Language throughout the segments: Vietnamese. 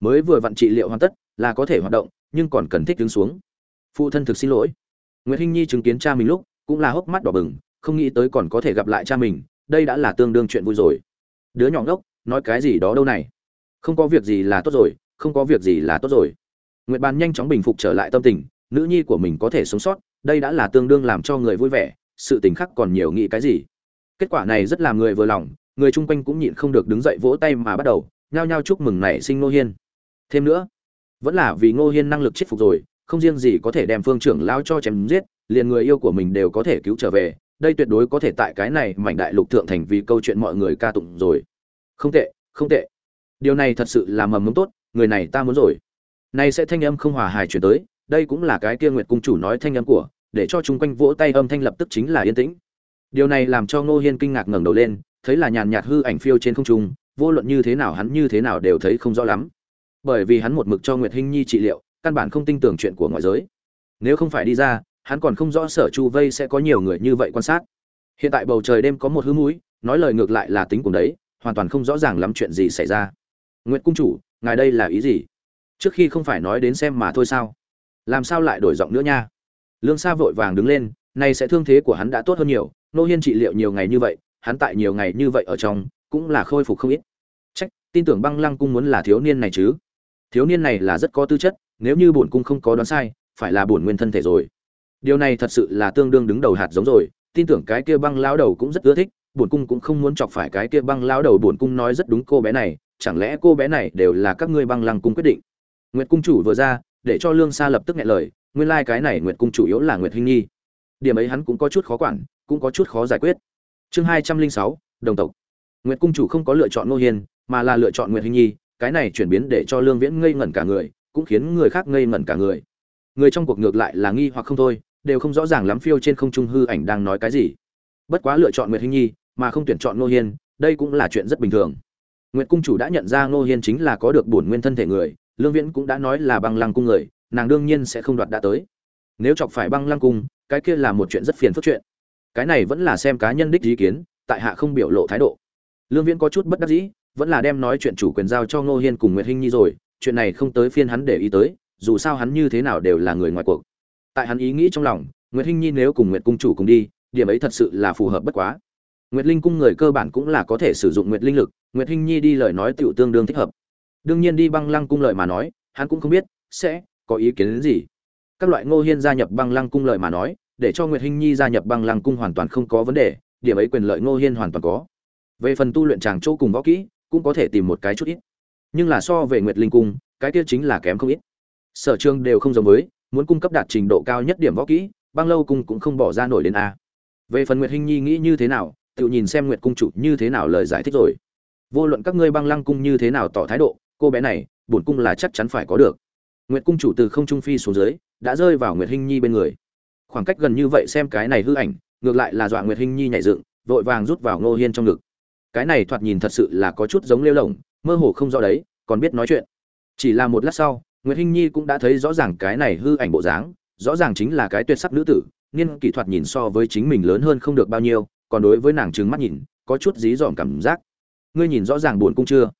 mới vừa vặn trị liệu hoàn tất, là có thể hoạt động, nhưng còn cần thích đứng xuống. Phụ thân thực xin lỗi. Nguyễn hinh nhi chứng kiến cha mình lúc, cũng là hốc mắt đỏ bừng, không nghĩ tới còn có thể gặp lại cha mình, đây đã là tương đương chuyện vui rồi. Đứa nhỏ ngốc, nói cái gì đó đâu này. Không có việc gì là tốt rồi, không có việc gì là tốt rồi. Nguyệt bàn nhanh chóng bình phục trở lại tâm tình, nữ nhi của mình có thể sống sót, đây đã là tương đương làm cho người vui vẻ, sự tình khác còn nhiều nghĩ cái gì. Kết quả này rất làm người vừa lòng, người chung quanh cũng nhịn không được đứng dậy vỗ tay mà bắt đầu, nhao nhao chúc mừng nảy sinh nô hiên thêm nữa, vẫn là vì ngô hiên năng lực chết phục rồi, không riêng gì có thể đem phương trưởng lao cho chém giết, liền người yêu của mình đều có thể cứu trở về. Đây tuyệt đối có thể tại cái này mảnh đại lục thượng thành vì câu chuyện mọi người ca tụng rồi. Không tệ không tệ. Điều này thật sự là mầm mống tốt, người này ta muốn rồi. Nay sẽ thanh âm không hòa hài chuyển tới, đây cũng là cái kia nguyệt cung chủ nói thanh âm của, để cho chúng quanh vỗ tay âm thanh lập tức chính là yên tĩnh. Điều này làm cho ngô hiên kinh ngạc ngẩng đầu lên, thấy là nhàn nhạt hư ảnh phiêu trên không trung, vô luận như thế nào hắn như thế nào đều thấy không rõ lắm bởi vì hắn một mực cho nguyệt hinh nhi trị liệu, căn bản không tin tưởng chuyện của ngoại giới. Nếu không phải đi ra, hắn còn không rõ sở chu vây sẽ có nhiều người như vậy quan sát. Hiện tại bầu trời đêm có một hư mũi, nói lời ngược lại là tính cùng đấy, hoàn toàn không rõ ràng lắm chuyện gì xảy ra. Nguyệt cung chủ, ngài đây là ý gì? Trước khi không phải nói đến xem mà thôi sao? Làm sao lại đổi giọng nữa nha? Lương sa vội vàng đứng lên, nay sẽ thương thế của hắn đã tốt hơn nhiều, nô hiên trị liệu nhiều ngày như vậy, hắn tại nhiều ngày như vậy ở trong, cũng là khôi phục không ít. Trách, tin tưởng băng lăng cung muốn là thiếu niên này chứ? Thiếu niên này là rất có tư chất nếu như bổn cung không có đoán sai phải là bổn nguyên thân thể rồi. Điều này thật sự là tương đương đứng đầu hạt giống rồi tin tưởng cái kia băng lao đầu cũng rất ưa thích bổn cung cũng không muốn chọc phải cái kia băng lao đầu. Bổn cung nói rất đúng cô bé này chẳng lẽ cô bé này đều là các ngươi băng lăng cung quyết định? Nguyệt cung chủ vừa ra để cho lương sa lập tức nghe lời nguyên lai like cái này nguyệt cung chủ yếu là nguyệt hinh nhi. Điểm ấy hắn cũng có chút khó quản cũng có chút khó giải quyết. Chương hai trăm linh sáu đồng tộc. Nguyệt cung chủ không có lựa chọn ngô Hiền, mà là lựa chọn nguyệt hinh nhi cái này chuyển biến để cho lương viễn ngây ngẩn cả người, cũng khiến người khác ngây ngẩn cả người. Người trong cuộc ngược lại là nghi hoặc không thôi, đều không rõ ràng lắm phiêu trên không trung hư ảnh đang nói cái gì. Bất quá lựa chọn nguyệt hinh nhi, mà không tuyển chọn ngô hiên, đây cũng là chuyện rất bình thường. Nguyệt cung chủ đã nhận ra ngô hiên chính là có được bổn nguyên thân thể người, lương viễn cũng đã nói là băng lăng cung người, nàng đương nhiên sẽ không đoạt đã tới. Nếu chọc phải băng lăng cung, cái kia là một chuyện rất phiền phức chuyện. Cái này vẫn là xem cá nhân đích ý kiến, tại hạ không biểu lộ thái độ. Lương viễn có chút bất đắc dĩ vẫn là đem nói chuyện chủ quyền giao cho ngô hiên cùng nguyệt hinh nhi rồi, chuyện này không tới phiên hắn để ý tới, dù sao hắn như thế nào đều là người ngoài cuộc. Tại hắn ý nghĩ trong lòng, nguyệt hinh nhi nếu cùng nguyệt cung chủ cùng đi, điểm ấy thật sự là phù hợp bất quá. Nguyệt linh cung người cơ bản cũng là có thể sử dụng nguyệt linh lực, nguyệt hinh nhi đi lời nói tiểu tương đương thích hợp. Đương nhiên đi băng lăng cung lời mà nói, hắn cũng không biết sẽ có ý kiến đến gì. Các loại ngô hiên gia nhập băng lăng cung lời mà nói, để cho nguyệt hinh nhi gia nhập băng lăng cung hoàn toàn không có vấn đề, điểm ấy quyền lợi ngô hiên hoàn toàn có. Về phần tu luyện chàng chỗ cùng võ kỹ cũng có thể tìm một cái chút ít. Nhưng là so về nguyệt linh cung, cái kia chính là kém không ít. Sở trường đều không giống với, muốn cung cấp đạt trình độ cao nhất điểm võ kỹ, băng lâu cung cũng không bỏ ra nổi đến a. Về phần nguyệt hinh nhi nghĩ như thế nào, tự nhìn xem nguyệt cung chủ như thế nào lời giải thích rồi. Vô luận các ngươi băng lăng cung như thế nào tỏ thái độ, cô bé này, bổn cung là chắc chắn phải có được. Nguyệt cung chủ từ không trung phi xuống dưới, đã rơi vào nguyệt hinh nhi bên người. Khoảng cách gần như vậy xem cái này hư ảnh, ngược lại là dọa nguyệt hinh nhi nhảy dựng, vội vàng rút vào ngô hiên trong ngực cái này thoạt nhìn thật sự là có chút giống lêu lồng, mơ hồ không rõ đấy, còn biết nói chuyện. Chỉ là một lát sau, nguyệt hinh nhi cũng đã thấy rõ ràng cái này hư ảnh bộ dáng, rõ ràng chính là cái tuyệt sắc nữ tử, niên kỹ thuật nhìn so với chính mình lớn hơn không được bao nhiêu, còn đối với nàng trừng mắt nhìn, có chút dí dỏm cảm giác. Ngươi nhìn rõ ràng buồn cung chưa?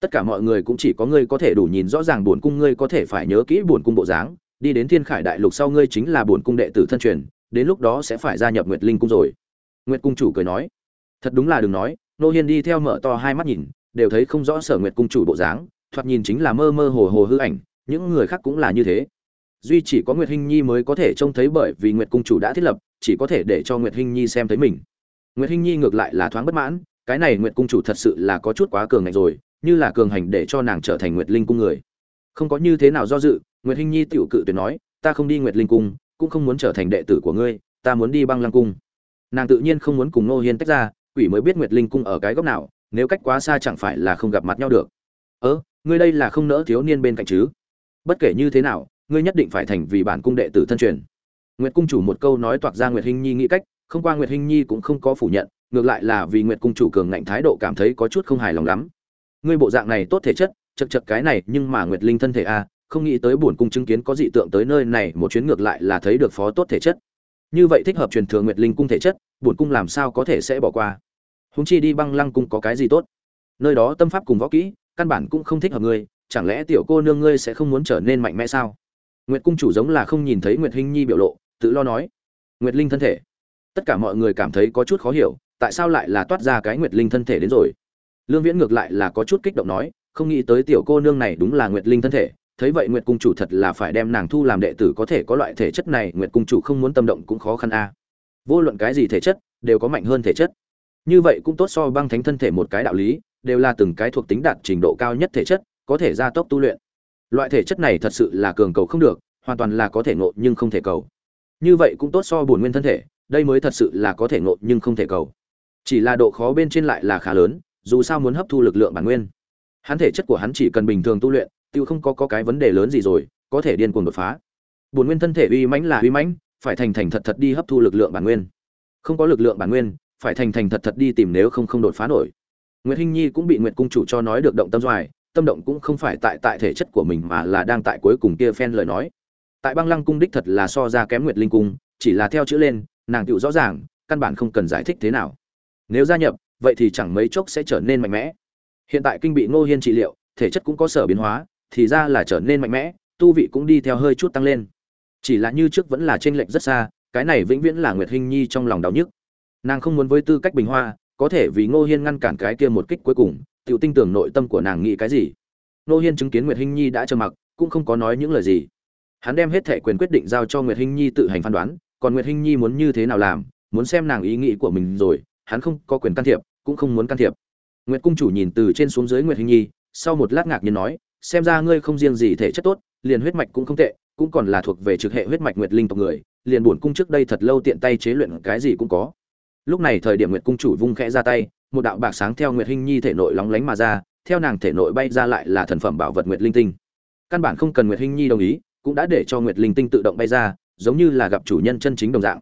Tất cả mọi người cũng chỉ có ngươi có thể đủ nhìn rõ ràng buồn cung, ngươi có thể phải nhớ kỹ buồn cung bộ dáng. Đi đến thiên khải đại lục sau ngươi chính là buồn cung đệ tử thân truyền, đến lúc đó sẽ phải gia nhập nguyệt linh cung rồi. Nguyệt cung chủ cười nói. Thật đúng là đừng nói nô hiên đi theo mở to hai mắt nhìn, đều thấy không rõ sở nguyệt cung chủ bộ dáng, thoạt nhìn chính là mơ mơ hồ hồ hư ảnh, những người khác cũng là như thế. Duy chỉ có nguyệt hinh nhi mới có thể trông thấy bởi vì nguyệt cung chủ đã thiết lập, chỉ có thể để cho nguyệt hinh nhi xem thấy mình. Nguyệt hinh nhi ngược lại là thoáng bất mãn, cái này nguyệt cung chủ thật sự là có chút quá cường ngạnh rồi, như là cường hành để cho nàng trở thành nguyệt linh cung người. Không có như thế nào do dự, nguyệt hinh nhi tiểu cự tuyệt nói, ta không đi nguyệt linh cung, cũng không muốn trở thành đệ tử của ngươi, ta muốn đi băng lăng cung. Nàng tự nhiên không muốn cùng nô hiên tách ra quỷ mới biết nguyệt linh cung ở cái góc nào, nếu cách quá xa chẳng phải là không gặp mặt nhau được. Ơ, ngươi đây là không nỡ thiếu niên bên cạnh chứ? Bất kể như thế nào, ngươi nhất định phải thành vì bản cung đệ tử thân truyền. Nguyệt cung chủ một câu nói toạc ra nguyệt hinh nhi nghĩ cách, không qua nguyệt hinh nhi cũng không có phủ nhận, ngược lại là vì nguyệt cung chủ cường ngạnh thái độ cảm thấy có chút không hài lòng lắm. Ngươi bộ dạng này tốt thể chất, chật chật cái này, nhưng mà nguyệt linh thân thể a, không nghĩ tới bổn cung chứng kiến có dị tượng tới nơi này, một chuyến ngược lại là thấy được phó tốt thể chất. Như vậy thích hợp truyền thừa nguyệt linh cung thể chất, bổn cung làm sao có thể sẽ bỏ qua? Húng chi đi băng lăng cung có cái gì tốt? Nơi đó tâm pháp cùng võ kỹ, căn bản cũng không thích hợp ngươi, chẳng lẽ tiểu cô nương ngươi sẽ không muốn trở nên mạnh mẽ sao? Nguyệt cung chủ giống là không nhìn thấy nguyệt hinh nhi biểu lộ, tự lo nói. Nguyệt linh thân thể. Tất cả mọi người cảm thấy có chút khó hiểu, tại sao lại là toát ra cái nguyệt linh thân thể đến rồi? Lương viễn ngược lại là có chút kích động nói, không nghĩ tới tiểu cô nương này đúng là nguyệt linh thân thể. Thấy vậy nguyệt cung chủ thật là phải đem nàng thu làm đệ tử có thể có loại thể chất này, nguyệt cung chủ không muốn tâm động cũng khó khăn a. Vô luận cái gì thể chất, đều có mạnh hơn thể chất như vậy cũng tốt so băng thánh thân thể một cái đạo lý đều là từng cái thuộc tính đạt trình độ cao nhất thể chất có thể gia tốc tu luyện. Loại thể chất này thật sự là cường cầu không được hoàn toàn là có thể ngộ nhưng không thể cầu. Như vậy cũng tốt so bổn nguyên thân thể đây mới thật sự là có thể ngộ nhưng không thể cầu. Chỉ là độ khó bên trên lại là khá lớn dù sao muốn hấp thu lực lượng bản nguyên. Hắn thể chất của hắn chỉ cần bình thường tu luyện tiêu không có, có cái vấn đề lớn gì rồi có thể điên cuồng đột phá. Bổn nguyên thân thể uy mãnh là uy mãnh phải thành thành thật thật đi hấp thu lực lượng bản nguyên. Không có lực lượng bản nguyên phải thành thành thật thật đi tìm nếu không không đột phá nổi Nguyệt Hinh Nhi cũng bị Nguyệt cung chủ cho nói được động tâm doài, tâm động cũng không phải tại tại thể chất của mình mà là đang tại cuối cùng kia phen lời nói. Tại Băng Lăng cung đích thật là so ra kém Nguyệt Linh cung, chỉ là theo chữ lên, nàng tựu rõ ràng, căn bản không cần giải thích thế nào. Nếu gia nhập, vậy thì chẳng mấy chốc sẽ trở nên mạnh mẽ. Hiện tại kinh bị Ngô Hiên trị liệu, thể chất cũng có sở biến hóa, thì ra là trở nên mạnh mẽ, tu vị cũng đi theo hơi chút tăng lên. Chỉ là như trước vẫn là chênh lệch rất xa, cái này vĩnh viễn là Nguyệt Hinh Nhi trong lòng đau nhức. Nàng không muốn với tư cách bình hoa, có thể vì Ngô Hiên ngăn cản cái kia một kích cuối cùng, tiểu tinh tưởng nội tâm của nàng nghĩ cái gì. Ngô Hiên chứng kiến Nguyệt Hinh Nhi đã trầm mặc, cũng không có nói những lời gì. Hắn đem hết thể quyền quyết định giao cho Nguyệt Hinh Nhi tự hành phán đoán, còn Nguyệt Hinh Nhi muốn như thế nào làm, muốn xem nàng ý nghĩ của mình rồi, hắn không có quyền can thiệp, cũng không muốn can thiệp. Nguyệt cung chủ nhìn từ trên xuống dưới Nguyệt Hinh Nhi, sau một lát ngạc nhiên nói, xem ra ngươi không riêng gì thể chất tốt, liền huyết mạch cũng không tệ, cũng còn là thuộc về trực hệ huyết mạch Nguyệt linh tộc người, liền bổn cung trước đây thật lâu tiện tay chế luyện cái gì cũng có lúc này thời điểm nguyệt cung chủ vung khẽ ra tay, một đạo bạc sáng theo nguyệt hinh nhi thể nội lóng lánh mà ra, theo nàng thể nội bay ra lại là thần phẩm bảo vật nguyệt linh tinh. Căn bản không cần nguyệt hinh nhi đồng ý, cũng đã để cho nguyệt linh tinh tự động bay ra, giống như là gặp chủ nhân chân chính đồng dạng.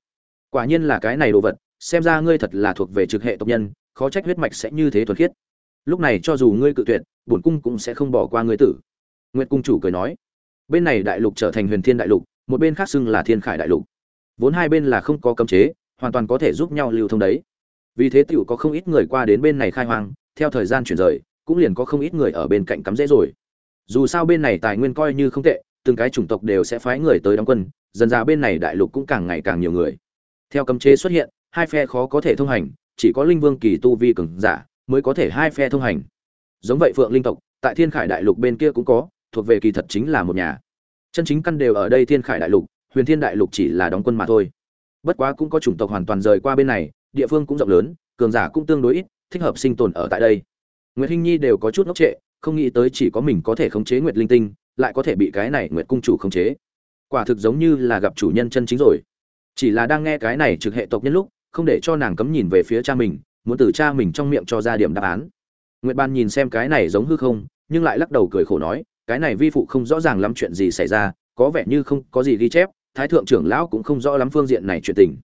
Quả nhiên là cái này đồ vật, xem ra ngươi thật là thuộc về trực hệ tộc nhân, khó trách huyết mạch sẽ như thế thuần khiết. Lúc này cho dù ngươi cự tuyệt, bổn cung cũng sẽ không bỏ qua ngươi tử. Nguyệt cung chủ cười nói. Bên này đại lục trở thành huyền thiên đại lục, một bên khác xưng là thiên khải đại lục. Vốn hai bên là không có cấm chế hoàn toàn có thể giúp nhau lưu thông đấy. Vì thế tiểu có không ít người qua đến bên này khai hoang, theo thời gian chuyển rời, cũng liền có không ít người ở bên cạnh cắm rễ rồi. Dù sao bên này tài nguyên coi như không tệ, từng cái chủng tộc đều sẽ phái người tới đóng quân, dần ra bên này đại lục cũng càng ngày càng nhiều người. Theo cấm chế xuất hiện, hai phe khó có thể thông hành, chỉ có linh vương kỳ tu vi cường giả mới có thể hai phe thông hành. Giống vậy phượng linh tộc, tại thiên khải đại lục bên kia cũng có, thuộc về kỳ thật chính là một nhà. Chân chính căn đều ở đây thiên khải đại lục, huyền thiên đại lục chỉ là đóng quân mà thôi bất quá cũng có chủng tộc hoàn toàn rời qua bên này, địa phương cũng rộng lớn, cường giả cũng tương đối ít, thích hợp sinh tồn ở tại đây. Nguyệt hinh nhi đều có chút ngốc trệ, không nghĩ tới chỉ có mình có thể khống chế nguyệt linh tinh, lại có thể bị cái này nguyệt cung chủ khống chế. Quả thực giống như là gặp chủ nhân chân chính rồi. Chỉ là đang nghe cái này trực hệ tộc nhân lúc, không để cho nàng cấm nhìn về phía cha mình, muốn từ cha mình trong miệng cho ra điểm đáp án. Nguyệt ban nhìn xem cái này giống hư không, nhưng lại lắc đầu cười khổ nói, cái này vi phụ không rõ ràng lắm chuyện gì xảy ra, có vẻ như không có gì ghi chép thái thượng trưởng lão cũng không rõ lắm phương diện này chuyện tình.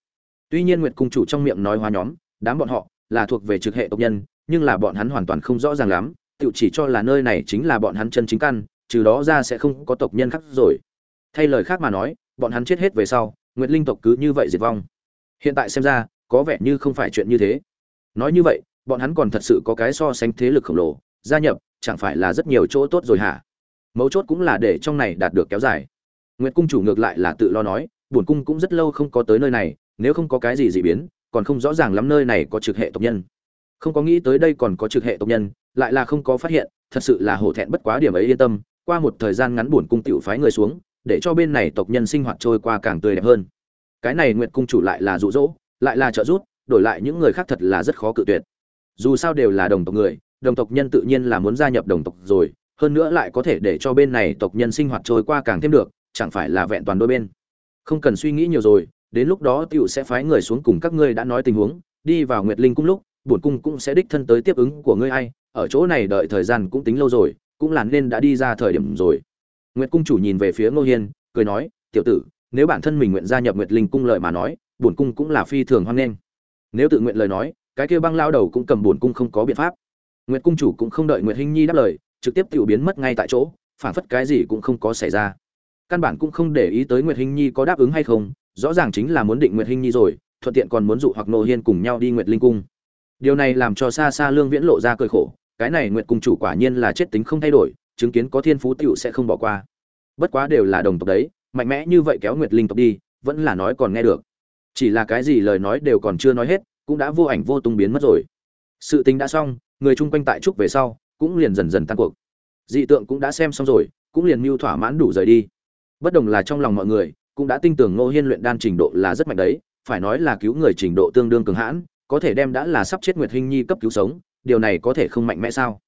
Tuy nhiên nguyệt cung chủ trong miệng nói hóa nhóm, đám bọn họ là thuộc về trực hệ tộc nhân, nhưng là bọn hắn hoàn toàn không rõ ràng lắm, tự chỉ cho là nơi này chính là bọn hắn chân chính căn, trừ đó ra sẽ không có tộc nhân khác rồi. Thay lời khác mà nói, bọn hắn chết hết về sau, nguyệt linh tộc cứ như vậy diệt vong. Hiện tại xem ra, có vẻ như không phải chuyện như thế. Nói như vậy, bọn hắn còn thật sự có cái so sánh thế lực khổng lồ, gia nhập, chẳng phải là rất nhiều chỗ tốt rồi hả? Mấu chốt cũng là để trong này đạt được kéo dài. Nguyệt cung chủ ngược lại là tự lo nói, buồn cung cũng rất lâu không có tới nơi này, nếu không có cái gì dị biến, còn không rõ ràng lắm nơi này có trực hệ tộc nhân. Không có nghĩ tới đây còn có trực hệ tộc nhân, lại là không có phát hiện, thật sự là hổ thẹn bất quá điểm ấy yên tâm, qua một thời gian ngắn buồn cung tiểu phái người xuống, để cho bên này tộc nhân sinh hoạt trôi qua càng tươi đẹp hơn. Cái này Nguyệt cung chủ lại là dụ dỗ, lại là trợ giúp, đổi lại những người khác thật là rất khó cự tuyệt. Dù sao đều là đồng tộc người, đồng tộc nhân tự nhiên là muốn gia nhập đồng tộc rồi, hơn nữa lại có thể để cho bên này tộc nhân sinh hoạt trôi qua càng thêm được, chẳng phải là vẹn toàn đôi bên. Không cần suy nghĩ nhiều rồi, đến lúc đó tiểu sẽ phái người xuống cùng các ngươi đã nói tình huống, đi vào nguyệt linh cung lúc, bổn cung cũng sẽ đích thân tới tiếp ứng của ngươi ai, ở chỗ này đợi thời gian cũng tính lâu rồi, cũng là nên đã đi ra thời điểm rồi. Nguyệt cung chủ nhìn về phía ngô hiên, cười nói, tiểu tử, nếu bản thân mình nguyện gia nhập nguyệt linh cung lợi mà nói, bổn cung cũng là phi thường hoan nghênh. Nếu tự nguyện lời nói, cái kia băng lao đầu cũng cầm bổn cung không có biện pháp. Nguyệt cung chủ cũng không đợi nguyệt hinh nhi đáp lời, trực tiếp tiểu biến mất ngay tại chỗ, phản phất cái gì cũng không có xảy ra căn bản cũng không để ý tới nguyệt hinh nhi có đáp ứng hay không, rõ ràng chính là muốn định nguyệt hinh nhi rồi, thuận tiện còn muốn dụ hoặc nô hiên cùng nhau đi nguyệt linh cung. Điều này làm cho xa xa lương viễn lộ ra cười khổ, cái này nguyệt cung chủ quả nhiên là chết tính không thay đổi, chứng kiến có thiên phú tiểu sẽ không bỏ qua. Bất quá đều là đồng tộc đấy, mạnh mẽ như vậy kéo nguyệt linh tộc đi, vẫn là nói còn nghe được. Chỉ là cái gì lời nói đều còn chưa nói hết, cũng đã vô ảnh vô tung biến mất rồi. Sự tình đã xong, người chung quanh tại trúc về sau, cũng liền dần dần tan cuộc. Dị tượng cũng đã xem xong rồi, cũng liền mưu thỏa mãn đủ rời đi bất đồng là trong lòng mọi người, cũng đã tin tưởng ngô hiên luyện đan trình độ là rất mạnh đấy, phải nói là cứu người trình độ tương đương cường hãn, có thể đem đã là sắp chết nguyệt hinh nhi cấp cứu sống, điều này có thể không mạnh mẽ sao?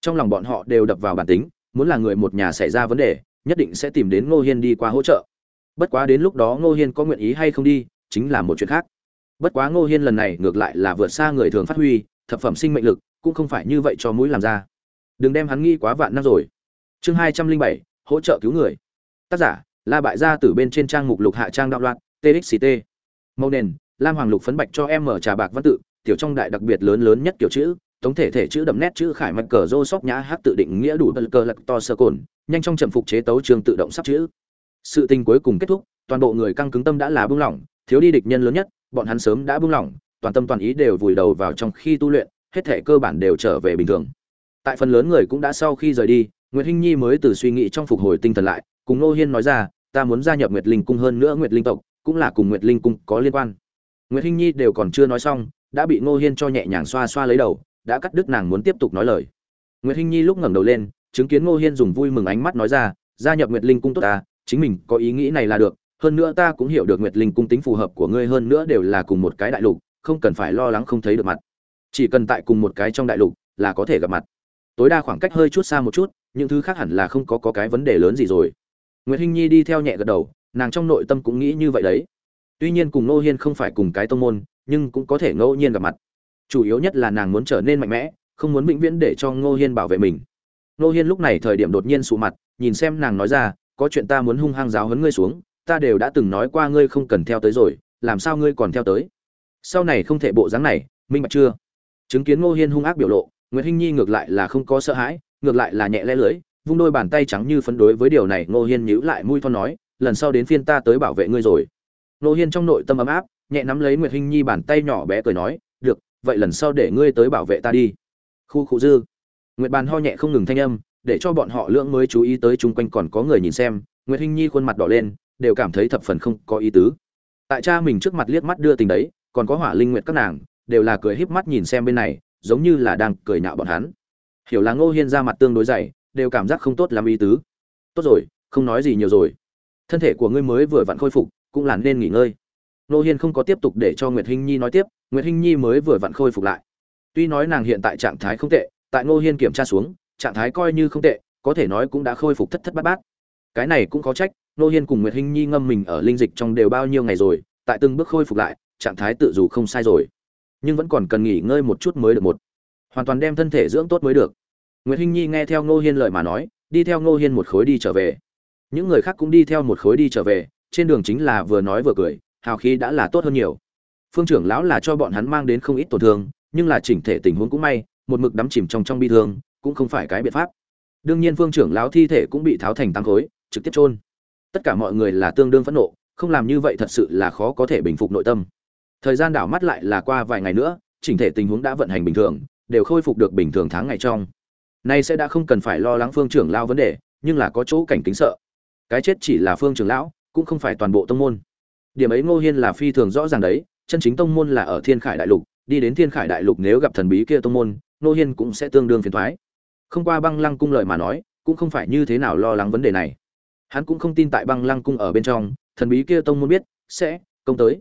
Trong lòng bọn họ đều đập vào bản tính, muốn là người một nhà xảy ra vấn đề, nhất định sẽ tìm đến ngô hiên đi qua hỗ trợ. Bất quá đến lúc đó ngô hiên có nguyện ý hay không đi, chính là một chuyện khác. Bất quá ngô hiên lần này ngược lại là vượt xa người thường phát huy, thập phẩm sinh mệnh lực, cũng không phải như vậy cho mũi làm ra. Đừng đem hắn nghi quá vạn năm rồi. Chương hai trăm linh bảy, hỗ trợ cứu người tác giả, la bại gia từ bên trên trang mục lục hạ trang đạo loạn txct mâu nền, lam hoàng lục phấn bạch cho em mở trà bạc văn tự, tiểu trong đại đặc biệt lớn lớn nhất kiểu chữ, tổng thể thể chữ đậm nét chữ khải mạch cờ rô sóc nhã hát tự định nghĩa đủ bờ cờ lật to sơ cồn, nhanh trong trầm phục chế tấu trường tự động sắp chữ. Sự tình cuối cùng kết thúc, toàn bộ người căng cứng tâm đã là buông lỏng, thiếu đi địch nhân lớn nhất, bọn hắn sớm đã buông lỏng, toàn tâm toàn ý đều vùi đầu vào trong khi tu luyện, hết thể cơ bản đều trở về bình thường. Tại phần lớn người cũng đã sau khi rời đi, nguyệt hinh nhi mới từ suy nghĩ trong phục hồi tinh thần lại cùng Ngô hiên nói ra ta muốn gia nhập nguyệt linh cung hơn nữa nguyệt linh tộc cũng là cùng nguyệt linh cung có liên quan. Nguyệt hinh nhi đều còn chưa nói xong đã bị Ngô hiên cho nhẹ nhàng xoa xoa lấy đầu đã cắt đứt nàng muốn tiếp tục nói lời. Nguyệt hinh nhi lúc ngẩng đầu lên chứng kiến Ngô hiên dùng vui mừng ánh mắt nói ra gia nhập nguyệt linh cung tốt ta chính mình có ý nghĩ này là được hơn nữa ta cũng hiểu được nguyệt linh cung tính phù hợp của ngươi hơn nữa đều là cùng một cái đại lục không cần phải lo lắng không thấy được mặt. Chỉ cần tại cùng một cái trong đại lục là có thể gặp mặt. Tối đa khoảng cách hơi chút xa một chút những thứ khác hẳn là không có, có cái vấn đề lớn gì rồi nguyệt hinh nhi đi theo nhẹ gật đầu, nàng trong nội tâm cũng nghĩ như vậy đấy. Tuy nhiên cùng nô hiên không phải cùng cái tông môn, nhưng cũng có thể ngẫu nhiên gặp mặt. Chủ yếu nhất là nàng muốn trở nên mạnh mẽ, không muốn vĩnh viễn để cho ngô hiên bảo vệ mình. Ngô hiên lúc này thời điểm đột nhiên sụ mặt, nhìn xem nàng nói ra, có chuyện ta muốn hung hăng giáo huấn ngươi xuống, ta đều đã từng nói qua ngươi không cần theo tới rồi, làm sao ngươi còn theo tới? Sau này không thể bộ dáng này, minh bạch chưa? Chứng kiến ngô hiên hung ác biểu lộ, Nguyệt hinh nhi ngược lại là không có sợ hãi, ngược lại là nhẹ lẽ lưỡi vung đôi bàn tay trắng như phấn đối với điều này, ngô hiên nhíu lại mũi thon nói, lần sau đến phiên ta tới bảo vệ ngươi rồi. Ngô hiên trong nội tâm ấm áp, nhẹ nắm lấy nguyệt hinh nhi bàn tay nhỏ bé cười nói, được, vậy lần sau để ngươi tới bảo vệ ta đi. Khu khu dư. Nguyệt bàn ho nhẹ không ngừng thanh âm, để cho bọn họ lưỡng mới chú ý tới chung quanh còn có người nhìn xem, nguyệt hinh nhi khuôn mặt đỏ lên, đều cảm thấy thập phần không có ý tứ. Tại cha mình trước mặt liếc mắt đưa tình đấy, còn có hỏa linh nguyệt các nàng, đều là cười híp mắt nhìn xem bên này, giống như là đang cười nhạo bọn hắn. Hiểu là ngô hiên ra mặt tương đối dày đều cảm giác không tốt làm ý tứ. Tốt rồi, không nói gì nhiều rồi. Thân thể của ngươi mới vừa vặn khôi phục, cũng là nên nghỉ ngơi. Nô hiên không có tiếp tục để cho nguyệt hinh nhi nói tiếp, nguyệt hinh nhi mới vừa vặn khôi phục lại. Tuy nói nàng hiện tại trạng thái không tệ, tại ngô hiên kiểm tra xuống, trạng thái coi như không tệ, có thể nói cũng đã khôi phục thất thất bát bát. Cái này cũng có trách ngô hiên cùng nguyệt hinh nhi ngâm mình ở linh dịch trong đều bao nhiêu ngày rồi, tại từng bước khôi phục lại, trạng thái tự dù không sai rồi, nhưng vẫn còn cần nghỉ ngơi một chút mới được một. Hoàn toàn đem thân thể dưỡng tốt mới được nguyệt hinh nhi nghe theo ngô hiên lời mà nói, đi theo ngô hiên một khối đi trở về. Những người khác cũng đi theo một khối đi trở về, trên đường chính là vừa nói vừa cười, hào khí đã là tốt hơn nhiều. Phương trưởng lão là cho bọn hắn mang đến không ít tổn thương, nhưng là chỉnh thể tình huống cũng may, một mực đắm chìm trong trong bi thương, cũng không phải cái biện pháp. Đương nhiên phương trưởng lão thi thể cũng bị tháo thành tăng khối, trực tiếp chôn. Tất cả mọi người là tương đương phẫn nộ, không làm như vậy thật sự là khó có thể bình phục nội tâm. Thời gian đảo mắt lại là qua vài ngày nữa, chỉnh thể tình huống đã vận hành bình thường, đều khôi phục được bình thường tháng ngày trong nay sẽ đã không cần phải lo lắng phương trưởng lão vấn đề, nhưng là có chỗ cảnh kính sợ. Cái chết chỉ là phương trưởng lão, cũng không phải toàn bộ tông môn. Điểm ấy ngô hiên là phi thường rõ ràng đấy, chân chính tông môn là ở thiên khải đại lục, đi đến thiên khải đại lục nếu gặp thần bí kia tông môn, ngô hiên cũng sẽ tương đương phiền thoái không qua băng lăng cung lời mà nói, cũng không phải như thế nào lo lắng vấn đề này. Hắn cũng không tin tại băng lăng cung ở bên trong, thần bí kia tông môn biết, sẽ công tới.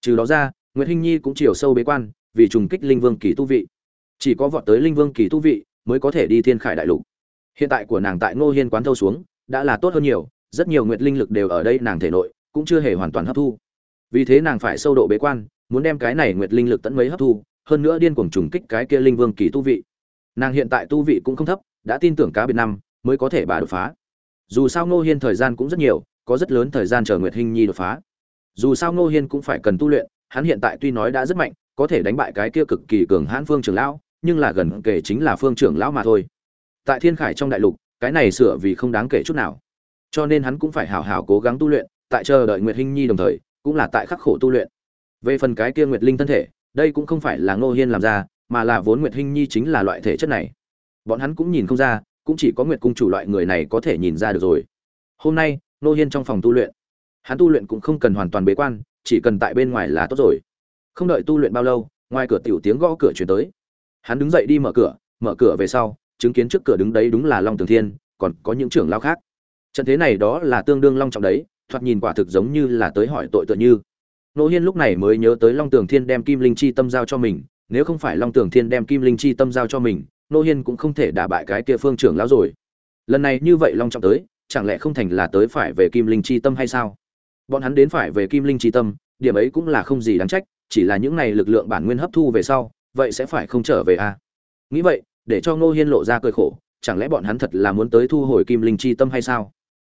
Trừ đó ra nguyễn hinh nhi cũng chiều sâu bế quan, vì trùng kích linh vương kỳ tu vị. Chỉ có vọt tới linh vương kỳ tu vị mới có thể đi thiên khải đại lục. Hiện tại của nàng tại ngô hiên quán thâu xuống, đã là tốt hơn nhiều, rất nhiều nguyệt linh lực đều ở đây nàng thể nội, cũng chưa hề hoàn toàn hấp thu. Vì thế nàng phải sâu độ bế quan, muốn đem cái này nguyệt linh lực tận mấy hấp thu, hơn nữa điên cuồng trùng kích cái kia linh vương kỳ tu vị. Nàng hiện tại tu vị cũng không thấp, đã tin tưởng cá biệt năm, mới có thể bà đột phá. Dù sao ngô hiên thời gian cũng rất nhiều, có rất lớn thời gian chờ nguyệt hinh nhi đột phá. Dù sao ngô hiên cũng phải cần tu luyện, hắn hiện tại tuy nói đã rất mạnh, có thể đánh bại cái kia cực kỳ cường hãn phương trường lão nhưng là gần kể chính là phương trưởng lão mà thôi. Tại thiên khải trong đại lục, cái này sửa vì không đáng kể chút nào. Cho nên hắn cũng phải hào hào cố gắng tu luyện, tại chờ đợi nguyệt hinh nhi đồng thời, cũng là tại khắc khổ tu luyện. Về phần cái kia nguyệt linh thân thể, đây cũng không phải là ngô hiên làm ra, mà là vốn nguyệt hinh nhi chính là loại thể chất này. Bọn hắn cũng nhìn không ra, cũng chỉ có nguyệt cung chủ loại người này có thể nhìn ra được rồi. Hôm nay nô hiên trong phòng tu luyện, hắn tu luyện cũng không cần hoàn toàn bế quan, chỉ cần tại bên ngoài là tốt rồi. Không đợi tu luyện bao lâu, ngoài cửa tiểu tiếng gõ cửa chuyển tới hắn đứng dậy đi mở cửa mở cửa về sau, chứng kiến trước cửa đứng đấy đúng là long tường thiên, còn có những trưởng lao khác. Trận thế này đó là tương đương long trọng đấy, thoạt nhìn quả thực giống như là tới hỏi tội tựa như. Nô hiên lúc này mới nhớ tới long tường thiên đem kim linh chi tâm giao cho mình, nếu không phải long tường thiên đem kim linh chi tâm giao cho mình, nô hiên cũng không thể đả bại cái kia phương trưởng lão rồi. Lần này như vậy long trọng tới, chẳng lẽ không thành là tới phải về kim linh chi tâm hay sao? Bọn hắn đến phải về kim linh chi tâm, điểm ấy cũng là không gì đáng trách, chỉ là những này lực lượng bản nguyên hấp thu về sau vậy sẽ phải không trở về a à? nghĩ vậy, để cho ngô hiên lộ ra cơi khổ, chẳng lẽ bọn hắn thật là muốn tới thu hồi kim linh chi tâm hay sao?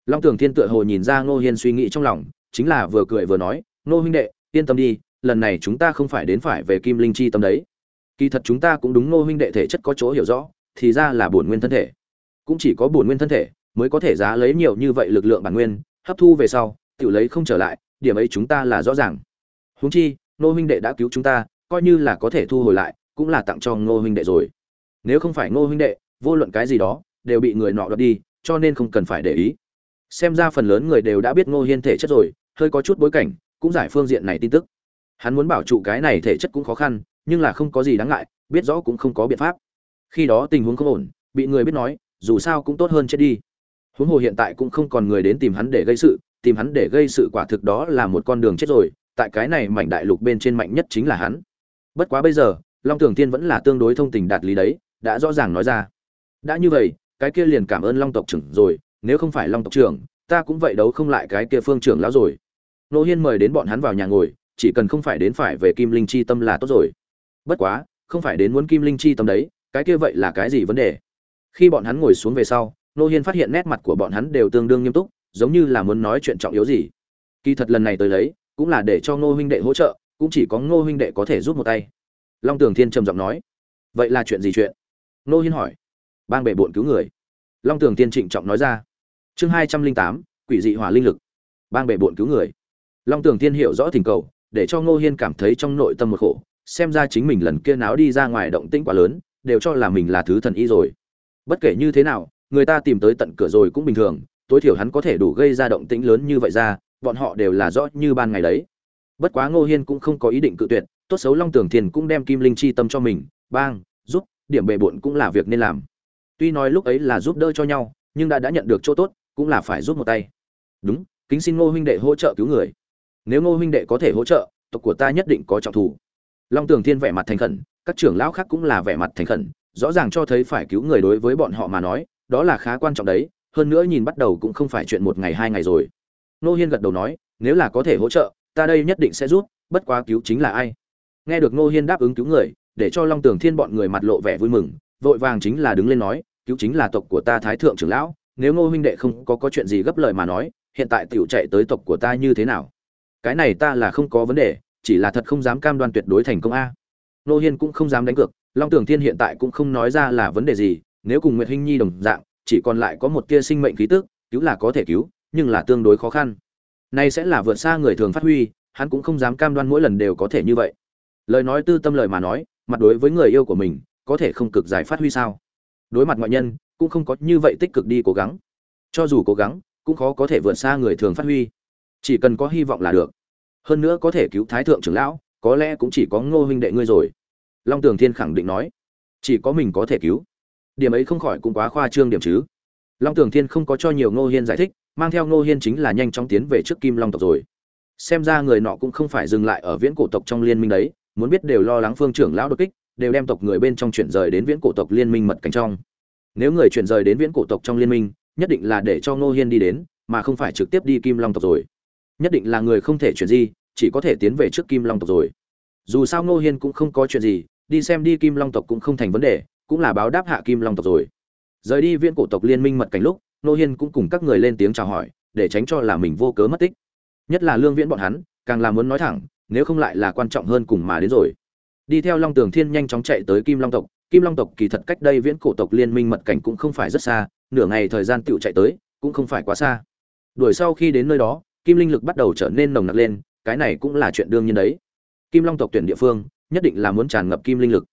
Long tường thiên tựa hồ nhìn ra ngô hiên suy nghĩ trong lòng, chính là vừa cười vừa nói, ngô huynh đệ, yên tâm đi, lần này chúng ta không phải đến phải về kim linh chi tâm đấy. Kỳ thật chúng ta cũng đúng ngô huynh đệ thể chất có chỗ hiểu rõ, thì ra là bổn nguyên thân thể. Cũng chỉ có bổn nguyên thân thể mới có thể giá lấy nhiều như vậy lực lượng bản nguyên, hấp thu về sau tự lấy không trở lại, điểm ấy chúng ta là rõ ràng. Huống chi, ngô huynh đệ đã cứu chúng ta coi như là có thể thu hồi lại, cũng là tặng cho ngô huynh đệ rồi. Nếu không phải ngô huynh đệ, vô luận cái gì đó, đều bị người nọ đoạt đi, cho nên không cần phải để ý. Xem ra phần lớn người đều đã biết ngô hiên thể chất rồi, hơi có chút bối cảnh, cũng giải phương diện này tin tức. Hắn muốn bảo trụ cái này thể chất cũng khó khăn, nhưng là không có gì đáng ngại, biết rõ cũng không có biện pháp. Khi đó tình huống không ổn, bị người biết nói, dù sao cũng tốt hơn chết đi. Huống hồ hiện tại cũng không còn người đến tìm hắn để gây sự, tìm hắn để gây sự quả thực đó là một con đường chết rồi, tại cái này mảnh đại lục bên trên mạnh nhất chính là hắn bất quá bây giờ, long tường tiên vẫn là tương đối thông tình đạt lý đấy, đã rõ ràng nói ra. Đã như vậy, cái kia liền cảm ơn long tộc trưởng rồi, nếu không phải long tộc trưởng, ta cũng vậy đấu không lại cái kia phương trưởng lão rồi. Nô hiên mời đến bọn hắn vào nhà ngồi, chỉ cần không phải đến phải về kim linh chi tâm là tốt rồi. Bất quá, không phải đến muốn kim linh chi tâm đấy, cái kia vậy là cái gì vấn đề? Khi bọn hắn ngồi xuống về sau, nô hiên phát hiện nét mặt của bọn hắn đều tương đương nghiêm túc, giống như là muốn nói chuyện trọng yếu gì. Kỳ thật lần này tới lấy, cũng là để cho Nô huynh đệ hỗ trợ cũng chỉ có ngô huynh đệ có thể giúp một tay. Long tường thiên trầm giọng nói, vậy là chuyện gì chuyện? Ngô hiên hỏi. Bang bệ bộn cứu người. Long tường thiên trịnh trọng nói ra. Chương hai trăm linh tám, quỷ dị hỏa linh lực. Bang bệ bộn cứu người. Long tường thiên hiểu rõ thỉnh cầu, để cho ngô hiên cảm thấy trong nội tâm một khổ, xem ra chính mình lần kia náo đi ra ngoài động tĩnh quá lớn, đều cho là mình là thứ thần y rồi. Bất kể như thế nào, người ta tìm tới tận cửa rồi cũng bình thường, tối thiểu hắn có thể đủ gây ra động tĩnh lớn như vậy ra, bọn họ đều là rõ như ban ngày đấy bất quá ngô hiên cũng không có ý định cự tuyệt, tốt xấu long tường thiên cũng đem kim linh chi tâm cho mình, bang, giúp, điểm bề bộn cũng là việc nên làm. Tuy nói lúc ấy là giúp đỡ cho nhau, nhưng đã đã nhận được chỗ tốt, cũng là phải giúp một tay. Đúng, kính xin ngô huynh đệ hỗ trợ cứu người. Nếu ngô huynh đệ có thể hỗ trợ, tộc của ta nhất định có trọng thủ long tường thiên vẻ mặt thành khẩn, các trưởng lão khác cũng là vẻ mặt thành khẩn, rõ ràng cho thấy phải cứu người đối với bọn họ mà nói, đó là khá quan trọng đấy, hơn nữa nhìn bắt đầu cũng không phải chuyện một ngày hai ngày rồi. Nô hiên gật đầu nói, nếu là có thể hỗ trợ ta đây nhất định sẽ rút, bất quá cứu chính là ai? Nghe được nô hiên đáp ứng cứu người, để cho long tường thiên bọn người mặt lộ vẻ vui mừng, vội vàng chính là đứng lên nói, cứu chính là tộc của ta thái thượng trưởng lão, nếu ngô huynh đệ không có có chuyện gì gấp lời mà nói, hiện tại tiểu chạy tới tộc của ta như thế nào? Cái này ta là không có vấn đề, chỉ là thật không dám cam đoan tuyệt đối thành công a. Nô hiên cũng không dám đánh cược, long tường thiên hiện tại cũng không nói ra là vấn đề gì, nếu cùng nguyệt hinh nhi đồng dạng, chỉ còn lại có một tia sinh mệnh khí tức, cứu là có thể cứu, nhưng là tương đối khó khăn nay sẽ là vượt xa người thường phát huy, hắn cũng không dám cam đoan mỗi lần đều có thể như vậy. Lời nói tư tâm lời mà nói, mặt đối với người yêu của mình, có thể không cực giải phát huy sao? Đối mặt ngoại nhân, cũng không có như vậy tích cực đi cố gắng. Cho dù cố gắng, cũng khó có thể vượt xa người thường phát huy. Chỉ cần có hy vọng là được. Hơn nữa có thể cứu thái thượng trưởng lão, có lẽ cũng chỉ có ngô huynh đệ ngươi rồi. Long tường thiên khẳng định nói, chỉ có mình có thể cứu. Điểm ấy không khỏi cũng quá khoa trương điểm chứ long tường thiên không có cho nhiều ngô hiên giải thích, mang theo ngô hiên chính là nhanh chóng tiến về trước kim long tộc rồi. Xem ra người nọ cũng không phải dừng lại ở viễn cổ tộc trong liên minh đấy, muốn biết đều lo lắng phương trưởng lão đột kích, đều đem tộc người bên trong chuyển rời đến viễn cổ tộc liên minh mật cảnh trong. Nếu người chuyển rời đến viễn cổ tộc trong liên minh, nhất định là để cho ngô hiên đi đến, mà không phải trực tiếp đi kim long tộc rồi. Nhất định là người không thể chuyển di, chỉ có thể tiến về trước kim long tộc rồi. Dù sao ngô hiên cũng không có chuyện gì, đi xem đi kim long tộc cũng không thành vấn đề, cũng là báo đáp hạ kim long tộc rồi rời đi viễn cổ tộc liên minh mật cảnh lúc ngô hiên cũng cùng các người lên tiếng chào hỏi, để tránh cho là mình vô cớ mất tích. Nhất là lương viễn bọn hắn, càng là muốn nói thẳng, nếu không lại là quan trọng hơn cùng mà đến rồi. Đi theo long tường thiên nhanh chóng chạy tới kim long tộc. Kim long tộc kỳ thật cách đây viễn cổ tộc liên minh mật cảnh cũng không phải rất xa, nửa ngày thời gian tựu chạy tới, cũng không phải quá xa. Đuổi sau khi đến nơi đó, kim linh lực bắt đầu trở nên nồng nặc lên, cái này cũng là chuyện đương nhiên đấy. Kim long tộc tuyển địa phương, nhất định là muốn tràn ngập kim linh lực.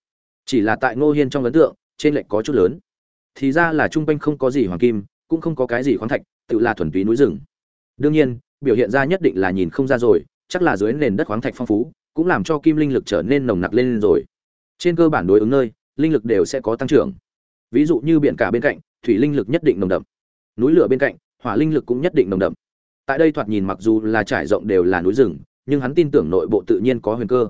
Chỉ là tại ngô hiên trong ấn tượng, trên lệnh có chút lớn thì ra là trung quanh không có gì hoàng kim, cũng không có cái gì khoáng thạch, tự là thuần túy núi rừng. Đương nhiên, biểu hiện ra nhất định là nhìn không ra rồi, chắc là dưới nền đất khoáng thạch phong phú, cũng làm cho kim linh lực trở nên nồng nặc lên rồi. Trên cơ bản đối ứng nơi, linh lực đều sẽ có tăng trưởng. Ví dụ như biển cả bên cạnh, thủy linh lực nhất định nồng đậm. Núi lửa bên cạnh, hỏa linh lực cũng nhất định nồng đậm. Tại đây thoạt nhìn mặc dù là trải rộng đều là núi rừng, nhưng hắn tin tưởng nội bộ tự nhiên có huyền cơ.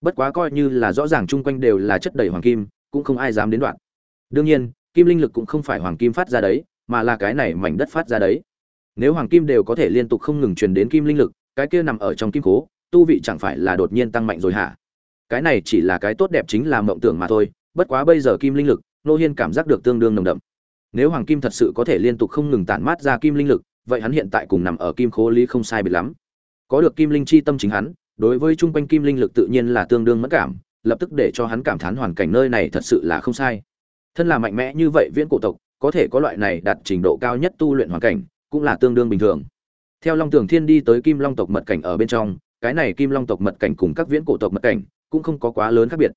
Bất quá coi như là rõ ràng chung quanh đều là chất đầy hoàng kim, cũng không ai dám đến đoạn. Đương nhiên kim linh lực cũng không phải hoàng kim phát ra đấy, mà là cái này mảnh đất phát ra đấy. Nếu hoàng kim đều có thể liên tục không ngừng truyền đến kim linh lực, cái kia nằm ở trong kim cố tu vị chẳng phải là đột nhiên tăng mạnh rồi hả? Cái này chỉ là cái tốt đẹp chính là mộng tưởng mà thôi, bất quá bây giờ kim linh lực, nô hiên cảm giác được tương đương nồng đậm. Nếu hoàng kim thật sự có thể liên tục không ngừng tản mát ra kim linh lực, vậy hắn hiện tại cùng nằm ở kim khố lý không sai biệt lắm. Có được kim linh chi tâm chính hắn, đối với chung quanh kim linh lực tự nhiên là tương đương mất cảm, lập tức để cho hắn cảm thán hoàn cảnh nơi này thật sự là không sai thân là mạnh mẽ như vậy viễn cổ tộc, có thể có loại này đạt trình độ cao nhất tu luyện hoàn cảnh, cũng là tương đương bình thường. Theo long tường thiên đi tới kim long tộc mật cảnh ở bên trong, cái này kim long tộc mật cảnh cùng các viễn cổ tộc mật cảnh cũng không có quá lớn khác biệt.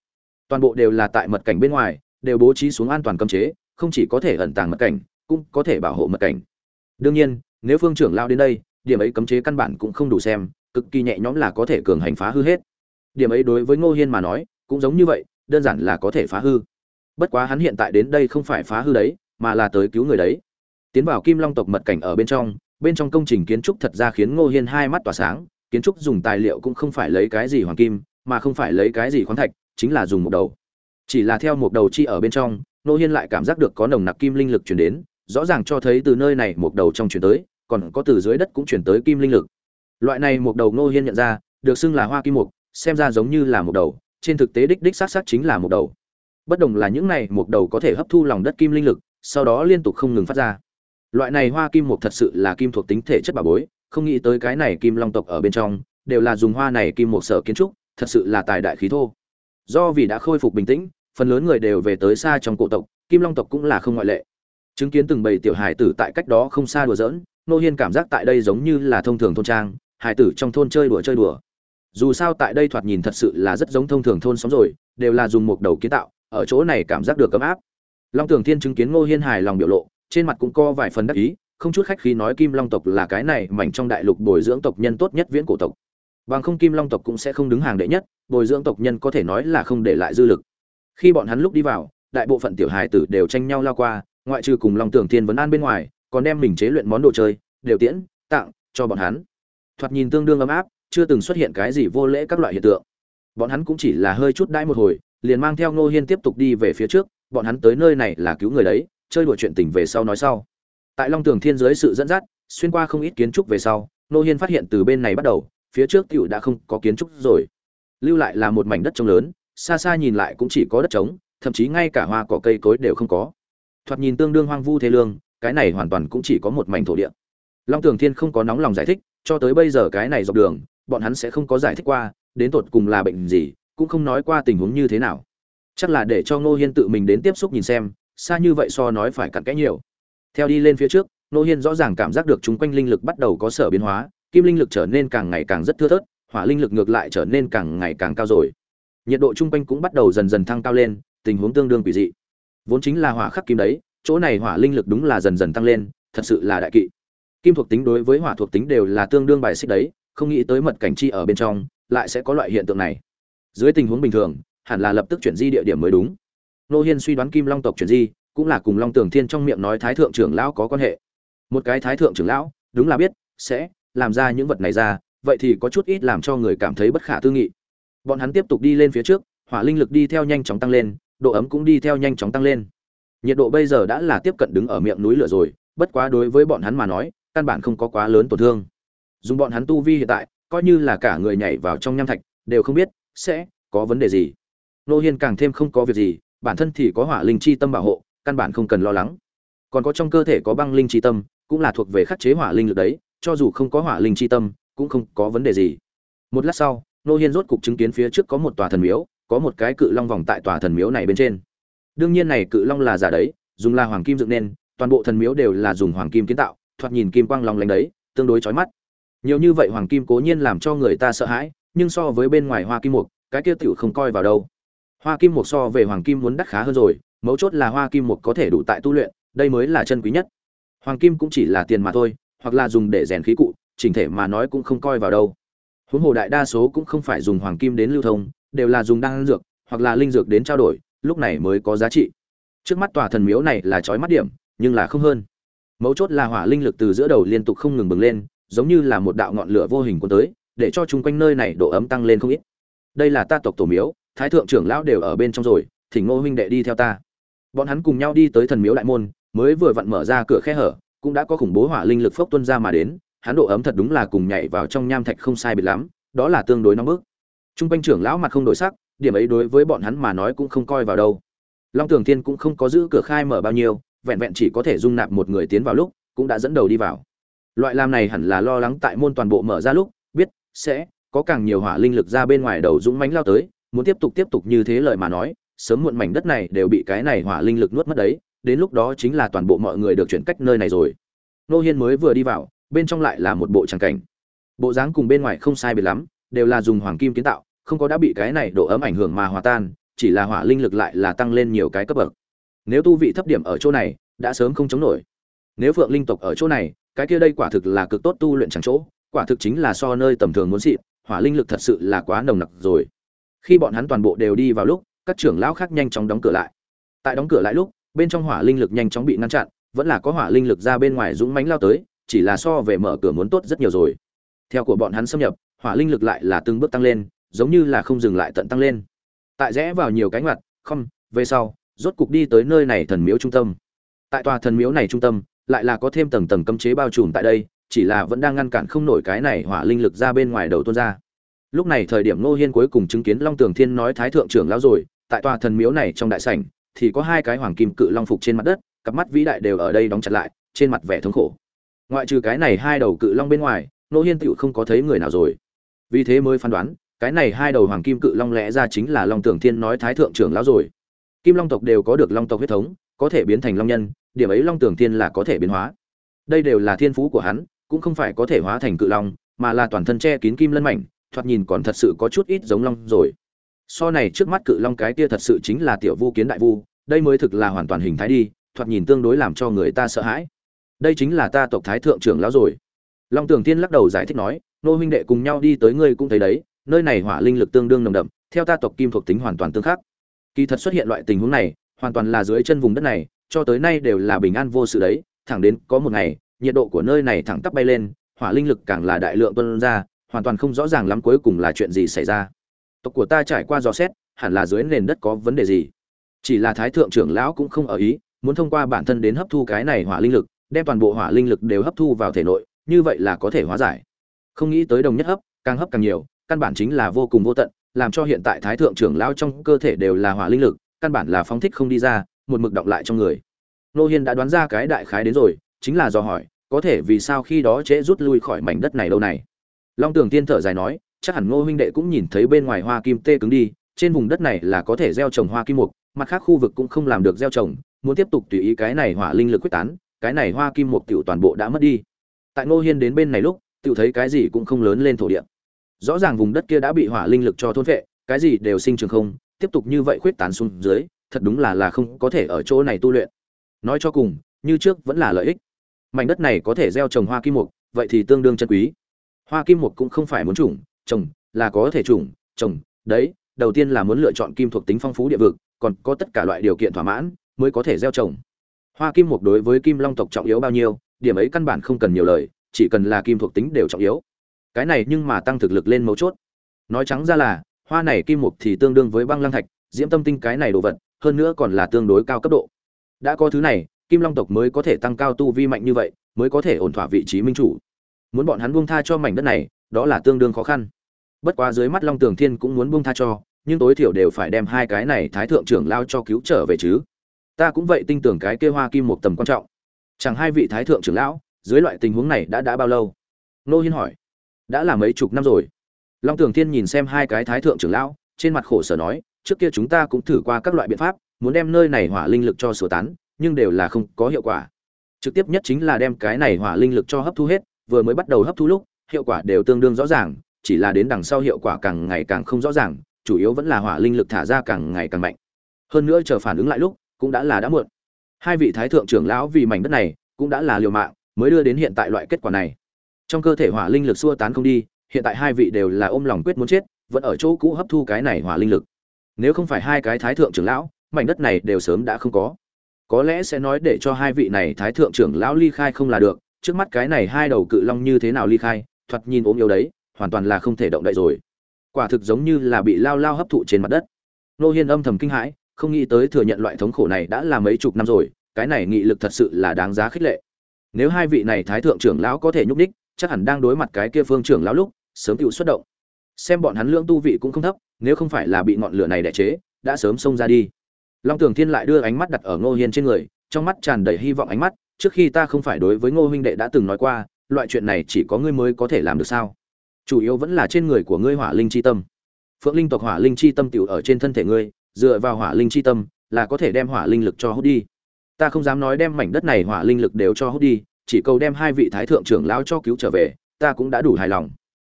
Toàn bộ đều là tại mật cảnh bên ngoài, đều bố trí xuống an toàn cấm chế, không chỉ có thể ẩn tàng mật cảnh, cũng có thể bảo hộ mật cảnh. Đương nhiên, nếu phương trưởng lao đến đây, điểm ấy cấm chế căn bản cũng không đủ xem, cực kỳ nhẹ nhõm là có thể cường hành phá hư hết. Điểm ấy đối với ngô hiên mà nói, cũng giống như vậy, đơn giản là có thể phá hư bất quá hắn hiện tại đến đây không phải phá hư đấy, mà là tới cứu người đấy. Tiến vào kim long tộc mật cảnh ở bên trong bên trong công trình kiến trúc thật ra khiến ngô hiên hai mắt tỏa sáng, kiến trúc dùng tài liệu cũng không phải lấy cái gì hoàng kim, mà không phải lấy cái gì khoáng thạch, chính là dùng một đầu. Chỉ là theo một đầu chi ở bên trong, ngô hiên lại cảm giác được có nồng nặc kim linh lực chuyển đến, rõ ràng cho thấy từ nơi này một đầu trong chuyển tới, còn có từ dưới đất cũng chuyển tới kim linh lực. Loại này một đầu ngô hiên nhận ra, được xưng là hoa kim mục, xem ra giống như là một đầu, trên thực tế đích đích xác xác chính là một đầu bất đồng là những này mục đầu có thể hấp thu lòng đất kim linh lực, sau đó liên tục không ngừng phát ra. Loại này hoa kim mục thật sự là kim thuộc tính thể chất bà bối, không nghĩ tới cái này kim long tộc ở bên trong, đều là dùng hoa này kim mục sở kiến trúc, thật sự là tài đại khí thô. Do vì đã khôi phục bình tĩnh, phần lớn người đều về tới xa trong cổ tộc, kim long tộc cũng là không ngoại lệ. Chứng kiến từng bầy tiểu hải tử tại cách đó không xa đùa giỡn, nô hiên cảm giác tại đây giống như là thông thường thôn trang, hải tử trong thôn chơi đùa chơi đùa. Dù sao tại đây thoạt nhìn thật sự là rất giống thông thường thôn sống rồi, đều là dùng một đầu kiến tạo ở chỗ này cảm giác được ấm áp. Long tường thiên chứng kiến ngô hiên hài lòng biểu lộ, trên mặt cũng có vài phần đắc ý, không chút khách khí nói kim long tộc là cái này mảnh trong đại lục bồi dưỡng tộc nhân tốt nhất viễn cổ tộc. Bằng không kim long tộc cũng sẽ không đứng hàng đệ nhất, bồi dưỡng tộc nhân có thể nói là không để lại dư lực. Khi bọn hắn lúc đi vào, đại bộ phận tiểu hài tử đều tranh nhau lao qua, ngoại trừ cùng long Tưởng thiên vấn an bên ngoài, còn đem mình chế luyện món đồ chơi, đều tiễn, tặng cho bọn hắn. Thoạt nhìn tương đương ấm áp, chưa từng xuất hiện cái gì vô lễ các loại hiện tượng. Bọn hắn cũng chỉ là hơi chút đãi một hồi liền mang theo ngô hiên tiếp tục đi về phía trước, bọn hắn tới nơi này là cứu người đấy, chơi đùa chuyện tình về sau nói sau. Tại long tường thiên giới sự dẫn dắt, xuyên qua không ít kiến trúc về sau, ngô hiên phát hiện từ bên này bắt đầu, phía trước tiểu đã không có kiến trúc rồi. Lưu lại là một mảnh đất trống lớn, xa xa nhìn lại cũng chỉ có đất trống, thậm chí ngay cả hoa cỏ cây cối đều không có. Thoạt nhìn tương đương hoang vu thế lương, cái này hoàn toàn cũng chỉ có một mảnh thổ địa. Long tường thiên không có nóng lòng giải thích, cho tới bây giờ cái này dọc đường, bọn hắn sẽ không có giải thích qua, đến tột cùng là bệnh gì cũng không nói qua tình huống như thế nào. Chắc là để cho ngô hiên tự mình đến tiếp xúc nhìn xem, xa như vậy so nói phải cặn kẽ nhiều. Theo đi lên phía trước, ngô hiên rõ ràng cảm giác được chung quanh linh lực bắt đầu có sở biến hóa, kim linh lực trở nên càng ngày càng rất thưa thớt, hỏa linh lực ngược lại trở nên càng ngày càng cao rồi. Nhiệt độ chung quanh cũng bắt đầu dần dần thăng cao lên, tình huống tương đương quỷ dị. Vốn chính là hỏa khắc kim đấy, chỗ này hỏa linh lực đúng là dần dần tăng lên, thật sự là đại kỵ. Kim thuộc tính đối với hỏa thuộc tính đều là tương đương bài xích đấy, không nghĩ tới mật cảnh chi ở bên trong, lại sẽ có loại hiện tượng này dưới tình huống bình thường, hẳn là lập tức chuyển di địa điểm mới đúng. Nô hiên suy đoán kim long tộc chuyển di, cũng là cùng long tường thiên trong miệng nói thái thượng trưởng lão có quan hệ. Một cái thái thượng trưởng lão, đúng là biết, sẽ làm ra những vật này ra, vậy thì có chút ít làm cho người cảm thấy bất khả tư nghị. Bọn hắn tiếp tục đi lên phía trước, hỏa linh lực đi theo nhanh chóng tăng lên, độ ấm cũng đi theo nhanh chóng tăng lên. Nhiệt độ bây giờ đã là tiếp cận đứng ở miệng núi lửa rồi, bất quá đối với bọn hắn mà nói, căn bản không có quá lớn tổn thương. Dùng bọn hắn tu vi hiện tại, coi như là cả người nhảy vào trong nham thạch, đều không biết sẽ có vấn đề gì? Nô hiên càng thêm không có việc gì, bản thân thì có hỏa linh chi tâm bảo hộ, căn bản không cần lo lắng. Còn có trong cơ thể có băng linh chi tâm, cũng là thuộc về khắc chế hỏa linh lực đấy, cho dù không có hỏa linh chi tâm, cũng không có vấn đề gì. Một lát sau, nô hiên rốt cục chứng kiến phía trước có một tòa thần miếu, có một cái cự long vòng tại tòa thần miếu này bên trên. Đương nhiên này cự long là giả đấy, dùng là hoàng kim dựng nên, toàn bộ thần miếu đều là dùng hoàng kim kiến tạo, thoạt nhìn kim quang long lánh đấy, tương đối chói mắt. Nhiều như vậy hoàng kim cố nhiên làm cho người ta sợ hãi nhưng so với bên ngoài hoa kim mục, cái kia tiểu không coi vào đâu. Hoa kim mục so về hoàng kim muốn đắt khá hơn rồi, mấu chốt là hoa kim mục có thể đủ tại tu luyện, đây mới là chân quý nhất. Hoàng kim cũng chỉ là tiền mà thôi, hoặc là dùng để rèn khí cụ, chỉnh thể mà nói cũng không coi vào đâu. Huống hồ đại đa số cũng không phải dùng hoàng kim đến lưu thông, đều là dùng đan dược, hoặc là linh dược đến trao đổi, lúc này mới có giá trị. Trước mắt tòa thần miếu này là chói mắt điểm, nhưng là không hơn. Mấu chốt là hỏa linh lực từ giữa đầu liên tục không ngừng bừng lên, giống như là một đạo ngọn lửa vô hình cuốn tới để cho chung quanh nơi này độ ấm tăng lên không ít. Đây là ta tộc tổ miếu, thái thượng trưởng lão đều ở bên trong rồi, thỉnh ngô huynh đệ đi theo ta. Bọn hắn cùng nhau đi tới thần miếu đại môn, mới vừa vặn mở ra cửa khe hở, cũng đã có khủng bố hỏa linh lực phốc tuân ra mà đến, hắn độ ấm thật đúng là cùng nhảy vào trong nham thạch không sai biệt lắm, đó là tương đối nóng bức. Trung quanh trưởng lão mặt không đổi sắc, điểm ấy đối với bọn hắn mà nói cũng không coi vào đâu. Long tường thiên cũng không có giữ cửa khai mở bao nhiêu, vẹn vẹn chỉ có thể dung nạp một người tiến vào lúc, cũng đã dẫn đầu đi vào. Loại làm này hẳn là lo lắng tại môn toàn bộ mở ra lúc sẽ có càng nhiều hỏa linh lực ra bên ngoài đầu dũng mãnh lao tới, muốn tiếp tục tiếp tục như thế lời mà nói, sớm muộn mảnh đất này đều bị cái này hỏa linh lực nuốt mất đấy, đến lúc đó chính là toàn bộ mọi người được chuyển cách nơi này rồi. Nô hiên mới vừa đi vào, bên trong lại là một bộ tràng cảnh. Bộ dáng cùng bên ngoài không sai biệt lắm, đều là dùng hoàng kim kiến tạo, không có đã bị cái này độ ấm ảnh hưởng mà hòa tan, chỉ là hỏa linh lực lại là tăng lên nhiều cái cấp bậc. Nếu tu vị thấp điểm ở chỗ này, đã sớm không chống nổi. Nếu phượng linh tộc ở chỗ này, cái kia đây quả thực là cực tốt tu luyện chẳng chỗ quả thực chính là so nơi tầm thường muốn xịn, hỏa linh lực thật sự là quá nồng nặc rồi. Khi bọn hắn toàn bộ đều đi vào lúc, các trưởng lão khác nhanh chóng đóng cửa lại. Tại đóng cửa lại lúc, bên trong hỏa linh lực nhanh chóng bị ngăn chặn, vẫn là có hỏa linh lực ra bên ngoài dũng mãnh lao tới, chỉ là so về mở cửa muốn tốt rất nhiều rồi. Theo của bọn hắn xâm nhập, hỏa linh lực lại là từng bước tăng lên, giống như là không dừng lại tận tăng lên. Tại rẽ vào nhiều cánh mặt không, về sau, rốt cục đi tới nơi này thần miếu trung tâm. Tại tòa thần miếu này trung tâm, lại là có thêm tầng tầng cấm chế bao trùm tại đây chỉ là vẫn đang ngăn cản không nổi cái này hỏa linh lực ra bên ngoài đầu tuôn ra. Lúc này thời điểm ngô hiên cuối cùng chứng kiến long tường thiên nói thái thượng trưởng lão rồi, tại tòa thần miếu này trong đại sảnh, thì có hai cái hoàng kim cự long phục trên mặt đất, cặp mắt vĩ đại đều ở đây đóng chặt lại, trên mặt vẻ thống khổ. Ngoại trừ cái này hai đầu cự long bên ngoài, ngô hiên tựu không có thấy người nào rồi. Vì thế mới phán đoán, cái này hai đầu hoàng kim cự long lẽ ra chính là long tường thiên nói thái thượng trưởng lão rồi. Kim long tộc đều có được long tộc huyết thống, có thể biến thành long nhân, điểm ấy long tường thiên là có thể biến hóa. Đây đều là thiên phú của hắn cũng không phải có thể hóa thành cự long, mà là toàn thân che kín kim lân mảnh, thoạt nhìn còn thật sự có chút ít giống long rồi. So này trước mắt cự long cái kia thật sự chính là tiểu vu kiến đại vu, đây mới thực là hoàn toàn hình thái đi, thoạt nhìn tương đối làm cho người ta sợ hãi. Đây chính là ta tộc thái thượng trưởng lão rồi. Long tường thiên lắc đầu giải thích nói, nô huynh đệ cùng nhau đi tới ngươi cũng thấy đấy, nơi này hỏa linh lực tương đương nồng đậm, theo ta tộc kim thuộc tính hoàn toàn tương khắc. Kỳ thật xuất hiện loại tình huống này, hoàn toàn là dưới chân vùng đất này, cho tới nay đều là bình an vô sự đấy, thẳng đến có một ngày nhiệt độ của nơi này thẳng tắp bay lên, hỏa linh lực càng là đại lượng tuôn ra, hoàn toàn không rõ ràng lắm cuối cùng là chuyện gì xảy ra. Tộc của ta trải qua dò xét, hẳn là dưới nền đất có vấn đề gì. Chỉ là thái thượng trưởng lão cũng không ở ý, muốn thông qua bản thân đến hấp thu cái này hỏa linh lực, đem toàn bộ hỏa linh lực đều hấp thu vào thể nội, như vậy là có thể hóa giải. Không nghĩ tới đồng nhất hấp, càng hấp càng nhiều, căn bản chính là vô cùng vô tận, làm cho hiện tại thái thượng trưởng lão trong cơ thể đều là hỏa linh lực, căn bản là phóng thích không đi ra, một mực động lại trong người. Nô hiên đã đoán ra cái đại khái đến rồi chính là do hỏi, có thể vì sao khi đó trễ rút lui khỏi mảnh đất này lâu này? Long tường tiên thở dài nói, chắc hẳn ngô huynh đệ cũng nhìn thấy bên ngoài hoa kim tê cứng đi, trên vùng đất này là có thể gieo trồng hoa kim mục, mặt khác khu vực cũng không làm được gieo trồng, muốn tiếp tục tùy ý cái này hỏa linh lực quyết tán, cái này hoa kim mục tiểu toàn bộ đã mất đi. Tại ngô hiên đến bên này lúc, tiểu thấy cái gì cũng không lớn lên thổ địa. Rõ ràng vùng đất kia đã bị hỏa linh lực cho thôn vệ, cái gì đều sinh trường không, tiếp tục như vậy khuyết tán xuống dưới, thật đúng là là không có thể ở chỗ này tu luyện. Nói cho cùng, như trước vẫn là lợi ích mảnh đất này có thể gieo trồng hoa kim mục, vậy thì tương đương chân quý. Hoa kim mục cũng không phải muốn trồng trồng là có thể trồng trồng, đấy, đầu tiên là muốn lựa chọn kim thuộc tính phong phú địa vực, còn có tất cả loại điều kiện thỏa mãn mới có thể gieo trồng. Hoa kim mục đối với kim long tộc trọng yếu bao nhiêu, điểm ấy căn bản không cần nhiều lời, chỉ cần là kim thuộc tính đều trọng yếu. Cái này nhưng mà tăng thực lực lên mấu chốt. Nói trắng ra là, hoa này kim mục thì tương đương với băng lăng thạch, diễm tâm tinh cái này đồ vật, hơn nữa còn là tương đối cao cấp độ. Đã có thứ này kim long tộc mới có thể tăng cao tu vi mạnh như vậy, mới có thể ổn thỏa vị trí minh chủ. Muốn bọn hắn buông tha cho mảnh đất này, đó là tương đương khó khăn. Bất quá dưới mắt long tường thiên cũng muốn buông tha cho, nhưng tối thiểu đều phải đem hai cái này thái thượng trưởng lao cho cứu trở về chứ. Ta cũng vậy tin tưởng cái kê hoa kim một tầm quan trọng. Chẳng hai vị thái thượng trưởng lão, dưới loại tình huống này đã đã bao lâu? Nô hiên hỏi. Đã là mấy chục năm rồi. Long tường thiên nhìn xem hai cái thái thượng trưởng lão, trên mặt khổ sở nói, trước kia chúng ta cũng thử qua các loại biện pháp, muốn đem nơi này hỏa linh lực cho sửa tán nhưng đều là không có hiệu quả. Trực tiếp nhất chính là đem cái này hỏa linh lực cho hấp thu hết, vừa mới bắt đầu hấp thu lúc, hiệu quả đều tương đương rõ ràng, chỉ là đến đằng sau hiệu quả càng ngày càng không rõ ràng, chủ yếu vẫn là hỏa linh lực thả ra càng ngày càng mạnh. Hơn nữa chờ phản ứng lại lúc, cũng đã là đã muộn. Hai vị thái thượng trưởng lão vì mảnh đất này, cũng đã là liều mạng, mới đưa đến hiện tại loại kết quả này. Trong cơ thể hỏa linh lực xua tán không đi, hiện tại hai vị đều là ôm lòng quyết muốn chết, vẫn ở chỗ cũ hấp thu cái này hỏa linh lực. Nếu không phải hai cái thái thượng trưởng lão, mảnh đất này đều sớm đã không có có lẽ sẽ nói để cho hai vị này thái thượng trưởng lão ly khai không là được, trước mắt cái này hai đầu cự long như thế nào ly khai, thoạt nhìn ốm yếu đấy, hoàn toàn là không thể động đậy rồi. Quả thực giống như là bị lao lao hấp thụ trên mặt đất. Nô hiên âm thầm kinh hãi, không nghĩ tới thừa nhận loại thống khổ này đã là mấy chục năm rồi, cái này nghị lực thật sự là đáng giá khích lệ. Nếu hai vị này thái thượng trưởng lão có thể nhúc đích chắc hẳn đang đối mặt cái kia phương trưởng lão lúc, sớm tự xuất động. Xem bọn hắn lưỡng tu vị cũng không thấp, nếu không phải là bị ngọn lửa này đẻ chế, đã sớm xông ra đi long tường thiên lại đưa ánh mắt đặt ở ngô hiên trên người, trong mắt tràn đầy hy vọng ánh mắt, trước khi ta không phải đối với ngô huynh đệ đã từng nói qua, loại chuyện này chỉ có ngươi mới có thể làm được sao? Chủ yếu vẫn là trên người của ngươi hỏa linh chi tâm. Phượng linh tộc hỏa linh chi tâm tiểu ở trên thân thể ngươi, dựa vào hỏa linh chi tâm là có thể đem hỏa linh lực cho hút đi. Ta không dám nói đem mảnh đất này hỏa linh lực đều cho hút đi, chỉ cầu đem hai vị thái thượng trưởng lão cho cứu trở về, ta cũng đã đủ hài lòng.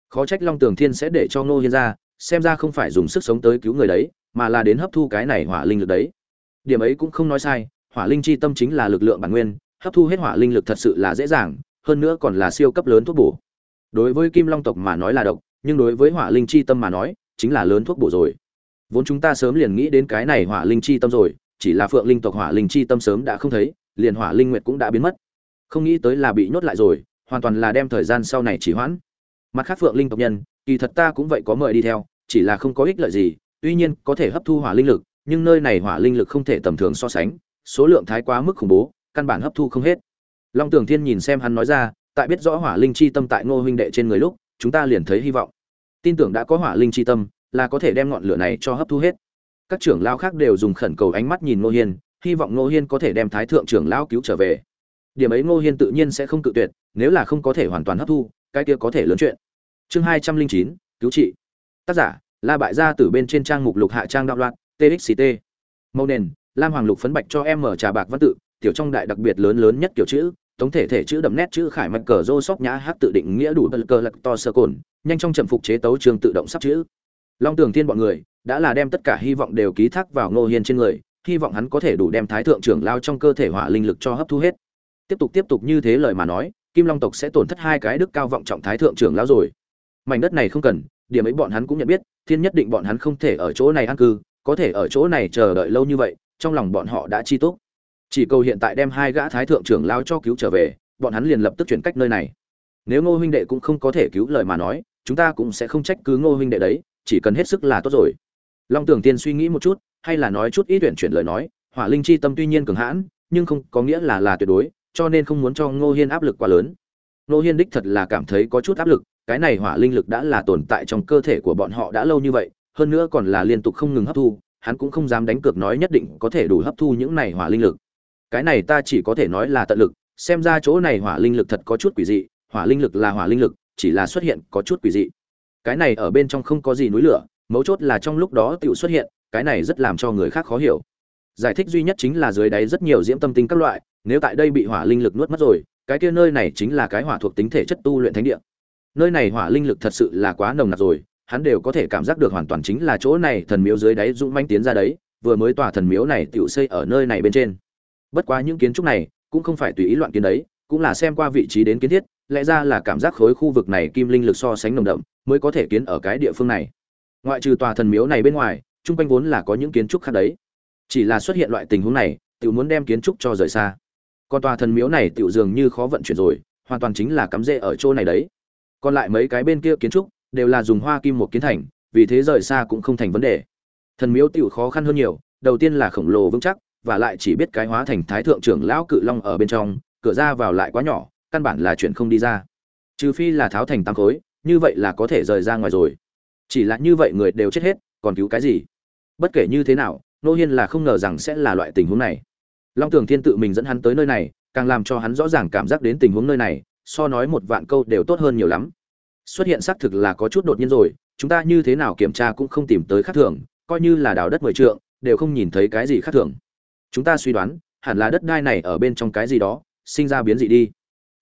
Khó trách long tường thiên sẽ để cho ngô hiên ra, xem ra không phải dùng sức sống tới cứu người đấy mà là đến hấp thu cái này hỏa linh lực đấy. Điểm ấy cũng không nói sai, hỏa linh chi tâm chính là lực lượng bản nguyên, hấp thu hết hỏa linh lực thật sự là dễ dàng, hơn nữa còn là siêu cấp lớn thuốc bổ. Đối với kim long tộc mà nói là độc, nhưng đối với hỏa linh chi tâm mà nói, chính là lớn thuốc bổ rồi. Vốn chúng ta sớm liền nghĩ đến cái này hỏa linh chi tâm rồi, chỉ là phượng linh tộc hỏa linh chi tâm sớm đã không thấy, liền hỏa linh nguyệt cũng đã biến mất. Không nghĩ tới là bị nhốt lại rồi, hoàn toàn là đem thời gian sau này chỉ hoãn. Mặt khác phượng linh tộc nhân, kỳ thật ta cũng vậy có mời đi theo, chỉ là không có ích lợi gì tuy nhiên, có thể hấp thu hỏa linh lực, nhưng nơi này hỏa linh lực không thể tầm thường so sánh, số lượng thái quá mức khủng bố, căn bản hấp thu không hết. Long Tưởng thiên nhìn xem hắn nói ra, tại biết rõ hỏa linh chi tâm tại ngô huynh đệ trên người lúc, chúng ta liền thấy hy vọng. Tin tưởng đã có hỏa linh chi tâm, là có thể đem ngọn lửa này cho hấp thu hết. Các trưởng lão khác đều dùng khẩn cầu ánh mắt nhìn ngô hiên, hy vọng ngô hiên có thể đem thái thượng trưởng lão cứu trở về. Điểm ấy ngô hiên tự nhiên sẽ không cự tuyệt, nếu là không có thể hoàn toàn hấp thu, cái kia có thể lớn chuyện. Chương hai trăm linh chín, cứu trị. Tác giả la bại gia từ bên trên trang mục lục hạ trang đạo loạn txct màu nền, lam hoàng lục phấn bạch cho em mở trà bạc văn tự, tiểu trong đại đặc biệt lớn lớn nhất kiểu chữ tổng thể thể chữ đậm nét chữ khải mạch cờ rô sóc nhã hát tự định nghĩa đủ bật cờ lật to sơ cồn, nhanh trong trầm phục chế tấu trường tự động sắp chữ. Long tường thiên bọn người, đã là đem tất cả hy vọng đều ký thác vào ngô hiên trên người, hy vọng hắn có thể đủ đem thái thượng trưởng lao trong cơ thể hỏa linh lực cho hấp thu hết. Tiếp tục tiếp tục như thế lời mà nói, kim long tộc sẽ tổn thất hai cái đức cao vọng trọng thái thượng trưởng lao rồi. Mảnh đất này không cần điểm ấy bọn hắn cũng nhận biết, thiên nhất định bọn hắn không thể ở chỗ này an cư, có thể ở chỗ này chờ đợi lâu như vậy, trong lòng bọn họ đã chi tốt. Chỉ cầu hiện tại đem hai gã thái thượng trưởng lao cho cứu trở về, bọn hắn liền lập tức chuyển cách nơi này. Nếu ngô huynh đệ cũng không có thể cứu lời mà nói, chúng ta cũng sẽ không trách cứ ngô huynh đệ đấy, chỉ cần hết sức là tốt rồi. Long tưởng tiên suy nghĩ một chút, hay là nói chút ý tuyển chuyển lời nói, hỏa linh chi tâm tuy nhiên cường hãn, nhưng không có nghĩa là là tuyệt đối, cho nên không muốn cho ngô hiên áp lực quá lớn. Ngô hiên đích thật là cảm thấy có chút áp lực cái này hỏa linh lực đã là tồn tại trong cơ thể của bọn họ đã lâu như vậy, hơn nữa còn là liên tục không ngừng hấp thu, hắn cũng không dám đánh cược nói nhất định có thể đủ hấp thu những này hỏa linh lực. Cái này ta chỉ có thể nói là tận lực, xem ra chỗ này hỏa linh lực thật có chút quỷ dị, hỏa linh lực là hỏa linh lực, chỉ là xuất hiện có chút quỷ dị. Cái này ở bên trong không có gì núi lửa, mấu chốt là trong lúc đó tựu xuất hiện, cái này rất làm cho người khác khó hiểu. Giải thích duy nhất chính là dưới đáy rất nhiều diễm tâm tinh các loại, nếu tại đây bị hỏa linh lực nuốt mất rồi, cái kia nơi này chính là cái hỏa thuộc tính thể chất tu luyện thánh địa nơi này hỏa linh lực thật sự là quá nồng nặc rồi, hắn đều có thể cảm giác được hoàn toàn chính là chỗ này thần miếu dưới đáy dũng manh tiến ra đấy, vừa mới tòa thần miếu này tự xây ở nơi này bên trên. Bất quá những kiến trúc này cũng không phải tùy ý loạn kiến đấy, cũng là xem qua vị trí đến kiến thiết, lẽ ra là cảm giác khối khu vực này kim linh lực so sánh nồng đậm mới có thể kiến ở cái địa phương này. Ngoại trừ tòa thần miếu này bên ngoài, chung quanh vốn là có những kiến trúc khác đấy. Chỉ là xuất hiện loại tình huống này tự muốn đem kiến trúc cho rời xa. Còn tòa thần miếu này tự dường như khó vận chuyển rồi, hoàn toàn chính là cắm rễ ở chỗ này đấy còn lại mấy cái bên kia kiến trúc đều là dùng hoa kim một kiến thành, vì thế rời xa cũng không thành vấn đề. Thần miếu tiểu khó khăn hơn nhiều, đầu tiên là khổng lồ vững chắc, và lại chỉ biết cái hóa thành thái thượng trưởng lão cự long ở bên trong, cửa ra vào lại quá nhỏ, căn bản là chuyện không đi ra. Trừ phi là tháo thành tăng khối, như vậy là có thể rời ra ngoài rồi. Chỉ là như vậy người đều chết hết, còn cứu cái gì? Bất kể như thế nào, nô hiên là không ngờ rằng sẽ là loại tình huống này. Long tường thiên tự mình dẫn hắn tới nơi này, càng làm cho hắn rõ ràng cảm giác đến tình huống nơi này so nói một vạn câu đều tốt hơn nhiều lắm. Xuất hiện xác thực là có chút đột nhiên rồi, chúng ta như thế nào kiểm tra cũng không tìm tới khác thường, coi như là đào đất mười trượng, đều không nhìn thấy cái gì khác thường. Chúng ta suy đoán, hẳn là đất đai này ở bên trong cái gì đó, sinh ra biến dị đi.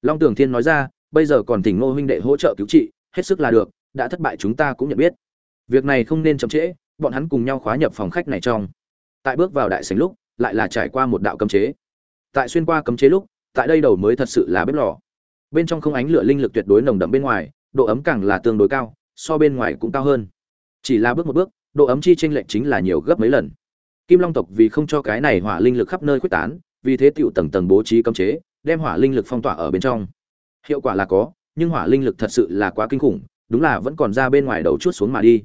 Long tường thiên nói ra, bây giờ còn tỉnh ngô huynh đệ hỗ trợ cứu trị, hết sức là được, đã thất bại chúng ta cũng nhận biết. Việc này không nên chậm trễ, bọn hắn cùng nhau khóa nhập phòng khách này trong. Tại bước vào đại sảnh lúc, lại là trải qua một đạo cấm chế. Tại xuyên qua cấm chế lúc, tại đây đầu mới thật sự là bếp lò bên trong không ánh lửa linh lực tuyệt đối nồng đậm bên ngoài, độ ấm càng là tương đối cao, so bên ngoài cũng cao hơn. Chỉ là bước một bước, độ ấm chi tranh lệch chính là nhiều gấp mấy lần. Kim long tộc vì không cho cái này hỏa linh lực khắp nơi quyết tán, vì thế tiểu tầng tầng bố trí cấm chế, đem hỏa linh lực phong tỏa ở bên trong. Hiệu quả là có, nhưng hỏa linh lực thật sự là quá kinh khủng, đúng là vẫn còn ra bên ngoài đầu chút xuống mà đi.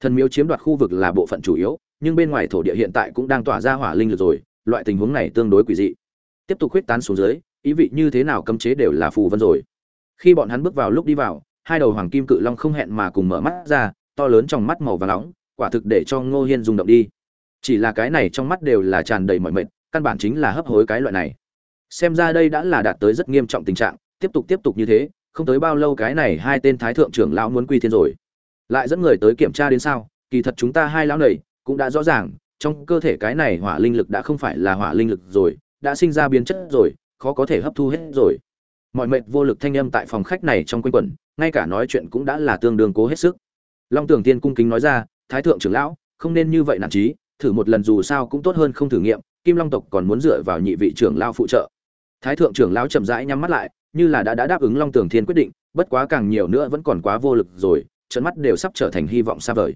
Thần miếu chiếm đoạt khu vực là bộ phận chủ yếu, nhưng bên ngoài thổ địa hiện tại cũng đang tỏa ra hỏa linh lực rồi, loại tình huống này tương đối quỷ dị. Tiếp tục huyết tán xuống dưới ý vị như thế nào cấm chế đều là phù vân rồi. Khi bọn hắn bước vào lúc đi vào, hai đầu hoàng kim cự long không hẹn mà cùng mở mắt ra, to lớn trong mắt màu vàng nóng, quả thực để cho ngô hiên rung động đi. Chỉ là cái này trong mắt đều là tràn đầy mọi mệt, căn bản chính là hấp hối cái loại này. Xem ra đây đã là đạt tới rất nghiêm trọng tình trạng, tiếp tục tiếp tục như thế, không tới bao lâu cái này hai tên thái thượng trưởng lão muốn quy thiên rồi. Lại dẫn người tới kiểm tra đến sao, kỳ thật chúng ta hai lão này cũng đã rõ ràng, trong cơ thể cái này hỏa linh lực đã không phải là hỏa linh lực rồi, đã sinh ra biến chất rồi khó có thể hấp thu hết rồi. Mọi mệnh vô lực thanh âm tại phòng khách này trong quanh quẩn, ngay cả nói chuyện cũng đã là tương đương cố hết sức. Long tưởng tiên cung kính nói ra, thái thượng trưởng lão, không nên như vậy nản trí thử một lần dù sao cũng tốt hơn không thử nghiệm, kim long tộc còn muốn dựa vào nhị vị trưởng lao phụ trợ. Thái thượng trưởng lão chậm rãi nhắm mắt lại, như là đã đã đáp ứng long tưởng thiên quyết định, bất quá càng nhiều nữa vẫn còn quá vô lực rồi trận mắt đều sắp trở thành hy vọng xa vời.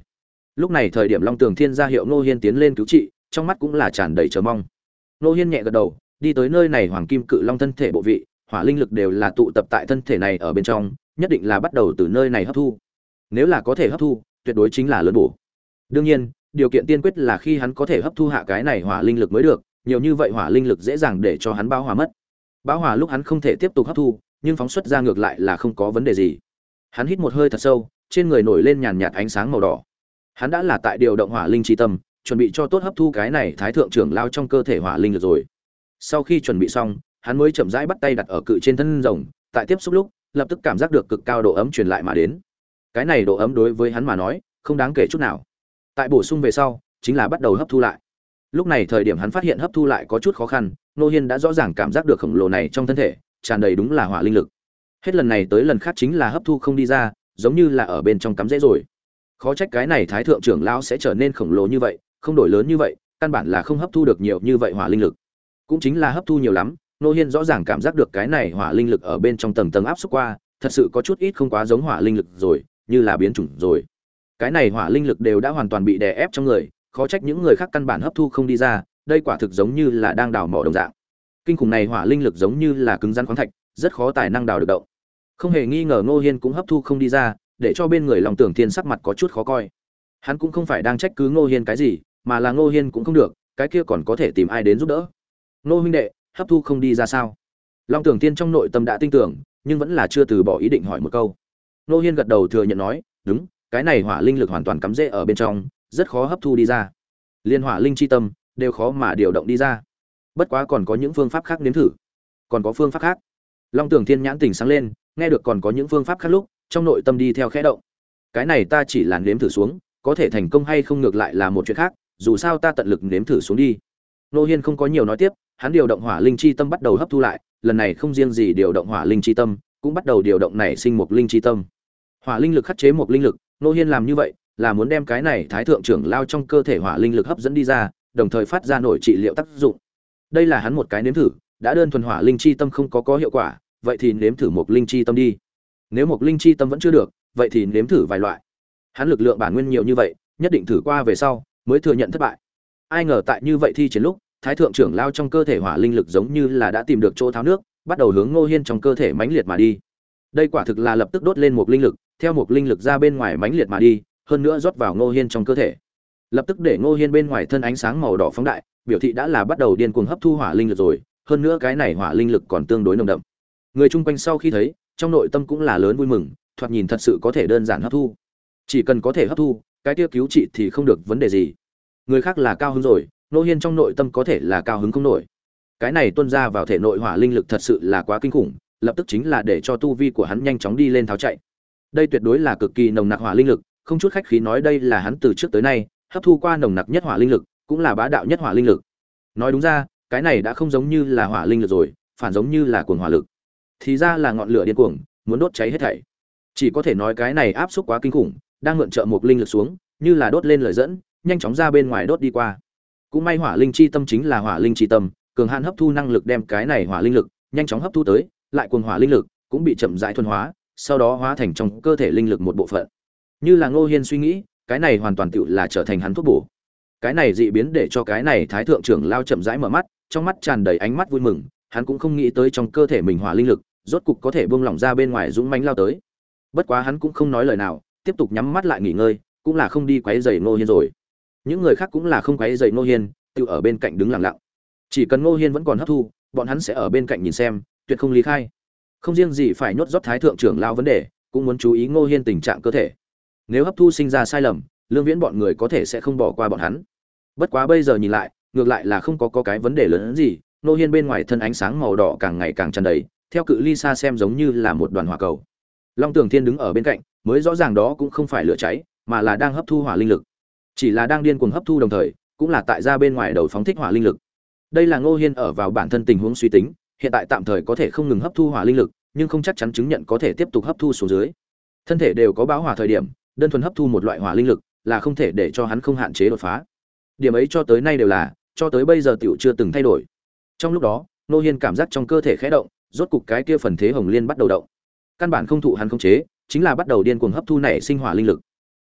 Lúc này thời điểm long tường thiên ra hiệu nô hiên tiến lên cứu trị, trong mắt cũng là tràn đầy chờ mong. Nô hiên nhẹ gật đầu đi tới nơi này hoàng kim cự long thân thể bộ vị, hỏa linh lực đều là tụ tập tại thân thể này ở bên trong, nhất định là bắt đầu từ nơi này hấp thu. Nếu là có thể hấp thu, tuyệt đối chính là lớn bổ. Đương nhiên, điều kiện tiên quyết là khi hắn có thể hấp thu hạ cái này hỏa linh lực mới được, nhiều như vậy hỏa linh lực dễ dàng để cho hắn bao hòa mất. Bão hỏa lúc hắn không thể tiếp tục hấp thu, nhưng phóng xuất ra ngược lại là không có vấn đề gì. Hắn hít một hơi thật sâu, trên người nổi lên nhàn nhạt ánh sáng màu đỏ. Hắn đã là tại điều động hỏa linh chi tâm, chuẩn bị cho tốt hấp thu cái này thái thượng trưởng lao trong cơ thể hỏa linh lực rồi sau khi chuẩn bị xong, hắn mới chậm rãi bắt tay đặt ở cự trên thân rồng, tại tiếp xúc lúc, lập tức cảm giác được cực cao độ ấm truyền lại mà đến. Cái này độ ấm đối với hắn mà nói, không đáng kể chút nào. Tại bổ sung về sau, chính là bắt đầu hấp thu lại. Lúc này thời điểm hắn phát hiện hấp thu lại có chút khó khăn nô hiên đã rõ ràng cảm giác được khổng lồ này trong thân thể, tràn đầy đúng là hỏa linh lực. Hết lần này tới lần khác chính là hấp thu không đi ra, giống như là ở bên trong cắm rễ rồi. Khó trách cái này thái thượng trưởng lão sẽ trở nên khổng lồ như vậy, không đổi lớn như vậy, căn bản là không hấp thu được nhiều như vậy hỏa linh lực cũng chính là hấp thu nhiều lắm, nô hiên rõ ràng cảm giác được cái này hỏa linh lực ở bên trong tầng tầng áp xúc qua, thật sự có chút ít không quá giống hỏa linh lực rồi, như là biến chủng rồi. Cái này hỏa linh lực đều đã hoàn toàn bị đè ép trong người, khó trách những người khác căn bản hấp thu không đi ra, đây quả thực giống như là đang đào mỏ đồng dạng. Kinh khủng này hỏa linh lực giống như là cứng rắn khoáng thạch, rất khó tài năng đào được động. Không hề nghi ngờ ngô hiên cũng hấp thu không đi ra, để cho bên người lòng tưởng thiên sắc mặt có chút khó coi. Hắn cũng không phải đang trách cứ ngô hiên cái gì, mà là ngô hiên cũng không được, cái kia còn có thể tìm ai đến giúp đỡ. Nô huynh đệ, hấp thu không đi ra sao? Long tưởng thiên trong nội tâm đã tin tưởng, nhưng vẫn là chưa từ bỏ ý định hỏi một câu. Nô hiên gật đầu thừa nhận nói, đúng, cái này hỏa linh lực hoàn toàn cắm rễ ở bên trong, rất khó hấp thu đi ra. Liên hỏa linh chi tâm, đều khó mà điều động đi ra. Bất quá còn có những phương pháp khác nếm thử. Còn có phương pháp khác. Long tưởng thiên nhãn tỉnh sáng lên, nghe được còn có những phương pháp khác lúc, trong nội tâm đi theo khẽ động. Cái này ta chỉ là nếm thử xuống, có thể thành công hay không ngược lại là một chuyện khác, dù sao ta tận lực nếm thử xuống đi. Nô hiên không có nhiều nói tiếp hắn điều động hỏa linh chi tâm bắt đầu hấp thu lại, lần này không riêng gì điều động hỏa linh chi tâm, cũng bắt đầu điều động nảy sinh một linh chi tâm. Hỏa linh lực khắc chế một linh lực, nô hiên làm như vậy, là muốn đem cái này thái thượng trưởng lao trong cơ thể hỏa linh lực hấp dẫn đi ra, đồng thời phát ra nổi trị liệu tác dụng. Đây là hắn một cái nếm thử, đã đơn thuần hỏa linh chi tâm không có có hiệu quả, vậy thì nếm thử một linh chi tâm đi. Nếu một linh chi tâm vẫn chưa được, vậy thì nếm thử vài loại. Hắn lực lượng bản nguyên nhiều như vậy, nhất định thử qua về sau, mới thừa nhận thất bại. Ai ngờ tại như vậy thi chiến lúc thái thượng trưởng lao trong cơ thể hỏa linh lực giống như là đã tìm được chỗ tháo nước, bắt đầu hướng ngô hiên trong cơ thể mãnh liệt mà đi. Đây quả thực là lập tức đốt lên một linh lực, theo một linh lực ra bên ngoài mãnh liệt mà đi, hơn nữa rót vào ngô hiên trong cơ thể. Lập tức để ngô hiên bên ngoài thân ánh sáng màu đỏ phóng đại, biểu thị đã là bắt đầu điên cuồng hấp thu hỏa linh lực rồi, hơn nữa cái này hỏa linh lực còn tương đối nồng đậm. Người chung quanh sau khi thấy, trong nội tâm cũng là lớn vui mừng, thoạt nhìn thật sự có thể đơn giản hấp thu. Chỉ cần có thể hấp thu, cái tiêu cứu trị thì không được vấn đề gì. Người khác là cao hứng rồi nô hiên trong nội tâm có thể là cao hứng không nổi. Cái này tuân ra vào thể nội hỏa linh lực thật sự là quá kinh khủng, lập tức chính là để cho tu vi của hắn nhanh chóng đi lên tháo chạy. Đây tuyệt đối là cực kỳ nồng nặc hỏa linh lực, không chút khách khí nói đây là hắn từ trước tới nay hấp thu qua nồng nặc nhất hỏa linh lực, cũng là bá đạo nhất hỏa linh lực. Nói đúng ra, cái này đã không giống như là hỏa linh lực rồi, phản giống như là cuồng hỏa lực. Thì ra là ngọn lửa điên cuồng, muốn đốt cháy hết thảy. Chỉ có thể nói cái này áp suất quá kinh khủng, đang mượn trợ một linh lực xuống, như là đốt lên lời dẫn, nhanh chóng ra bên ngoài đốt đi qua cũng may hỏa linh chi tâm chính là hỏa linh chi tâm, cường hạn hấp thu năng lực đem cái này hỏa linh lực nhanh chóng hấp thu tới, lại cuồng hỏa linh lực cũng bị chậm rãi thuần hóa, sau đó hóa thành trong cơ thể linh lực một bộ phận. Như là ngô hiên suy nghĩ, cái này hoàn toàn tựu là trở thành hắn thuốc bổ. Cái này dị biến để cho cái này thái thượng trưởng lao chậm rãi mở mắt, trong mắt tràn đầy ánh mắt vui mừng, hắn cũng không nghĩ tới trong cơ thể mình hỏa linh lực, rốt cục có thể buông lỏng ra bên ngoài dũng mánh lao tới. Bất quá hắn cũng không nói lời nào, tiếp tục nhắm mắt lại nghỉ ngơi, cũng là không đi quấy rầy ngô hiên rồi những người khác cũng là không quấy rầy ngô hiên tự ở bên cạnh đứng lặng lặng. Chỉ cần ngô hiên vẫn còn hấp thu bọn hắn sẽ ở bên cạnh nhìn xem tuyệt không lý khai. Không riêng gì phải nhốt rót thái thượng trưởng lao vấn đề cũng muốn chú ý ngô hiên tình trạng cơ thể. Nếu hấp thu sinh ra sai lầm lương viễn bọn người có thể sẽ không bỏ qua bọn hắn. Bất quá bây giờ nhìn lại ngược lại là không có, có cái vấn đề lớn hơn gì ngô hiên bên ngoài thân ánh sáng màu đỏ càng ngày càng tràn đầy theo cự ly xa xem giống như là một đoàn hỏa cầu. Long tường thiên đứng ở bên cạnh mới rõ ràng đó cũng không phải lửa cháy mà là đang hấp thu hỏa linh lực chỉ là đang điên cuồng hấp thu đồng thời, cũng là tại ra bên ngoài đầu phóng thích hỏa linh lực. Đây là ngô hiên ở vào bản thân tình huống suy tính, hiện tại tạm thời có thể không ngừng hấp thu hỏa linh lực, nhưng không chắc chắn chứng nhận có thể tiếp tục hấp thu xuống dưới. Thân thể đều có báo hỏa thời điểm, đơn thuần hấp thu một loại hỏa linh lực, là không thể để cho hắn không hạn chế đột phá. Điểm ấy cho tới nay đều là, cho tới bây giờ tiểu chưa từng thay đổi. Trong lúc đó nô hiên cảm giác trong cơ thể khẽ động, rốt cục cái kia phần thế hồng liên bắt đầu động. Căn bản không thụ hắn không chế, chính là bắt đầu điên cuồng hấp thu nảy sinh hỏa linh lực.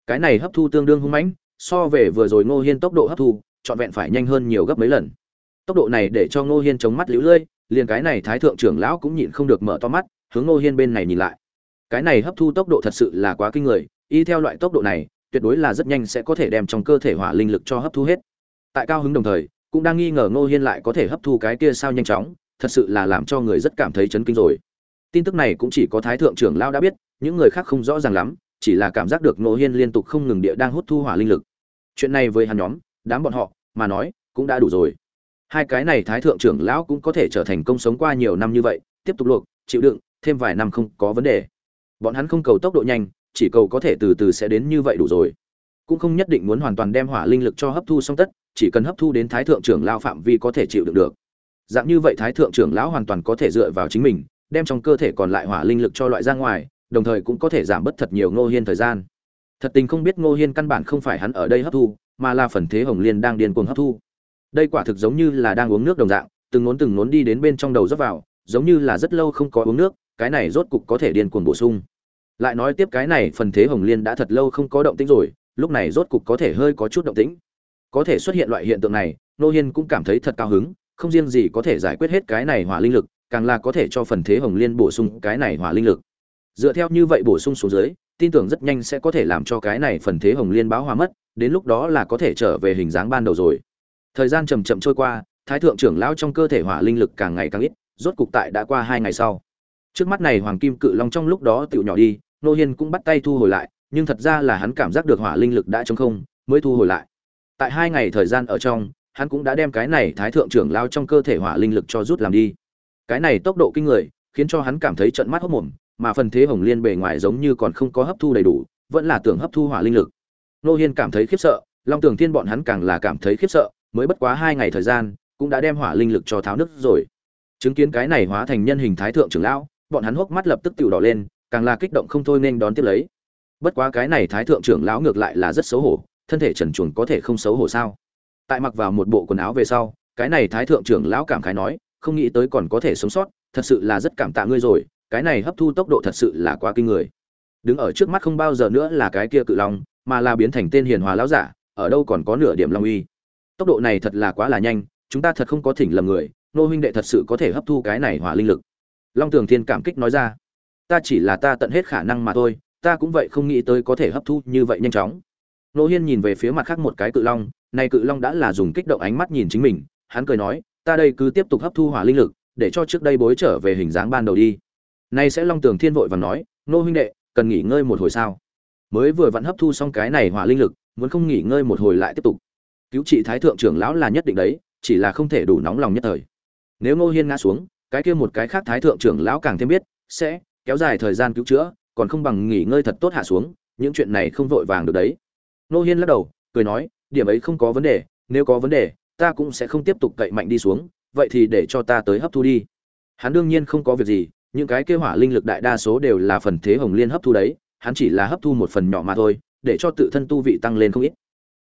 Cái này hấp thu tương đương hung mãnh so về vừa rồi ngô hiên tốc độ hấp thu trọn vẹn phải nhanh hơn nhiều gấp mấy lần. Tốc độ này để cho ngô hiên chống mắt liễu lơi, liền cái này thái thượng trưởng lão cũng nhịn không được mở to mắt hướng ngô hiên bên này nhìn lại. Cái này hấp thu tốc độ thật sự là quá kinh người y theo loại tốc độ này tuyệt đối là rất nhanh sẽ có thể đem trong cơ thể hỏa linh lực cho hấp thu hết. Tại cao hứng đồng thời cũng đang nghi ngờ ngô hiên lại có thể hấp thu cái kia sao nhanh chóng thật sự là làm cho người rất cảm thấy chấn kinh rồi. Tin tức này cũng chỉ có thái thượng trưởng lão đã biết những người khác không rõ ràng lắm chỉ là cảm giác được ngô hiên liên tục không ngừng địa đang hút thu hỏa linh lực chuyện này với hắn nhóm, đám bọn họ, mà nói, cũng đã đủ rồi. Hai cái này thái thượng trưởng lão cũng có thể trở thành công sống qua nhiều năm như vậy, tiếp tục luộc, chịu đựng, thêm vài năm không có vấn đề. Bọn hắn không cầu tốc độ nhanh, chỉ cầu có thể từ từ sẽ đến như vậy đủ rồi. Cũng không nhất định muốn hoàn toàn đem hỏa linh lực cho hấp thu xong tất, chỉ cần hấp thu đến thái thượng trưởng lão phạm vi có thể chịu đựng được. Dạng như vậy thái thượng trưởng lão hoàn toàn có thể dựa vào chính mình, đem trong cơ thể còn lại hỏa linh lực cho loại ra ngoài, đồng thời cũng có thể giảm bớt thật nhiều ngô hiên thời gian thật tình không biết ngô hiên căn bản không phải hắn ở đây hấp thu, mà là phần thế hồng liên đang điên cuồng hấp thu. Đây quả thực giống như là đang uống nước đồng dạng, từng nốn từng nốn đi đến bên trong đầu rót vào, giống như là rất lâu không có uống nước, cái này rốt cục có thể điên cuồng bổ sung. Lại nói tiếp cái này phần thế hồng liên đã thật lâu không có động tĩnh rồi, lúc này rốt cục có thể hơi có chút động tĩnh. Có thể xuất hiện loại hiện tượng này nô hiên cũng cảm thấy thật cao hứng, không riêng gì có thể giải quyết hết cái này hỏa linh lực, càng là có thể cho phần thế hồng liên bổ sung cái này hỏa linh lực. Dựa theo như vậy bổ sung xuống dưới tin tưởng rất nhanh sẽ có thể làm cho cái này phần thế hồng liên báo hòa mất, đến lúc đó là có thể trở về hình dáng ban đầu rồi. Thời gian chầm chậm trôi qua, thái thượng trưởng lão trong cơ thể hỏa linh lực càng ngày càng ít, rốt cục tại đã qua hai ngày sau. Trước mắt này hoàng kim cự long trong lúc đó tựu nhỏ đi, nô hiên cũng bắt tay thu hồi lại, nhưng thật ra là hắn cảm giác được hỏa linh lực đã trống không, mới thu hồi lại. Tại hai ngày thời gian ở trong, hắn cũng đã đem cái này thái thượng trưởng lao trong cơ thể hỏa linh lực cho rút làm đi. Cái này tốc độ kinh người, khiến cho hắn cảm thấy trận mắt hốc mồm mà phần thế hồng liên bề ngoài giống như còn không có hấp thu đầy đủ, vẫn là tưởng hấp thu hỏa linh lực. Nô hiên cảm thấy khiếp sợ, long tường thiên bọn hắn càng là cảm thấy khiếp sợ, mới bất quá hai ngày thời gian, cũng đã đem hỏa linh lực cho tháo nước rồi. Chứng kiến cái này hóa thành nhân hình thái thượng trưởng lão, bọn hắn hốc mắt lập tức tự đỏ lên, càng là kích động không thôi nên đón tiếp lấy. Bất quá cái này thái thượng trưởng lão ngược lại là rất xấu hổ, thân thể trần chuồn có thể không xấu hổ sao? Tại mặc vào một bộ quần áo về sau, cái này thái thượng trưởng lão cảm khái nói, không nghĩ tới còn có thể sống sót, thật sự là rất cảm tạ ngươi rồi cái này hấp thu tốc độ thật sự là quá kinh người. Đứng ở trước mắt không bao giờ nữa là cái kia cự long, mà là biến thành tên hiền hòa lão giả, ở đâu còn có nửa điểm long uy. Tốc độ này thật là quá là nhanh, chúng ta thật không có thỉnh lầm người, nô huynh đệ thật sự có thể hấp thu cái này hỏa linh lực. Long tường thiên cảm kích nói ra, ta chỉ là ta tận hết khả năng mà thôi, ta cũng vậy không nghĩ tới có thể hấp thu như vậy nhanh chóng. Nô hiên nhìn về phía mặt khác một cái cự long, này cự long đã là dùng kích động ánh mắt nhìn chính mình, hắn cười nói, ta đây cứ tiếp tục hấp thu hỏa linh lực, để cho trước đây bối trở về hình dáng ban đầu đi nay sẽ long tường thiên vội và nói, nô huynh đệ, cần nghỉ ngơi một hồi sao? Mới vừa vẫn hấp thu xong cái này hỏa linh lực, muốn không nghỉ ngơi một hồi lại tiếp tục. Cứu trị thái thượng trưởng lão là nhất định đấy, chỉ là không thể đủ nóng lòng nhất thời. Nếu ngô hiên ngã xuống, cái kia một cái khác thái thượng trưởng lão càng thêm biết, sẽ kéo dài thời gian cứu chữa, còn không bằng nghỉ ngơi thật tốt hạ xuống, những chuyện này không vội vàng được đấy. Ngô hiên lắc đầu, cười nói, điểm ấy không có vấn đề, nếu có vấn đề, ta cũng sẽ không tiếp tục cậy mạnh đi xuống, vậy thì để cho ta tới hấp thu đi. Hắn đương nhiên không có việc gì những cái kêu hỏa linh lực đại đa số đều là phần thế hồng liên hấp thu đấy, hắn chỉ là hấp thu một phần nhỏ mà thôi, để cho tự thân tu vị tăng lên không ít.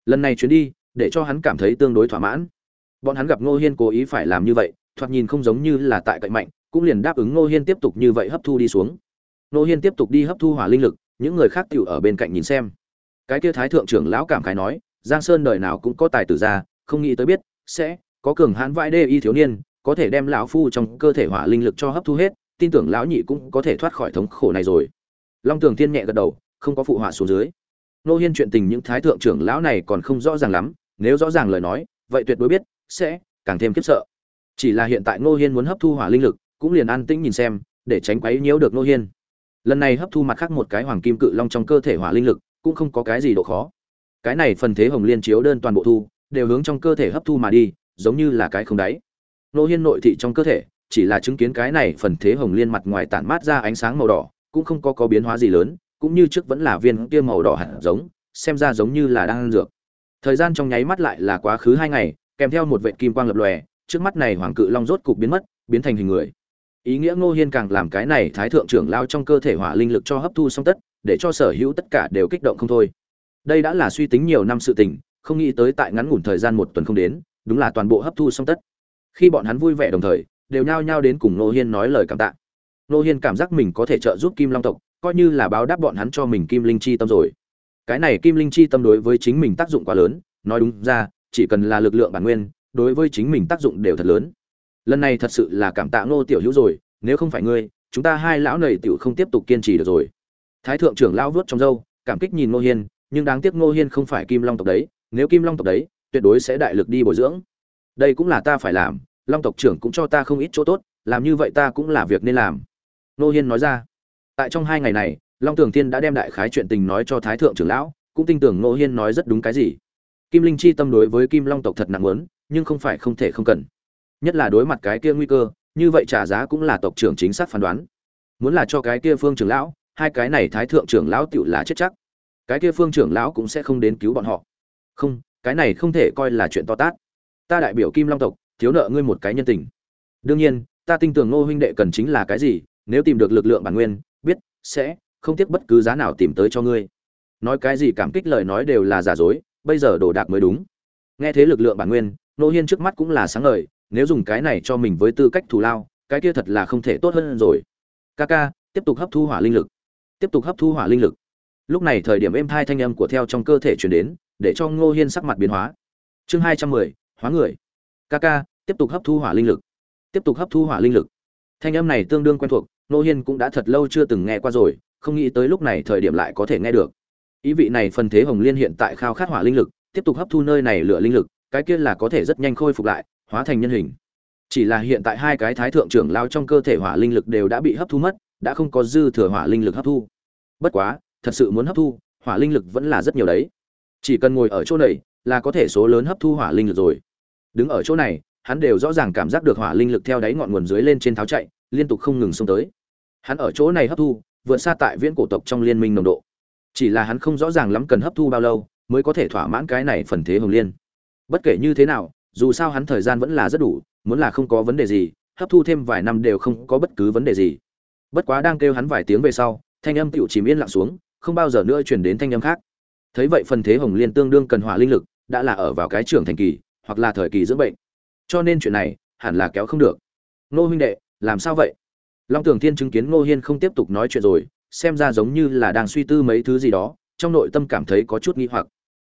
Lần này chuyến đi, để cho hắn cảm thấy tương đối thỏa mãn. Bọn hắn gặp ngô hiên cố ý phải làm như vậy, thoạt nhìn không giống như là tại cậy mạnh, cũng liền đáp ứng ngô hiên tiếp tục như vậy hấp thu đi xuống. Ngô hiên tiếp tục đi hấp thu hỏa linh lực, những người khác tựu ở bên cạnh nhìn xem. Cái kia thái thượng trưởng lão cảm khái nói, giang sơn đời nào cũng có tài tử ra, không nghĩ tới biết, sẽ có cường hãn vãi đê y thiếu niên, có thể đem lão phu trong cơ thể hỏa linh lực cho hấp thu hết tin tưởng lão nhị cũng có thể thoát khỏi thống khổ này rồi. Long tường thiên nhẹ gật đầu, không có phụ họa xuống dưới. Nô hiên chuyện tình những thái thượng trưởng lão này còn không rõ ràng lắm, nếu rõ ràng lời nói, vậy tuyệt đối biết, sẽ càng thêm khiếp sợ. Chỉ là hiện tại nô hiên muốn hấp thu hỏa linh lực, cũng liền an tĩnh nhìn xem, để tránh quấy nhiễu được nô hiên. Lần này hấp thu mặt khác một cái hoàng kim cự long trong cơ thể hỏa linh lực, cũng không có cái gì độ khó. Cái này phần thế hồng liên chiếu đơn toàn bộ thu, đều hướng trong cơ thể hấp thu mà đi, giống như là cái không đáy. Nô hiên nội thị trong cơ thể chỉ là chứng kiến cái này phần thế hồng liên mặt ngoài tản mát ra ánh sáng màu đỏ, cũng không có có biến hóa gì lớn, cũng như trước vẫn là viên kia màu đỏ hạt giống, xem ra giống như là đang ăn dược. Thời gian trong nháy mắt lại là quá khứ hai ngày, kèm theo một vệ kim quang lập lòe, trước mắt này hoàng cự long rốt cục biến mất, biến thành hình người. Ý nghĩa ngô hiên càng làm cái này thái thượng trưởng lao trong cơ thể hỏa linh lực cho hấp thu xong tất, để cho sở hữu tất cả đều kích động không thôi. Đây đã là suy tính nhiều năm sự tình, không nghĩ tới tại ngắn ngủn thời gian một tuần không đến, đúng là toàn bộ hấp thu xong tất. Khi bọn hắn vui vẻ đồng thời đều nhao nhao đến cùng ngô hiên nói lời cảm tạ. Ngô hiên cảm giác mình có thể trợ giúp kim long tộc, coi như là báo đáp bọn hắn cho mình kim linh chi tâm rồi. Cái này kim linh chi tâm đối với chính mình tác dụng quá lớn, nói đúng ra, chỉ cần là lực lượng bản nguyên, đối với chính mình tác dụng đều thật lớn. Lần này thật sự là cảm tạ ngô tiểu hữu rồi, nếu không phải ngươi, chúng ta hai lão nầy tiểu không tiếp tục kiên trì được rồi. Thái thượng trưởng lão vuốt trong râu, cảm kích nhìn ngô hiên, nhưng đáng tiếc ngô hiên không phải kim long tộc đấy, nếu kim long tộc đấy, tuyệt đối sẽ đại lực đi bồi dưỡng. Đây cũng là ta phải làm long tộc trưởng cũng cho ta không ít chỗ tốt, làm như vậy ta cũng là việc nên làm. Nô hiên nói ra. Tại trong hai ngày này, long tường thiên đã đem đại khái chuyện tình nói cho thái thượng trưởng lão, cũng tin tưởng Nô hiên nói rất đúng cái gì. Kim linh chi tâm đối với kim long tộc thật nặng lớn nhưng không phải không thể không cần. Nhất là đối mặt cái kia nguy cơ, như vậy trả giá cũng là tộc trưởng chính xác phán đoán. Muốn là cho cái kia phương trưởng lão, hai cái này thái thượng trưởng lão tựu là chết chắc. Cái kia phương trưởng lão cũng sẽ không đến cứu bọn họ. Không, cái này không thể coi là chuyện to tát. Ta đại biểu kim long tộc thiếu nợ ngươi một cái nhân tình. Đương nhiên, ta tin tưởng ngô huynh đệ cần chính là cái gì, nếu tìm được lực lượng bản nguyên, biết, sẽ không tiếc bất cứ giá nào tìm tới cho ngươi. Nói cái gì cảm kích lời nói đều là giả dối, bây giờ đồ đạc mới đúng. Nghe thế lực lượng bản nguyên nô hiên trước mắt cũng là sáng ngời, nếu dùng cái này cho mình với tư cách thù lao, cái kia thật là không thể tốt hơn rồi. Ca ca, tiếp tục hấp thu hỏa linh lực. Tiếp tục hấp thu hỏa linh lực. Lúc này thời điểm êm hai thanh âm của theo trong cơ thể chuyển đến, để cho ngô hiên sắc mặt biến hóa. Chương hai trăm mười, hóa người ca ca, tiếp tục hấp thu hỏa linh lực. Tiếp tục hấp thu hỏa linh lực. Thanh âm này tương đương quen thuộc, Nô hiên cũng đã thật lâu chưa từng nghe qua rồi, không nghĩ tới lúc này thời điểm lại có thể nghe được. Ý vị này phần thế hồng liên hiện tại khao khát hỏa linh lực, tiếp tục hấp thu nơi này lửa linh lực, cái kia là có thể rất nhanh khôi phục lại, hóa thành nhân hình. Chỉ là hiện tại hai cái thái thượng trưởng lao trong cơ thể hỏa linh lực đều đã bị hấp thu mất, đã không có dư thừa hỏa linh lực hấp thu. Bất quá, thật sự muốn hấp thu, hỏa linh lực vẫn là rất nhiều đấy. Chỉ cần ngồi ở chỗ này là có thể số lớn hấp thu hỏa linh lực rồi đứng ở chỗ này, hắn đều rõ ràng cảm giác được hỏa linh lực theo đáy ngọn nguồn dưới lên trên tháo chạy, liên tục không ngừng xông tới. Hắn ở chỗ này hấp thu, vượt xa tại viễn cổ tộc trong liên minh nồng độ. Chỉ là hắn không rõ ràng lắm cần hấp thu bao lâu, mới có thể thỏa mãn cái này phần thế hồng liên. Bất kể như thế nào, dù sao hắn thời gian vẫn là rất đủ, muốn là không có vấn đề gì, hấp thu thêm vài năm đều không có bất cứ vấn đề gì. Bất quá đang kêu hắn vài tiếng về sau, thanh âm tựu chìm yên lặng xuống, không bao giờ nữa chuyển đến thanh âm khác. Thấy vậy phần thế hồng liên tương đương cần hỏa linh lực, đã là ở vào cái trưởng thành kỳ hoặc là thời kỳ dưỡng bệnh. Cho nên chuyện này, hẳn là kéo không được. Nô huynh đệ, làm sao vậy? Long tường thiên chứng kiến ngô hiên không tiếp tục nói chuyện rồi, xem ra giống như là đang suy tư mấy thứ gì đó, trong nội tâm cảm thấy có chút nghi hoặc.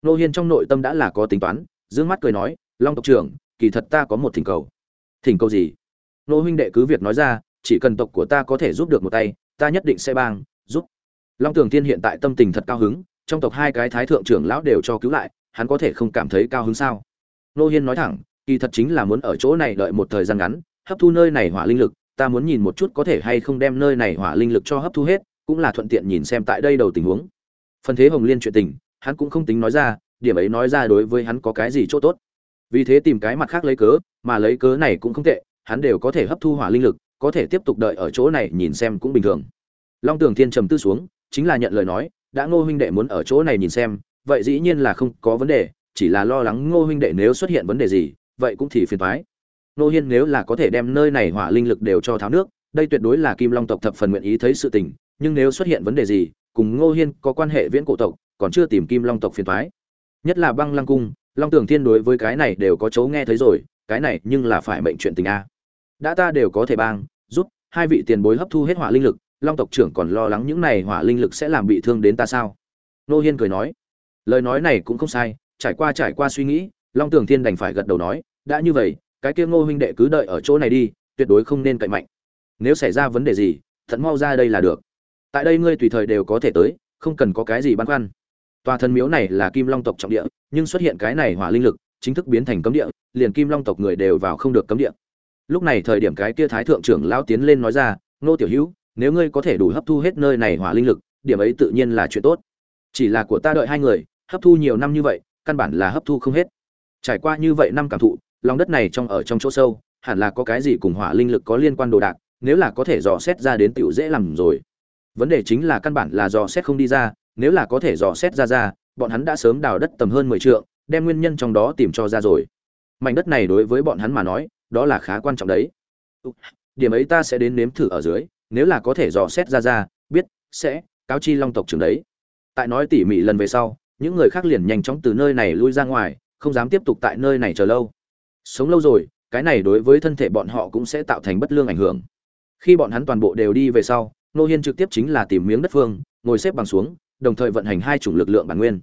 Ngô hiên trong nội tâm đã là có tính toán d mắt cười nói, long tộc trưởng, kỳ thật ta có một thỉnh cầu. Thỉnh cầu gì? Ngô huynh đệ cứ việc nói ra, chỉ cần tộc của ta có thể giúp được một tay, ta nhất định sẽ bang, giúp. Long tường thiên hiện tại tâm tình thật cao hứng, trong tộc hai cái thái thượng trưởng lão đều cho cứu lại, hắn có thể không cảm thấy cao hứng sao? Nô hiên nói thẳng, kỳ thật chính là muốn ở chỗ này đợi một thời gian ngắn, hấp thu nơi này hỏa linh lực, ta muốn nhìn một chút có thể hay không đem nơi này hỏa linh lực cho hấp thu hết, cũng là thuận tiện nhìn xem tại đây đầu tình huống. Phần thế hồng liên chuyện tình, hắn cũng không tính nói ra, điểm ấy nói ra đối với hắn có cái gì chỗ tốt. Vì thế tìm cái mặt khác lấy cớ, mà lấy cớ này cũng không tệ, hắn đều có thể hấp thu hỏa linh lực, có thể tiếp tục đợi ở chỗ này nhìn xem cũng bình thường. Long tường thiên trầm tư xuống, chính là nhận lời nói, đã ngô huynh đệ muốn ở chỗ này nhìn xem, vậy dĩ nhiên là không có vấn đề chỉ là lo lắng ngô huynh đệ nếu xuất hiện vấn đề gì, vậy cũng thì phiền toái. ngô hiên nếu là có thể đem nơi này hỏa linh lực đều cho tháo nước, đây tuyệt đối là kim long tộc thập phần nguyện ý thấy sự tình, nhưng nếu xuất hiện vấn đề gì, cùng ngô hiên có quan hệ viễn cổ tộc, còn chưa tìm kim long tộc phiền toái. nhất là băng lăng cung, long tưởng thiên đối với cái này đều có chỗ nghe thấy rồi, cái này nhưng là phải mệnh chuyện tình a đã ta đều có thể bang, giúp hai vị tiền bối hấp thu hết hỏa linh lực, long tộc trưởng còn lo lắng những này hỏa linh lực sẽ làm bị thương đến ta sao Ngô hiên cười nói lời nói này cũng không sai trải qua trải qua suy nghĩ, long tường thiên đành phải gật đầu nói, đã như vậy, cái kia ngô huynh đệ cứ đợi ở chỗ này đi, tuyệt đối không nên cậy mạnh. Nếu xảy ra vấn đề gì thận mau ra đây là được. Tại đây ngươi tùy thời đều có thể tới, không cần có cái gì băn khoăn. Tòa thần miếu này là kim long tộc trọng địa, nhưng xuất hiện cái này hỏa linh lực, chính thức biến thành cấm địa, liền kim long tộc người đều vào không được cấm địa. Lúc này thời điểm cái kia thái thượng trưởng lão tiến lên nói ra, Ngô tiểu hữu, nếu ngươi có thể đủ hấp thu hết nơi này hỏa linh lực, điểm ấy tự nhiên là chuyện tốt. Chỉ là của ta đợi hai người, hấp thu nhiều năm như vậy căn bản là hấp thu không hết. Trải qua như vậy năm cảm thụ, lòng đất này trong ở trong chỗ sâu, hẳn là có cái gì cùng hỏa linh lực có liên quan đồ đạc, nếu là có thể dò xét ra đến tiểu dễ làm rồi. Vấn đề chính là căn bản là dò xét không đi ra, nếu là có thể dò xét ra ra, bọn hắn đã sớm đào đất tầm hơn mười trượng, đem nguyên nhân trong đó tìm cho ra rồi. Mảnh đất này đối với bọn hắn mà nói, đó là khá quan trọng đấy. Điểm ấy ta sẽ đến nếm thử ở dưới, nếu là có thể dò xét ra ra, biết, sẽ, cáo chi long tộc trưởng đấy. Tại nói tỉ mỉ lần về sau những người khác liền nhanh chóng từ nơi này lui ra ngoài, không dám tiếp tục tại nơi này chờ lâu. Sống lâu rồi, cái này đối với thân thể bọn họ cũng sẽ tạo thành bất lương ảnh hưởng. Khi bọn hắn toàn bộ đều đi về sau, nô hiên trực tiếp chính là tìm miếng đất phương, ngồi xếp bằng xuống, đồng thời vận hành hai chủng lực lượng bản nguyên.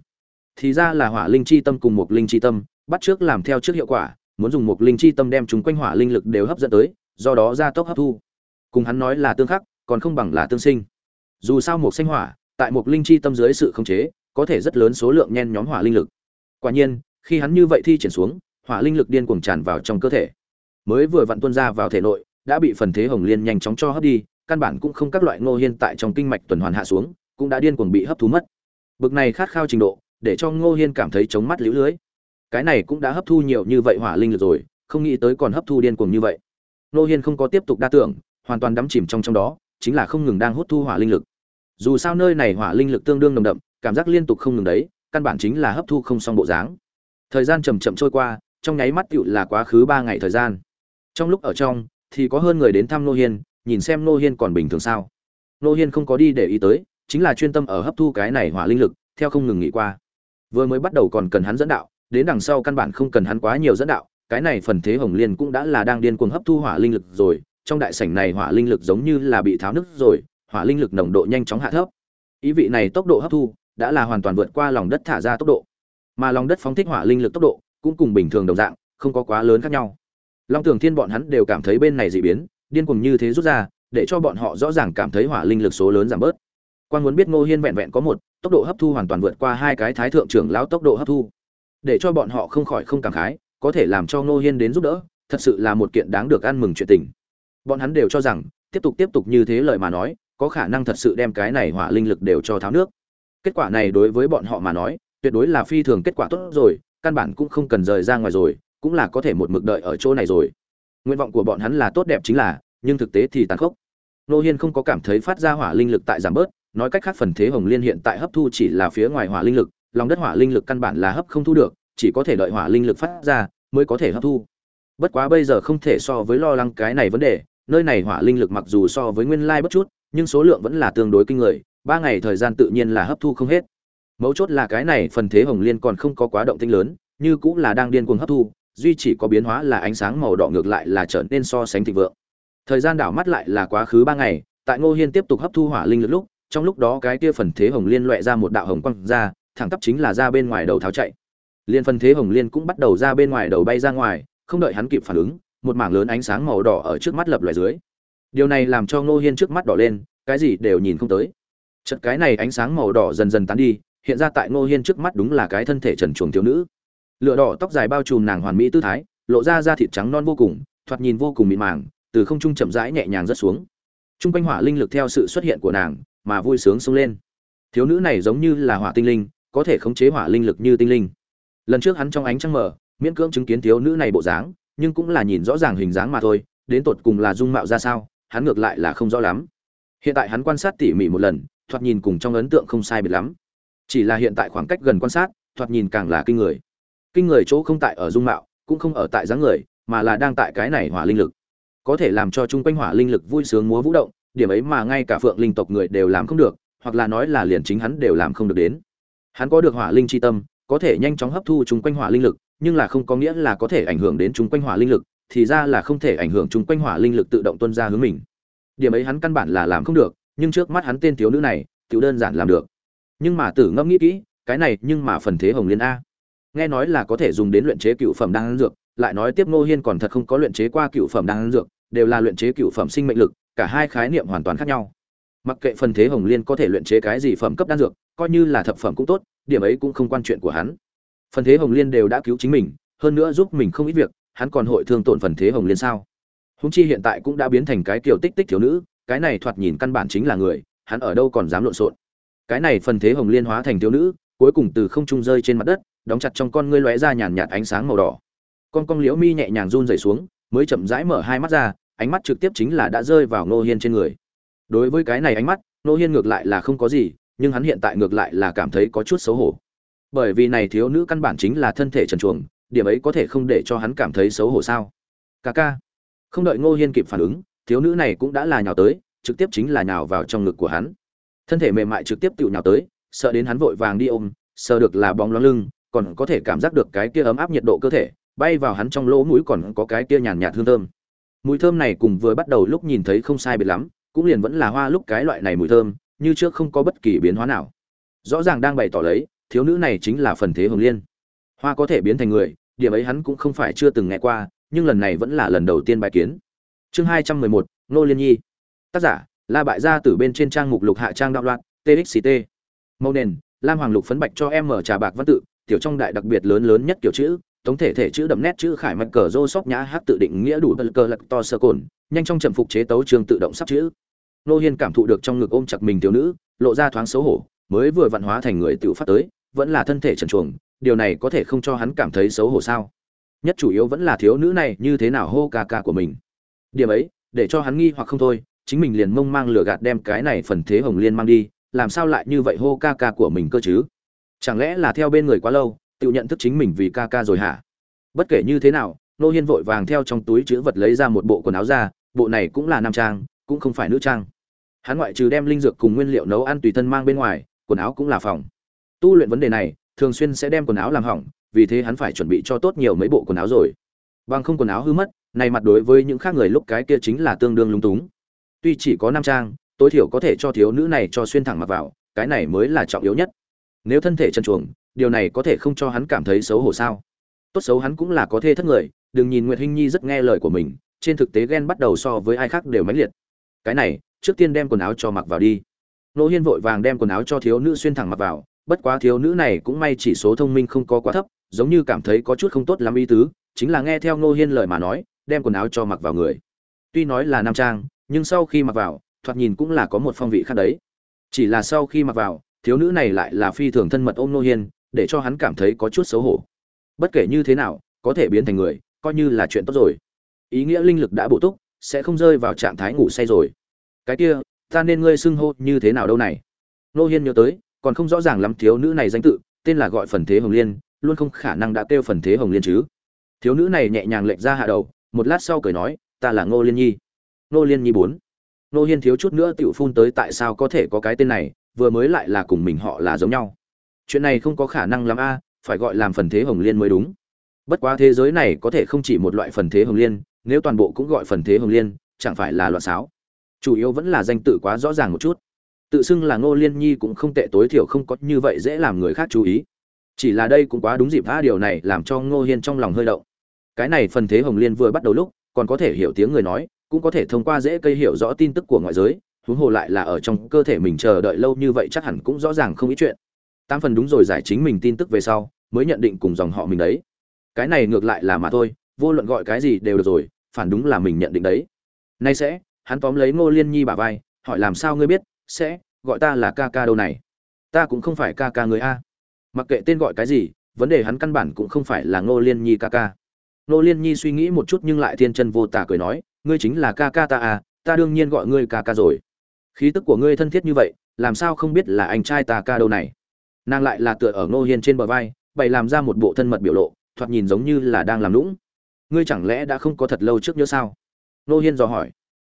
Thì ra là hỏa linh chi tâm cùng một linh chi tâm, bắt trước làm theo trước hiệu quả, muốn dùng một linh chi tâm đem chúng quanh hỏa linh lực đều hấp dẫn tới, do đó gia tốc hấp thu. Cùng hắn nói là tương khắc, còn không bằng là tương sinh. Dù sao một sinh hỏa, tại một linh chi tâm dưới sự khống chế có thể rất lớn số lượng nhen nhóm hỏa linh lực. Quả nhiên, khi hắn như vậy thi triển xuống, hỏa linh lực điên cuồng tràn vào trong cơ thể. Mới vừa vặn tuôn ra vào thể nội, đã bị phần thế hồng liên nhanh chóng cho hấp đi, căn bản cũng không các loại ngô hiên tại trong kinh mạch tuần hoàn hạ xuống, cũng đã điên cuồng bị hấp thu mất. Bực này khát khao trình độ, để cho ngô hiên cảm thấy chóng mắt liễu lưới. Cái này cũng đã hấp thu nhiều như vậy hỏa linh lực rồi, không nghĩ tới còn hấp thu điên cuồng như vậy. Ngô hiên không có tiếp tục đa tưởng, hoàn toàn đắm chìm trong trong đó, chính là không ngừng đang hút thu hỏa linh lực. Dù sao nơi này hỏa linh lực tương đương nồng đậm cảm giác liên tục không ngừng đấy, căn bản chính là hấp thu không xong bộ dáng. Thời gian chầm chậm trôi qua, trong nháy mắt tựu là quá khứ ba ngày thời gian. Trong lúc ở trong, thì có hơn người đến thăm nô hiên, nhìn xem nô hiên còn bình thường sao. Nô hiên không có đi để ý tới, chính là chuyên tâm ở hấp thu cái này hỏa linh lực, theo không ngừng nghỉ qua. Vừa mới bắt đầu còn cần hắn dẫn đạo, đến đằng sau căn bản không cần hắn quá nhiều dẫn đạo, cái này phần thế hồng liên cũng đã là đang điên cuồng hấp thu hỏa linh lực rồi, trong đại sảnh này hỏa linh lực giống như là bị tháo nứt rồi, hỏa linh lực nồng độ nhanh chóng hạ thấp. Ý vị này tốc độ hấp thu đã là hoàn toàn vượt qua lòng đất thả ra tốc độ. Mà lòng đất phóng thích hỏa linh lực tốc độ cũng cùng bình thường đồng dạng, không có quá lớn khác nhau. Long tường thiên bọn hắn đều cảm thấy bên này dị biến, điên cuồng như thế rút ra, để cho bọn họ rõ ràng cảm thấy hỏa linh lực số lớn giảm bớt. Quan muốn biết ngô hiên vẹn vẹn có một, tốc độ hấp thu hoàn toàn vượt qua hai cái thái thượng trưởng lão tốc độ hấp thu. Để cho bọn họ không khỏi không cảm khái, có thể làm cho ngô hiên đến giúp đỡ, thật sự là một kiện đáng được ăn mừng chuyện tình. Bọn hắn đều cho rằng, tiếp tục tiếp tục như thế lời mà nói, có khả năng thật sự đem cái này hỏa linh lực đều cho tháo nước kết quả này đối với bọn họ mà nói, tuyệt đối là phi thường kết quả tốt rồi, căn bản cũng không cần rời ra ngoài rồi, cũng là có thể một mực đợi ở chỗ này rồi. Nguyện vọng của bọn hắn là tốt đẹp chính là, nhưng thực tế thì tàn khốc. Nô hiên không có cảm thấy phát ra hỏa linh lực tại giảm bớt, nói cách khác phần thế hồng liên hiện tại hấp thu chỉ là phía ngoài hỏa linh lực, lòng đất hỏa linh lực căn bản là hấp không thu được, chỉ có thể đợi hỏa linh lực phát ra, mới có thể hấp thu. Bất quá bây giờ không thể so với lo lắng cái này vấn đề, nơi này hỏa linh lực mặc dù so với nguyên lai bất chút, nhưng số lượng vẫn là tương đối kinh người ba ngày thời gian tự nhiên là hấp thu không hết. Mấu chốt là cái này phần thế hồng liên còn không có quá động tinh lớn, như cũng là đang điên cuồng hấp thu, duy chỉ có biến hóa là ánh sáng màu đỏ ngược lại là trở nên so sánh thịnh vượng. Thời gian đảo mắt lại là quá khứ ba ngày, tại ngô hiên tiếp tục hấp thu hỏa linh lực lúc, trong lúc đó cái kia phần thế hồng liên loại ra một đạo hồng quang ra, thẳng tắp chính là ra bên ngoài đầu tháo chạy. Liên phần thế hồng liên cũng bắt đầu ra bên ngoài đầu bay ra ngoài, không đợi hắn kịp phản ứng, một mảng lớn ánh sáng màu đỏ ở trước mắt lập loài dưới. Điều này làm cho ngô hiên trước mắt đỏ lên, cái gì đều nhìn không tới. Chợt cái này ánh sáng màu đỏ dần dần tán đi, hiện ra tại ngô hiên trước mắt đúng là cái thân thể trần chuồng thiếu nữ. Lửa đỏ tóc dài bao trùm nàng hoàn mỹ tư thái, lộ ra da thịt trắng non vô cùng, thoạt nhìn vô cùng mịn màng, từ không trung chậm rãi nhẹ nhàng rớt xuống. T r u n g quanh hỏa linh lực theo sự xuất hiện của nàng, mà vui sướng sung lên. Thiếu nữ này giống như là hỏa tinh linh, có thể khống chế hỏa linh lực như tinh linh. Lần trước hắn trong ánh trăng mở miễn cưỡng chứng kiến thiếu nữ này bộ dáng, nhưng cũng là nhìn rõ ràng hình dáng mà thôi, đến tột cùng là dung mạo ra sao, hắn ngược lại là không rõ lắm. Hiện tại hắn quan sát tỉ mỉ một lần thoạt nhìn cùng trong ấn tượng không sai biệt lắm. Chỉ là hiện tại khoảng cách gần quan sát, thoạt nhìn càng là kinh người. Kinh người chỗ không tại ở dung mạo, cũng không ở tại dáng người, mà là đang tại cái này hỏa linh lực. Có thể làm cho chung quanh hỏa linh lực vui sướng múa vũ động, điểm ấy mà ngay cả phượng linh tộc người đều làm không được, hoặc là nói là liền chính hắn đều làm không được đến. Hắn có được hỏa linh chi tâm, có thể nhanh chóng hấp thu chung quanh hỏa linh lực, nhưng là không có nghĩa là có thể ảnh hưởng đến chung quanh hỏa linh lực, thì ra là không thể ảnh hưởng chung quanh hỏa linh lực tự động tuân ra hướng mình. Điểm ấy hắn căn bản là làm không được nhưng trước mắt hắn tên thiếu nữ này, tiểu đơn giản làm được. Nhưng mà tử ngẫm nghĩ kỹ, cái này nhưng mà phần thế hồng liên a. Nghe nói là có thể dùng đến luyện chế cựu phẩm đan dược, lại nói tiếp ngô hiên còn thật không có luyện chế qua cựu phẩm đan dược, đều là luyện chế cựu phẩm sinh mệnh lực, cả hai khái niệm hoàn toàn khác nhau. Mặc kệ phần thế hồng liên có thể luyện chế cái gì phẩm cấp đan dược, coi như là thập phẩm cũng tốt, điểm ấy cũng không quan chuyện của hắn. Phần thế hồng liên đều đã cứu chính mình, hơn nữa giúp mình không ít việc, hắn còn hội thương tổn phần thế hồng liên sao? Húng chi hiện tại cũng đã biến thành cái kiểu tích tích thiếu nữ cái này thoạt nhìn căn bản chính là người, hắn ở đâu còn dám lộn xộn. Cái này phần thế hồng liên hóa thành thiếu nữ, cuối cùng từ không trung rơi trên mặt đất, đóng chặt trong con ngươi lóe ra nhàn nhạt ánh sáng màu đỏ. Con con liễu mi nhẹ nhàng run rẩy xuống, mới chậm rãi mở hai mắt ra, ánh mắt trực tiếp chính là đã rơi vào nô hiên trên người. Đối với cái này ánh mắt nô hiên ngược lại là không có gì, nhưng hắn hiện tại ngược lại là cảm thấy có chút xấu hổ. Bởi vì này thiếu nữ căn bản chính là thân thể trần truồng, điểm ấy có thể không để cho hắn cảm thấy xấu hổ sao? Ca ca. Không đợi ngô hiên kịp phản ứng thiếu nữ này cũng đã là nhào tới, trực tiếp chính là nhào vào trong ngực của hắn. Thân thể mềm mại trực tiếp tự nhào tới, sợ đến hắn vội vàng đi ôm sợ được là bóng loáng lưng, còn có thể cảm giác được cái kia ấm áp nhiệt độ cơ thể, bay vào hắn trong lỗ mũi còn có cái kia nhàn nhạt hương thơm. Mùi thơm này cùng vừa bắt đầu lúc nhìn thấy không sai biệt lắm, cũng liền vẫn là hoa lúc cái loại này mùi thơm, như trước không có bất kỳ biến hóa nào. Rõ ràng đang bày tỏ lấy, thiếu nữ này chính là phần thế hồng liên. Hoa có thể biến thành người, điểm ấy hắn cũng không phải chưa từng nghe qua, nhưng lần này vẫn là lần đầu tiên bài kiến chương hai trăm mười một nô liên nhi. Tác giả, la bại gia từ bên trên trang mục lục hạ trang đạo loạn txct mẫu nền, lam hoàng lục phấn bạch cho em mở trà bạc văn tự, tiểu trong đại đặc biệt lớn lớn nhất kiểu chữ tổng thể thể chữ đậm nét chữ khải mạch cờ rô sóc nhã hát tự định nghĩa đủ bật cờ lật to sơ cồn, nhanh trong trầm phục chế tấu trường tự động sắp chữ. Nô hiên cảm thụ được trong ngực ôm chặt mình thiếu nữ, lộ ra thoáng xấu hổ, mới vừa văn hóa thành người tự phát tới, vẫn là thân thể trần truồng, điều này có thể không cho hắn cảm thấy xấu hổ sao? Nhất chủ yếu vẫn là thiếu nữ này như thế nào hô ca ca của mình? Điểm ấy, để cho hắn nghi hoặc không thôi, chính mình liền mông mang lửa gạt đem cái này phần thế hồng liên mang đi, làm sao lại như vậy hô ca ca của mình cơ chứ? Chẳng lẽ là theo bên người quá lâu, tự nhận thức chính mình vì ca ca rồi hả? Bất kể như thế nào, nô hiên vội vàng theo trong túi chữ vật lấy ra một bộ quần áo ra, bộ này cũng là nam trang, cũng không phải nữ trang. Hắn ngoại trừ đem linh dược cùng nguyên liệu nấu ăn tùy thân mang bên ngoài, quần áo cũng là phòng. Tu luyện vấn đề này, thường xuyên sẽ đem quần áo làm hỏng, vì thế hắn phải chuẩn bị cho tốt nhiều mấy bộ quần áo rồi. Bằng không quần áo hư mất này mặt đối với những khác người lúc cái kia chính là tương đương lung túng. Tuy chỉ có nam trang, tối thiểu có thể cho thiếu nữ này cho xuyên thẳng mặc vào, cái này mới là trọng yếu nhất. Nếu thân thể chân chuồng điều này có thể không cho hắn cảm thấy xấu hổ sao? Tốt xấu hắn cũng là có thê thất người, đừng nhìn nguyệt hinh nhi rất nghe lời của mình, trên thực tế ghen bắt đầu so với ai khác đều mãnh liệt. Cái này, trước tiên đem quần áo cho mặc vào đi. Nô hiên vội vàng đem quần áo cho thiếu nữ xuyên thẳng mặc vào, bất quá thiếu nữ này cũng may chỉ số thông minh không có quá thấp, giống như cảm thấy có chút không tốt lắm ý tứ, chính là nghe theo nô hiên lời mà nói đem quần áo cho mặc vào người. Tuy nói là nam trang, nhưng sau khi mặc vào, thoạt nhìn cũng là có một phong vị khác đấy. Chỉ là sau khi mặc vào, thiếu nữ này lại là phi thường thân mật ôm nô hiên, để cho hắn cảm thấy có chút xấu hổ. Bất kể như thế nào, có thể biến thành người, coi như là chuyện tốt rồi. Ý nghĩa linh lực đã bổ túc, sẽ không rơi vào trạng thái ngủ say rồi. Cái kia, ta nên ngươi xưng hô như thế nào đâu này? Nô hiên nhớ tới, còn không rõ ràng lắm thiếu nữ này danh tự, tên là gọi phần thế hồng liên, luôn không khả năng đã kêu phần thế hồng liên chứ. Thiếu nữ này nhẹ nhàng lệch ra hạ đầu một lát sau cười nói, ta là ngô liên nhi. Ngô liên nhi bốn. Ngô hiên thiếu chút nữa tiểu phun tới tại sao có thể có cái tên này, vừa mới lại là cùng mình họ là giống nhau. Chuyện này không có khả năng lắm a, phải gọi làm phần thế hồng liên mới đúng. Bất quá thế giới này có thể không chỉ một loại phần thế hồng liên, nếu toàn bộ cũng gọi phần thế hồng liên, chẳng phải là loạn xáo. Chủ yếu vẫn là danh tự quá rõ ràng một chút. Tự xưng là ngô liên nhi cũng không tệ, tối thiểu không có như vậy dễ làm người khác chú ý. Chỉ là đây cũng quá đúng dịp tha điều này làm cho ngô hiên trong lòng hơi động cái này phần thế hồng liên vừa bắt đầu lúc, còn có thể hiểu tiếng người nói, cũng có thể thông qua dễ cây hiểu rõ tin tức của ngoại giới, huống hồ lại là ở trong cơ thể mình chờ đợi lâu như vậy chắc hẳn cũng rõ ràng không ít chuyện. Tam phần đúng rồi giải chính mình tin tức về sau, mới nhận định cùng dòng họ mình đấy. Cái này ngược lại là mà thôi, vô luận gọi cái gì đều được rồi, phản đúng là mình nhận định đấy. Nay sẽ, hắn tóm lấy ngô liên nhi bả vai, hỏi làm sao ngươi biết, sẽ, gọi ta là ca ca đâu này? Ta cũng không phải ca ca người a. Mặc kệ tên gọi cái gì, vấn đề hắn căn bản cũng không phải là ngô liên nhi ca ca. Nô liên nhi suy nghĩ một chút nhưng lại thiên chân vô tả cười nói, ngươi chính là ca ca ta à ta đương nhiên gọi ngươi ca ca rồi. Khí tức của ngươi thân thiết như vậy, làm sao không biết là anh trai ta ca đâu này? Nàng lại là tựa ở ngô hiên trên bờ vai, bày làm ra một bộ thân mật biểu lộ, thoạt nhìn giống như là đang làm lũng ngươi chẳng lẽ đã không có thật lâu trước nhớ sao? Ngô hiên dò hỏi.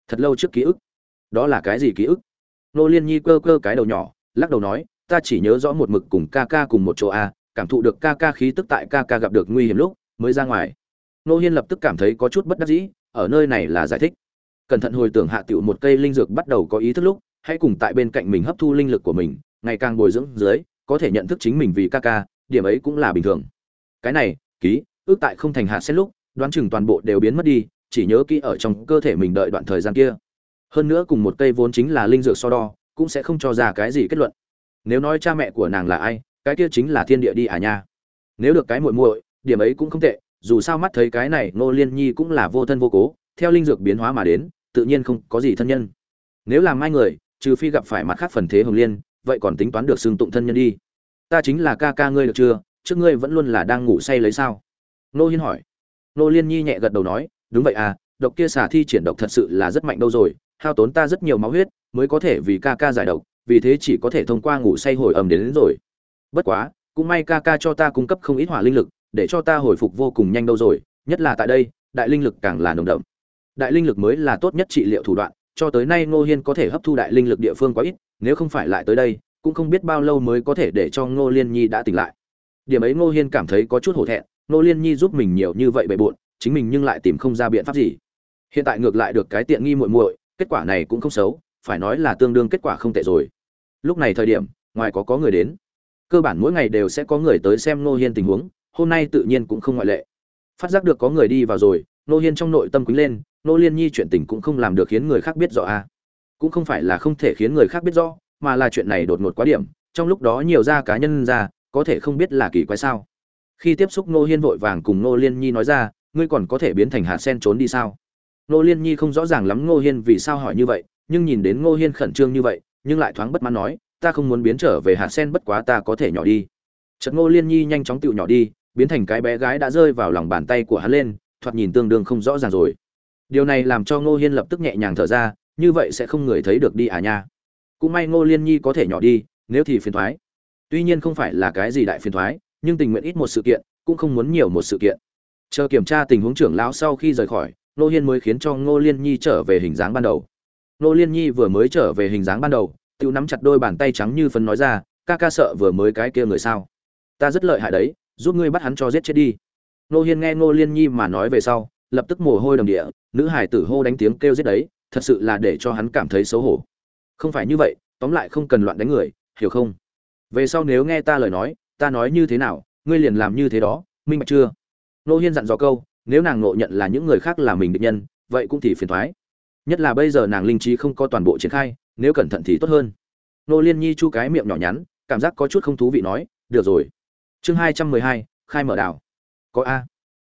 Thật lâu trước ký ức? Đó là cái gì ký ức? Nô liên nhi cơ cơ cái đầu nhỏ, lắc đầu nói, ta chỉ nhớ rõ một mực cùng ca ca cùng một chỗ a cảm thụ được ca ca khí tức tại ca ca gặp được nguy hiểm lúc, mới ra ngoài nô hiên lập tức cảm thấy có chút bất đắc dĩ, ở nơi này là giải thích. Cẩn thận hồi tưởng hạ tiểu một cây linh dược bắt đầu có ý thức lúc, hãy cùng tại bên cạnh mình hấp thu linh lực của mình, ngày càng bồi dưỡng dưới, có thể nhận thức chính mình vì ca ca, điểm ấy cũng là bình thường. Cái này, ký, ước tại không thành hạ xét lúc, đoán chừng toàn bộ đều biến mất đi, chỉ nhớ kỹ ở trong cơ thể mình đợi đoạn thời gian kia. Hơn nữa cùng một cây vốn chính là linh dược so đo, cũng sẽ không cho ra cái gì kết luận. Nếu nói cha mẹ của nàng là ai, cái kia chính là thiên địa đi à nha. Nếu được cái muội muội, điểm ấy cũng không tệ dù sao mắt thấy cái này ngô liên nhi cũng là vô thân vô cố theo linh dược biến hóa mà đến tự nhiên không có gì thân nhân. Nếu làm mai người trừ phi gặp phải mặt khác phần thế hồng liên vậy còn tính toán được xương tụng thân nhân đi. Ta chính là ca ca ngươi được chưa? Trước ngươi vẫn luôn là đang ngủ say lấy sao? Nô hiên hỏi. Nô liên nhi nhẹ gật đầu nói đúng vậy à độc kia xả thi triển độc thật sự là rất mạnh đâu rồi hao tốn ta rất nhiều máu huyết mới có thể vì ca ca giải độc vì thế chỉ có thể thông qua ngủ say hồi ẩm đến, đến rồi. Bất quá cũng may ca ca cho ta cung cấp không ít hỏa linh lực để cho ta hồi phục vô cùng nhanh đâu rồi, nhất là tại đây, đại linh lực càng là nồng đậm. Đại linh lực mới là tốt nhất trị liệu thủ đoạn, cho tới nay ngô hiên có thể hấp thu đại linh lực địa phương quá ít, nếu không phải lại tới đây, cũng không biết bao lâu mới có thể để cho ngô liên nhi đã tỉnh lại. Điểm ấy ngô hiên cảm thấy có chút hổ thẹn, ngô liên nhi giúp mình nhiều như vậy bề bộn, chính mình nhưng lại tìm không ra biện pháp gì. Hiện tại ngược lại được cái tiện nghi muội muội, kết quả này cũng không xấu, phải nói là tương đương kết quả không tệ rồi. Lúc này thời điểm, ngoài có có người đến. Cơ bản mỗi ngày đều sẽ có người tới xem ngô hiên tình huống hôm nay tự nhiên cũng không ngoại lệ. Phát giác được có người đi vào rồi ngô hiên trong nội tâm quýnh lên ngô liên nhi chuyện tình cũng không làm được khiến người khác biết rõ a à. cũng không phải là không thể khiến người khác biết rõ, mà là chuyện này đột ngột quá điểm, trong lúc đó nhiều ra cá nhân ra, có thể không biết là kỳ quái sao. Khi tiếp xúc ngô hiên vội vàng cùng ngô liên nhi nói ra, ngươi còn có thể biến thành hạt sen trốn đi sao? Ngô liên nhi không rõ ràng lắm ngô hiên vì sao hỏi như vậy, nhưng nhìn đến ngô hiên khẩn trương như vậy, nhưng lại thoáng bất mãn nói, ta không muốn biến trở về hạt sen, bất quá ta có thể nhỏ đi. Chợt ngô liên nhi nhanh chóng tựu nhỏ đi biến thành cái bé gái đã rơi vào lòng bàn tay của hắn lên, thoạt nhìn tương đương không rõ ràng rồi. Điều này làm cho ngô hiên lập tức nhẹ nhàng thở ra, như vậy sẽ không người thấy được đi à nha. Cũng may ngô liên nhi có thể nhỏ đi, nếu thì phiền thoái. Tuy nhiên không phải là cái gì đại phiền thoái, nhưng tình nguyện ít một sự kiện, cũng không muốn nhiều một sự kiện. Chờ kiểm tra tình huống trưởng lão sau khi rời khỏi, ngô hiên mới khiến cho ngô liên nhi trở về hình dáng ban đầu. Ngô liên nhi vừa mới trở về hình dáng ban đầu tự nắm chặt đôi bàn tay trắng như phấn nói ra, ca ca sợ vừa mới cái kia người sao? Ta rất lợi hại đấy giúp ngươi bắt hắn cho giết chết đi. Nô hiên nghe ngô liên nhi mà nói về sau, lập tức mồ hôi đầm địa, nữ hải tử hô đánh tiếng kêu giết đấy, thật sự là để cho hắn cảm thấy xấu hổ. Không phải như vậy, tóm lại không cần loạn đánh người, hiểu không? Về sau nếu nghe ta lời nói, ta nói như thế nào, ngươi liền làm như thế đó, minh bạch chưa? Nô hiên dặn dò câu, nếu nàng ngộ nhận là những người khác là mình định nhân, vậy cũng thì phiền thoái. Nhất là bây giờ nàng linh trí không có toàn bộ triển khai, nếu cẩn thận thì tốt hơn. Nô liên nhi chu cái miệng nhỏ nhắn, cảm giác có chút không thú vị nói, được rồi chương hai trăm mười hai khai mở đảo có a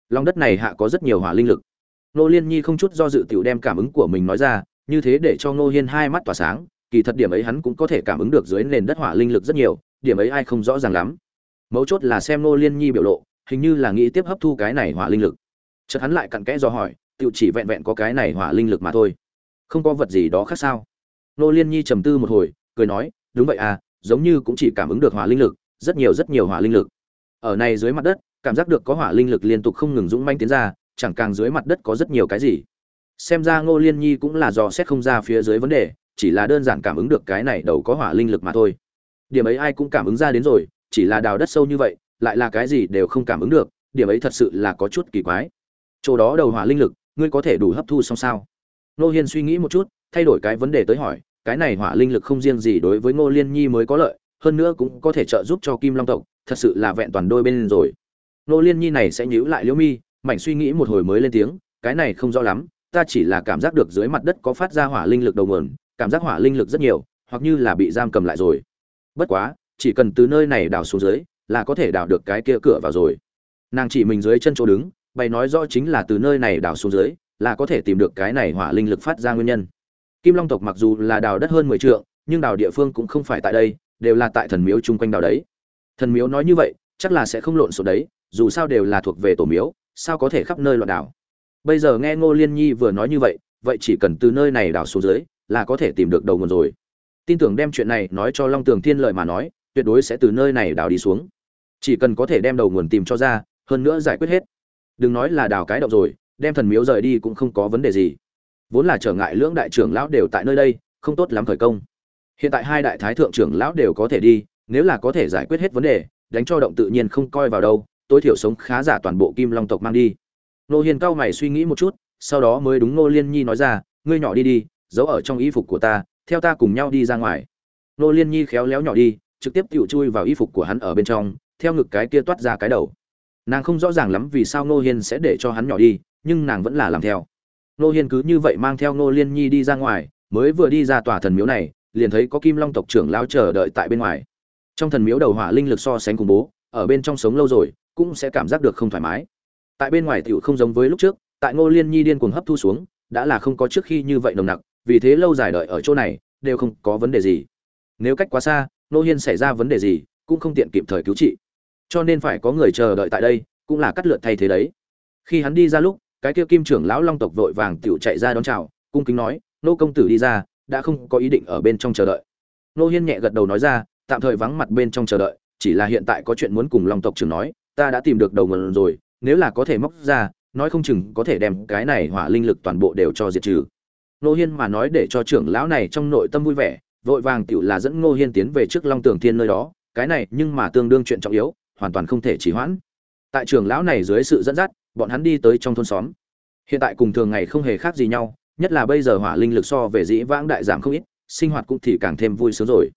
lòng đất này hạ có rất nhiều hỏa linh lực nô liên nhi không chút do dự t i ể u đem cảm ứng của mình nói ra như thế để cho ngô hiên hai mắt tỏa sáng kỳ thật điểm ấy hắn cũng có thể cảm ứng được dưới nền đất hỏa linh lực rất nhiều, điểm ấy ai không rõ ràng lắm. Mấu chốt là xem Nô Liên Nhi biểu lộ, hình như là nghĩ tiếp hấp thu cái này hỏa linh lực. Chợt hắn lại cặn kẽ do hỏi, tiểu chỉ vẹn vẹn có cái này hỏa linh lực mà thôi, không có vật gì đó khác sao? Nô Liên Nhi trầm tư một hồi, cười nói, đúng vậy à, giống như cũng chỉ cảm ứng được hỏa linh lực, rất nhiều rất nhiều hỏa linh lực. Ở này dưới mặt đất, cảm giác được có hỏa linh lực liên tục không ngừng dũng manh tiến ra, chẳng càng dưới mặt đất có rất nhiều cái gì. Xem ra Ngô Liên Nhi cũng là dò xét không ra phía dưới vấn đề, chỉ là đơn giản cảm ứng được cái này đầu có hỏa linh lực mà thôi. Điểm ấy ai cũng cảm ứng ra đến rồi chỉ là đào đất sâu như vậy lại là cái gì đều không cảm ứng được điểm ấy thật sự là có chút kỳ quái. Chỗ đó đầu hỏa linh lực ngươi có thể đủ hấp thu xong sao? Ngô hiên suy nghĩ một chút thay đổi cái vấn đề tới hỏi cái này hỏa linh lực không riêng gì đối với ngô liên nhi mới có lợi hơn nữa cũng có thể trợ giúp cho kim long tộc thật sự là vẹn toàn đôi bên rồi. Nô liên nhi này sẽ nhíu lại liễu mi, mảnh suy nghĩ một hồi mới lên tiếng, cái này không rõ lắm, ta chỉ là cảm giác được dưới mặt đất có phát ra hỏa linh lực đầu nguồn, cảm giác hỏa linh lực rất nhiều, hoặc như là bị giam cầm lại rồi. Bất quá, chỉ cần từ nơi này đào xuống dưới, là có thể đào được cái kia cửa vào rồi. Nàng chỉ mình dưới chân chỗ đứng, bày nói rõ chính là từ nơi này đào xuống dưới, là có thể tìm được cái này hỏa linh lực phát ra nguyên nhân. Kim long tộc mặc dù là đào đất hơn mười trượng, nhưng đào địa phương cũng không phải tại đây, đều là tại thần miếu chung quanh đào đấy thần miếu nói như vậy, chắc là sẽ không lộn xộn đấy, dù sao đều là thuộc về tổ miếu, sao có thể khắp nơi loạn đảo? bây giờ nghe ngô liên nhi vừa nói như vậy vậy chỉ cần từ nơi này đào xuống dưới, là có thể tìm được đầu nguồn rồi. Tin tưởng đem chuyện này nói cho long tường thiên lợi mà nói, tuyệt đối sẽ từ nơi này đào đi xuống. Chỉ cần có thể đem đầu nguồn tìm cho ra, hơn nữa giải quyết hết. Đừng nói là đào cái động rồi, đem thần miếu rời đi cũng không có vấn đề gì. Vốn là trở ngại lưỡng đại trưởng lão đều tại nơi đây, không tốt lắm khởi công. Hiện tại hai đại thái thượng trưởng lão đều có thể đi nếu là có thể giải quyết hết vấn đề, đánh cho động tự nhiên không coi vào đâu, tối thiểu sống khá giả toàn bộ kim long tộc mang đi. Nô hiên cao mày suy nghĩ một chút, sau đó mới đúng nô liên nhi nói ra, ngươi nhỏ đi đi, giấu ở trong y phục của ta, theo ta cùng nhau đi ra ngoài. Nô liên nhi khéo léo nhỏ đi, trực tiếp tựu chui vào y phục của hắn ở bên trong, theo ngực cái kia toát ra cái đầu. Nàng không rõ ràng lắm vì sao nô hiên sẽ để cho hắn nhỏ đi, nhưng nàng vẫn là làm theo. Nô hiên cứ như vậy mang theo nô liên nhi đi ra ngoài, mới vừa đi ra tòa thần miếu này, liền thấy có kim long tộc trưởng lao chờ đợi tại bên ngoài trong thần miếu đầu hỏa linh lực so sánh cùng bố, ở bên trong sống lâu rồi, cũng sẽ cảm giác được không thoải mái. Tại bên ngoài tiểu không giống với lúc trước, tại ngô liên nhi điên cuồng hấp thu xuống, đã là không có trước khi như vậy nồng nặc, vì thế lâu dài đợi ở chỗ này, đều không có vấn đề gì. Nếu cách quá xa nô hiên xảy ra vấn đề gì, cũng không tiện kịp thời cứu trị. Cho nên phải có người chờ đợi tại đây, cũng là cắt lượt thay thế đấy. Khi hắn đi ra lúc, cái kia kim trưởng lão long tộc vội vàng tiểu chạy ra đón chào, cung kính nói nô công tử đi ra, đã không có ý định ở bên trong chờ đợi. Nô hiên nhẹ gật đầu nói ra tạm thời vắng mặt bên trong chờ đợi, chỉ là hiện tại có chuyện muốn cùng long tộc trưởng nói, ta đã tìm được đầu nguồn rồi, nếu là có thể móc ra, nói không chừng có thể đem cái này hỏa linh lực toàn bộ đều cho diệt trừ. Ngô hiên mà nói để cho trưởng lão này trong nội tâm vui vẻ, vội vàng tựu là dẫn ngô hiên tiến về trước long tường thiên nơi đó, cái này nhưng mà tương đương chuyện trọng yếu, hoàn toàn không thể trì hoãn. Tại trưởng lão này dưới sự dẫn dắt, bọn hắn đi tới trong thôn xóm. Hiện tại cùng thường ngày không hề khác gì nhau, nhất là bây giờ hỏa linh lực so về dĩ vãng đại giảm không ít, sinh hoạt cũng thì càng thêm vui sướng rồi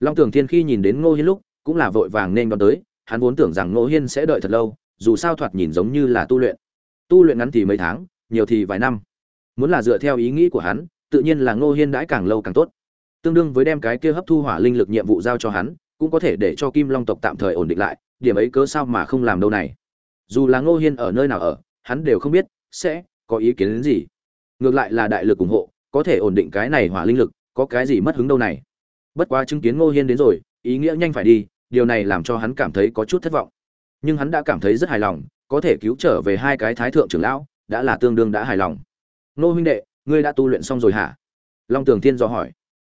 long tưởng thiên khi nhìn đến ngô hiên lúc, cũng là vội vàng nên đón tới, hắn vốn tưởng rằng ngô hiên sẽ đợi thật lâu, dù sao thoạt nhìn giống như là tu luyện. Tu luyện ngắn thì mấy tháng, nhiều thì vài năm. Muốn là dựa theo ý nghĩ của hắn, tự nhiên là ngô hiên đãi càng lâu càng tốt. Tương đương với đem cái kia hấp thu hỏa linh lực nhiệm vụ giao cho hắn, cũng có thể để cho kim long tộc tạm thời ổn định lại, điểm ấy cớ sao mà không làm đâu này. Dù là ngô hiên ở nơi nào ở, hắn đều không biết sẽ có ý kiến đến gì. Ngược lại là đại lực ủng hộ, có thể ổn định cái này hỏa linh lực, có cái gì mất hứng đâu này bất quá chứng kiến ngô hiên đến rồi, ý nghĩa nhanh phải đi, điều này làm cho hắn cảm thấy có chút thất vọng. Nhưng hắn đã cảm thấy rất hài lòng, có thể cứu trở về hai cái thái thượng trưởng lão, đã là tương đương đã hài lòng. Nô huynh đệ, ngươi đã tu luyện xong rồi hả? Long tường thiên do hỏi.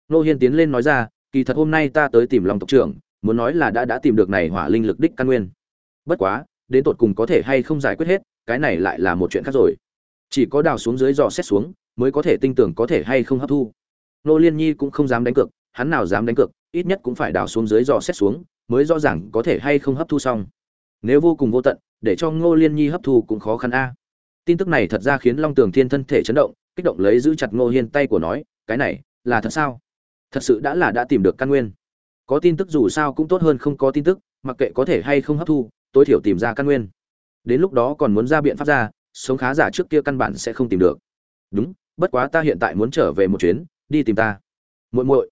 Ngô hiên tiến lên nói ra, kỳ thật hôm nay ta tới tìm long tộc trưởng, muốn nói là đã đã tìm được này hỏa linh lực đích căn nguyên. Bất quá, đến tột cùng có thể hay không giải quyết hết, cái này lại là một chuyện khác rồi. Chỉ có đào xuống dưới dò xét xuống, mới có thể tin tưởng có thể hay không hấp thu. Nô liên nhi cũng không dám đánh cược hắn nào dám đánh cược, ít nhất cũng phải đào xuống dưới dò xét xuống, mới rõ ràng có thể hay không hấp thu xong. Nếu vô cùng vô tận, để cho ngô liên nhi hấp thu cũng khó khăn a. Tin tức này thật ra khiến long tường thiên thân thể chấn động, kích động lấy giữ chặt ngô hiên tay của nói, cái này, là thật sao? Thật sự đã là đã tìm được căn nguyên. Có tin tức dù sao cũng tốt hơn không có tin tức, mặc kệ có thể hay không hấp thu, tối thiểu tìm ra căn nguyên. Đến lúc đó còn muốn ra biện pháp ra, sống khá giả trước kia căn bản sẽ không tìm được. Đúng, bất quá ta hiện tại muốn trở về một chuyến, đi tìm ta. Muội muội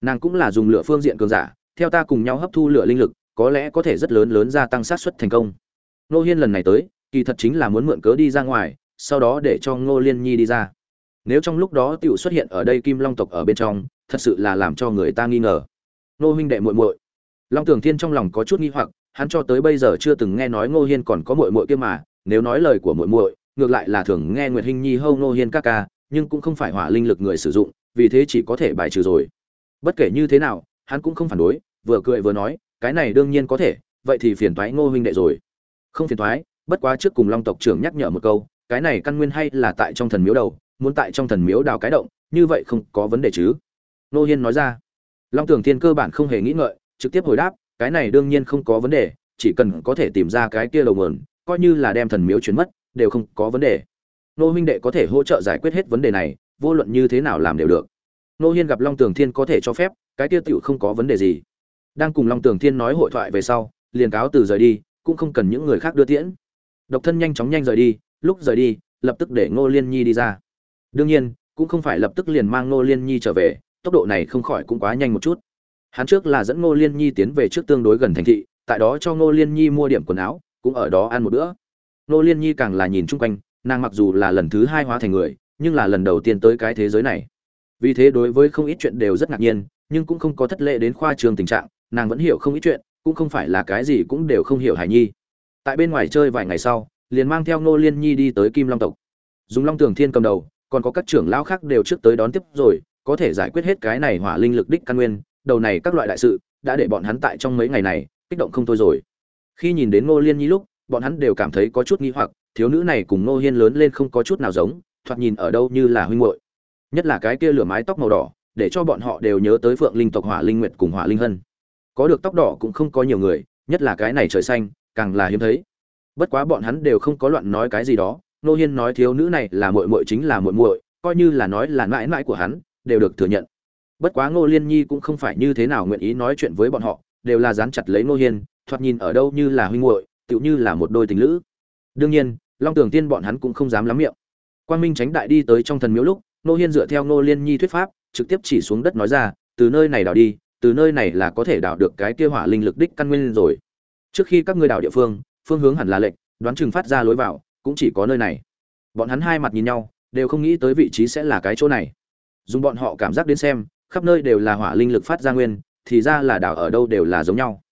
nàng cũng là dùng lửa phương diện cường giả, theo ta cùng nhau hấp thu lửa linh lực, có lẽ có thể rất lớn lớn gia tăng sát suất thành công. Nô hiên lần này tới, kỳ thật chính là muốn mượn cớ đi ra ngoài, sau đó để cho ngô liên nhi đi ra. Nếu trong lúc đó tiểu xuất hiện ở đây kim long tộc ở bên trong, thật sự là làm cho người ta nghi ngờ. Nô huynh đệ muội muội. Long tường thiên trong lòng có chút nghi hoặc, hắn cho tới bây giờ chưa từng nghe nói ngô hiên còn có muội muội kia mà, nếu nói lời của muội muội, ngược lại là thường nghe nguyệt hinh nhi hâu ngô hiên các ca, nhưng cũng không phải hỏa linh lực người sử dụng, vì thế chỉ có thể bài trừ rồi bất kể như thế nào, hắn cũng không phản đối, vừa cười vừa nói, cái này đương nhiên có thể, vậy thì phiền thoái ngô huynh đệ rồi. Không phiền thoái bất quá trước cùng long tộc trưởng nhắc nhở một câu, cái này căn nguyên hay là tại trong thần miếu đầu, muốn tại trong thần miếu đào cái động, như vậy không có vấn đề chứ. Nô hiên nói ra. Long tưởng thiên cơ bản không hề nghĩ ngợi, trực tiếp hồi đáp, cái này đương nhiên không có vấn đề, chỉ cần có thể tìm ra cái kia đầu nguồn, coi như là đem thần miếu chuyển mất, đều không có vấn đề. Nô huynh đệ có thể hỗ trợ giải quyết hết vấn đề này, vô luận như thế nào làm đều được nô hiên gặp long tường thiên có thể cho phép, cái kia tựu không có vấn đề gì. Đang cùng long tường thiên nói hội thoại về sau, liền cáo từ rời đi, cũng không cần những người khác đưa tiễn. Độc thân nhanh chóng nhanh rời đi, lúc rời đi, lập tức để ngô liên nhi đi ra. Đương nhiên, cũng không phải lập tức liền mang ngô liên nhi trở về, tốc độ này không khỏi cũng quá nhanh một chút. Hắn trước là dẫn ngô liên nhi tiến về trước tương đối gần thành thị, tại đó cho ngô liên nhi mua điểm quần áo, cũng ở đó ăn một bữa. Ngô liên nhi càng là nhìn chung quanh, nàng mặc dù là lần thứ hai hóa thành người, nhưng là lần đầu tiên tới cái thế giới này vì thế đối với không ít chuyện đều rất ngạc nhiên, nhưng cũng không có thất lệ đến khoa trường tình trạng, nàng vẫn hiểu không ít chuyện, cũng không phải là cái gì cũng đều không hiểu hải nhi. Tại bên ngoài chơi vài ngày sau, liền mang theo ngô liên nhi đi tới kim long tộc. Dùng long tường thiên cầm đầu, còn có các trưởng lão khác đều trước tới đón tiếp rồi, có thể giải quyết hết cái này hỏa linh lực đích căn nguyên, đầu này các loại đại sự, đã để bọn hắn tại trong mấy ngày này, kích động không thôi rồi. Khi nhìn đến ngô liên nhi lúc, bọn hắn đều cảm thấy có chút nghi hoặc, thiếu nữ này cùng ngô hiên lớn lên không có chút nào giống, thoạt nhìn ở đâu như là huynh muội nhất là cái kia lửa mái tóc màu đỏ, để cho bọn họ đều nhớ tới phượng linh tộc hỏa linh nguyệt cùng hỏa linh hân. Có được tóc đỏ cũng không có nhiều người, nhất là cái này trời xanh, càng là hiếm thấy. Bất quá bọn hắn đều không có loạn nói cái gì đó, nô hiên nói thiếu nữ này là muội muội chính là muội muội, coi như là nói là mãi mãi của hắn, đều được thừa nhận. Bất quá ngô liên nhi cũng không phải như thế nào nguyện ý nói chuyện với bọn họ, đều là dán chặt lấy ngô hiên, thoạt nhìn ở đâu như là huynh muội, tựu như là một đôi tình lữ. Đương nhiên, long tường tiên bọn hắn cũng không dám lắm miệng. Quan minh tránh đại đi tới trong thần miếu lúc Nô hiên dựa theo Nô liên nhi thuyết pháp, trực tiếp chỉ xuống đất nói ra, từ nơi này đào đi, từ nơi này là có thể đào được cái kia hỏa linh lực đích căn nguyên rồi. Trước khi các ngươi đào địa phương phương hướng hẳn là lệnh đoán chừng phát ra lối vào, cũng chỉ có nơi này. Bọn hắn hai mặt nhìn nhau, đều không nghĩ tới vị trí sẽ là cái chỗ này. Dùng bọn họ cảm giác đến xem, khắp nơi đều là hỏa linh lực phát ra nguyên, thì ra là đảo ở đâu đều là giống nhau.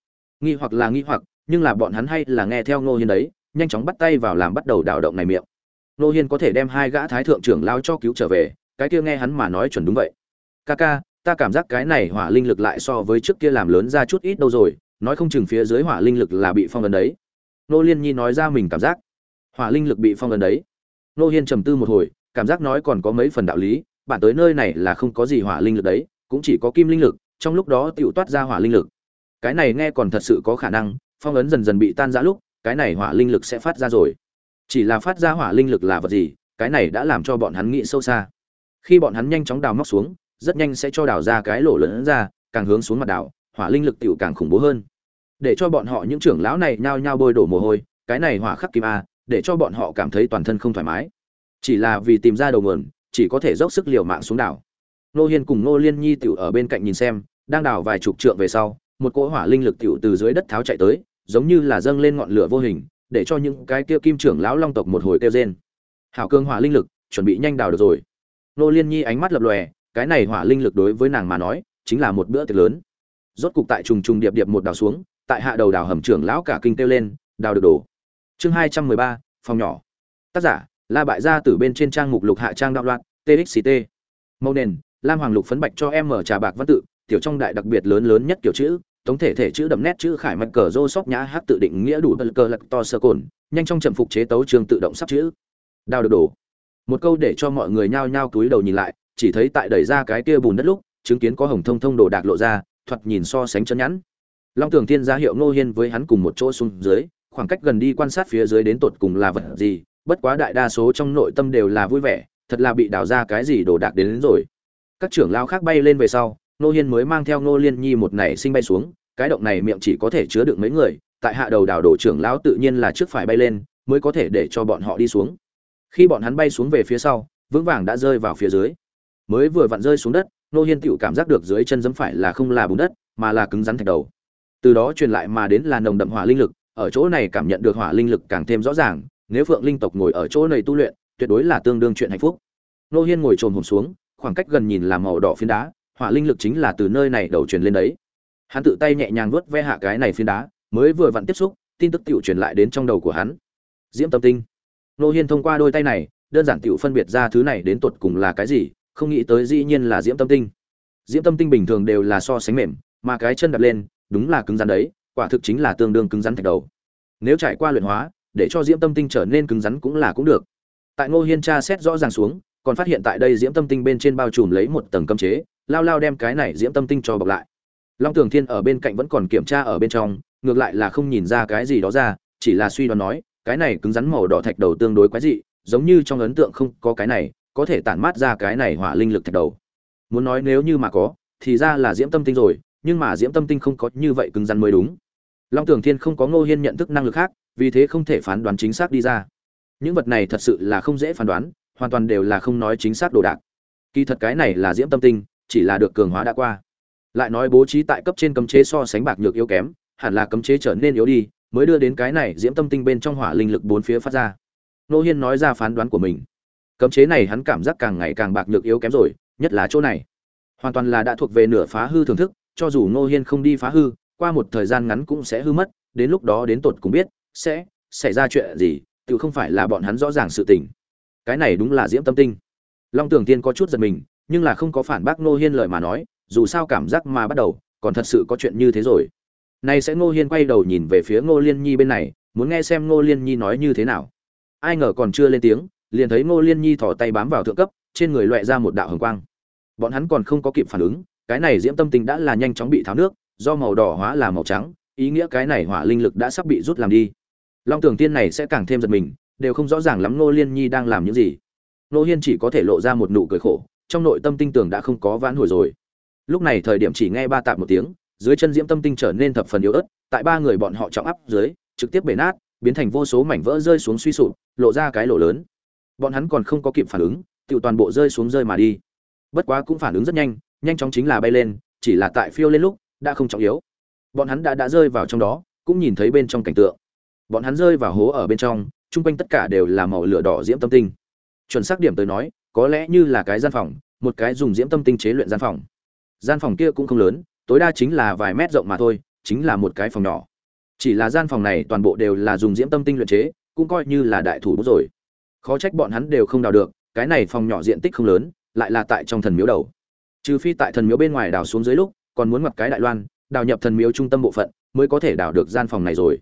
Nghi hoặc là nghi hoặc, nhưng là bọn hắn hay là nghe theo ngô hiên đấy, nhanh chóng bắt tay vào làm bắt đầu đảo động này miệng. Nô hiên có thể đem hai gã thái thượng trưởng lao cho cứu trở về, cái kia nghe hắn mà nói chuẩn đúng vậy. Ca ca, ta cảm giác cái này hỏa linh lực lại so với trước kia làm lớn ra chút ít đâu rồi, nói không chừng phía dưới hỏa linh lực là bị phong ấn đấy. Nô liên nhi nói ra mình cảm giác. Hỏa linh lực bị phong ấn đấy. Nô hiên trầm tư một hồi, cảm giác nói còn có mấy phần đạo lý, bạn tới nơi này là không có gì hỏa linh lực đấy, cũng chỉ có kim linh lực, trong lúc đó tựu toát ra hỏa linh lực. Cái này nghe còn thật sự có khả năng, phong ấn dần dần bị tan rã lúc, cái này hỏa linh lực sẽ phát ra rồi chỉ là phát ra hỏa linh lực là vật gì, cái này đã làm cho bọn hắn nghĩ sâu xa. Khi bọn hắn nhanh chóng đào móc xuống, rất nhanh sẽ cho đào ra cái lỗ lớn ra, càng hướng xuống mặt đảo hỏa linh lực tựu càng khủng bố hơn. Để cho bọn họ những trưởng lão này nhao nhao bôi đổ mồ hôi, cái này hỏa khắc kim a, để cho bọn họ cảm thấy toàn thân không thoải mái. Chỉ là vì tìm ra đầu nguồn, chỉ có thể dốc sức liều mạng xuống đảo. Nô hiên cùng nô liên nhi tiểu ở bên cạnh nhìn xem, đang đào vài chục trượng về sau, một cỗ hỏa linh lực tiểu từ dưới đất tháo chạy tới, giống như là dâng lên ngọn lửa vô hình để cho những cái kia kim trưởng lão long tộc một hồi kêu rên. Hảo cương hỏa linh lực, chuẩn bị nhanh đào được rồi. Nô liên nhi ánh mắt lập lòe, cái này hỏa linh lực đối với nàng mà nói, chính là một bữa tiệc lớn. Rốt cục tại trùng trùng điệp điệp một đào xuống, tại hạ đầu đào hầm trưởng lão cả kinh kêu lên, đào được đồ. chương hai trăm mười ba, phòng nhỏ. Tác giả, la bại gia từ bên trên trang mục lục hạ trang đạo loạn txt màu nền, lam hoàng lục phấn bạch cho em mở trà bạc văn tự, tiểu trong đại đặc biệt lớn lớn nhất kiểu chữ tổng thể thể chữ đậm nét chữ khải mạch cờ rô sóc nhã hát tự định nghĩa đủ bật cờ lật to sơ cồn nhanh trong trầm phục chế tấu trường tự động sắp chữ. Đào được đổ. Một câu để cho mọi người nhao nhao túi đầu nhìn lại chỉ thấy tại đẩy ra cái kia bùn đất lúc chứng kiến có hồng thông thông đồ đạc lộ ra thoạt nhìn so sánh chân nhẵn. Long tường thiên ra hiệu ngô hiên với hắn cùng một chỗ xuống dưới khoảng cách gần đi quan sát phía dưới đến tột cùng là vật gì bất quá đại đa số trong nội tâm đều là vui vẻ thật là bị đào ra cái gì đồ đạc đến, đến rồi. Các trưởng lao khác bay lên về sau nô hiên mới mang theo nô liên nhi một nảy sinh bay xuống cái động này miệng chỉ có thể chứa được mấy người, tại hạ đầu đảo đổ trưởng lão tự nhiên là trước phải bay lên, mới có thể để cho bọn họ đi xuống. Khi bọn hắn bay xuống về phía sau, vững vàng đã rơi vào phía dưới. Mới vừa vặn rơi xuống đất, nô hiên tựu cảm giác được dưới chân dẫm phải là không là bùn đất, mà là cứng rắn thạch đầu. Từ đó truyền lại mà đến là nồng đậm hỏa linh lực, ở chỗ này cảm nhận được hỏa linh lực càng thêm rõ ràng, nếu phượng linh tộc ngồi ở chỗ này tu luyện, tuyệt đối là tương đương chuyện hạnh phúc. Nô hiên ngồi trồm hồn xuống, khoảng cách gần nhìn là màu đỏ phiến đá, hỏa linh lực chính là từ nơi này đầu truyền lên đấy hắn tự tay nhẹ nhàng vuốt ve hạ cái này phiến đá, mới vừa vặn tiếp xúc, tin tức tiểu truyền lại đến trong đầu của hắn. Diễm tâm tinh. Nô hiên thông qua đôi tay này, đơn giản tiểu phân biệt ra thứ này đến tột cùng là cái gì, không nghĩ tới dĩ nhiên là diễm tâm tinh. Diễm tâm tinh bình thường đều là so sánh mềm, mà cái chân đặt lên, đúng là cứng rắn đấy, quả thực chính là tương đương cứng rắn thạch đầu. Nếu trải qua luyện hóa, để cho diễm tâm tinh trở nên cứng rắn cũng là cũng được. Tại ngô hiên tra xét rõ ràng xuống, còn phát hiện tại đây diễm tâm tinh bên trên bao trùm lấy một tầng cấm chế, lao lao đem cái này diễm tâm tinh cho bọc lại long tường thiên ở bên cạnh vẫn còn kiểm tra ở bên trong, ngược lại là không nhìn ra cái gì đó ra, chỉ là suy đoán nói, cái này cứng rắn màu đỏ thạch đầu tương đối quái dị, giống như trong ấn tượng không có cái này, có thể tản mát ra cái này hỏa linh lực thạch đầu. Muốn nói nếu như mà có, thì ra là diễm tâm tinh rồi, nhưng mà diễm tâm tinh không có như vậy cứng rắn mới đúng. Long tường thiên không có ngô hiên nhận thức năng lực khác, vì thế không thể phán đoán chính xác đi ra. Những vật này thật sự là không dễ phán đoán, hoàn toàn đều là không nói chính xác đồ đạc. Kỳ thật cái này là diễm tâm tinh, chỉ là được cường hóa đã qua lại nói bố trí tại cấp trên cấm chế so sánh bạc nhược yếu kém, hẳn là cấm chế trở nên yếu đi, mới đưa đến cái này diễm tâm tinh bên trong hỏa linh lực bốn phía phát ra. Nô hiên nói ra phán đoán của mình. Cấm chế này hắn cảm giác càng ngày càng bạc nhược yếu kém rồi, nhất là chỗ này. Hoàn toàn là đã thuộc về nửa phá hư thưởng thức, cho dù nô hiên không đi phá hư, qua một thời gian ngắn cũng sẽ hư mất, đến lúc đó đến tột cũng biết sẽ xảy ra chuyện gì, tự không phải là bọn hắn rõ ràng sự tình. Cái này đúng là diễm tâm tinh. Long tưởng tiên có chút giật mình, nhưng là không có phản bác nô hiên lời mà nói dù sao cảm giác mà bắt đầu, còn thật sự có chuyện như thế rồi. Nay sẽ ngô hiên quay đầu nhìn về phía ngô liên nhi bên này, muốn nghe xem ngô liên nhi nói như thế nào. Ai ngờ còn chưa lên tiếng, liền thấy ngô liên nhi thỏ tay bám vào thượng cấp, trên người loẹ ra một đạo hồng quang. Bọn hắn còn không có kịp phản ứng, cái này diễm tâm tình đã là nhanh chóng bị tháo nước, do màu đỏ hóa là màu trắng, ý nghĩa cái này hỏa linh lực đã sắp bị rút làm đi. Long tưởng tiên này sẽ càng thêm giật mình, đều không rõ ràng lắm Ngô liên nhi đang làm những gì. Ngô hiên chỉ có thể lộ ra một nụ cười khổ, trong nội tâm tinh tưởng đã không có vãn hồi rồi lúc này thời điểm chỉ nghe ba tạm một tiếng, dưới chân diễm tâm tinh trở nên thập phần yếu ớt, tại ba người bọn họ trọng áp dưới, trực tiếp bể nát, biến thành vô số mảnh vỡ rơi xuống suy sụp, lộ ra cái lỗ lớn. Bọn hắn còn không có kịp phản ứng tự toàn bộ rơi xuống rơi mà đi. Bất quá cũng phản ứng rất nhanh nhanh chóng chính là bay lên, chỉ là tại phiêu lên lúc, đã không trọng yếu. Bọn hắn đã đã rơi vào trong đó, cũng nhìn thấy bên trong cảnh tượng. Bọn hắn rơi vào hố ở bên trong, chung quanh tất cả đều là màu lửa đỏ diễm tâm tinh. Chuẩn xác điểm tới nói, có lẽ như là cái gian phòng, một cái dùng diễm tâm tinh chế luyện gian phòng gian phòng kia cũng không lớn, tối đa chính là vài mét rộng mà thôi, chính là một cái phòng nhỏ. Chỉ là gian phòng này toàn bộ đều là dùng diễm tâm tinh luyện chế, cũng coi như là đại thủ bút rồi. Khó trách bọn hắn đều không đào được, cái này phòng nhỏ diện tích không lớn, lại là tại trong thần miếu đầu. Trừ phi tại thần miếu bên ngoài đào xuống dưới lúc, còn muốn mặc cái đại loan, đào nhập thần miếu trung tâm bộ phận, mới có thể đào được gian phòng này rồi.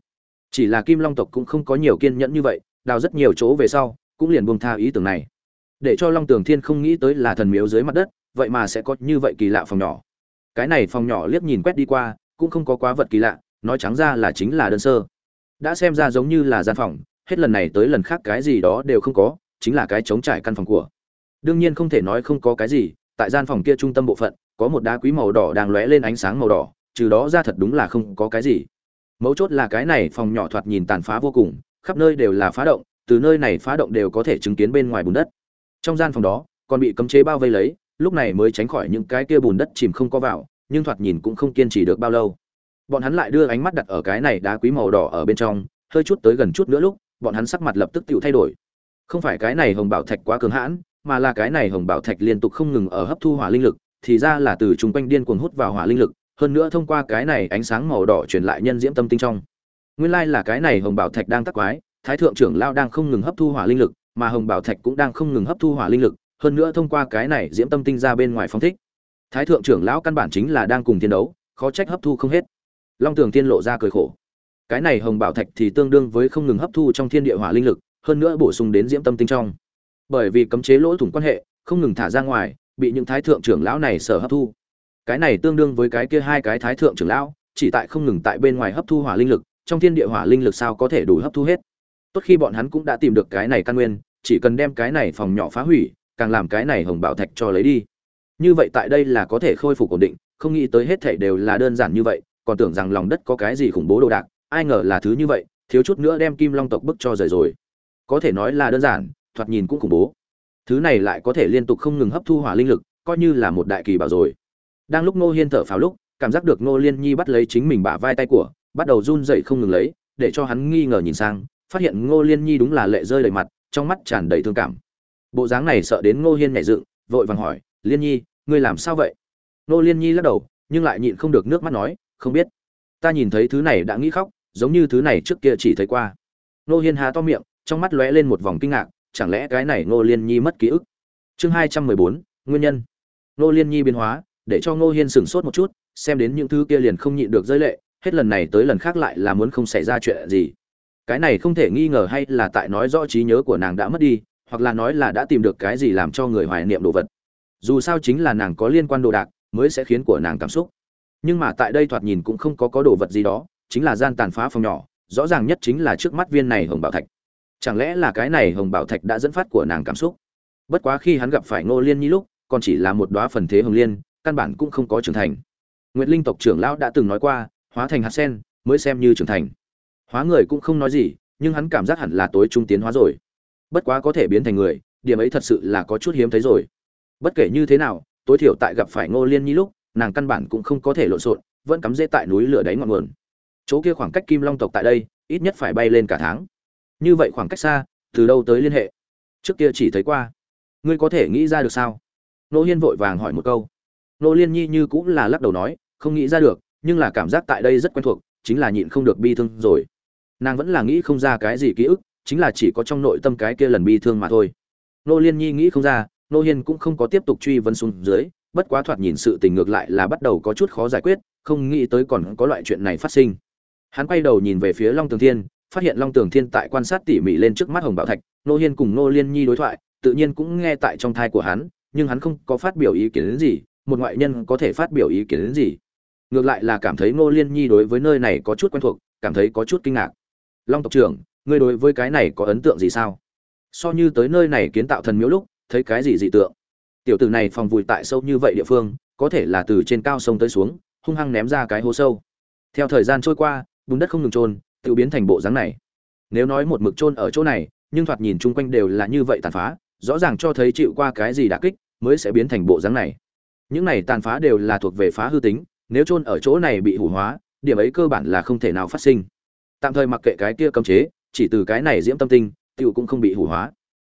Chỉ là kim long tộc cũng không có nhiều kiên nhẫn như vậy, đào rất nhiều chỗ về sau, cũng liền buông tha ý tưởng này. Để cho long tường thiên không nghĩ tới là thần miếu dưới mặt đất vậy mà sẽ có như vậy kỳ lạ phòng nhỏ. Cái này phòng nhỏ liếc nhìn quét đi qua, cũng không có quá vật kỳ lạ, nói trắng ra là chính là đơn sơ. Đã xem ra giống như là gian phòng, hết lần này tới lần khác cái gì đó đều không có, chính là cái chống trải căn phòng của. Đương nhiên không thể nói không có cái gì, tại gian phòng kia trung tâm bộ phận, có một đá quý màu đỏ đang lóe lên ánh sáng màu đỏ, trừ đó ra thật đúng là không có cái gì. Mấu chốt là cái này phòng nhỏ thoạt nhìn tàn phá vô cùng, khắp nơi đều là phá động, từ nơi này phá động đều có thể chứng kiến bên ngoài bùn đất. Trong gian phòng đó, còn bị cấm chế bao vây lấy lúc này mới tránh khỏi những cái kia bùn đất chìm không có vào, nhưng thoạt nhìn cũng không kiên trì được bao lâu. Bọn hắn lại đưa ánh mắt đặt ở cái này đá quý màu đỏ ở bên trong, hơi chút tới gần chút nữa lúc, bọn hắn sắc mặt lập tức tiểu thay đổi. Không phải cái này hồng bảo thạch quá cường hãn, mà là cái này hồng bảo thạch liên tục không ngừng ở hấp thu hỏa linh lực, thì ra là từ trung quanh điên cuồng hút vào hỏa linh lực, hơn nữa thông qua cái này ánh sáng màu đỏ truyền lại nhân diễm tâm tinh trong. Nguyên lai là cái này hồng bảo thạch đang tắc quái, thái thượng trưởng lao đang không ngừng hấp thu hỏa linh lực, mà hồng bảo thạch cũng đang không ngừng hấp thu hỏa linh lực hơn nữa thông qua cái này diễm tâm tinh ra bên ngoài phong thích. Thái thượng trưởng lão căn bản chính là đang cùng thiên đấu, khó trách hấp thu không hết. Long tường tiên lộ ra cười khổ. Cái này hồng bảo thạch thì tương đương với không ngừng hấp thu trong thiên địa hỏa linh lực, hơn nữa bổ sung đến diễm tâm tinh trong. Bởi vì cấm chế lỗ thủng quan hệ, không ngừng thả ra ngoài, bị những thái thượng trưởng lão này sở hấp thu. Cái này tương đương với cái kia hai cái thái thượng trưởng lão, chỉ tại không ngừng tại bên ngoài hấp thu hỏa linh lực, trong thiên địa hỏa linh lực sao có thể đủ hấp thu hết? Tốt khi bọn hắn cũng đã tìm được cái này căn nguyên, chỉ cần đem cái này phòng nhỏ phá hủy càng làm cái này hồng bảo thạch cho lấy đi. Như vậy tại đây là có thể khôi phục ổn định, không nghĩ tới hết thảy đều là đơn giản như vậy, còn tưởng rằng lòng đất có cái gì khủng bố đồ đạc, ai ngờ là thứ như vậy, thiếu chút nữa đem kim long tộc bức cho rời rồi. Có thể nói là đơn giản, thoạt nhìn cũng khủng bố. Thứ này lại có thể liên tục không ngừng hấp thu hỏa linh lực, coi như là một đại kỳ bảo rồi. Đang lúc ngô hiên thở phào lúc, cảm giác được ngô liên nhi bắt lấy chính mình bả vai tay của, bắt đầu run dậy không ngừng lấy, để cho hắn nghi ngờ nhìn sang, phát hiện ngô liên nhi đúng là lệ rơi đầy mặt, trong mắt tràn đầy thương cảm bộ dáng này sợ đến ngô hiên nhảy dựng, vội vàng hỏi, liên nhi, ngươi làm sao vậy? Ngô liên nhi lắc đầu, nhưng lại nhịn không được nước mắt nói, không biết. Ta nhìn thấy thứ này đã nghĩ khóc, giống như thứ này trước kia chỉ thấy qua. Ngô hiên há to miệng, trong mắt lóe lên một vòng kinh ngạc, chẳng lẽ cái này ngô liên nhi mất ký ức? Chương hai trăm mười bốn, nguyên nhân. Ngô liên nhi biến hóa, để cho ngô hiên sửng sốt một chút, xem đến những thứ kia liền không nhịn được rơi lệ, hết lần này tới lần khác lại là muốn không xảy ra chuyện gì. Cái này không thể nghi ngờ hay là tại nói rõ trí nhớ của nàng đã mất đi hoặc là nói là đã tìm được cái gì làm cho người hoài niệm đồ vật. Dù sao chính là nàng có liên quan đồ đạc, mới sẽ khiến của nàng cảm xúc. Nhưng mà tại đây thoạt nhìn cũng không có có đồ vật gì đó, chính là gian tàn phá phòng nhỏ, rõ ràng nhất chính là trước mắt viên này hồng bảo thạch. Chẳng lẽ là cái này hồng bảo thạch đã dẫn phát của nàng cảm xúc? Bất quá khi hắn gặp phải ngô liên nhi lúc, còn chỉ là một đoá phần thế hồng liên, căn bản cũng không có trưởng thành. Nguyệt linh tộc trưởng lão đã từng nói qua, hóa thành hạt sen, mới xem như trưởng thành. Hóa người cũng không nói gì, nhưng hắn cảm giác hẳn là tối trung tiến hóa rồi bất quá có thể biến thành người, điểm ấy thật sự là có chút hiếm thấy rồi. Bất kể như thế nào, tối thiểu tại gặp phải ngô liên nhi lúc, nàng căn bản cũng không có thể lộn xộn, vẫn cắm rễ tại núi lửa đáy ngọn nguồn. Chỗ kia khoảng cách kim long tộc tại đây, ít nhất phải bay lên cả tháng. Như vậy khoảng cách xa, từ đâu tới liên hệ? Trước kia chỉ thấy qua. Ngươi có thể nghĩ ra được sao? Nô hiên vội vàng hỏi một câu. Nô liên nhi như cũng là lắc đầu nói, không nghĩ ra được, nhưng là cảm giác tại đây rất quen thuộc, chính là nhịn không được bi thương rồi. Nàng vẫn là nghĩ không ra cái gì ký ức chính là chỉ có trong nội tâm cái kia lần bi thương mà thôi. Nô liên nhi nghĩ không ra, nô hiên cũng không có tiếp tục truy vấn xuống dưới, bất quá thoạt nhìn sự tình ngược lại là bắt đầu có chút khó giải quyết, không nghĩ tới còn có loại chuyện này phát sinh. Hắn quay đầu nhìn về phía long tường thiên, phát hiện long tường thiên tại quan sát tỉ mỉ lên trước mắt hồng bảo thạch, nô hiên cùng nô liên nhi đối thoại, tự nhiên cũng nghe tại trong thai của hắn, nhưng hắn không có phát biểu ý kiến đến gì, một ngoại nhân có thể phát biểu ý kiến đến gì. Ngược lại là cảm thấy Nô liên nhi đối với nơi này có chút quen thuộc, cảm thấy có chút kinh ngạc. Long tộc trưởng ngươi đối với cái này có ấn tượng gì sao? So như tới nơi này kiến tạo thần miếu lúc, thấy cái gì dị tượng? Tiểu tử này phòng vùi tại sâu như vậy địa phương, có thể là từ trên cao sông tới xuống, hung hăng ném ra cái hố sâu. Theo thời gian trôi qua, bùn đất không ngừng trôn, tự biến thành bộ dáng này. Nếu nói một mực trôn ở chỗ này, nhưng thoạt nhìn chung quanh đều là như vậy tàn phá, rõ ràng cho thấy chịu qua cái gì đả kích, mới sẽ biến thành bộ dáng này. Những này tàn phá đều là thuộc về phá hư tính, nếu trôn ở chỗ này bị hủ hóa, điểm ấy cơ bản là không thể nào phát sinh. Tạm thời mặc kệ cái kia cấm chế chỉ từ cái này diễm tâm tinh, tiểu cũng không bị hủ hóa.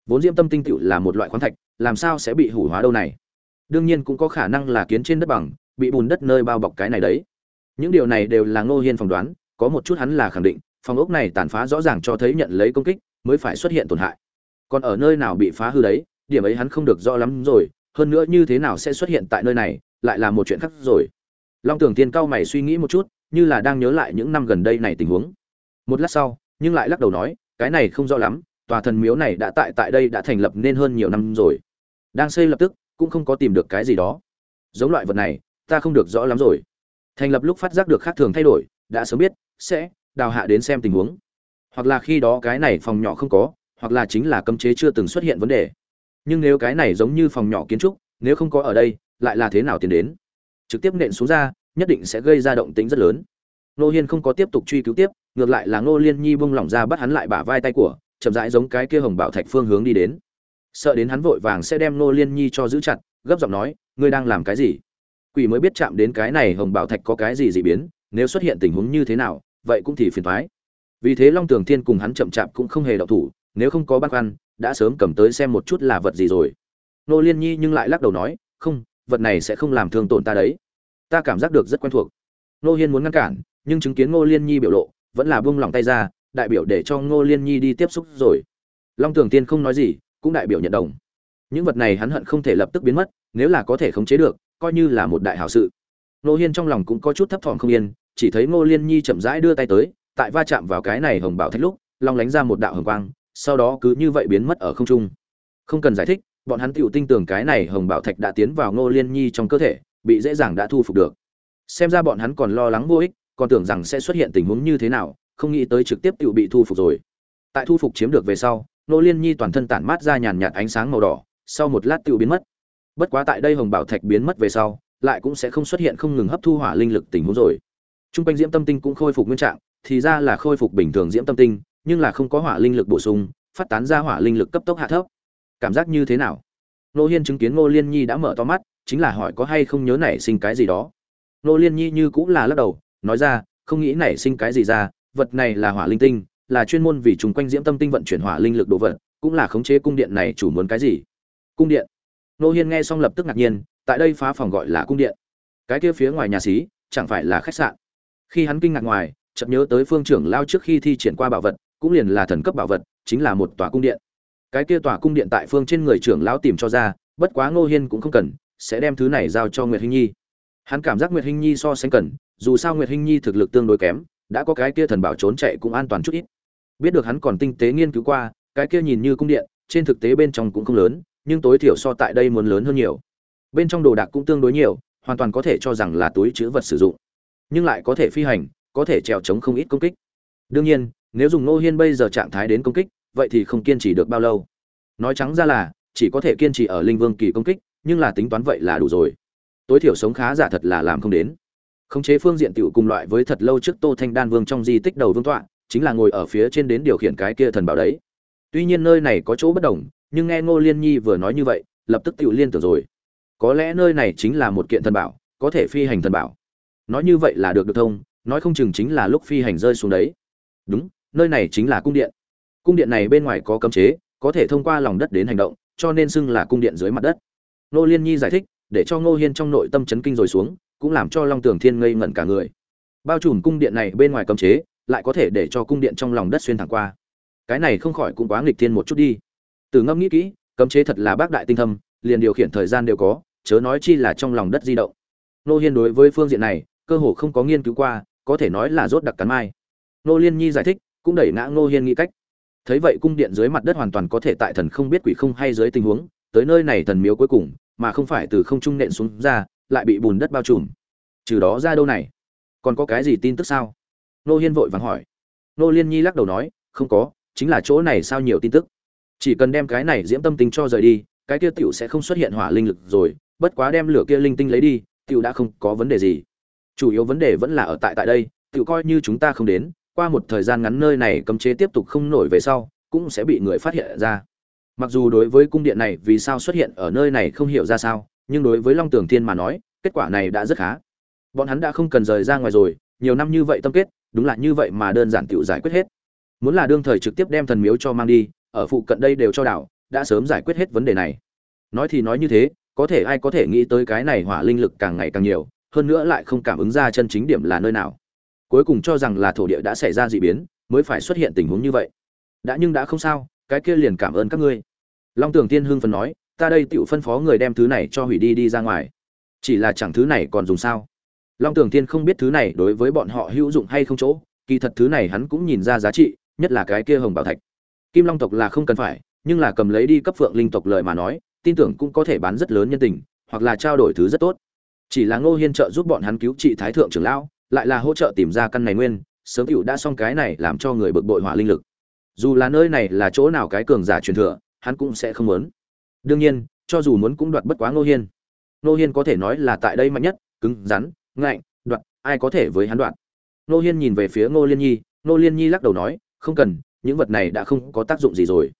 Vốn diễm tâm tinh tiểu là một loại khoáng thạch, làm sao sẽ bị hủ hóa đâu này? Đương nhiên cũng có khả năng là kiến trên đất bằng, bị bùn đất nơi bao bọc cái này đấy. Những điều này đều là ngô hiên phỏng đoán, có một chút hắn là khẳng định, phòng ốc này tàn phá rõ ràng cho thấy nhận lấy công kích, mới phải xuất hiện tổn hại. Còn ở nơi nào bị phá hư đấy, điểm ấy hắn không được rõ lắm rồi, hơn nữa như thế nào sẽ xuất hiện tại nơi này, lại là một chuyện khác rồi. Long tưởng tiên cao mày suy nghĩ một chút, như là đang nhớ lại những năm gần đây này tình huống. Một lát sau nhưng lại lắc đầu nói, cái này không rõ lắm, tòa thần miếu này đã tại tại đây đã thành lập nên hơn nhiều năm rồi. Đang xây lập tức, cũng không có tìm được cái gì đó. Giống loại vật này, ta không được rõ lắm rồi. Thành lập lúc phát giác được khác thường thay đổi, đã sớm biết, sẽ, đào hạ đến xem tình huống. Hoặc là khi đó cái này phòng nhỏ không có, hoặc là chính là cấm chế chưa từng xuất hiện vấn đề. Nhưng nếu cái này giống như phòng nhỏ kiến trúc, nếu không có ở đây, lại là thế nào tiến đến? Trực tiếp nện xuống ra, nhất định sẽ gây ra động tính rất lớn nô hiên không có tiếp tục truy cứu tiếp, ngược lại là ngô liên nhi buông lỏng ra bắt hắn lại bả vai tay của, chậm rãi giống cái kia hồng bảo thạch phương hướng đi đến. Sợ đến hắn vội vàng sẽ đem ngô liên nhi cho giữ chặt, gấp giọng nói, ngươi đang làm cái gì? Quỷ mới biết chạm đến cái này hồng bảo thạch có cái gì dị biến, nếu xuất hiện tình huống như thế nào, vậy cũng thì phiền toái. vì thế long tường thiên cùng hắn chậm chạp cũng không hề động thủ, nếu không có băn khoăn, đã sớm cầm tới xem một chút là vật gì rồi. Nô liên nhi nhưng lại lắc đầu nói, không, vật này sẽ không làm thương tổn ta đấy. Ta cảm giác được rất quen thuộc. Nô hiên muốn ngăn cản nhưng chứng kiến ngô liên nhi biểu lộ, vẫn là buông lỏng tay ra, đại biểu để cho ngô liên nhi đi tiếp xúc rồi. Long tường tiên không nói gì, cũng đại biểu nhận đồng. Những vật này hắn hận không thể lập tức biến mất, nếu là có thể khống chế được, coi như là một đại hảo sự. Ngô hiên trong lòng cũng có chút thấp thỏm không yên, chỉ thấy ngô liên nhi chậm rãi đưa tay tới, tại va chạm vào cái này hồng bảo thạch lúc, long lánh ra một đạo hồng quang, sau đó cứ như vậy biến mất ở không trung. Không cần giải thích, bọn hắn tựu tin tưởng cái này hồng bảo thạch đã tiến vào ngô liên nhi trong cơ thể, bị dễ dàng đã thu phục được. Xem ra bọn hắn còn lo lắng vô ích còn tưởng rằng sẽ xuất hiện tình huống như thế nào, không nghĩ tới trực tiếp tựu bị thu phục rồi. Tại thu phục chiếm được về sau, Nô liên nhi toàn thân tản mát ra nhàn nhạt ánh sáng màu đỏ, sau một lát tựu biến mất. Bất quá tại đây hồng bảo thạch biến mất về sau, lại cũng sẽ không xuất hiện không ngừng hấp thu hỏa linh lực tình huống rồi. Trung quanh diễm tâm tinh cũng khôi phục nguyên trạng, thì ra là khôi phục bình thường diễm tâm tinh, nhưng là không có hỏa linh lực bổ sung, phát tán ra hỏa linh lực cấp tốc hạ thấp. Cảm giác như thế nào? Nô hiên chứng kiến ngô liên nhi đã mở to mắt, chính là hỏi có hay không nhớ nảy sinh cái gì đó. Nô liên nhi như cũng là lắc đầu nói ra, không nghĩ nảy sinh cái gì ra, vật này là hỏa linh tinh, là chuyên môn vì chúng quanh diễm tâm tinh vận chuyển hỏa linh lực đồ vật, cũng là khống chế cung điện này chủ muốn cái gì. Cung điện. Nô hiên nghe xong lập tức ngạc nhiên, tại đây phá phòng gọi là cung điện. Cái kia phía ngoài nhà xí, chẳng phải là khách sạn. Khi hắn kinh ngạc ngoài, chợt nhớ tới phương trưởng lao trước khi thi triển qua bảo vật, cũng liền là thần cấp bảo vật, chính là một tòa cung điện. Cái kia tòa cung điện tại phương trên người trưởng lão tìm cho ra, bất quá ngô hiên cũng không cần, sẽ đem thứ này giao cho nguyệt hinh nhi. Hắn cảm giác nguyệt hinh nhi so sánh cần dù sao nguyệt hinh nhi thực lực tương đối kém, đã có cái kia thần bảo trốn chạy cũng an toàn chút ít. Biết được hắn còn tinh tế nghiên cứu qua, cái kia nhìn như cung điện, trên thực tế bên trong cũng không lớn, nhưng tối thiểu so tại đây muốn lớn hơn nhiều. Bên trong đồ đạc cũng tương đối nhiều, hoàn toàn có thể cho rằng là túi chứa vật sử dụng. Nhưng lại có thể phi hành, có thể trèo chống không ít công kích. Đương nhiên, nếu dùng nô hiên bây giờ trạng thái đến công kích, vậy thì không kiên trì được bao lâu. Nói trắng ra là, chỉ có thể kiên trì ở linh vương kỳ công kích, nhưng là tính toán vậy là đủ rồi. Tối thiểu sống khá giả thật là làm không đến khống chế phương diện tiểu cùng loại với thật lâu trước tô thanh đan vương trong di tích đầu vương tọa, chính là ngồi ở phía trên đến điều khiển cái kia thần bảo đấy. Tuy nhiên nơi này có chỗ bất đồng, nhưng nghe ngô liên nhi vừa nói như vậy, lập tức tiểu liên tưởng rồi. Có lẽ nơi này chính là một kiện thần bảo, có thể phi hành thần bảo. Nói như vậy là được được thông, nói không chừng chính là lúc phi hành rơi xuống đấy. Đúng, nơi này chính là cung điện. Cung điện này bên ngoài có cấm chế, có thể thông qua lòng đất đến hành động, cho nên xưng là cung điện dưới mặt đất. Ngô liên nhi giải thích, để cho ngô hiên trong nội tâm chấn kinh rồi xuống cũng làm cho long tường thiên ngây ngẩn cả người. Bao trùm cung điện này bên ngoài cấm chế, lại có thể để cho cung điện trong lòng đất xuyên thẳng qua. Cái này không khỏi cũng quá nghịch thiên một chút đi. Từ ngâm nghĩ kỹ, cấm chế thật là bác đại tinh thâm, liền điều khiển thời gian đều có, chớ nói chi là trong lòng đất di động. Nô hiên đối với phương diện này, cơ hồ không có nghiên cứu qua, có thể nói là rốt đặc cắn mai. Nô liên nhi giải thích, cũng đẩy ngã nô hiên nghĩ cách. Thấy vậy cung điện dưới mặt đất hoàn toàn có thể tại thần không biết quỷ không hay dưới tình huống, tới nơi này thần miếu cuối cùng, mà không phải từ không trung nện xuống ra lại bị bùn đất bao trùm. Trừ đó ra đâu này? Còn có cái gì tin tức sao? Nô hiên vội vàng hỏi. Nô liên nhi lắc đầu nói, không có, chính là chỗ này sao nhiều tin tức? Chỉ cần đem cái này diễm tâm tính cho rời đi, cái kia tiểu sẽ không xuất hiện hỏa linh lực rồi, bất quá đem lửa kia linh tinh lấy đi, tiểu đã không có vấn đề gì. Chủ yếu vấn đề vẫn là ở tại tại đây, tiểu coi như chúng ta không đến, qua một thời gian ngắn nơi này cấm chế tiếp tục không nổi về sau, cũng sẽ bị người phát hiện ra. Mặc dù đối với cung điện này vì sao xuất hiện ở nơi này không hiểu ra sao nhưng đối với long tường thiên mà nói, kết quả này đã rất khá. Bọn hắn đã không cần rời ra ngoài rồi, nhiều năm như vậy tâm kết, đúng là như vậy mà đơn giản tự giải quyết hết. Muốn là đương thời trực tiếp đem thần miếu cho mang đi, ở phụ cận đây đều cho đảo, đã sớm giải quyết hết vấn đề này. Nói thì nói như thế, có thể ai có thể nghĩ tới cái này hỏa linh lực càng ngày càng nhiều, hơn nữa lại không cảm ứng ra chân chính điểm là nơi nào. Cuối cùng cho rằng là thổ địa đã xảy ra dị biến, mới phải xuất hiện tình huống như vậy. Đã nhưng đã không sao, cái kia liền cảm ơn các ngươi. Long tường tiên hưng phần nói ta đây tựu phân phó người đem thứ này cho hủy đi đi ra ngoài. Chỉ là chẳng thứ này còn dùng sao? Long tường Thiên không biết thứ này đối với bọn họ hữu dụng hay không chỗ, kỳ thật thứ này hắn cũng nhìn ra giá trị, nhất là cái kia hồng bảo thạch. Kim long tộc là không cần phải, nhưng là cầm lấy đi cấp phượng linh tộc lời mà nói, tin tưởng cũng có thể bán rất lớn nhân tình, hoặc là trao đổi thứ rất tốt. Chỉ là ngô hiên trợ giúp bọn hắn cứu trị thái thượng trưởng lão, lại là hỗ trợ tìm ra căn này nguyên, sớm cựu đã xong cái này làm cho người bực bội hỏa linh lực. Dù là nơi này là chỗ nào cái cường giả truyền thừa, hắn cũng sẽ không muốn đương nhiên, cho dù muốn cũng đoạt bất quá ngô hiên. Ngô hiên có thể nói là tại đây mạnh nhất, cứng, rắn, ngạnh, đoạt, ai có thể với hắn đoạt? Ngô hiên nhìn về phía ngô liên nhi, ngô liên nhi lắc đầu nói, không cần, những vật này đã không có tác dụng gì rồi.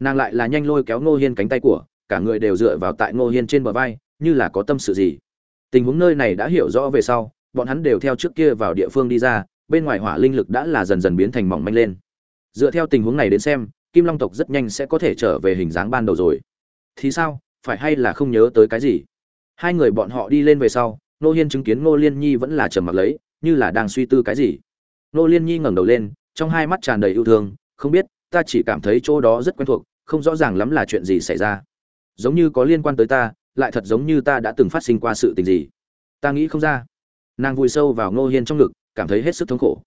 Nàng lại là nhanh lôi kéo ngô hiên cánh tay của, cả người đều dựa vào tại ngô hiên trên bờ vai, như là có tâm sự gì. Tình huống nơi này đã hiểu rõ về sau, bọn hắn đều theo trước kia vào địa phương đi ra, bên ngoài hỏa linh lực đã là dần dần biến thành mỏng manh lên. Dựa theo tình huống này đến xem, kim long tộc rất nhanh sẽ có thể trở về hình dáng ban đầu rồi thì sao, phải hay là không nhớ tới cái gì? Hai người bọn họ đi lên về sau nô hiên chứng kiến ngô liên nhi vẫn là trầm mặc lấy, như là đang suy tư cái gì. Nô liên nhi ngẩng đầu lên, trong hai mắt tràn đầy yêu thương, không biết, ta chỉ cảm thấy chỗ đó rất quen thuộc, không rõ ràng lắm là chuyện gì xảy ra. Giống như có liên quan tới ta, lại thật giống như ta đã từng phát sinh qua sự tình gì. Ta nghĩ không ra. Nàng vùi sâu vào ngô hiên trong ngực, cảm thấy hết sức thống khổ.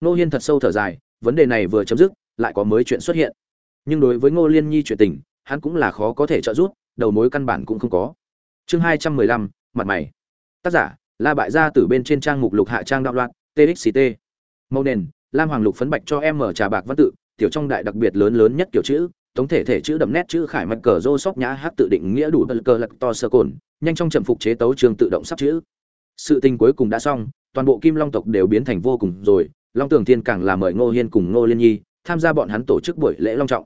Ngô hiên thật sâu thở dài, vấn đề này vừa chấm dứt, lại có mới chuyện xuất hiện. Nhưng đối với ngô liên nhi chuyện tình hắn cũng là khó có thể trợ giúp, đầu mối căn bản cũng không có. Chương hai trăm mười lăm, mặt mày. Tác giả, la bại gia từ bên trên trang mục lục hạ trang đạo loạn TXT. màu nền, lam hoàng lục phấn bạch cho em mở trà bạc văn tự, tiểu trong đại đặc biệt lớn lớn nhất kiểu chữ tổng thể thể chữ đậm nét chữ khải mạch cờ rô sóc nhã hát tự định nghĩa đủ bật cờ lật to sơ cồn, nhanh trong chậm phục chế tấu trường tự động sắp chữ. Sự tình cuối cùng đã xong, toàn bộ kim long tộc đều biến thành vô cùng rồi, long tường thiên càng là mời ngô hiên cùng ngô liên nhi tham gia bọn hắn tổ chức buổi lễ long trọng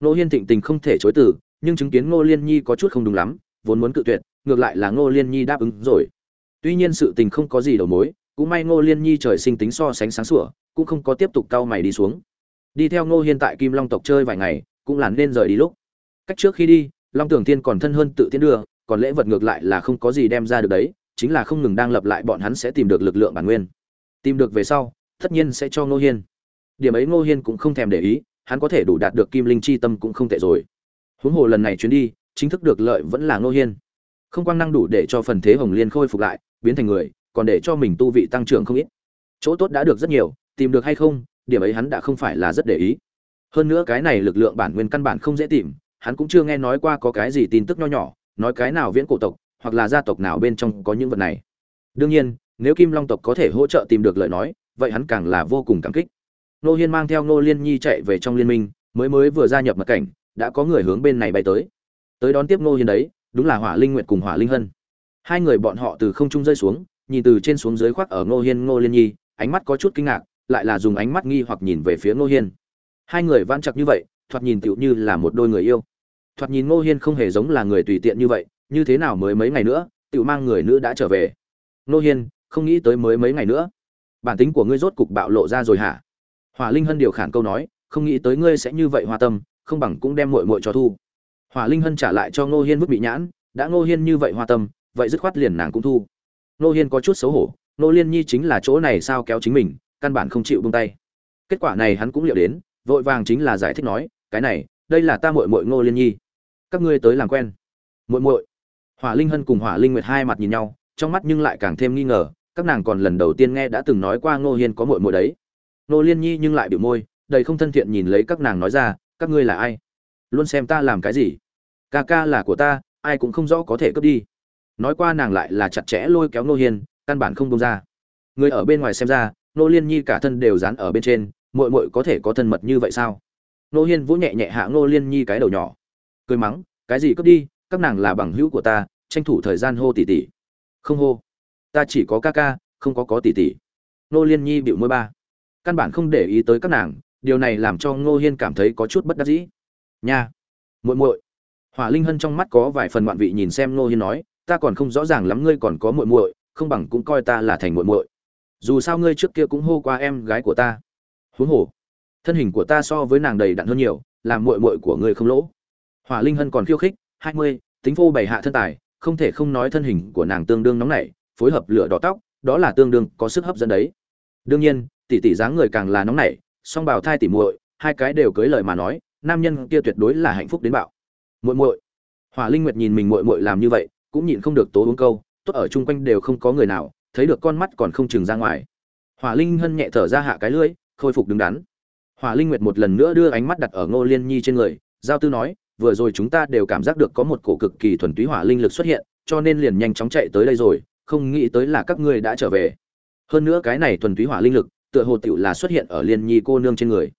ngô hiên thịnh tình không thể chối từ, nhưng chứng kiến ngô liên nhi có chút không đúng lắm, vốn muốn cự tuyệt, ngược lại là ngô liên nhi đáp ứng rồi. Tuy nhiên sự tình không có gì đầu mối, cũng may ngô liên nhi trời sinh tính so sánh sáng sủa, cũng không có tiếp tục cau mày đi xuống. Đi theo ngô hiên tại kim long tộc chơi vài ngày, cũng là nên rời đi lúc. Cách trước khi đi, long tưởng tiên còn thân hơn tự tiến đưa, còn lễ vật ngược lại là không có gì đem ra được đấy, chính là không ngừng đang lập lại bọn hắn sẽ tìm được lực lượng bản nguyên. Tìm được về sau, tất nhiên sẽ cho ngô hiên. Điểm ấy ngô hiên cũng không thèm để ý hắn có thể đủ đạt được kim linh chi tâm cũng không tệ rồi. Huống hồ lần này chuyến đi, chính thức được lợi vẫn là ngô hiên. Không quang năng đủ để cho phần thế hồng liên khôi phục lại, biến thành người, còn để cho mình tu vị tăng trưởng không ít. Chỗ tốt đã được rất nhiều, tìm được hay không, điểm ấy hắn đã không phải là rất để ý. Hơn nữa cái này lực lượng bản nguyên căn bản không dễ tìm, hắn cũng chưa nghe nói qua có cái gì tin tức nho nhỏ, nói cái nào viễn cổ tộc, hoặc là gia tộc nào bên trong có những vật này. Đương nhiên, nếu kim long tộc có thể hỗ trợ tìm được lời nói, vậy hắn càng là vô cùng cảm kích nô hiên mang theo nô liên nhi chạy về trong liên minh, mới mới vừa gia nhập mật cảnh, đã có người hướng bên này bay tới. Tới đón tiếp nô hiên đấy, đúng là hỏa linh nguyệt cùng hỏa linh hân. Hai người bọn họ từ không trung rơi xuống, nhìn từ trên xuống dưới khoác ở nô hiên nô liên nhi, ánh mắt có chút kinh ngạc, lại là dùng ánh mắt nghi hoặc nhìn về phía nô hiên. Hai người van chặt như vậy, thoạt nhìn tựu như là một đôi người yêu. Thoạt nhìn Nô hiên không hề giống là người tùy tiện như vậy, như thế nào mới mấy ngày nữa, tựu mang người nữ đã trở về. Nô hiên, không nghĩ tới mới mấy ngày nữa. Bản tính của ngươi rốt cục bạo lộ ra rồi hả? Hỏa linh hân điều khản câu nói, không nghĩ tới ngươi sẽ như vậy hoa tâm, không bằng cũng đem mội mội cho thu. Hỏa linh hân trả lại cho ngô hiên vứt bị nhãn, đã ngô hiên như vậy hoa tâm, vậy dứt khoát liền nàng cũng thu. Ngô hiên có chút xấu hổ, ngô liên nhi chính là chỗ này sao kéo chính mình, căn bản không chịu buông tay. Kết quả này hắn cũng liệu đến, vội vàng chính là giải thích nói, cái này, đây là ta muội muội ngô liên nhi. Các ngươi tới làm quen. Muội muội? Hỏa linh hân cùng hỏa linh nguyệt hai mặt nhìn nhau, trong mắt nhưng lại càng thêm nghi ngờ, các nàng còn lần đầu tiên nghe đã từng nói qua ngô hiên có muội muội đấy. Nô liên nhi nhưng lại biểu môi, đầy không thân thiện nhìn lấy các nàng nói ra, các ngươi là ai? Luôn xem ta làm cái gì? Ca ca là của ta, ai cũng không rõ có thể cướp đi. Nói qua nàng lại là chặt chẽ lôi kéo Nô hiên, căn bản không bông ra. Người ở bên ngoài xem ra, nô liên nhi cả thân đều dán ở bên trên, muội muội có thể có thân mật như vậy sao? Nô hiên vỗ nhẹ nhẹ hạ nô liên nhi cái đầu nhỏ. Cười mắng, cái gì cướp đi, các nàng là bằng hữu của ta, tranh thủ thời gian hô tỉ tỉ. không hô. Ta chỉ có ca ca, không có có tỉ tỉ. nô liên nhi bịu môi ba căn bản không để ý tới các nàng, điều này làm cho ngô hiên cảm thấy có chút bất đắc dĩ. Nha, muội muội. Hỏa linh hân trong mắt có vài phần ngoạn vị nhìn xem ngô hiên nói, ta còn không rõ ràng lắm ngươi còn có muội muội, không bằng cũng coi ta là thành muội muội. Dù sao ngươi trước kia cũng hô qua em gái của ta. Huống hồ, thân hình của ta so với nàng đầy đặn hơn nhiều, làm muội muội của ngươi không lỗ. Hỏa linh hân còn khiêu khích, hai mươi, tính phô bày hạ thân tài, không thể không nói thân hình của nàng tương đương nóng nảy, phối hợp lửa đỏ tóc, đó là tương đương có sức hấp dẫn đấy. Đương nhiên tỷ tỷ dáng người càng là nóng nảy, song bào thai tỷ muội, hai cái đều cưới lời mà nói, nam nhân kia tuyệt đối là hạnh phúc đến bạo. Muội muội. Hỏa linh nguyệt nhìn mình muội muội làm như vậy, cũng nhịn không được tố uống câu, tốt ở chung quanh đều không có người nào, thấy được con mắt còn không chừng ra ngoài. Hỏa linh hân nhẹ thở ra hạ cái lưỡi, khôi phục đứng đắn. Hỏa linh nguyệt một lần nữa đưa ánh mắt đặt ở ngô liên nhi trên người, giao tư nói, vừa rồi chúng ta đều cảm giác được có một cổ cực kỳ thuần túy hỏa linh lực xuất hiện, cho nên liền nhanh chóng chạy tới đây rồi, không nghĩ tới là các ngươi đã trở về. Hơn nữa cái này thuần túy hỏa linh lực tựa hồ tiểu là xuất hiện ở liên nhi cô nương trên người.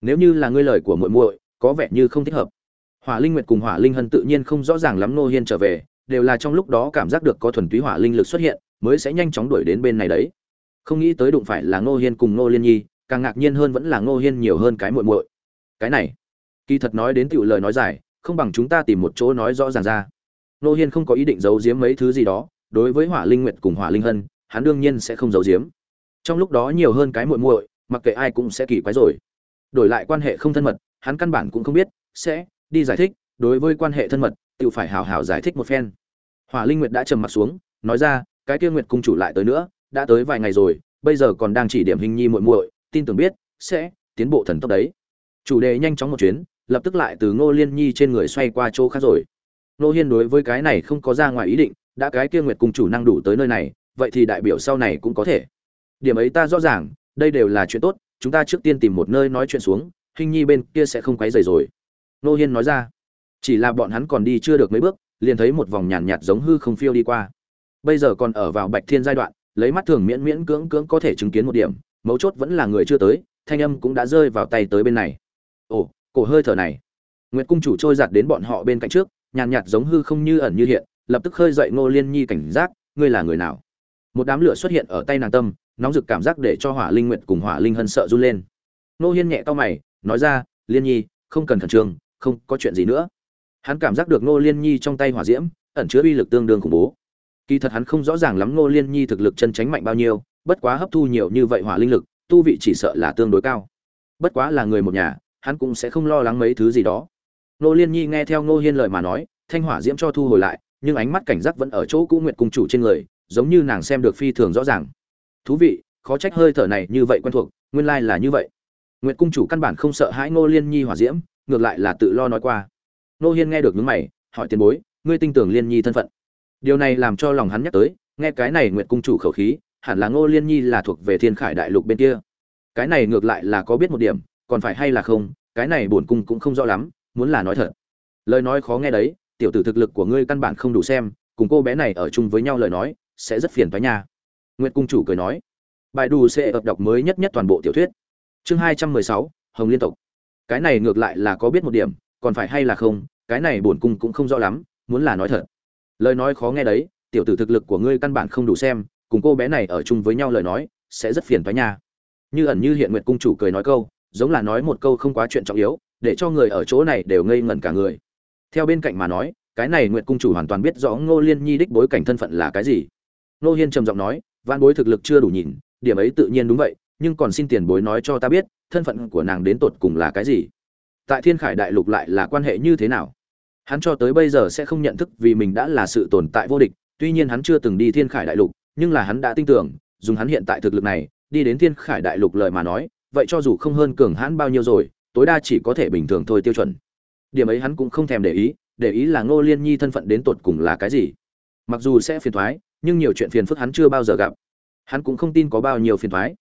Nếu như là ngươi lời của muội muội, có vẻ như không thích hợp. Hỏa linh nguyệt cùng hỏa linh hân tự nhiên không rõ ràng lắm nô hiên trở về, đều là trong lúc đó cảm giác được có thuần túy hỏa linh lực xuất hiện, mới sẽ nhanh chóng đuổi đến bên này đấy. Không nghĩ tới đụng phải là Nô hiên cùng Nô liên nhi, càng ngạc nhiên hơn vẫn là Nô hiên nhiều hơn cái muội muội. Cái này, kỳ thật nói đến tiểu lời nói dài, không bằng chúng ta tìm một chỗ nói rõ ràng ra. Nô hiên không có ý định giấu giếm mấy thứ gì đó, đối với hỏa linh nguyệt cùng hỏa linh hân, hắn đương nhiên sẽ không giấu giếm trong lúc đó nhiều hơn cái muội muội, mặc kệ ai cũng sẽ kỳ quái rồi. Đổi lại quan hệ không thân mật, hắn căn bản cũng không biết, sẽ đi giải thích, đối với quan hệ thân mật, tự phải hào hào giải thích một phen. Hỏa linh nguyệt đã trầm mặt xuống, nói ra, cái kia nguyệt cung chủ lại tới nữa, đã tới vài ngày rồi, bây giờ còn đang chỉ điểm hình nhi muội muội, tin tưởng biết, sẽ tiến bộ thần tốc đấy. Chủ đề nhanh chóng một chuyến, lập tức lại từ ngô liên nhi trên người xoay qua chỗ khác rồi. Ngô hiên đối với cái này không có ra ngoài ý định, đã cái kia nguyệt cung chủ năng đủ tới nơi này, vậy thì đại biểu sau này cũng có thể điểm ấy ta rõ ràng đây đều là chuyện tốt chúng ta trước tiên tìm một nơi nói chuyện xuống hình nhi bên kia sẽ không quấy rầy rồi. Nô hiên nói ra. Chỉ là bọn hắn còn đi chưa được mấy bước liền thấy một vòng nhàn nhạt, nhạt giống hư không phiêu đi qua. Bây giờ còn ở vào bạch thiên giai đoạn lấy mắt thường miễn miễn cưỡng cưỡng có thể chứng kiến một điểm mấu chốt vẫn là người chưa tới thanh âm cũng đã rơi vào tay tới bên này. Ồ cổ hơi thở này. Nguyệt cung chủ trôi giạt đến bọn họ bên cạnh trước nhàn nhạt giống hư không như ẩn như hiện lập tức khơi dậy ngô liên nhi cảnh giác ngươi là người nào? Một đám lửa xuất hiện ở tay nàng tâm nóng rực cảm giác để cho hỏa linh nguyệt cùng hỏa linh hân sợ run lên. Nô hiên nhẹ to mày, nói ra, liên nhi, không cần khẩn trương, không có chuyện gì nữa. Hắn cảm giác được nô liên nhi trong tay hỏa diễm, ẩn chứa uy lực tương đương khủng bố. Kỳ thật hắn không rõ ràng lắm nô liên nhi thực lực chân tránh mạnh bao nhiêu, bất quá hấp thu nhiều như vậy hỏa linh lực, tu vị chỉ sợ là tương đối cao. Bất quá là người một nhà, hắn cũng sẽ không lo lắng mấy thứ gì đó. Nô liên nhi nghe theo nô hiên lời mà nói, thanh hỏa diễm cho thu hồi lại, nhưng ánh mắt cảnh giác vẫn ở chỗ cũ nguyệt cung chủ trên người, giống như nàng xem được phi thường rõ ràng thú vị, khó trách hơi thở này như vậy quen thuộc, nguyên lai là như vậy. Nguyệt cung chủ căn bản không sợ hãi ngô liên nhi hỏa diễm, ngược lại là tự lo nói qua. Nô hiên nghe được những mày, hỏi tiền bối, ngươi tin tưởng liên nhi thân phận? Điều này làm cho lòng hắn nhắc tới, nghe cái này nguyệt cung chủ khẩu khí, hẳn là ngô liên nhi là thuộc về thiên khải đại lục bên kia. Cái này ngược lại là có biết một điểm, còn phải hay là không, cái này bổn cung cũng không rõ lắm, muốn là nói thật. Lời nói khó nghe đấy, tiểu tử thực lực của ngươi căn bản không đủ xem, cùng cô bé này ở chung với nhau lời nói, sẽ rất phiền toái nha nguyệt cung chủ cười nói, bài đủ sẽ ập đọc mới nhất nhất toàn bộ tiểu thuyết. Chương hai trăm mười sáu, hồng liên tộc. Cái này ngược lại là có biết một điểm, còn phải hay là không, cái này bổn cung cũng không rõ lắm, muốn là nói thật. Lời nói khó nghe đấy, tiểu tử thực lực của ngươi căn bản không đủ xem, cùng cô bé này ở chung với nhau lời nói, sẽ rất phiền toái nha. Như ẩn như hiện nguyệt cung chủ cười nói câu, giống là nói một câu không quá chuyện trọng yếu, để cho người ở chỗ này đều ngây ngẩn cả người. Theo bên cạnh mà nói, cái này nguyệt cung chủ hoàn toàn biết rõ ngô liên nhi đích bối cảnh thân phận là cái gì. Ngô hiên trầm giọng nói văn bối thực lực chưa đủ nhìn, điểm ấy tự nhiên đúng vậy, nhưng còn xin tiền bối nói cho ta biết, thân phận của nàng đến tột cùng là cái gì? Tại thiên khải đại lục lại là quan hệ như thế nào? Hắn cho tới bây giờ sẽ không nhận thức vì mình đã là sự tồn tại vô địch, tuy nhiên hắn chưa từng đi thiên khải đại lục, nhưng là hắn đã tin tưởng, dùng hắn hiện tại thực lực này, đi đến thiên khải đại lục lời mà nói, vậy cho dù không hơn cường hãn bao nhiêu rồi, tối đa chỉ có thể bình thường thôi tiêu chuẩn. Điểm ấy hắn cũng không thèm để ý để ý là ngô liên nhi thân phận đến tột cùng là cái gì. Mặc dù sẽ phiền thoái nhưng nhiều chuyện phiền phức hắn chưa bao giờ gặp. Hắn cũng không tin có bao nhiêu phiền thoái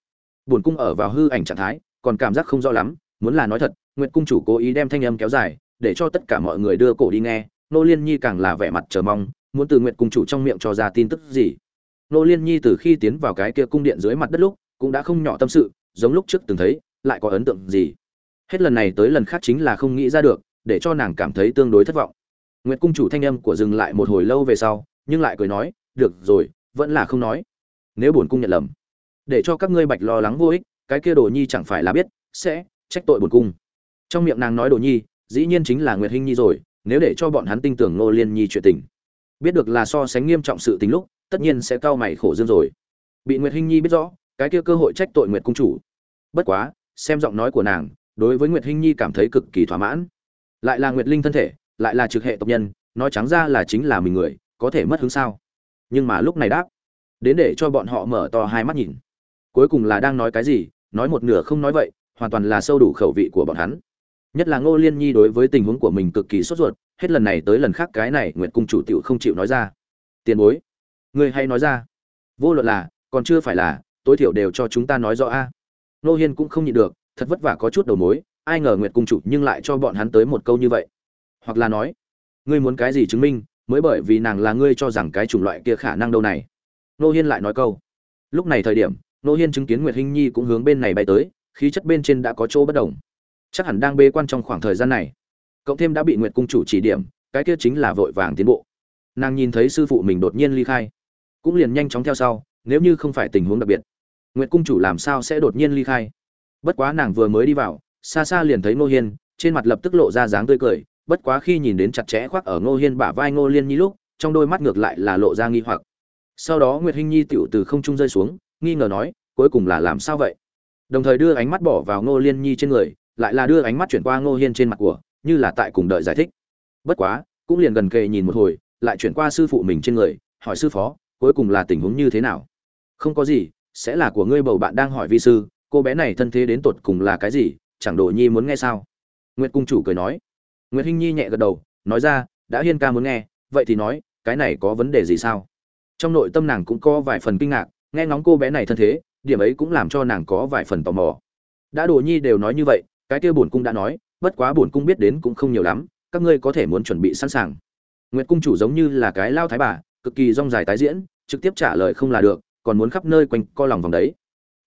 buồn cung ở vào hư ảnh trạng thái, còn cảm giác không rõ lắm, muốn là nói thật, nguyệt cung chủ cố ý đem thanh âm kéo dài, để cho tất cả mọi người đưa cổ đi nghe, nô liên nhi càng là vẻ mặt chờ mong, muốn từ nguyệt cung chủ trong miệng cho ra tin tức gì. Nô liên nhi từ khi tiến vào cái kia cung điện dưới mặt đất lúc, cũng đã không nhỏ tâm sự, giống lúc trước từng thấy, lại có ấn tượng gì. Hết lần này tới lần khác chính là không nghĩ ra được, để cho nàng cảm thấy tương đối thất vọng. Nguyệt cung chủ thanh âm của dừng lại một hồi lâu về sau, nhưng lại cười nói được rồi, vẫn là không nói. Nếu bổn cung nhận lầm, để cho các ngươi bạch lo lắng vô ích, cái kia đồ nhi chẳng phải là biết, sẽ trách tội bổn cung. Trong miệng nàng nói đồ nhi, dĩ nhiên chính là nguyệt hinh nhi rồi, nếu để cho bọn hắn tin tưởng ngô liên nhi chuyện tình. Biết được là so sánh nghiêm trọng sự tình lúc, tất nhiên sẽ cao mày khổ dương rồi. Bị nguyệt hinh nhi biết rõ, cái kia cơ hội trách tội nguyệt cung chủ. Bất quá, xem giọng nói của nàng, đối với nguyệt hinh nhi cảm thấy cực kỳ thỏa mãn. Lại là nguyệt linh thân thể, lại là trực hệ tộc nhân, nói trắng ra là chính là mình người, có thể mất hứng sao? Nhưng mà lúc này đáp, đến để cho bọn họ mở to hai mắt nhìn. Cuối cùng là đang nói cái gì, nói một nửa không nói vậy, hoàn toàn là sâu đủ khẩu vị của bọn hắn. Nhất là ngô liên nhi đối với tình huống của mình cực kỳ sốt ruột, hết lần này tới lần khác cái này nguyệt cung chủ tiểu không chịu nói ra. Tiền bối người hay nói ra. Vô luận là, còn chưa phải là, tối thiểu đều cho chúng ta nói rõ a. Ngô hiên cũng không nhịn được, thật vất vả có chút đầu mối, ai ngờ nguyệt cung chủ nhưng lại cho bọn hắn tới một câu như vậy. Hoặc là nói, ngươi muốn cái gì chứng minh mới bởi vì nàng là ngươi cho rằng cái chủng loại kia khả năng đâu này. Nô hiên lại nói câu. Lúc này thời điểm, nô hiên chứng kiến nguyệt hinh nhi cũng hướng bên này bay tới, khí chất bên trên đã có chỗ bất đồng. Chắc hẳn đang bê quan trong khoảng thời gian này. Cộng thêm đã bị nguyệt cung chủ chỉ điểm, cái kia chính là vội vàng tiến bộ. Nàng nhìn thấy sư phụ mình đột nhiên ly khai, cũng liền nhanh chóng theo sau, nếu như không phải tình huống đặc biệt, nguyệt cung chủ làm sao sẽ đột nhiên ly khai? Bất quá nàng vừa mới đi vào, xa xa liền thấy Nô hiên, trên mặt lập tức lộ ra dáng tươi cười bất quá khi nhìn đến chặt chẽ khoác ở ngô hiên bả vai ngô liên nhi lúc, trong đôi mắt ngược lại là lộ ra nghi hoặc. Sau đó nguyệt hinh nhi tiểu từ không trung rơi xuống, nghi ngờ nói, cuối cùng là làm sao vậy? Đồng thời đưa ánh mắt bỏ vào ngô liên nhi trên người, lại là đưa ánh mắt chuyển qua ngô hiên trên mặt của, như là tại cùng đợi giải thích. Bất quá, cũng liền gần kề nhìn một hồi, lại chuyển qua sư phụ mình trên người, hỏi sư phó, cuối cùng là tình huống như thế nào? Không có gì, sẽ là của ngươi bầu bạn đang hỏi vi sư, cô bé này thân thế đến tột cùng là cái gì, chẳng đồ nhi muốn nghe sao? Nguyệt cung chủ cười nói nguyệt hinh nhi nhẹ gật đầu, nói ra, đã hiên ca muốn nghe, vậy thì nói, cái này có vấn đề gì sao? Trong nội tâm nàng cũng có vài phần kinh ngạc, nghe ngóng cô bé này thân thế, điểm ấy cũng làm cho nàng có vài phần tò mò. Đã đồ nhi đều nói như vậy, cái kia bổn cung đã nói, bất quá bổn cung biết đến cũng không nhiều lắm, các ngươi có thể muốn chuẩn bị sẵn sàng. Nguyệt cung chủ giống như là cái lao thái bà, cực kỳ rong dài tái diễn, trực tiếp trả lời không là được, còn muốn khắp nơi quanh co lòng vòng đấy.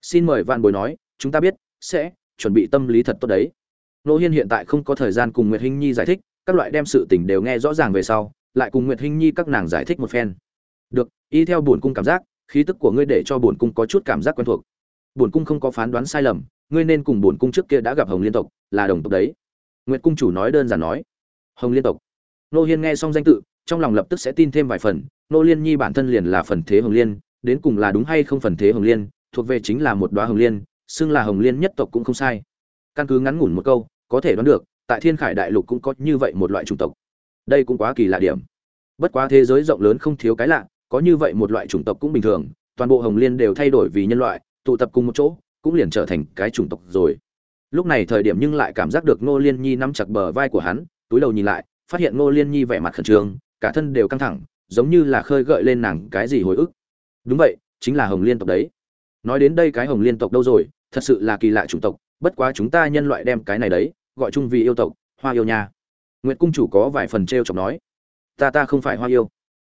Xin mời vạn bồi nói, chúng ta biết, sẽ chuẩn bị tâm lý thật tốt đấy nô hiên hiện tại không có thời gian cùng nguyệt hinh nhi giải thích, các loại đem sự tình đều nghe rõ ràng về sau, lại cùng nguyệt hinh nhi các nàng giải thích một phen. Được, y theo bổn cung cảm giác, khí tức của ngươi để cho bổn cung có chút cảm giác quen thuộc. Bổn cung không có phán đoán sai lầm, ngươi nên cùng bổn cung trước kia đã gặp hồng liên tộc, là đồng tộc đấy. Nguyệt cung chủ nói đơn giản nói. Hồng liên tộc. Nô hiên nghe xong danh tự, trong lòng lập tức sẽ tin thêm vài phần, nô liên nhi bản thân liền là phần thế hồng liên, đến cùng là đúng hay không phần thế hồng liên, thuộc về chính là một đóa hồng liên, xưng là hồng liên nhất tộc cũng không sai. Căn cứ ngắn ngủn một câu có thể đoán được, tại thiên khải đại lục cũng có như vậy một loại chủng tộc. Đây cũng quá kỳ lạ điểm. Bất quá thế giới rộng lớn không thiếu cái lạ, có như vậy một loại chủng tộc cũng bình thường, toàn bộ hồng liên đều thay đổi vì nhân loại, tụ tập cùng một chỗ, cũng liền trở thành cái chủng tộc rồi. Lúc này thời điểm nhưng lại cảm giác được ngô liên nhi nắm chặt bờ vai của hắn, túi đầu nhìn lại, phát hiện ngô liên nhi vẻ mặt khẩn trương, cả thân đều căng thẳng, giống như là khơi gợi lên nàng cái gì hồi ức. Đúng vậy, chính là hồng liên tộc đấy. Nói đến đây cái hồng liên tộc đâu rồi, thật sự là kỳ lạ chủng tộc bất quá chúng ta nhân loại đem cái này đấy, gọi chung vì yêu tộc, hoa yêu nha. Nguyệt cung chủ có vài phần t r e o chọc nói. Ta ta không phải hoa yêu.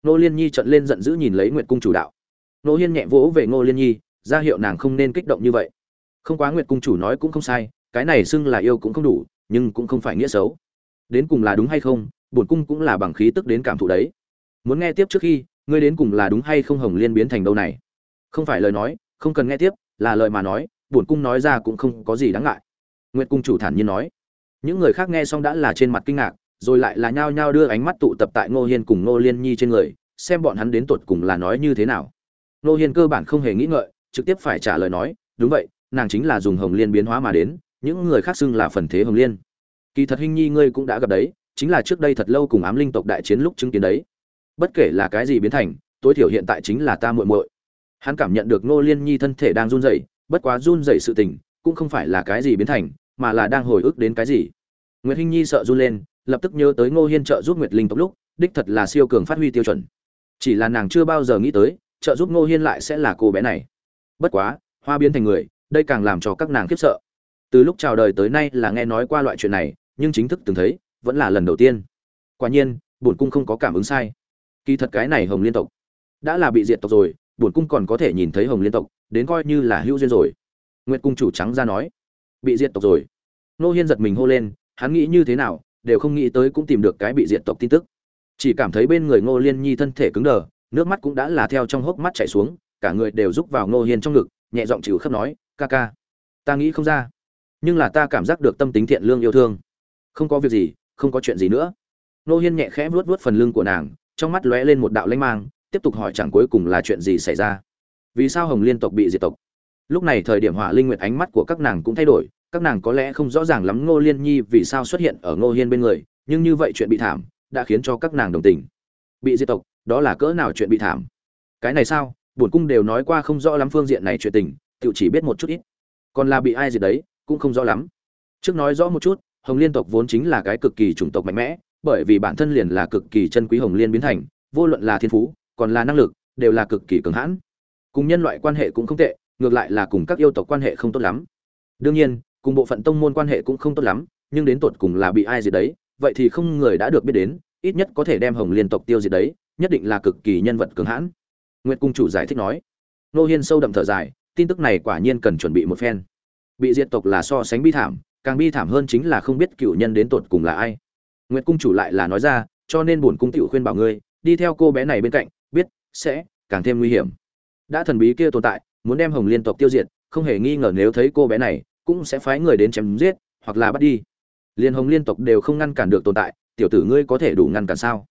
Nô liên nhi trận lên giận dữ nhìn lấy nguyệt cung chủ đạo. Nô hiên nhẹ vỗ về ngô liên nhi, ra hiệu nàng không nên kích động như vậy. Không quá nguyệt cung chủ nói cũng không sai, cái này xưng là yêu cũng không đủ, nhưng cũng không phải nghĩa xấu. Đến cùng là đúng hay không, bổn cung cũng là bằng khí tức đến cảm thụ đấy. Muốn nghe tiếp trước khi, ngươi đến cùng là đúng hay không hồng liên biến thành đâu này? Không phải lời nói, không cần nghe tiếp, là lời mà nói bổn cung nói ra cũng không có gì đáng ngại. Nguyệt cung chủ thản nhiên nói. Những người khác nghe xong đã là trên mặt kinh ngạc, rồi lại là nhao nhao đưa ánh mắt tụ tập tại ngô hiên cùng ngô liên nhi trên người, xem bọn hắn đến tột cùng là nói như thế nào. Ngô hiên cơ bản không hề nghĩ ngợi, trực tiếp phải trả lời nói, đúng vậy, nàng chính là dùng hồng liên biến hóa mà đến, những người khác xưng là phần thế hồng liên. Kỳ thật hình nhi ngươi cũng đã gặp đấy, chính là trước đây thật lâu cùng ám linh tộc đại chiến lúc chứng kiến đấy. Bất kể là cái gì biến thành, tối thiểu hiện tại chính là ta muội muội. Hắn cảm nhận được ngô liên nhi thân thể đang run rẩy bất quá run dậy sự tình, cũng không phải là cái gì biến thành, mà là đang hồi ức đến cái gì. Nguyệt hinh nhi sợ run lên, lập tức nhớ tới ngô hiên trợ giúp nguyệt linh tộc lúc, đích thật là siêu cường phát huy tiêu chuẩn. Chỉ là nàng chưa bao giờ nghĩ tới, trợ giúp ngô hiên lại sẽ là cô bé này. Bất quá, hoa biến thành người, đây càng làm cho các nàng khiếp sợ. Từ lúc chào đời tới nay là nghe nói qua loại chuyện này, nhưng chính thức từng thấy, vẫn là lần đầu tiên. Quả nhiên, bổn cung không có cảm ứng sai. Kỳ thật cái này hồng liên tộc đã là bị diệt tộc rồi, bổn cung còn có thể nhìn thấy hồng liên tộc đến coi như là hữu duyên rồi. Nguyệt cung chủ trắng ra nói, bị diệt tộc rồi. Nô hiên giật mình hô lên, hắn nghĩ như thế nào, đều không nghĩ tới cũng tìm được cái bị diệt tộc tin tức. Chỉ cảm thấy bên người ngô liên nhi thân thể cứng đờ, nước mắt cũng đã là theo trong hốc mắt chảy xuống, cả người đều rúc vào ngô hiên trong ngực, nhẹ giọng chịu khắp nói, ca ca, ta nghĩ không ra, nhưng là ta cảm giác được tâm tính thiện lương yêu thương. Không có việc gì, không có chuyện gì nữa. Ngô hiên nhẹ khẽ vuốt vuốt phần lưng của nàng, trong mắt lóe lên một đạo lanh mang, tiếp tục hỏi chẳng cuối cùng là chuyện gì xảy ra vì sao hồng liên tộc bị diệt tộc? Lúc này thời điểm hỏa linh nguyệt ánh mắt của các nàng cũng thay đổi, các nàng có lẽ không rõ ràng lắm ngô liên nhi vì sao xuất hiện ở ngô hiên bên người, nhưng như vậy chuyện bị thảm đã khiến cho các nàng đồng tình. Bị diệt tộc, đó là cỡ nào chuyện bị thảm? Cái này sao? Bổn cung đều nói qua không rõ lắm phương diện này chuyện tình tự chỉ biết một chút ít. Còn là bị ai gì đấy, cũng không rõ lắm. Trước nói rõ một chút, hồng liên tộc vốn chính là cái cực kỳ chủng tộc mạnh mẽ, bởi vì bản thân liền là cực kỳ chân quý hồng liên biến thành, vô luận là thiên phú, còn là năng lực, đều là cực kỳ cường hãn cùng nhân loại quan hệ cũng không tệ, ngược lại là cùng các yêu tộc quan hệ không tốt lắm. Đương nhiên, cùng bộ phận tông môn quan hệ cũng không tốt lắm, nhưng đến tột cùng là bị ai gì đấy, vậy thì không người đã được biết đến, ít nhất có thể đem hồng liên tộc tiêu diệt đấy, nhất định là cực kỳ nhân vật cường hãn. Nguyệt cung chủ giải thích nói. Nô hiên sâu đậm thở dài, tin tức này quả nhiên cần chuẩn bị một phen. Bị diệt tộc là so sánh bi thảm, càng bi thảm hơn chính là không biết cựu nhân đến tột cùng là ai. Nguyệt cung chủ lại là nói ra, cho nên bổn cung tiểu khuyên bảo ngươi, đi theo cô bé này bên cạnh, biết sẽ càng thêm nguy hiểm đã thần bí kia tồn tại, muốn đem hồng liên tộc tiêu diệt, không hề nghi ngờ nếu thấy cô bé này, cũng sẽ phái người đến chém giết, hoặc là bắt đi. Liên hồng liên tộc đều không ngăn cản được tồn tại, tiểu tử ngươi có thể đủ ngăn cản sao?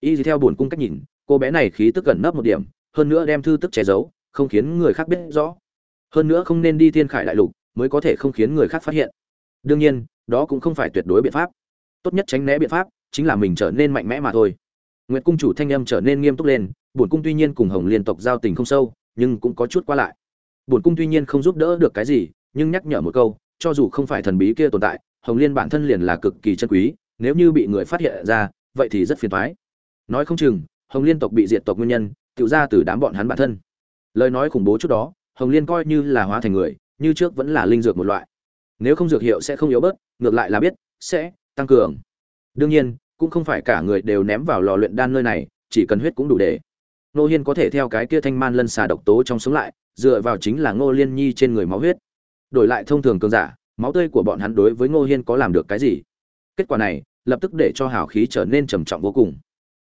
Y theo bổn cung cách nhìn, cô bé này khí tức gần nấp một điểm, hơn nữa đem thư tức che giấu, không khiến người khác biết rõ. Hơn nữa không nên đi thiên khải đại lục, mới có thể không khiến người khác phát hiện. Đương nhiên, đó cũng không phải tuyệt đối biện pháp. Tốt nhất tránh né biện pháp, chính là mình trở nên mạnh mẽ mà thôi. Nguyệt cung chủ thanh âm trở nên nghiêm túc lên bổn cung tuy nhiên cùng hồng liên tộc giao tình không sâu nhưng cũng có chút qua lại. Bổn cung tuy nhiên không giúp đỡ được cái gì, nhưng nhắc nhở một câu, cho dù không phải thần bí kia tồn tại, hồng liên bản thân liền là cực kỳ chân quý, nếu như bị người phát hiện ra, vậy thì rất phiền toái. Nói không chừng, hồng liên tộc bị diệt tộc nguyên nhân tự ra từ đám bọn hắn bản thân. Lời nói khủng bố chút đó, hồng liên coi như là hóa thành người, như trước vẫn là linh dược một loại. Nếu không dược hiệu sẽ không yếu bớt, ngược lại là biết, sẽ tăng cường. Đương nhiên, cũng không phải cả người đều ném vào lò luyện đan nơi này, chỉ cần huyết cũng đủ để. Ngô hiên có thể theo cái kia thanh man lân xà độc tố trong sống lại, dựa vào chính là ngô liên nhi trên người máu huyết. Đổi lại thông thường cường giả, máu tươi của bọn hắn đối với ngô hiên có làm được cái gì? Kết quả này, lập tức để cho hào khí trở nên trầm trọng vô cùng.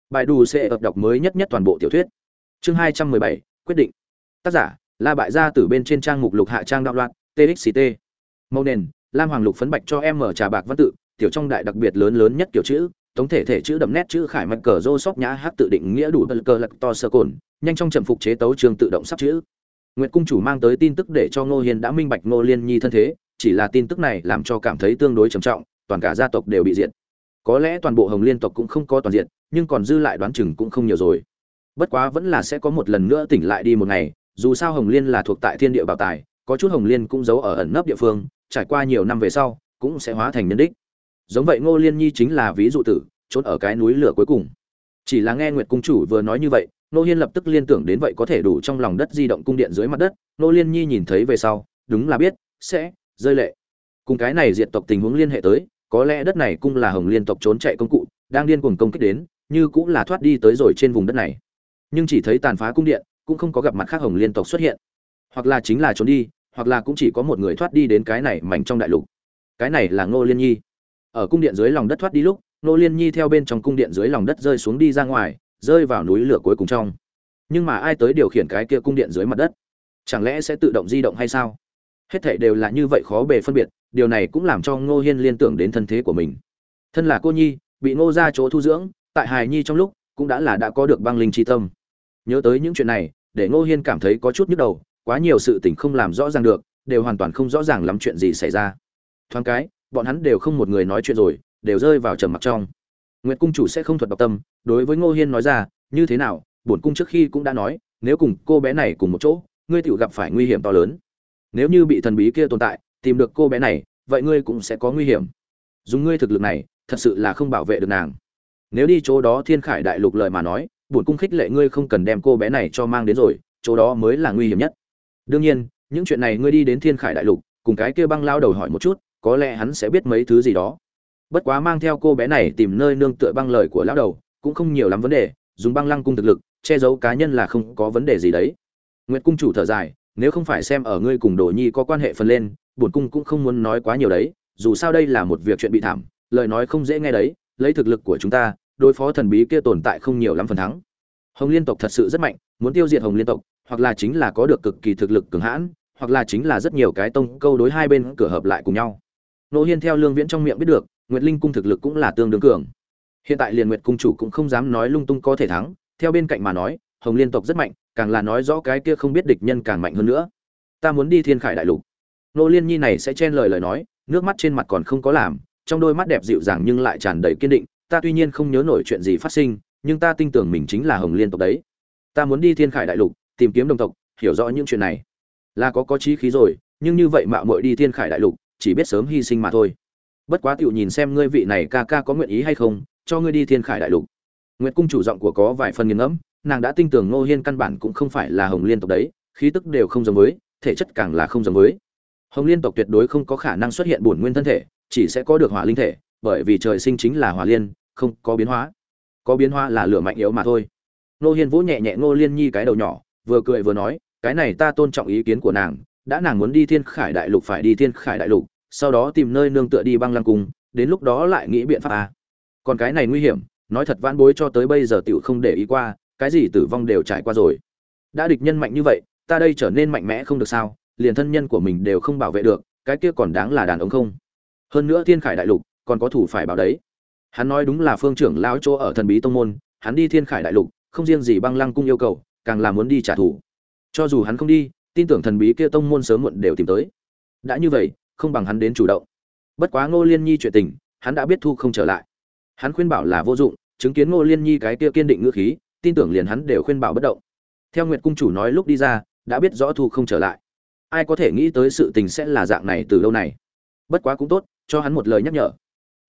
Bài đủ sẽ ập đọc mới nhất nhất toàn bộ tiểu thuyết. Chương hai trăm mười bảy, quyết định. Tác giả, la bại gia từ bên trên trang mục lục hạ trang đạo loạn txt màu nền, lam hoàng lục phấn bạch cho em mở trà bạc văn tự, tiểu trong đại đặc biệt lớn lớn nhất kiểu chữ tổng thể thể chữ đậm nét chữ khải mạch cờ rô sóc nhã hát tự định nghĩa đủ bật cờ lật to sơ cồn nhanh trong trầm phục chế tấu trường tự động sắp chữ Nguyệt cung chủ mang tới tin tức để cho Ngô Hiên đã minh bạch Ngô Liên Nhi thân thế, chỉ là tin tức này làm cho cảm thấy tương đối trầm trọng, toàn cả gia tộc đều bị diệt. Có lẽ toàn bộ Hồng Liên tộc cũng không có toàn diện, nhưng còn dư lại đoán chừng cũng không nhiều rồi. Bất quá vẫn là sẽ có một lần nữa tỉnh lại đi một ngày, dù sao Hồng Liên là thuộc tại thiên địa bảo tài, có chút Hồng Liên cũng giấu ở ẩn nấp địa phương, trải qua nhiều năm về sau, cũng sẽ hóa thành nhân đích. Giống vậy Ngô Liên Nhi chính là ví dụ tử, trốn ở cái núi lửa cuối cùng. Chỉ là nghe Nguyệt cung chủ vừa nói như vậy, Nô Hiên lập tức liên tưởng đến vậy có thể đủ trong lòng đất di động cung điện dưới mặt đất, Nô Liên Nhi nhìn thấy về sau, đúng là biết sẽ rơi lệ. Cùng cái này diện tộc tình huống liên hệ tới, có lẽ đất này cung là Hồng Liên tộc trốn chạy công cụ, đang điên cuồng công kích đến, như cũng là thoát đi tới rồi trên vùng đất này. Nhưng chỉ thấy tàn phá cung điện, cũng không có gặp mặt khác Hồng Liên tộc xuất hiện. Hoặc là chính là trốn đi, hoặc là cũng chỉ có một người thoát đi đến cái này mảnh trong đại lục. Cái này là Ngô Liên Nhi. Ở cung điện dưới lòng đất thoát đi lúc, Ngô Liên Nhi theo bên trong cung điện dưới lòng đất rơi xuống đi ra ngoài, rơi vào núi lửa cuối cùng trong. Nhưng mà ai tới điều khiển cái kia cung điện dưới mặt đất? Chẳng lẽ sẽ tự động di động hay sao? Hết thảy đều là như vậy khó bề phân biệt điều này cũng làm cho ngô hiên liên tưởng đến thân thế của mình. Thân là cô nhi bị ngô ra chỗ thu dưỡng tại hài nhi trong lúc cũng đã là đã có được băng linh tri tâm. Nhớ tới những chuyện này để ngô hiên cảm thấy có chút nhức đầu quá nhiều sự tình không làm rõ ràng được đều hoàn toàn không rõ ràng lắm chuyện gì xảy ra. Thoáng cái bọn hắn đều không một người nói chuyện rồi đều rơi vào trầm mặc trong Nguyệt cung chủ sẽ không thuật độc tâm, đối với Ngô Hiên nói ra, như thế nào, bổn cung trước khi cũng đã nói, nếu cùng cô bé này cùng một chỗ, ngươi tự gặp phải nguy hiểm to lớn. Nếu như bị thần bí kia tồn tại, tìm được cô bé này, vậy ngươi cũng sẽ có nguy hiểm. Dùng ngươi thực lực này, thật sự là không bảo vệ được nàng. Nếu đi chỗ đó Thiên Khải đại lục lời mà nói, bổn cung khích lệ ngươi không cần đem cô bé này cho mang đến rồi, chỗ đó mới là nguy hiểm nhất. Đương nhiên, những chuyện này ngươi đi đến Thiên Khải đại lục, cùng cái kia băng lao đầu hỏi một chút, có lẽ hắn sẽ biết mấy thứ gì đó. Bất quá mang theo cô bé này tìm nơi nương tựa băng lời của lão đầu, cũng không nhiều lắm vấn đề, dùng băng lăng cung thực lực, che giấu cá nhân là không có vấn đề gì đấy. Nguyệt cung chủ thở dài, nếu không phải xem ở ngươi cùng đồ nhi có quan hệ phần lên, bổn cung cũng không muốn nói quá nhiều đấy, dù sao đây là một việc chuyện bị thảm, lời nói không dễ nghe đấy, lấy thực lực của chúng ta, đối phó thần bí kia tồn tại không nhiều lắm phần thắng. Hồng liên tộc thật sự rất mạnh, muốn tiêu diệt hồng liên tộc, hoặc là chính là có được cực kỳ thực lực cường hãn, hoặc là chính là rất nhiều cái tông câu đối hai bên cửa hợp lại cùng nhau nô hiên theo lương viễn trong miệng biết được, nguyệt linh cung thực lực cũng là tương đương cường. Hiện tại liền nguyệt cung chủ cũng không dám nói lung tung có thể thắng, theo bên cạnh mà nói, hồng liên tộc rất mạnh, càng là nói rõ cái kia không biết địch nhân càng mạnh hơn nữa. Ta muốn đi thiên khải đại lục. Nô liên nhi này sẽ chen lời lời nói, nước mắt trên mặt còn không có làm, trong đôi mắt đẹp dịu dàng nhưng lại tràn đầy kiên định, ta tuy nhiên không nhớ nổi chuyện gì phát sinh, nhưng ta tin tưởng mình chính là hồng liên tộc đấy. Ta muốn đi thiên khải đại lục, tìm kiếm đồng tộc, hiểu rõ những chuyện này. Là có có trí khí rồi, nhưng như vậy mạo muội đi thiên khải đại lục chỉ biết sớm hy sinh mà thôi. Bất quá tựu nhìn xem ngươi vị này ca ca có nguyện ý hay không, cho ngươi đi thiên khải đại lục. Nguyệt cung chủ giọng của có vài phần nghiền ngẫm, nàng đã tin tưởng ngô hiên căn bản cũng không phải là hồng liên tộc đấy, khí tức đều không giống với, thể chất càng là không giống với. Hồng liên tộc tuyệt đối không có khả năng xuất hiện bổn nguyên thân thể, chỉ sẽ có được hỏa linh thể, bởi vì trời sinh chính là hỏa liên, không có biến hóa. Có biến hóa là lửa mạnh yếu mà thôi. Ngô hiên vỗ nhẹ nhẹ ngô liên nhi cái đầu nhỏ, vừa cười vừa nói, cái này ta tôn trọng ý kiến của nàng đã nàng muốn đi thiên khải đại lục phải đi thiên khải đại lục, sau đó tìm nơi nương tựa đi băng lăng cung, đến lúc đó lại nghĩ biện pháp à. còn cái này nguy hiểm, nói thật vãn bối cho tới bây giờ tiểu không để ý qua, cái gì tử vong đều trải qua rồi. Đã địch nhân mạnh như vậy, ta đây trở nên mạnh mẽ không được sao, liền thân nhân của mình đều không bảo vệ được, cái kia còn đáng là đàn ông không? Hơn nữa thiên khải đại lục, còn có thủ phải bảo đấy. Hắn nói đúng là phương trưởng lão chỗ ở thần bí tông môn, hắn đi thiên khải đại lục, không riêng gì băng lăng cung yêu cầu, càng là muốn đi trả thù. Cho dù hắn không đi tin tưởng thần bí kia tông môn sớm muộn đều tìm tới. Đã như vậy, không bằng hắn đến chủ động. Bất quá ngô liên nhi chuyện tình, hắn đã biết thu không trở lại. Hắn khuyên bảo là vô dụng, chứng kiến ngô liên nhi cái kia kiên định ngữ khí, tin tưởng liền hắn đều khuyên bảo bất động. Theo nguyệt cung chủ nói lúc đi ra, đã biết rõ thu không trở lại. Ai có thể nghĩ tới sự tình sẽ là dạng này từ lâu này. Bất quá cũng tốt, cho hắn một lời nhắc nhở.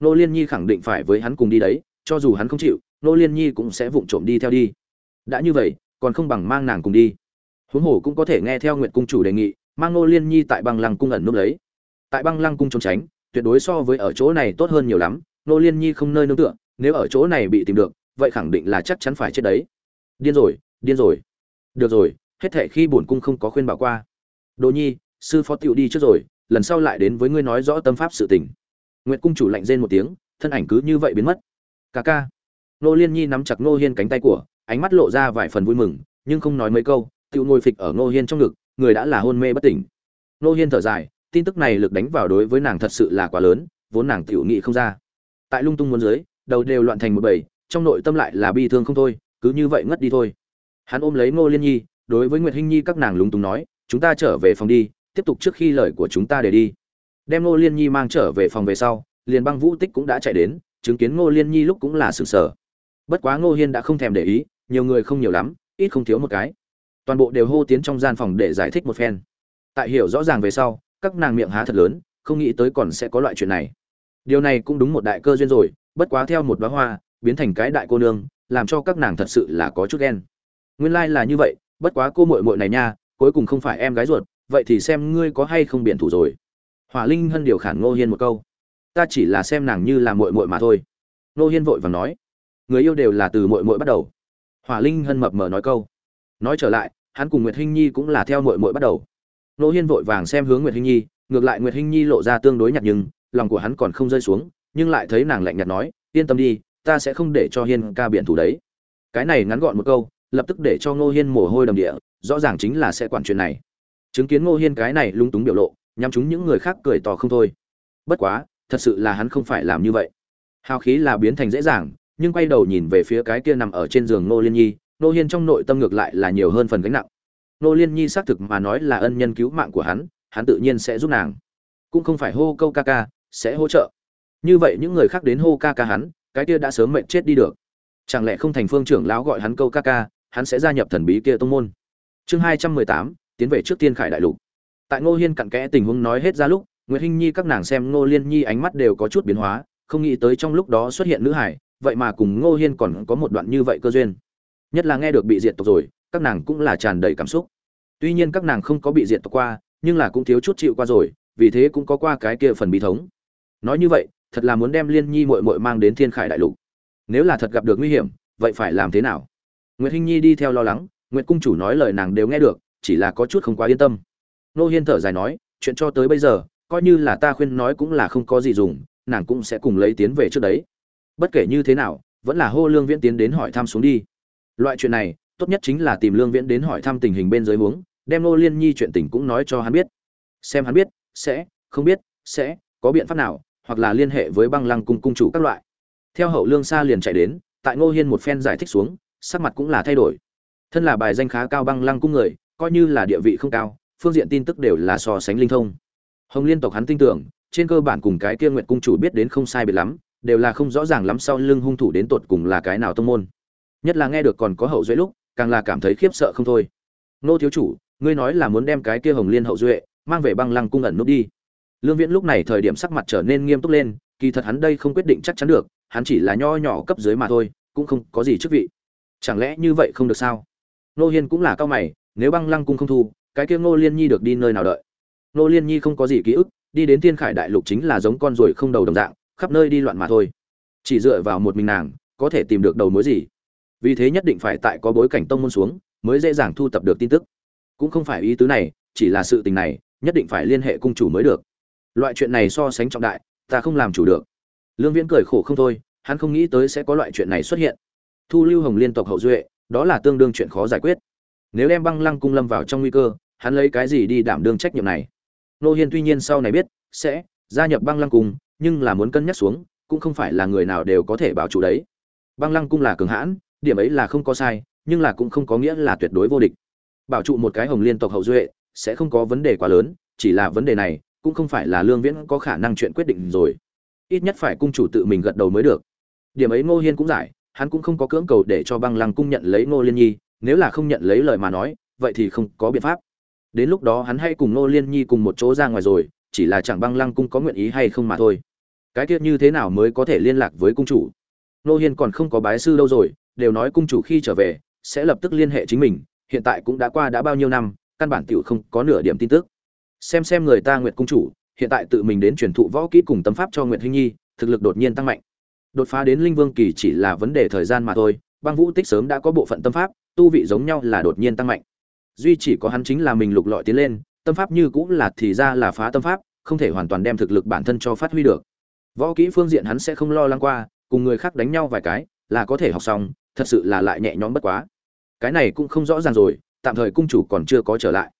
Ngô liên nhi khẳng định phải với hắn cùng đi đấy, cho dù hắn không chịu, ngô liên nhi cũng sẽ vụng trộm đi theo đi. Đã như vậy, còn không bằng mang nàng cùng đi huống hồ cũng có thể nghe theo nguyệt cung chủ đề nghị, mang ngô liên nhi tại băng lăng cung ẩn núp lấy. Tại băng lăng cung trốn tránh, tuyệt đối so với ở chỗ này tốt hơn nhiều lắm, ngô liên nhi không nơi nương tựa, nếu ở chỗ này bị tìm được, vậy khẳng định là chắc chắn phải chết đấy. Điên rồi điên rồi. Được rồi, hết thệ khi bổn cung không có khuyên bảo qua. Đồ nhi, sư phó tiểu đi trước rồi, lần sau lại đến với ngươi nói rõ tâm pháp sự tình. Nguyệt cung chủ lạnh rên một tiếng, thân ảnh cứ như vậy biến mất. Ca ca. Nô liên nhi nắm chặt nô hiên cánh tay của, ánh mắt lộ ra vài phần vui mừng, nhưng không nói mấy câu tự ngồi phịch ở Ngô Hiên trong ngực, người đã là hôn mê bất tỉnh. Ngô Hiên thở dài, tin tức này lực đánh vào đối với nàng thật sự là quá lớn, vốn nàng tiểu nghị không ra. Tại lung tung muốn dưới, đầu đều loạn thành một bầy, trong nội tâm lại là bi thương không thôi, cứ như vậy ngất đi thôi. Hắn ôm lấy Ngô Liên Nhi, đối với Nguyệt Hinh Nhi các nàng lúng túng nói, chúng ta trở về phòng đi, tiếp tục trước khi lời của chúng ta để đi. Đem Ngô Liên Nhi mang trở về phòng về sau, liền băng vũ tích cũng đã chạy đến, chứng kiến Ngô Liên Nhi lúc cũng là sửng sở. Bất quá Ngô Hiên đã không thèm để ý, nhiều người không nhiều lắm, ít không thiếu một cái toàn bộ đều hô tiến trong gian phòng để giải thích một phen. Tại hiểu rõ ràng về sau, các nàng miệng há thật lớn, không nghĩ tới còn sẽ có loại chuyện này. Điều này cũng đúng một đại cơ duyên rồi, bất quá theo một bá hoa, biến thành cái đại cô nương, làm cho các nàng thật sự là có chút ghen. Nguyên lai là như vậy, bất quá cô muội muội này nha, cuối cùng không phải em gái ruột, vậy thì xem ngươi có hay không biện thủ rồi. Hỏa linh hân điều khản ngô hiên một câu. Ta chỉ là xem nàng như là muội muội mà thôi. Ngô hiên vội vàng nói. Người yêu đều là từ muội muội bắt đầu. Hỏa linh hân mập mờ nói câu. Nói trở lại hắn cùng nguyệt hinh nhi cũng là theo muội muội bắt đầu. Nô hiên vội vàng xem hướng nguyệt hinh nhi, ngược lại nguyệt hinh nhi lộ ra tương đối nhạt nhưng lòng của hắn còn không rơi xuống, nhưng lại thấy nàng lạnh nhạt nói, yên tâm đi, ta sẽ không để cho hiên ca biện thủ đấy. Cái này ngắn gọn một câu, lập tức để cho ngô hiên mồ hôi đầm địa, rõ ràng chính là sẽ quản chuyện này. Chứng kiến ngô hiên cái này lúng túng biểu lộ, nhắm chúng những người khác cười tỏ không thôi. Bất quá, thật sự là hắn không phải làm như vậy. Hào khí là biến thành dễ dàng, nhưng quay đầu nhìn về phía cái kia nằm ở trên giường ngô liên nhi nô hiên trong nội tâm ngược lại là nhiều hơn phần gánh nặng. Nô liên nhi xác thực mà nói là ân nhân cứu mạng của hắn hắn tự nhiên sẽ giúp nàng. Cũng không phải hô câu ca ca, sẽ hỗ trợ. Như vậy những người khác đến hô ca ca hắn, cái kia đã sớm mệnh chết đi được. Chẳng lẽ không thành phương trưởng lão gọi hắn câu ca ca, hắn sẽ gia nhập thần bí kia tông môn? Chương hai trăm mười tám, tiến về trước tiên khải đại lục. Tại ngô hiên cặn kẽ tình huống nói hết ra lúc nguyễn hinh nhi các nàng xem ngô liên nhi ánh mắt đều có chút biến hóa, không nghĩ tới trong lúc đó xuất hiện nữ hải vậy mà cùng ngô hiên còn có một đoạn như vậy cơ duyên nhất là nghe được bị diệt tộc rồi, các nàng cũng là tràn đầy cảm xúc. Tuy nhiên các nàng không có bị diệt tộc qua, nhưng là cũng thiếu chút chịu qua rồi, vì thế cũng có qua cái kia phần bí thống. Nói như vậy, thật là muốn đem liên nhi mội mội mang đến thiên khải đại lục. Nếu là thật gặp được nguy hiểm, vậy phải làm thế nào? Nguyễn hinh nhi đi theo lo lắng nguyễn cung chủ nói lời nàng đều nghe được, chỉ là có chút không quá yên tâm. Nô hiên thở dài nói, chuyện cho tới bây giờ, coi như là ta khuyên nói cũng là không có gì dùng, nàng cũng sẽ cùng lấy tiến về trước đấy. Bất kể như thế nào, vẫn là hô lương viễn tiến đến hỏi thăm xuống đi loại chuyện này, tốt nhất chính là tìm lương viễn đến hỏi thăm tình hình bên dưới huống, đem nô liên nhi chuyện tình cũng nói cho hắn biết. Xem hắn biết, sẽ, không biết, sẽ, có biện pháp nào, hoặc là liên hệ với băng lăng cung cung chủ các loại. Theo hậu lương xa liền chạy đến, tại ngô hiên một phen giải thích xuống, sắc mặt cũng là thay đổi. Thân là bài danh khá cao băng lăng cung người, coi như là địa vị không cao, phương diện tin tức đều là so sánh linh thông. Hồng liên tộc hắn tin tưởng, trên cơ bản cùng cái kia nguyện cung chủ biết đến không sai biệt lắm, đều là không rõ ràng lắm sau lưng hung thủ đến tột cùng là cái nào tông môn nhất là nghe được còn có hậu duệ lúc, càng là cảm thấy khiếp sợ không thôi. Nô thiếu chủ, ngươi nói là muốn đem cái kia hồng liên hậu duệ, mang về băng lăng cung ẩn nút đi. Lương viễn lúc này thời điểm sắc mặt trở nên nghiêm túc lên, kỳ thật hắn đây không quyết định chắc chắn được, hắn chỉ là nho nhỏ cấp dưới mà thôi, cũng không có gì chức vị. Chẳng lẽ như vậy không được sao? Nô hiên cũng là cao mày, nếu băng lăng cung không thu, cái kia ngô liên nhi được đi nơi nào đợi? Ngô liên nhi không có gì ký ức, đi đến thiên khải đại lục chính là giống con ruồi không đầu đồng dạng, khắp nơi đi loạn mà thôi. Chỉ dựa vào một mình nàng, có thể tìm được đầu mối gì? Vì thế nhất định phải tại có bối cảnh tông môn xuống mới dễ dàng thu tập được tin tức. Cũng không phải ý tứ này, chỉ là sự tình này, nhất định phải liên hệ cung chủ mới được. Loại chuyện này so sánh trọng đại, ta không làm chủ được. Lương viễn cười khổ không thôi, hắn không nghĩ tới sẽ có loại chuyện này xuất hiện. Thu lưu hồng liên tộc hậu duệ, đó là tương đương chuyện khó giải quyết. Nếu đem băng lăng cung lâm vào trong nguy cơ, hắn lấy cái gì đi đảm đương trách nhiệm này? Nô hiên tuy nhiên sau này biết, sẽ gia nhập băng lăng cung, nhưng là muốn cân nhắc xuống, cũng không phải là người nào đều có thể bảo chủ đấy. Băng lăng cung là cường hãn điểm ấy là không có sai, nhưng là cũng không có nghĩa là tuyệt đối vô địch. Bảo trụ một cái hồng liên tộc hậu duệ sẽ không có vấn đề quá lớn, chỉ là vấn đề này cũng không phải là lương viễn có khả năng chuyện quyết định rồi. Ít nhất phải cung chủ tự mình gật đầu mới được. Điểm ấy ngô hiên cũng giải, hắn cũng không có cưỡng cầu để cho băng lăng cung nhận lấy ngô liên nhi, nếu là không nhận lấy lời mà nói, vậy thì không có biện pháp. Đến lúc đó hắn hay cùng ngô liên nhi cùng một chỗ ra ngoài rồi, chỉ là chẳng băng lăng cung có nguyện ý hay không mà thôi. Cái tiết như thế nào mới có thể liên lạc với cung chủ? Ngô hiên còn không có bái sư đâu rồi đều nói cung chủ khi trở về, sẽ lập tức liên hệ chính mình, hiện tại cũng đã qua đã bao nhiêu năm, căn bản tiểu không có nửa điểm tin tức. Xem xem người ta nguyệt cung chủ, hiện tại tự mình đến truyền thụ võ kỹ cùng tâm pháp cho nguyệt hinh nhi, thực lực đột nhiên tăng mạnh. Đột phá đến linh vương kỳ chỉ là vấn đề thời gian mà thôi, băng vũ tích sớm đã có bộ phận tâm pháp, tu vị giống nhau là đột nhiên tăng mạnh. Duy chỉ có hắn chính là mình lục lọi tiến lên, tâm pháp như cũng là thì ra là phá tâm pháp, không thể hoàn toàn đem thực lực bản thân cho phát huy được. Võ kỹ phương diện hắn sẽ không lo lắng qua, cùng người khác đánh nhau vài cái, là có thể học xong thật sự là lại nhẹ nhõm bất quá. Cái này cũng không rõ ràng rồi, tạm thời cung chủ còn chưa có trở lại.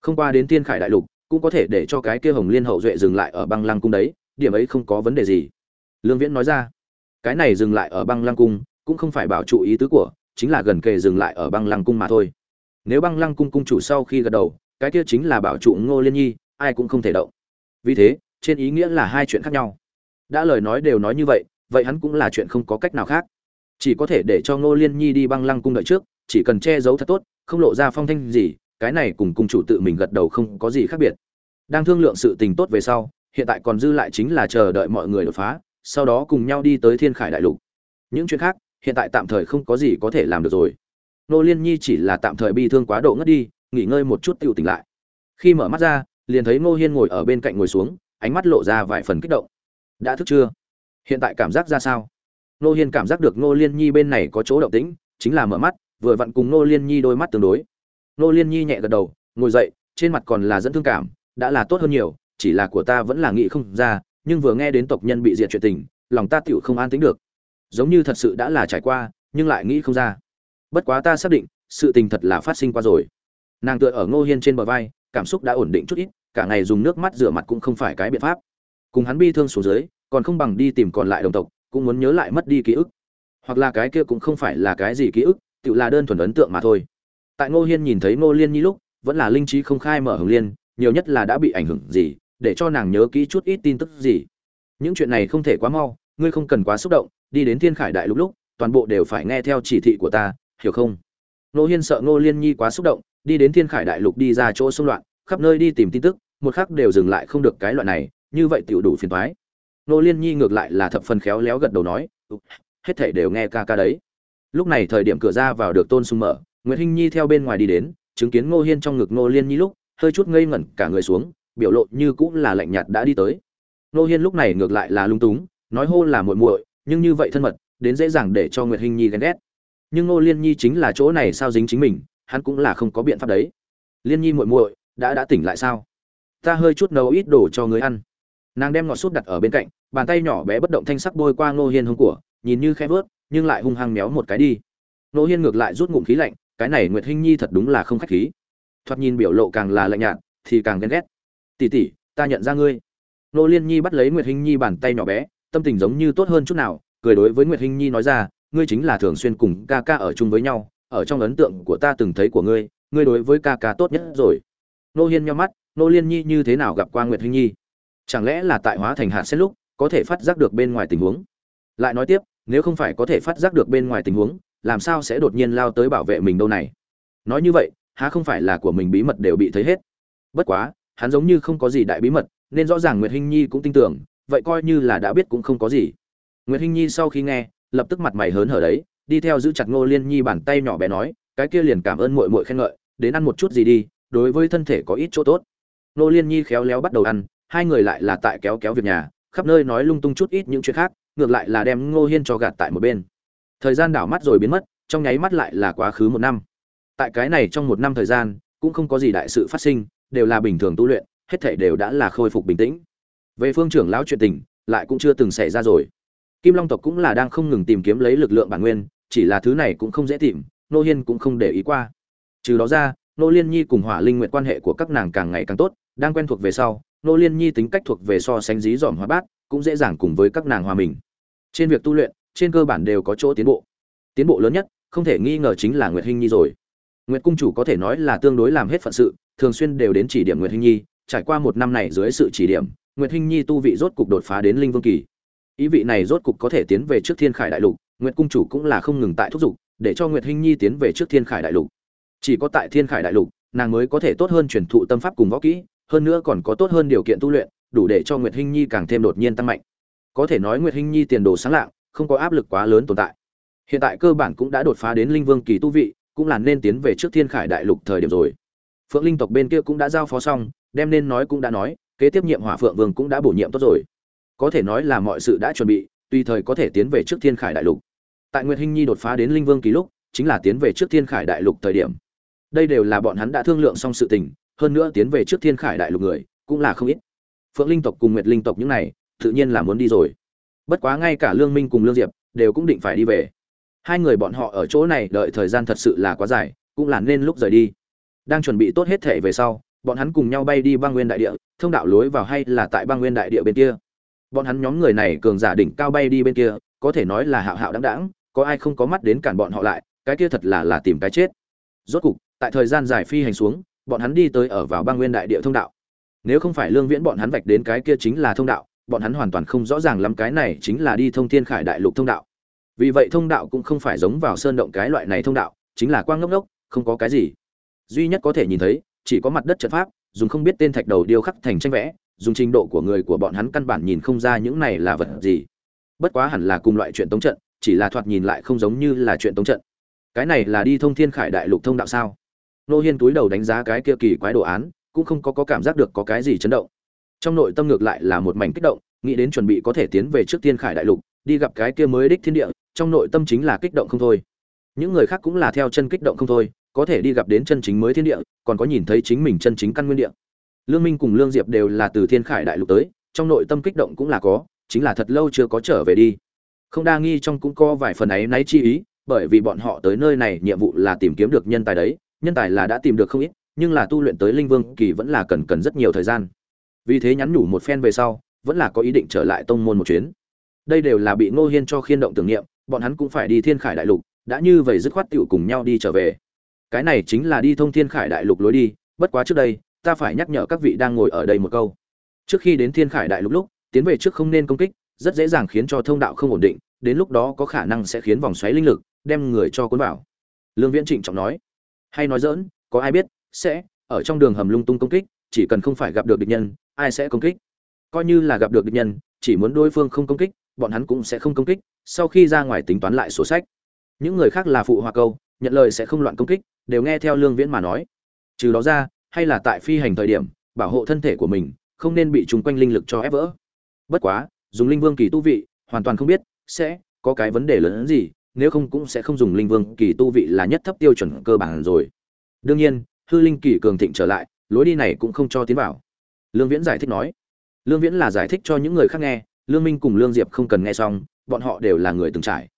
Không qua đến tiên khải đại lục, cũng có thể để cho cái kia hồng liên hậu duệ dừng lại ở băng lăng cung đấy, điểm ấy không có vấn đề gì. Lương viễn nói ra, cái này dừng lại ở băng lăng cung, cũng không phải bảo trụ ý tứ của, chính là gần kề dừng lại ở băng lăng cung mà thôi. Nếu băng lăng cung cung chủ sau khi gật đầu, cái kia chính là bảo trụ ngô liên nhi, ai cũng không thể động. Vì thế, trên ý nghĩa là hai chuyện khác nhau. Đã lời nói đều nói như vậy vậy hắn cũng là chuyện không có cách nào khác chỉ có thể để cho ngô liên nhi đi băng lăng cung đợi trước, chỉ cần che giấu thật tốt, không lộ ra phong thanh gì, cái này cùng cung chủ tự mình gật đầu không có gì khác biệt. Đang thương lượng sự tình tốt về sau, hiện tại còn dư lại chính là chờ đợi mọi người đột phá, sau đó cùng nhau đi tới thiên khải đại lục. Những chuyện khác, hiện tại tạm thời không có gì có thể làm được rồi. Nô liên nhi chỉ là tạm thời bi thương quá độ ngất đi, nghỉ ngơi một chút tựu tỉnh lại. Khi mở mắt ra, liền thấy ngô hiên ngồi ở bên cạnh ngồi xuống, ánh mắt lộ ra vài phần kích động. Đã thức chưa? Hiện tại cảm giác ra sao? Nô hiên cảm giác được Nô liên nhi bên này có chỗ động tĩnh, chính là mở mắt, vừa vặn cùng Nô liên nhi đôi mắt tương đối. Nô liên nhi nhẹ gật đầu, ngồi dậy, trên mặt còn là dẫn thương cảm, đã là tốt hơn nhiều, chỉ là của ta vẫn là nghĩ không ra, nhưng vừa nghe đến tộc nhân bị diệt chuyện tình, lòng ta tiểu không an tính được. Giống như thật sự đã là trải qua, nhưng lại nghĩ không ra. Bất quá ta xác định, sự tình thật là phát sinh qua rồi. Nàng tựa ở ngô hiên trên bờ vai, cảm xúc đã ổn định chút ít, cả ngày dùng nước mắt rửa mặt cũng không phải cái biện pháp. Cùng hắn bi thương xuống dưới, còn không bằng đi tìm còn lại đồng tộc cũng muốn nhớ lại mất đi ký ức. Hoặc là cái kia cũng không phải là cái gì ký ức, tự là đơn thuần ấn tượng mà thôi. Tại ngô hiên nhìn thấy ngô liên nhi lúc, vẫn là linh trí không khai mở hồng liên, nhiều nhất là đã bị ảnh hưởng gì, để cho nàng nhớ kỹ chút ít tin tức gì. Những chuyện này không thể quá mau, ngươi không cần quá xúc động, đi đến thiên khải đại lúc lúc, toàn bộ đều phải nghe theo chỉ thị của ta, hiểu không? Ngô hiên sợ Ngô liên nhi quá xúc động, đi đến thiên khải đại lục đi ra chỗ xung loạn, khắp nơi đi tìm tin tức, một khắc đều dừng lại không được cái loại này, như vậy tiểu đủ phiền toái nô liên nhi ngược lại là thập phần khéo léo gật đầu nói ừ, hết thảy đều nghe ca ca đấy. Lúc này thời điểm cửa ra vào được tôn sung mở nguyễn hinh nhi theo bên ngoài đi đến, chứng kiến ngô hiên trong ngực Nô liên nhi lúc, hơi chút ngây ngẩn cả người xuống, biểu lộ như cũng là lạnh nhạt đã đi tới. Ngô hiên lúc này ngược lại là lung túng, nói hô là muội muội, nhưng như vậy thân mật, đến dễ dàng để cho nguyệt hinh nhi ghen ghét. Nhưng Nô liên nhi chính là chỗ này sao dính chính mình, hắn cũng là không có biện pháp đấy. Liên nhi muội muội, đã đã tỉnh lại sao? Ta hơi chút nấu ít đồ cho người ăn. Nàng đem ngọt sút đặt ở bên cạnh bàn tay nhỏ bé bất động thanh sắc bôi qua ngô hiên hông của nhìn như khẽ vớt nhưng lại hung hăng méo một cái đi. Ngô hiên ngược lại rút ngụm khí lạnh cái này nguyệt hinh nhi thật đúng là không khách khí. Thoạt nhìn biểu lộ càng là lạnh nhạt thì càng ghen ghét. Tỷ tỷ, ta nhận ra ngươi. Nô liên nhi bắt lấy nguyệt hinh nhi bàn tay nhỏ bé tâm tình giống như tốt hơn chút nào cười đối với nguyệt hinh nhi nói ra ngươi chính là thường xuyên cùng ca ca ở chung với nhau ở trong ấn tượng của ta từng thấy của ngươi ngươi đối với ca ca tốt nhất rồi. Nô hiên nhíu mắt nô liên nhi như thế nào gặp qua nguyệt hinh nhi? Chẳng lẽ là tại hóa thành hạt xét lúc có thể phát giác được bên ngoài tình huống. Lại nói tiếp, nếu không phải có thể phát giác được bên ngoài tình huống, làm sao sẽ đột nhiên lao tới bảo vệ mình đâu này? Nói như vậy, há không phải là của mình bí mật đều bị thấy hết? Bất quá, hắn giống như không có gì đại bí mật, nên rõ ràng nguyệt hinh nhi cũng tin tưởng, vậy coi như là đã biết cũng không có gì. Nguyệt hinh nhi sau khi nghe, lập tức mặt mày hớn hở đấy, đi theo giữ chặt ngô liên nhi bàn tay nhỏ bé nói, cái kia liền cảm ơn muội muội khen ngợi, đến ăn một chút gì đi, đối với thân thể có ít chỗ tốt. Ngô liên nhi khéo léo bắt đầu ăn, hai người lại là tại kéo kéo việc nhà khắp nơi nói lung tung chút ít những chuyện khác, ngược lại là đem ngô hiên cho gạt tại một bên. Thời gian đảo mắt rồi biến mất, trong nháy mắt lại là quá khứ một năm. Tại cái này trong một năm thời gian, cũng không có gì đại sự phát sinh, đều là bình thường tu luyện, hết thảy đều đã là khôi phục bình tĩnh. Về phương trưởng lão chuyện tình, lại cũng chưa từng xảy ra rồi. Kim long tộc cũng là đang không ngừng tìm kiếm lấy lực lượng bản nguyên, chỉ là thứ này cũng không dễ tìm nô hiên cũng không để ý qua. Trừ đó ra nô liên nhi cùng hỏa linh nguyện quan hệ của các nàng càng ngày càng tốt, đang quen thuộc về sau nô liên nhi tính cách thuộc về so sánh dí dỏm hóa bát, cũng dễ dàng cùng với các nàng hòa mình. Trên việc tu luyện, trên cơ bản đều có chỗ tiến bộ. Tiến bộ lớn nhất, không thể nghi ngờ chính là nguyệt hinh nhi rồi. Nguyệt cung chủ có thể nói là tương đối làm hết phận sự, thường xuyên đều đến chỉ điểm nguyệt hinh nhi, trải qua một năm này dưới sự chỉ điểm, nguyệt hinh nhi tu vị rốt cục đột phá đến linh vương kỳ. Ý vị này rốt cục có thể tiến về trước thiên khải đại lục, nguyệt cung chủ cũng là không ngừng tại thúc giục, để cho nguyệt hinh nhi tiến về trước thiên khải đại lục. Chỉ có tại thiên khải đại lục, nàng mới có thể tốt hơn truyền thụ tâm pháp cùng võ kỹ hơn nữa còn có tốt hơn điều kiện tu luyện, đủ để cho nguyệt hinh nhi càng thêm đột nhiên tăng mạnh. Có thể nói nguyệt hinh nhi tiền đồ sáng lạng, không có áp lực quá lớn tồn tại. Hiện tại cơ bản cũng đã đột phá đến linh vương kỳ tu vị, cũng là nên tiến về trước thiên khải đại lục thời điểm rồi. Phượng linh tộc bên kia cũng đã giao phó xong, đem nên nói cũng đã nói, kế tiếp nhiệm hỏa phượng vương cũng đã bổ nhiệm tốt rồi. Có thể nói là mọi sự đã chuẩn bị, tùy thời có thể tiến về trước thiên khải đại lục. Tại nguyệt hinh nhi đột phá đến linh vương kỳ lúc, chính là tiến về trước thiên khải đại lục thời điểm. Đây đều là bọn hắn đã thương lượng xong sự tình hơn nữa tiến về trước thiên khải đại lục người, cũng là không ít. Phượng linh tộc cùng nguyệt linh tộc những này, tự nhiên là muốn đi rồi. Bất quá ngay cả lương minh cùng lương diệp, đều cũng định phải đi về. Hai người bọn họ ở chỗ này đợi thời gian thật sự là quá dài, cũng là nên lúc rời đi. Đang chuẩn bị tốt hết thể về sau, bọn hắn cùng nhau bay đi băng nguyên đại địa, thông đạo lối vào hay là tại băng nguyên đại địa bên kia. Bọn hắn nhóm người này cường giả đỉnh cao bay đi bên kia, có thể nói là hạo hạo đáng đáng có ai không có mắt đến cản bọn họ lại, cái kia thật là là tìm cái chết. Rốt cục, tại thời gian dài phi hành xuống bọn hắn đi tới ở vào băng nguyên đại địa thông đạo. Nếu không phải lương viễn bọn hắn vạch đến cái kia chính là thông đạo, bọn hắn hoàn toàn không rõ ràng lắm cái này chính là đi thông thiên khải đại lục thông đạo. Vì vậy thông đạo cũng không phải giống vào sơn động cái loại này thông đạo, chính là quang ngốc ngốc, không có cái gì. Duy nhất có thể nhìn thấy, chỉ có mặt đất trận pháp, dùng không biết tên thạch đầu điêu khắc thành tranh vẽ, dùng trình độ của người của bọn hắn căn bản nhìn không ra những này là vật gì. Bất quá hẳn là cùng loại chuyện tống trận, chỉ là thoạt nhìn lại không giống như là chuyện tống trận. Cái này là đi thông thiên khải đại lục thông đạo sao? Nô hiên túi đầu đánh giá cái kia kỳ quái đồ án cũng không có, có cảm giác được có cái gì chấn động. Trong nội tâm ngược lại là một mảnh kích động nghĩ đến chuẩn bị có thể tiến về trước thiên khải đại lục đi gặp cái kia mới đích thiên địa trong nội tâm chính là kích động không thôi. Những người khác cũng là theo chân kích động không thôi có thể đi gặp đến chân chính mới thiên địa còn có nhìn thấy chính mình chân chính căn nguyên địa. Lương minh cùng lương diệp đều là từ thiên khải đại lục tới trong nội tâm kích động cũng là có chính là thật lâu chưa có trở về đi. Không đa nghi trong cũng có vài phần ấy náy chi ý bởi vì bọn họ tới nơi này nhiệm vụ là tìm kiếm được nhân tài đấy nhân tài là đã tìm được không ít, nhưng là tu luyện tới linh vương kỳ vẫn là cần cần rất nhiều thời gian. Vì thế nhắn nhủ một phen về sau, vẫn là có ý định trở lại tông môn một chuyến. Đây đều là bị ngô hiên cho khiên động tưởng niệm, bọn hắn cũng phải đi thiên khải đại lục, đã như vậy dứt khoát tựu cùng nhau đi trở về. Cái này chính là đi thông thiên khải đại lục lối đi, bất quá trước đây, ta phải nhắc nhở các vị đang ngồi ở đây một câu. Trước khi đến thiên khải đại lục lúc, tiến về trước không nên công kích, rất dễ dàng khiến cho thông đạo không ổn định, đến lúc đó có khả năng sẽ khiến vòng xoáy linh lực đem người cho cuốn vào. Lương viễn trịnh trọng nói hay nói dỡn có ai biết, sẽ, ở trong đường hầm lung tung công kích, chỉ cần không phải gặp được địch nhân, ai sẽ công kích? Coi như là gặp được địch nhân, chỉ muốn đối phương không công kích, bọn hắn cũng sẽ không công kích, sau khi ra ngoài tính toán lại sổ sách. Những người khác là phụ hoa câu, nhận lời sẽ không loạn công kích, đều nghe theo lương viễn mà nói. Trừ đó ra, hay là tại phi hành thời điểm, bảo hộ thân thể của mình, không nên bị chúng quanh linh lực cho ép vỡ. Bất quá, dùng linh vương kỳ tu vị, hoàn toàn không biết sẽ có cái vấn đề lớn hơn gì nếu không cũng sẽ không dùng linh vương kỳ tu vị là nhất thấp tiêu chuẩn cơ bản rồi. Đương nhiên, hư linh kỳ cường thịnh trở lại, lối đi này cũng không cho tiến vào. Lương viễn giải thích nói. Lương viễn là giải thích cho những người khác nghe, lương minh cùng lương diệp không cần nghe xong, bọn họ đều là người từng trải.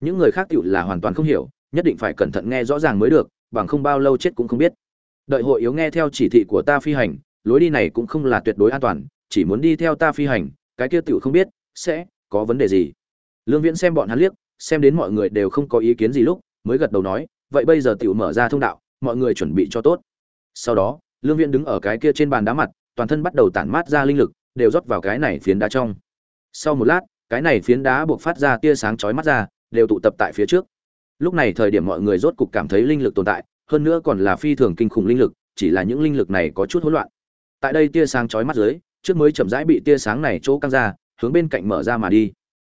Những người khác tựu là hoàn toàn không hiểu, nhất định phải cẩn thận nghe rõ ràng mới được, bằng không bao lâu chết cũng không biết. Đợi hội yếu nghe theo chỉ thị của ta phi hành, lối đi này cũng không là tuyệt đối an toàn, chỉ muốn đi theo ta phi hành, cái kia tựu không biết, sẽ có vấn đề gì. Lương viễn xem bọn hắn liếc xem đến mọi người đều không có ý kiến gì lúc, mới gật đầu nói, vậy bây giờ tiểu mở ra thông đạo, mọi người chuẩn bị cho tốt. Sau đó, lương viễn đứng ở cái kia trên bàn đá mặt, toàn thân bắt đầu tản mát ra linh lực, đều rót vào cái này phiến đá trong. Sau một lát, cái này phiến đá buộc phát ra tia sáng chói mắt ra, đều tụ tập tại phía trước. Lúc này thời điểm mọi người rốt cục cảm thấy linh lực tồn tại, hơn nữa còn là phi thường kinh khủng linh lực, chỉ là những linh lực này có chút hỗn loạn. Tại đây tia sáng chói mắt dưới, trước mới chậm rãi bị tia sáng này chỗ căng ra, hướng bên cạnh mở ra mà đi.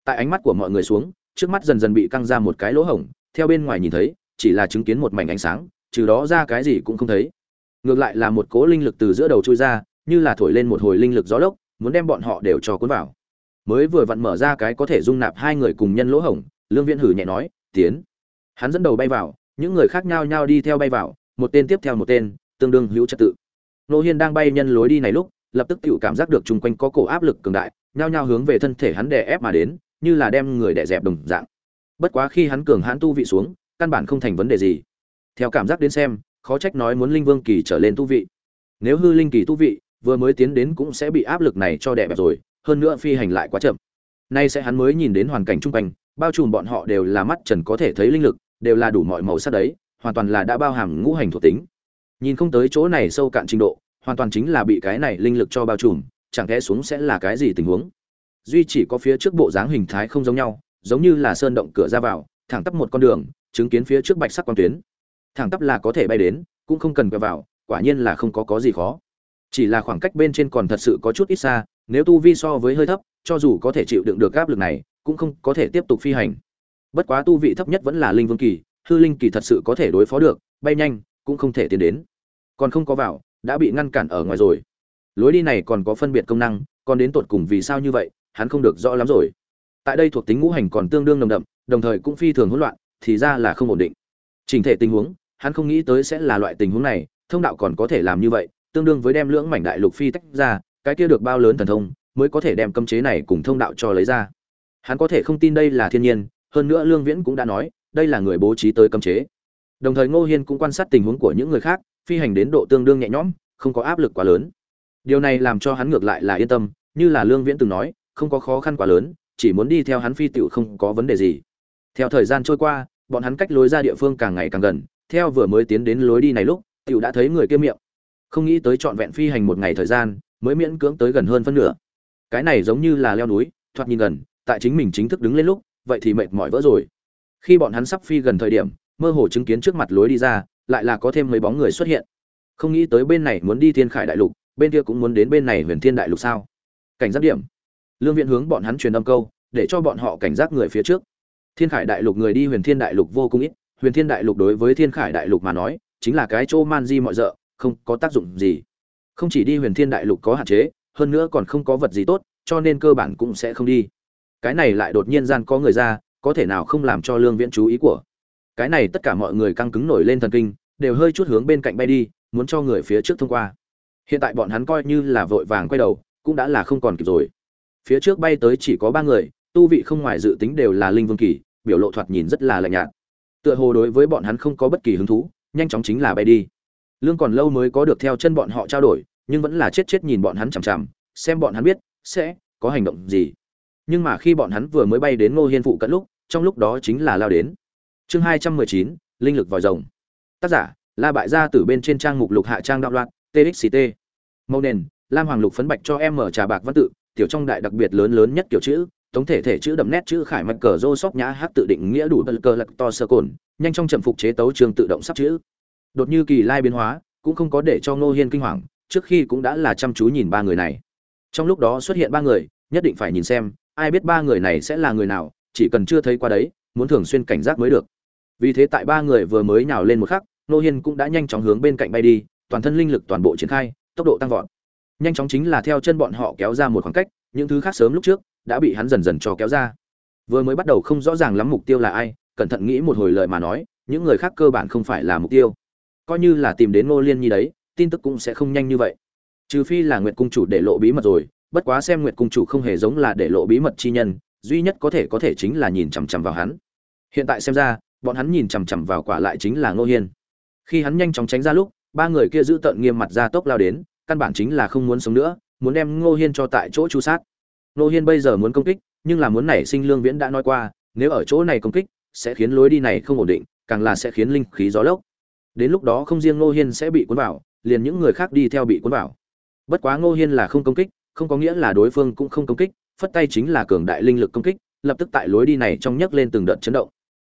Tại ánh mắt của mọi người xuống trước mắt dần dần bị căng ra một cái lỗ hổng, theo bên ngoài nhìn thấy, chỉ là chứng kiến một mảnh ánh sáng, trừ đó ra cái gì cũng không thấy. Ngược lại là một cỗ linh lực từ giữa đầu trôi ra, như là thổi lên một hồi linh lực gió lốc, muốn đem bọn họ đều cho cuốn vào. Mới vừa vặn mở ra cái có thể dung nạp hai người cùng nhân lỗ hổng, lương viễn hử nhẹ nói, tiến. Hắn dẫn đầu bay vào, những người khác nhau nhau đi theo bay vào, một tên tiếp theo một tên, tương đương hữu trật tự. Nô hiên đang bay nhân lối đi này lúc, lập tức tự cảm giác được chung quanh có cổ áp lực cường đại, nhao nhao hướng về thân thể hắn đè ép mà đến như là đem người đè dẹp đồng dạng. Bất quá khi hắn cường hãn tu vị xuống, căn bản không thành vấn đề gì. Theo cảm giác đến xem, khó trách nói muốn linh vương kỳ trở lên tu vị. Nếu hư linh kỳ tu vị, vừa mới tiến đến cũng sẽ bị áp lực này cho đè bẹp rồi, hơn nữa phi hành lại quá chậm. Nay sẽ hắn mới nhìn đến hoàn cảnh chung quanh, bao trùm bọn họ đều là mắt trần có thể thấy linh lực, đều là đủ mọi màu sắc đấy, hoàn toàn là đã bao hàm ngũ hành thuộc tính. Nhìn không tới chỗ này sâu cạn trình độ, hoàn toàn chính là bị cái này linh lực cho bao trùm, chẳng lẽ xuống sẽ là cái gì tình huống? Duy chỉ có phía trước bộ dáng hình thái không giống nhau, giống như là sơn động cửa ra vào, thẳng tắp một con đường, chứng kiến phía trước bạch sắc quan tuyến. Thẳng tắp là có thể bay đến, cũng không cần quẹo vào, quả nhiên là không có có gì khó. Chỉ là khoảng cách bên trên còn thật sự có chút ít xa, nếu tu vi so với hơi thấp, cho dù có thể chịu đựng được áp lực này, cũng không có thể tiếp tục phi hành. Bất quá tu vị thấp nhất vẫn là linh vương kỳ, hư linh kỳ thật sự có thể đối phó được, bay nhanh, cũng không thể tiến đến. Còn không có vào, đã bị ngăn cản ở ngoài rồi. Lối đi này còn có phân biệt công năng, còn đến tột cùng vì sao như vậy hắn không được rõ lắm rồi. Tại đây thuộc tính ngũ hành còn tương đương nồng đậm, đồng thời cũng phi thường hỗn loạn, thì ra là không ổn định. Trình thể tình huống, hắn không nghĩ tới sẽ là loại tình huống này, thông đạo còn có thể làm như vậy, tương đương với đem lưỡng mảnh đại lục phi tách ra, cái kia được bao lớn thần thông, mới có thể đem cấm chế này cùng thông đạo cho lấy ra. Hắn có thể không tin đây là thiên nhiên, hơn nữa lương viễn cũng đã nói, đây là người bố trí tới cấm chế. Đồng thời ngô hiên cũng quan sát tình huống của những người khác, phi hành đến độ tương đương nhẹ nhõm, không có áp lực quá lớn. Điều này làm cho hắn ngược lại là yên tâm, như là lương viễn từng nói không có khó khăn quá lớn, chỉ muốn đi theo hắn phi tựu không có vấn đề gì. Theo thời gian trôi qua, bọn hắn cách lối ra địa phương càng ngày càng gần, theo vừa mới tiến đến lối đi này lúc tựu đã thấy người kia miệng. Không nghĩ tới trọn vẹn phi hành một ngày thời gian, mới miễn cưỡng tới gần hơn phân nửa. Cái này giống như là leo núi, thoạt nhìn gần, tại chính mình chính thức đứng lên lúc, vậy thì mệt mỏi vỡ rồi. Khi bọn hắn sắp phi gần thời điểm, mơ hồ chứng kiến trước mặt lối đi ra, lại là có thêm mấy bóng người xuất hiện. Không nghĩ tới bên này muốn đi thiên khải đại lục, bên kia cũng muốn đến bên này huyền thiên đại lục sao? Cảnh giác điểm lương viện hướng bọn hắn truyền âm câu, để cho bọn họ cảnh giác người phía trước. Thiên khải đại lục người đi huyền thiên đại lục vô cùng ít, huyền thiên đại lục đối với thiên khải đại lục mà nói, chính là cái chỗ man di mọi d không có tác dụng gì. Không chỉ đi huyền thiên đại lục có hạn chế, hơn nữa còn không có vật gì tốt, cho nên cơ bản cũng sẽ không đi. Cái này lại đột nhiên gian có người ra, có thể nào không làm cho lương viễn chú ý của. Cái này tất cả mọi người căng cứng nổi lên thần kinh, đều hơi chút hướng bên cạnh bay đi, muốn cho người phía trước thông qua. Hiện tại bọn hắn coi như là vội vàng quay đầu, cũng đã là không còn kịp rồi phía trước bay tới chỉ có ba người, tu vị không ngoài dự tính đều là linh vương kỳ, biểu lộ thoạt nhìn rất là lạnh nhạt. Tựa hồ đối với bọn hắn không có bất kỳ hứng thú, nhanh chóng chính là bay đi. Lương còn lâu mới có được theo chân bọn họ trao đổi, nhưng vẫn là chết chết nhìn bọn hắn chằm chằm, xem bọn hắn biết sẽ có hành động gì. Nhưng mà khi bọn hắn vừa mới bay đến ngô hiên phụ cận lúc, trong lúc đó chính là lao đến. Chương hai trăm mười chín, linh lực vòi rồng. Tác giả, la bại gia từ bên trên trang mục lục hạ trang đạo loạn txct mâu nền, lam hoàng lục phấn bạch cho em mở trà bạc văn tự tiểu trong đại đặc biệt lớn lớn nhất kiểu chữ, tổng thể thể chữ đậm nét chữ khải mạch cờ rô sóc nhã hát tự định nghĩa đủ bật cờ lật to sơ cồn, nhanh trong trầm phục chế tấu trường tự động sắp chữ. Đột như kỳ lai biến hóa, cũng không có để cho ngô hiên kinh hoàng, trước khi cũng đã là chăm chú nhìn ba người này. Trong lúc đó xuất hiện ba người, nhất định phải nhìn xem, ai biết ba người này sẽ là người nào, chỉ cần chưa thấy qua đấy, muốn thường xuyên cảnh giác mới được. Vì thế tại ba người vừa mới nhào lên một khắc nô hiên cũng đã nhanh chóng hướng bên cạnh bay đi, toàn thân linh lực toàn bộ triển khai, tốc độ tăng vọt nhanh chóng chính là theo chân bọn họ kéo ra một khoảng cách, những thứ khác sớm lúc trước đã bị hắn dần dần cho kéo ra. Vừa mới bắt đầu không rõ ràng lắm mục tiêu là ai, cẩn thận nghĩ một hồi lời mà nói, những người khác cơ bản không phải là mục tiêu. Coi như là tìm đến ngô liên nhi đấy, tin tức cũng sẽ không nhanh như vậy. Trừ phi là nguyệt cung chủ để lộ bí mật rồi, bất quá xem nguyệt cung chủ không hề giống là để lộ bí mật chi nhân, duy nhất có thể có thể chính là nhìn chằm chằm vào hắn. Hiện tại xem ra, bọn hắn nhìn chằm chằm vào quả lại chính là ngô hiên. Khi hắn nhanh chóng tránh ra lúc, ba người kia giữ tợn nghiêm mặt ra tốc lao đến căn bản chính là không muốn sống nữa, muốn đem ngô hiên cho tại chỗ chu sát. Ngô hiên bây giờ muốn công kích, nhưng là muốn nảy sinh lương viễn đã nói qua, nếu ở chỗ này công kích, sẽ khiến lối đi này không ổn định, càng là sẽ khiến linh khí gió lốc. Đến lúc đó không riêng ngô hiên sẽ bị cuốn vào, liền những người khác đi theo bị cuốn vào. Bất quá ngô hiên là không công kích, không có nghĩa là đối phương cũng không công kích, phất tay chính là cường đại linh lực công kích, lập tức tại lối đi này trong nhấc lên từng đợt chấn động.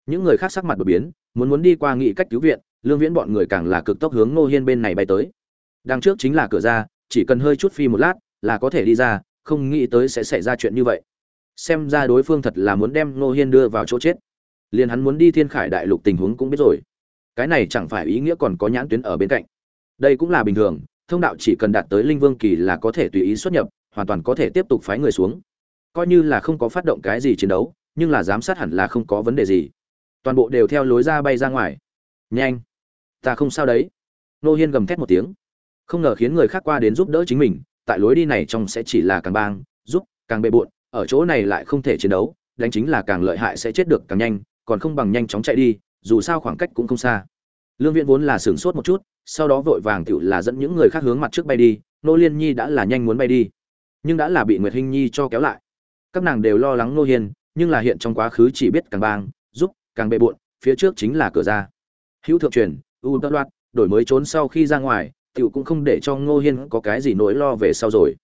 Những người khác sắc mặt đột biến, muốn muốn đi qua nghị cách cứu viện, lương viễn bọn người càng là cực tốc hướng ngô hiên bên này bay tới đằng trước chính là cửa ra, chỉ cần hơi chút phi một lát là có thể đi ra, không nghĩ tới sẽ xảy ra chuyện như vậy. Xem ra đối phương thật là muốn đem ngô hiên đưa vào chỗ chết. Liền hắn muốn đi thiên khải đại lục tình huống cũng biết rồi. Cái này chẳng phải ý nghĩa còn có nhãn tuyến ở bên cạnh. Đây cũng là bình thường, thông đạo chỉ cần đạt tới linh vương kỳ là có thể tùy ý xuất nhập, hoàn toàn có thể tiếp tục phái người xuống. Coi như là không có phát động cái gì chiến đấu, nhưng là giám sát hẳn là không có vấn đề gì. Toàn bộ đều theo lối ra bay ra ngoài. Nhanh. Ta không sao đấy. Nô hiên gầm thét một tiếng không ngờ khiến người khác qua đến giúp đỡ chính mình, tại lối đi này trong sẽ chỉ là càng bang, giúp càng bề bộn ở chỗ này lại không thể chiến đấu, đánh chính là càng lợi hại sẽ chết được càng nhanh, còn không bằng nhanh chóng chạy đi, dù sao khoảng cách cũng không xa. Lương viễn vốn là sửng sốt một chút, sau đó vội vàng tựu là dẫn những người khác hướng mặt trước bay đi, nô liên nhi đã là nhanh muốn bay đi, nhưng đã là bị nguyệt hinh nhi cho kéo lại. Các nàng đều lo lắng nô hiên, nhưng là hiện trong quá khứ chỉ biết càng bang, giúp càng bề bộn phía trước chính là cửa ra. Hữu thượng truyền, u tất loạt, đổi mới trốn sau khi ra ngoài tiểu cũng không để cho ngô hiên có cái gì nỗi lo về sau rồi.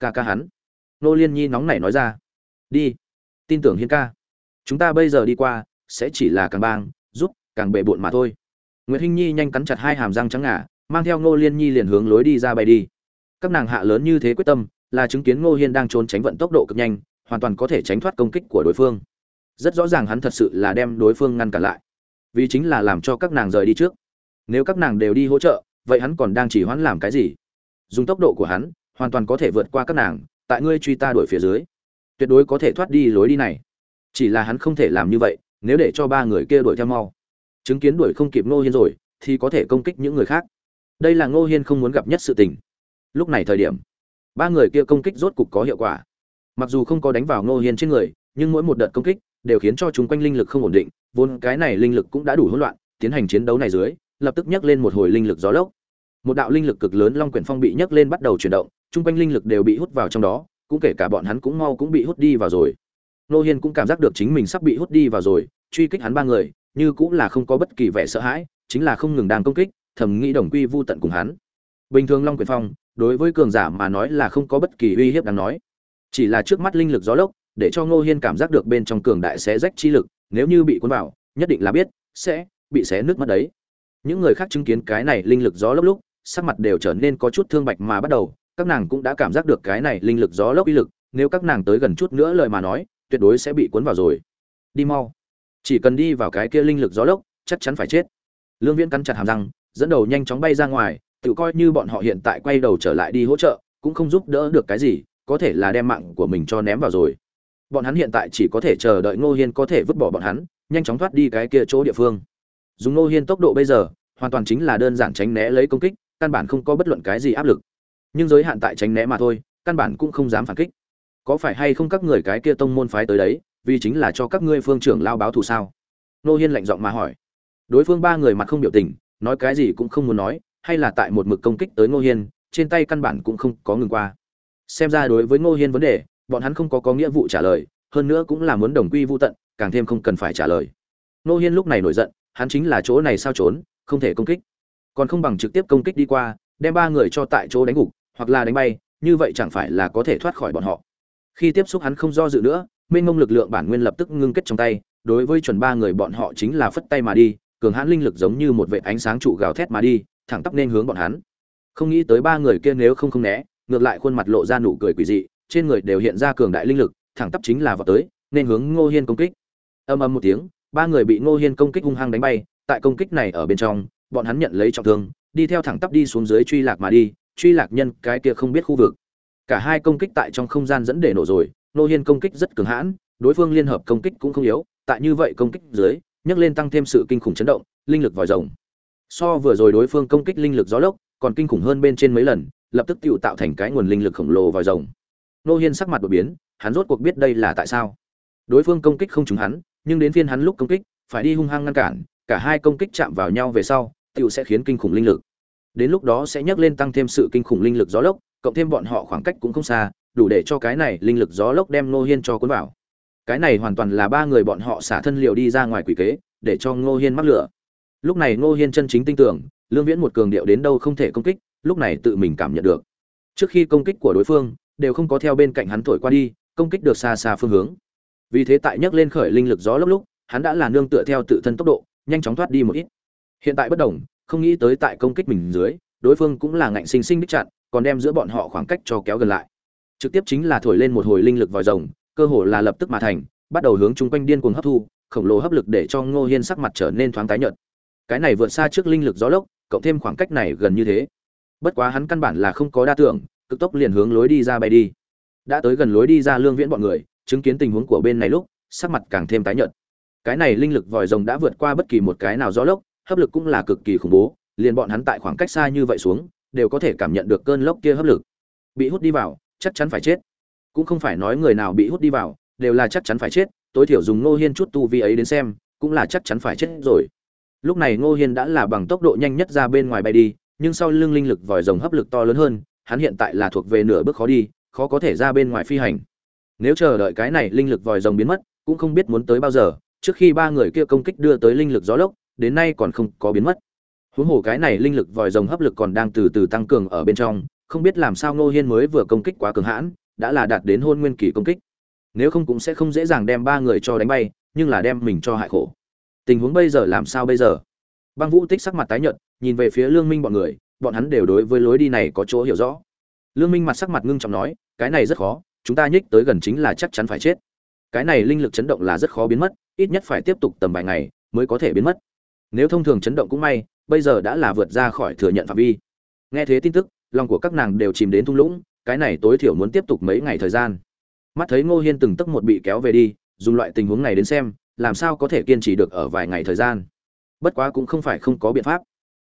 Ca ca hắn. Ngô liên nhi nóng nảy nói ra. Đi. Tin tưởng hiên ca. Chúng ta bây giờ đi qua, sẽ chỉ là càng bang, giúp, càng bệ bộn mà thôi. Nguyệt hinh nhi nhanh cắn chặt hai hàm răng trắng ngà, mang theo ngô liên nhi liền hướng lối đi ra bay đi. Các nàng hạ lớn như thế quyết tâm, là chứng kiến ngô hiên đang trốn tránh vận tốc độ cực nhanh, hoàn toàn có thể tránh thoát công kích của đối phương. Rất rõ ràng hắn thật sự là đem đối phương ngăn cản lại. Vì chính là làm cho các nàng rời đi trước. Nếu các nàng đều đi hỗ trợ vậy hắn còn đang chỉ hoãn làm cái gì? Dùng tốc độ của hắn, hoàn toàn có thể vượt qua các nàng, tại ngươi truy ta đuổi phía dưới. Tuyệt đối có thể thoát đi lối đi này. Chỉ là hắn không thể làm như vậy, nếu để cho ba người kia đuổi theo mau. Chứng kiến đuổi không kịp ngô hiên rồi, thì có thể công kích những người khác. Đây là ngô hiên không muốn gặp nhất sự tình. Lúc này thời điểm, ba người kia công kích rốt cục có hiệu quả. Mặc dù không có đánh vào ngô hiên trên người, nhưng mỗi một đợt công kích đều khiến cho chúng quanh linh lực không ổn định, vốn cái này linh lực cũng đã đủ hỗn loạn, tiến hành chiến đấu này dưới lập tức nhấc lên một hồi linh lực gió lốc. Một đạo linh lực cực lớn long quyển phong bị nhấc lên bắt đầu chuyển động, chung quanh linh lực đều bị hút vào trong đó, cũng kể cả bọn hắn cũng mau cũng bị hút đi vào rồi. Nô hiên cũng cảm giác được chính mình sắp bị hút đi vào rồi, truy kích hắn ba người, như cũng là không có bất kỳ vẻ sợ hãi, chính là không ngừng đang công kích, thầm nghĩ đồng quy vu tận cùng hắn. Bình thường long quyển phong, đối với cường giả mà nói là không có bất kỳ uy hiếp đáng nói. Chỉ là trước mắt linh lực gió lốc, để cho ngô hiên cảm giác được bên trong cường đại sẽ rách chi lực, nếu như bị cuốn vào, nhất định là biết, sẽ, bị xé nước mất đấy những người khác chứng kiến cái này linh lực gió lốc lúc, sắc mặt đều trở nên có chút thương bạch mà bắt đầu. Các nàng cũng đã cảm giác được cái này linh lực gió lốc uy lực, nếu các nàng tới gần chút nữa lời mà nói, tuyệt đối sẽ bị cuốn vào rồi. Đi mau. Chỉ cần đi vào cái kia linh lực gió lốc, chắc chắn phải chết. Lương viễn cắn chặt hàm răng, dẫn đầu nhanh chóng bay ra ngoài, tự coi như bọn họ hiện tại quay đầu trở lại đi hỗ trợ, cũng không giúp đỡ được cái gì, có thể là đem mạng của mình cho ném vào rồi. Bọn hắn hiện tại chỉ có thể chờ đợi ngô hiên có thể vứt bỏ bọn hắn, nhanh chóng thoát đi cái kia chỗ địa phương dùng ngô hiên tốc độ bây giờ, hoàn toàn chính là đơn giản tránh né lấy công kích, căn bản không có bất luận cái gì áp lực. Nhưng giới hạn tại tránh né mà thôi, căn bản cũng không dám phản kích. Có phải hay không các người cái kia tông môn phái tới đấy, vì chính là cho các ngươi phương trưởng lao báo thù sao? Nô hiên lạnh giọng mà hỏi. Đối phương ba người mặt không biểu tình, nói cái gì cũng không muốn nói, hay là tại một mực công kích tới ngô hiên, trên tay căn bản cũng không có ngừng qua. Xem ra đối với ngô hiên vấn đề, bọn hắn không có có nghĩa vụ trả lời, hơn nữa cũng là muốn đồng quy vô tận, càng thêm không cần phải trả lời. Ngô hiên lúc này nổi giận hắn chính là chỗ này sao trốn, không thể công kích. Còn không bằng trực tiếp công kích đi qua, đem ba người cho tại chỗ đánh gục, hoặc là đánh bay, như vậy chẳng phải là có thể thoát khỏi bọn họ. Khi tiếp xúc hắn không do dự nữa mênh mông lực lượng bản nguyên lập tức ngưng kết trong tay, đối với chuẩn ba người bọn họ chính là phất tay mà đi, cường hãn linh lực giống như một vệ ánh sáng trụ gào thét mà đi, thẳng tắp nên hướng bọn hắn. Không nghĩ tới ba người kia nếu không không né, ngược lại khuôn mặt lộ ra nụ cười quỷ dị, trên người đều hiện ra cường đại linh lực, thẳng tắp chính là vào tới, nên hướng ngô hiên công kích. Âm âm một tiếng ba người bị ngô hiên công kích hung hăng đánh bay, tại công kích này ở bên trong, bọn hắn nhận lấy trọng thương, đi theo thẳng tắp đi xuống dưới truy lạc mà đi, truy lạc nhân cái kia không biết khu vực. Cả hai công kích tại trong không gian dẫn để nổ rồi, ngô hiên công kích rất cường hãn, đối phương liên hợp công kích cũng không yếu, tại như vậy công kích dưới, nhấc lên tăng thêm sự kinh khủng chấn động, linh lực vòi rồng. So vừa rồi đối phương công kích linh lực gió lốc, còn kinh khủng hơn bên trên mấy lần, lập tức tự tạo thành cái nguồn linh lực khổng lồ vòi rồng. Nô hiên sắc mặt đột biến, hắn rốt cuộc biết đây là tại sao. Đối phương công kích không trúng hắn nhưng đến phiên hắn lúc công kích phải đi hung hăng ngăn cản cả hai công kích chạm vào nhau về sau tiểu sẽ khiến kinh khủng linh lực đến lúc đó sẽ nhắc lên tăng thêm sự kinh khủng linh lực gió lốc cộng thêm bọn họ khoảng cách cũng không xa đủ để cho cái này linh lực gió lốc đem Ngô Hiên cho cuốn vào. Cái này hoàn toàn là ba người bọn họ xả thân liều đi ra ngoài quỷ kế, để cho Ngô Hiên mắc lửa. Lúc này Ngô Hiên chân chính tin tưởng, Lương Viễn một cường điệu đến đâu không thể công kích, lúc này tự mình cảm nhận được. Trước khi công kích của đối phương, đều không có theo bên cạnh hắn thổi qua đi, công kích được xa xa phương hướng. Vì thế tại nhấc lên khởi linh lực gió lốc lúc, hắn đã là nương tựa theo tự thân tốc độ, nhanh chóng thoát đi một ít. Hiện tại bất động, không nghĩ tới tại công kích mình dưới, đối phương cũng là ngạnh sinh sinh đích chặn, còn đem giữa bọn họ khoảng cách cho kéo gần lại. Trực tiếp chính là thổi lên một hồi linh lực vòi rồng cơ hồ là lập tức mà thành bắt đầu hướng chung quanh điên cuồng hấp thu khổng lồ hấp lực để cho ngô hiên sắc mặt trở nên thoáng tái nhợt. Cái này vượt xa trước linh lực gió lốc cộng thêm khoảng cách này gần như thế. Bất quá hắn căn bản là không có đa tưởng cực tốc liền hướng lối đi ra bay đi. Đã tới gần lối đi ra lương viễn bọn người chứng kiến tình huống của bên này lúc, sắc mặt càng thêm tái nhợt. Cái này linh lực vòi rồng đã vượt qua bất kỳ một cái nào gió lốc, hấp lực cũng là cực kỳ khủng bố, liền bọn hắn tại khoảng cách xa như vậy xuống, đều có thể cảm nhận được cơn lốc kia hấp lực. Bị hút đi vào, chắc chắn phải chết. Cũng không phải nói người nào bị hút đi vào, đều là chắc chắn phải chết, tối thiểu dùng ngô hiên chút tu vi ấy đến xem, cũng là chắc chắn phải chết rồi. Lúc này ngô hiên đã là bằng tốc độ nhanh nhất ra bên ngoài bay đi, nhưng sau lưng linh lực vòi rồng hấp lực to lớn hơn, hắn hiện tại là thuộc về nửa bước khó đi, khó có thể ra bên ngoài phi hành nếu chờ đợi cái này linh lực vòi rồng biến mất cũng không biết muốn tới bao giờ trước khi ba người kia công kích đưa tới linh lực gió lốc đến nay còn không có biến mất huống hồ cái này linh lực vòi rồng hấp lực còn đang từ từ tăng cường ở bên trong không biết làm sao Ngô Hiên mới vừa công kích quá cường hãn, đã là đạt đến hôn nguyên kỳ công kích. Nếu không cũng sẽ không dễ dàng đem ba người cho đánh bay, nhưng là đem mình cho hại khổ. Tình huống bây giờ làm sao bây giờ? Băng Vũ Tích sắc mặt tái nhợt, nhìn về phía Lương Minh bọn người, bọn hắn đều đối với lối đi này có chỗ hiểu rõ. Lương Minh mặt sắc mặt ngưng trọng nói, cái này rất khó, chúng ta nhích tới gần chính là chắc chắn phải chết. Cái này linh lực chấn động là rất khó biến mất, ít nhất phải tiếp tục tầm vài ngày mới có thể biến mất. Nếu thông thường chấn động cũng may, bây giờ đã là vượt ra khỏi thừa nhận phạm vi. Nghe thế tin tức, lòng của các nàng đều chìm đến thung lũng cái này tối thiểu muốn tiếp tục mấy ngày thời gian mắt thấy ngô hiên từng tấc một bị kéo về đi dùng loại tình huống này đến xem làm sao có thể kiên trì được ở vài ngày thời gian bất quá cũng không phải không có biện pháp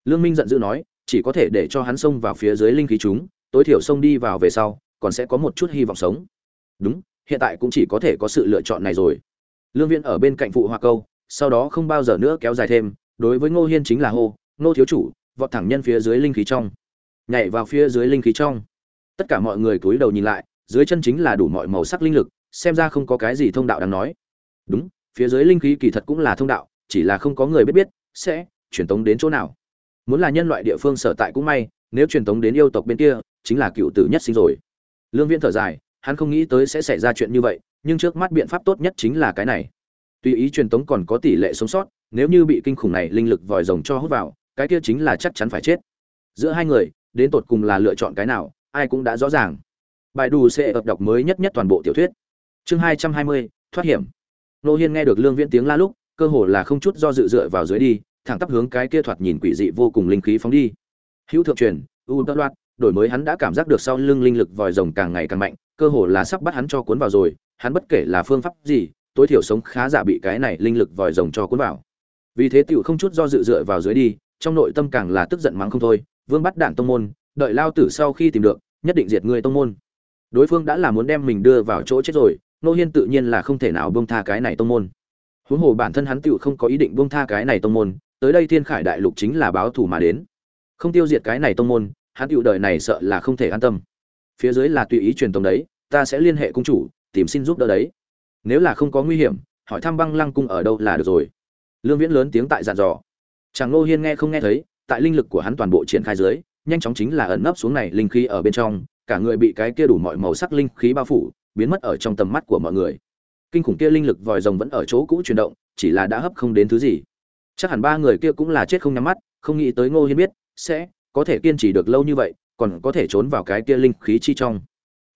lương minh giận dữ nói chỉ có thể để cho hắn xông vào phía dưới linh khí chúng tối thiểu xông đi vào về sau còn sẽ có một chút hy vọng sống. Đúng, hiện tại cũng chỉ có thể có sự lựa chọn này rồi. Lương viễn ở bên cạnh phụ hoa câu, sau đó không bao giờ nữa kéo dài thêm, đối với ngô hiên chính là hô, ngô thiếu chủ, vọt thẳng nhân phía dưới linh khí trong. Nhảy vào phía dưới linh khí trong. Tất cả mọi người cúi đầu nhìn lại, dưới chân chính là đủ mọi màu sắc linh lực, xem ra không có cái gì thông đạo đáng nói. Đúng, phía dưới linh khí kỳ thật cũng là thông đạo, chỉ là không có người biết biết, sẽ truyền tống đến chỗ nào. Muốn là nhân loại địa phương sở tại cũng may, nếu truyền tống đến yêu tộc bên kia, chính là cựu tử nhất sinh rồi lương viễn thở dài, hắn không nghĩ tới sẽ xảy ra chuyện như vậy, nhưng trước mắt biện pháp tốt nhất chính là cái này. Tùy ý truyền tống còn có tỷ lệ sống sót, nếu như bị kinh khủng này linh lực vòi rồng cho hút vào, cái kia chính là chắc chắn phải chết. Giữa hai người, đến tột cùng là lựa chọn cái nào, ai cũng đã rõ ràng. Bài đủ sẽ ập đọc mới nhất nhất toàn bộ tiểu thuyết. Chương hai trăm hai mươi, thoát hiểm. Nô hiên nghe được lương viễn tiếng la lúc, cơ hồ là không chút do dự dựa vào dưới đi, thẳng tắp hướng cái kia thoạt nhìn quỷ dị vô cùng linh khí phóng đi. Hữu thượng truyền, u tất loạt đổi mới hắn đã cảm giác được sau lưng linh lực vòi rồng càng ngày càng mạnh, cơ hồ là sắp bắt hắn cho cuốn vào rồi, hắn bất kể là phương pháp gì, tối thiểu sống khá giả bị cái này linh lực vòi rồng cho cuốn vào. Vì thế tiểu không chút do dự dựa vào dưới đi, trong nội tâm càng là tức giận mắng không thôi, vương bắt đạn tông môn, đợi lao tử sau khi tìm được, nhất định diệt người tông môn. Đối phương đã là muốn đem mình đưa vào chỗ chết rồi, nô hiên tự nhiên là không thể nào buông tha cái này tông môn. Huống hồ bản thân hắn tiểu không có ý định buông tha cái này tông môn, tới đây thiên khải đại lục chính là báo thù mà đến. Không tiêu diệt cái này tông môn hắn tựu đời này sợ là không thể an tâm phía dưới là tùy ý truyền tống đấy ta sẽ liên hệ cung chủ tìm xin giúp đỡ đấy nếu là không có nguy hiểm hỏi thăm băng lăng cung ở đâu là được rồi lương viễn lớn tiếng tại dàn dò chàng Ngô hiên nghe không nghe thấy tại linh lực của hắn toàn bộ triển khai dưới, nhanh chóng chính là ẩn nấp xuống này linh khí ở bên trong, cả người bị cái kia đủ mọi màu sắc linh khí bao phủ, biến mất ở trong tầm mắt của mọi người. Kinh khủng kia linh lực vòi rồng vẫn ở chỗ cũ chuyển động, chỉ là đã hấp không đến thứ gì. Chắc hẳn ba người kia cũng là chết không nhắm mắt, không nghĩ tới Ngô Hiên biết sẽ có thể kiên trì được lâu như vậy, còn có thể trốn vào cái kia linh khí chi trong.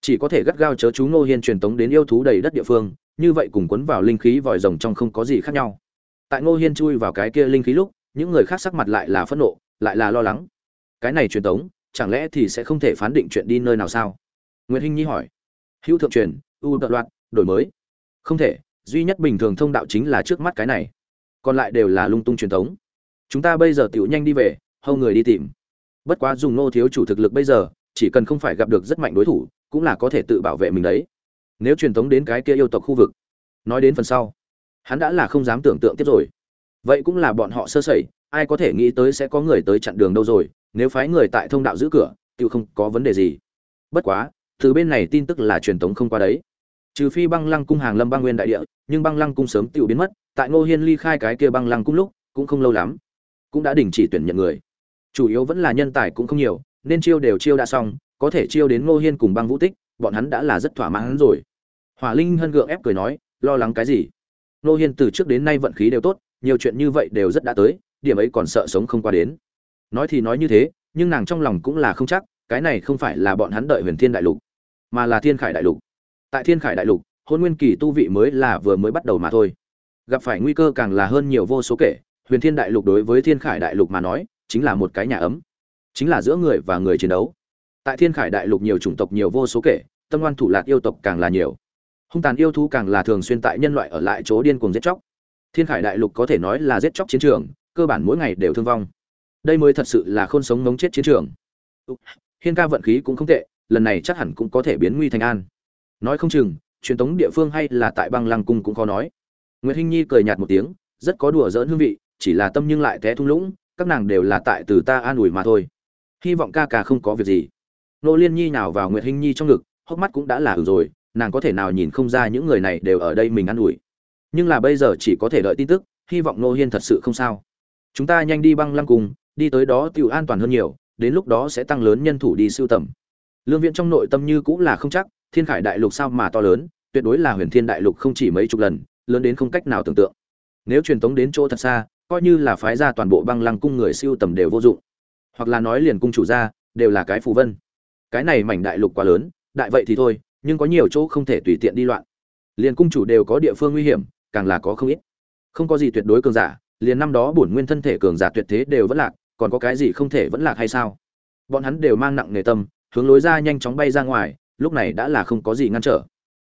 Chỉ có thể gắt gao chớ chú Ngô Hiên truyền tống đến yêu thú đầy đất địa phương, như vậy cùng quấn vào linh khí vòi rồng trong không có gì khác nhau. Tại Ngô Hiên chui vào cái kia linh khí lúc, những người khác sắc mặt lại là phẫn nộ, lại là lo lắng. Cái này truyền tống chẳng lẽ thì sẽ không thể phán định chuyện đi nơi nào sao? Nguyễn hinh nhi hỏi. Hữu thượng truyền u đợt loạt đổi mới. Không thể duy nhất bình thường thông đạo chính là trước mắt cái này. Còn lại đều là lung tung truyền tống. Chúng ta bây giờ tựu nhanh đi về hâu người đi tìm bất quá dùng nô thiếu chủ thực lực bây giờ, chỉ cần không phải gặp được rất mạnh đối thủ, cũng là có thể tự bảo vệ mình đấy. Nếu truyền thống đến cái kia yêu tộc khu vực, nói đến phần sau, hắn đã là không dám tưởng tượng tiếp rồi. Vậy cũng là bọn họ sơ sẩy, ai có thể nghĩ tới sẽ có người tới chặn đường đâu rồi, nếu phái người tại thông đạo giữ cửa tự không có vấn đề gì. Bất quá, từ bên này tin tức là truyền thống không qua đấy. Trừ phi băng lăng cung hàng lâm băng nguyên đại địa, nhưng băng lăng cung sớm tự biến mất, tại ngô hiên ly khai cái kia băng lăng cung lúc, cũng không lâu lắm, cũng đã đình chỉ tuyển nhận người chủ yếu vẫn là nhân tài cũng không nhiều, nên chiêu đều chiêu đã xong, có thể chiêu đến ngô hiên cùng băng vũ tích, bọn hắn đã là rất thỏa mãn rồi. Hỏa linh hân gượng ép cười nói, lo lắng cái gì? Ngô hiên từ trước đến nay vận khí đều tốt, nhiều chuyện như vậy đều rất đã tới, điểm ấy còn sợ sống không qua đến. Nói thì nói như thế, nhưng nàng trong lòng cũng là không chắc, cái này không phải là bọn hắn đợi huyền thiên đại lục, mà là thiên khải đại lục. Tại thiên khải đại lục, hôn nguyên kỳ tu vị mới là vừa mới bắt đầu mà thôi. Gặp phải nguy cơ càng là hơn nhiều vô số kể, huyền thiên đại lục đối với thiên khải đại lục mà nói chính là một cái nhà ấm, chính là giữa người và người chiến đấu. Tại thiên khải đại lục nhiều chủng tộc nhiều vô số kể, tâm oan thủ lạc yêu tộc càng là nhiều. Hung tàn yêu thú càng là thường xuyên tại nhân loại ở lại chỗ điên cuồng giết chóc. Thiên khải đại lục có thể nói là giết chóc chiến trường, cơ bản mỗi ngày đều thương vong. Đây mới thật sự là khôn sống ngống chết chiến trường. Hiên ca vận khí cũng không tệ, lần này chắc hẳn cũng có thể biến nguy thành an. Nói không chừng, truyền thống địa phương hay là tại băng lăng cung cũng khó nói. Nguyễn hinh nhi cười nhạt một tiếng, rất có đùa giỡn hương vị, chỉ là tâm nhưng lại té thung lũng các nàng đều là tại từ ta an ủi mà thôi. Hy vọng ca ca không có việc gì. Nô liên nhi nào vào nguyệt hinh nhi trong ngực, hốc mắt cũng đã là hử rồi, nàng có thể nào nhìn không ra những người này đều ở đây mình an ủi. Nhưng là bây giờ chỉ có thể đợi tin tức, hy vọng nô hiên thật sự không sao. Chúng ta nhanh đi băng lăng cùng, đi tới đó tự an toàn hơn nhiều, đến lúc đó sẽ tăng lớn nhân thủ đi sưu tầm. Lương viện trong nội tâm như cũng là không chắc, thiên khải đại lục sao mà to lớn, tuyệt đối là huyền thiên đại lục không chỉ mấy chục lần, lớn đến không cách nào tưởng tượng. Nếu truyền tống đến chỗ thật xa coi như là phái ra toàn bộ băng lăng cung người siêu tầm đều vô dụng. Hoặc là nói liền cung chủ ra, đều là cái phù vân. Cái này mảnh đại lục quá lớn, đại vậy thì thôi, nhưng có nhiều chỗ không thể tùy tiện đi loạn. Liền cung chủ đều có địa phương nguy hiểm, càng là có không ít. Không có gì tuyệt đối cường giả, liền năm đó bổn nguyên thân thể cường giả tuyệt thế đều vẫn lạc, còn có cái gì không thể vẫn lạc hay sao? Bọn hắn đều mang nặng nề tâm, hướng lối ra nhanh chóng bay ra ngoài, lúc này đã là không có gì ngăn trở.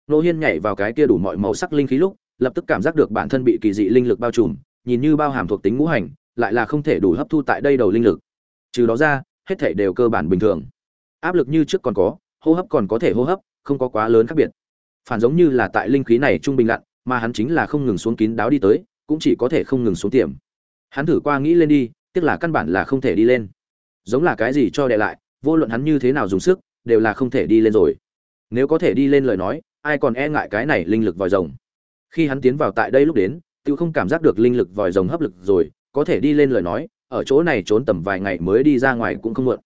Nô hiên nhảy vào cái kia đủ mọi màu sắc linh khí lúc, lập tức cảm giác được bản thân bị kỳ dị linh lực bao trùm nhìn như bao hàm thuộc tính ngũ hành, lại là không thể đủ hấp thu tại đây đầu linh lực. Trừ đó ra, hết thảy đều cơ bản bình thường. Áp lực như trước còn có, hô hấp còn có thể hô hấp, không có quá lớn khác biệt. Phản giống như là tại linh khí này trung bình lặn, mà hắn chính là không ngừng xuống kín đáo đi tới, cũng chỉ có thể không ngừng xuống tiềm. Hắn thử qua nghĩ lên đi, tiếc là căn bản là không thể đi lên. Giống là cái gì cho đè lại, vô luận hắn như thế nào dùng sức, đều là không thể đi lên rồi. Nếu có thể đi lên lời nói, ai còn e ngại cái này linh lực vòi rồng? Khi hắn tiến vào tại đây lúc đến tự không cảm giác được linh lực vòi rồng hấp lực rồi, có thể đi lên lời nói, ở chỗ này trốn tầm vài ngày mới đi ra ngoài cũng không muộn.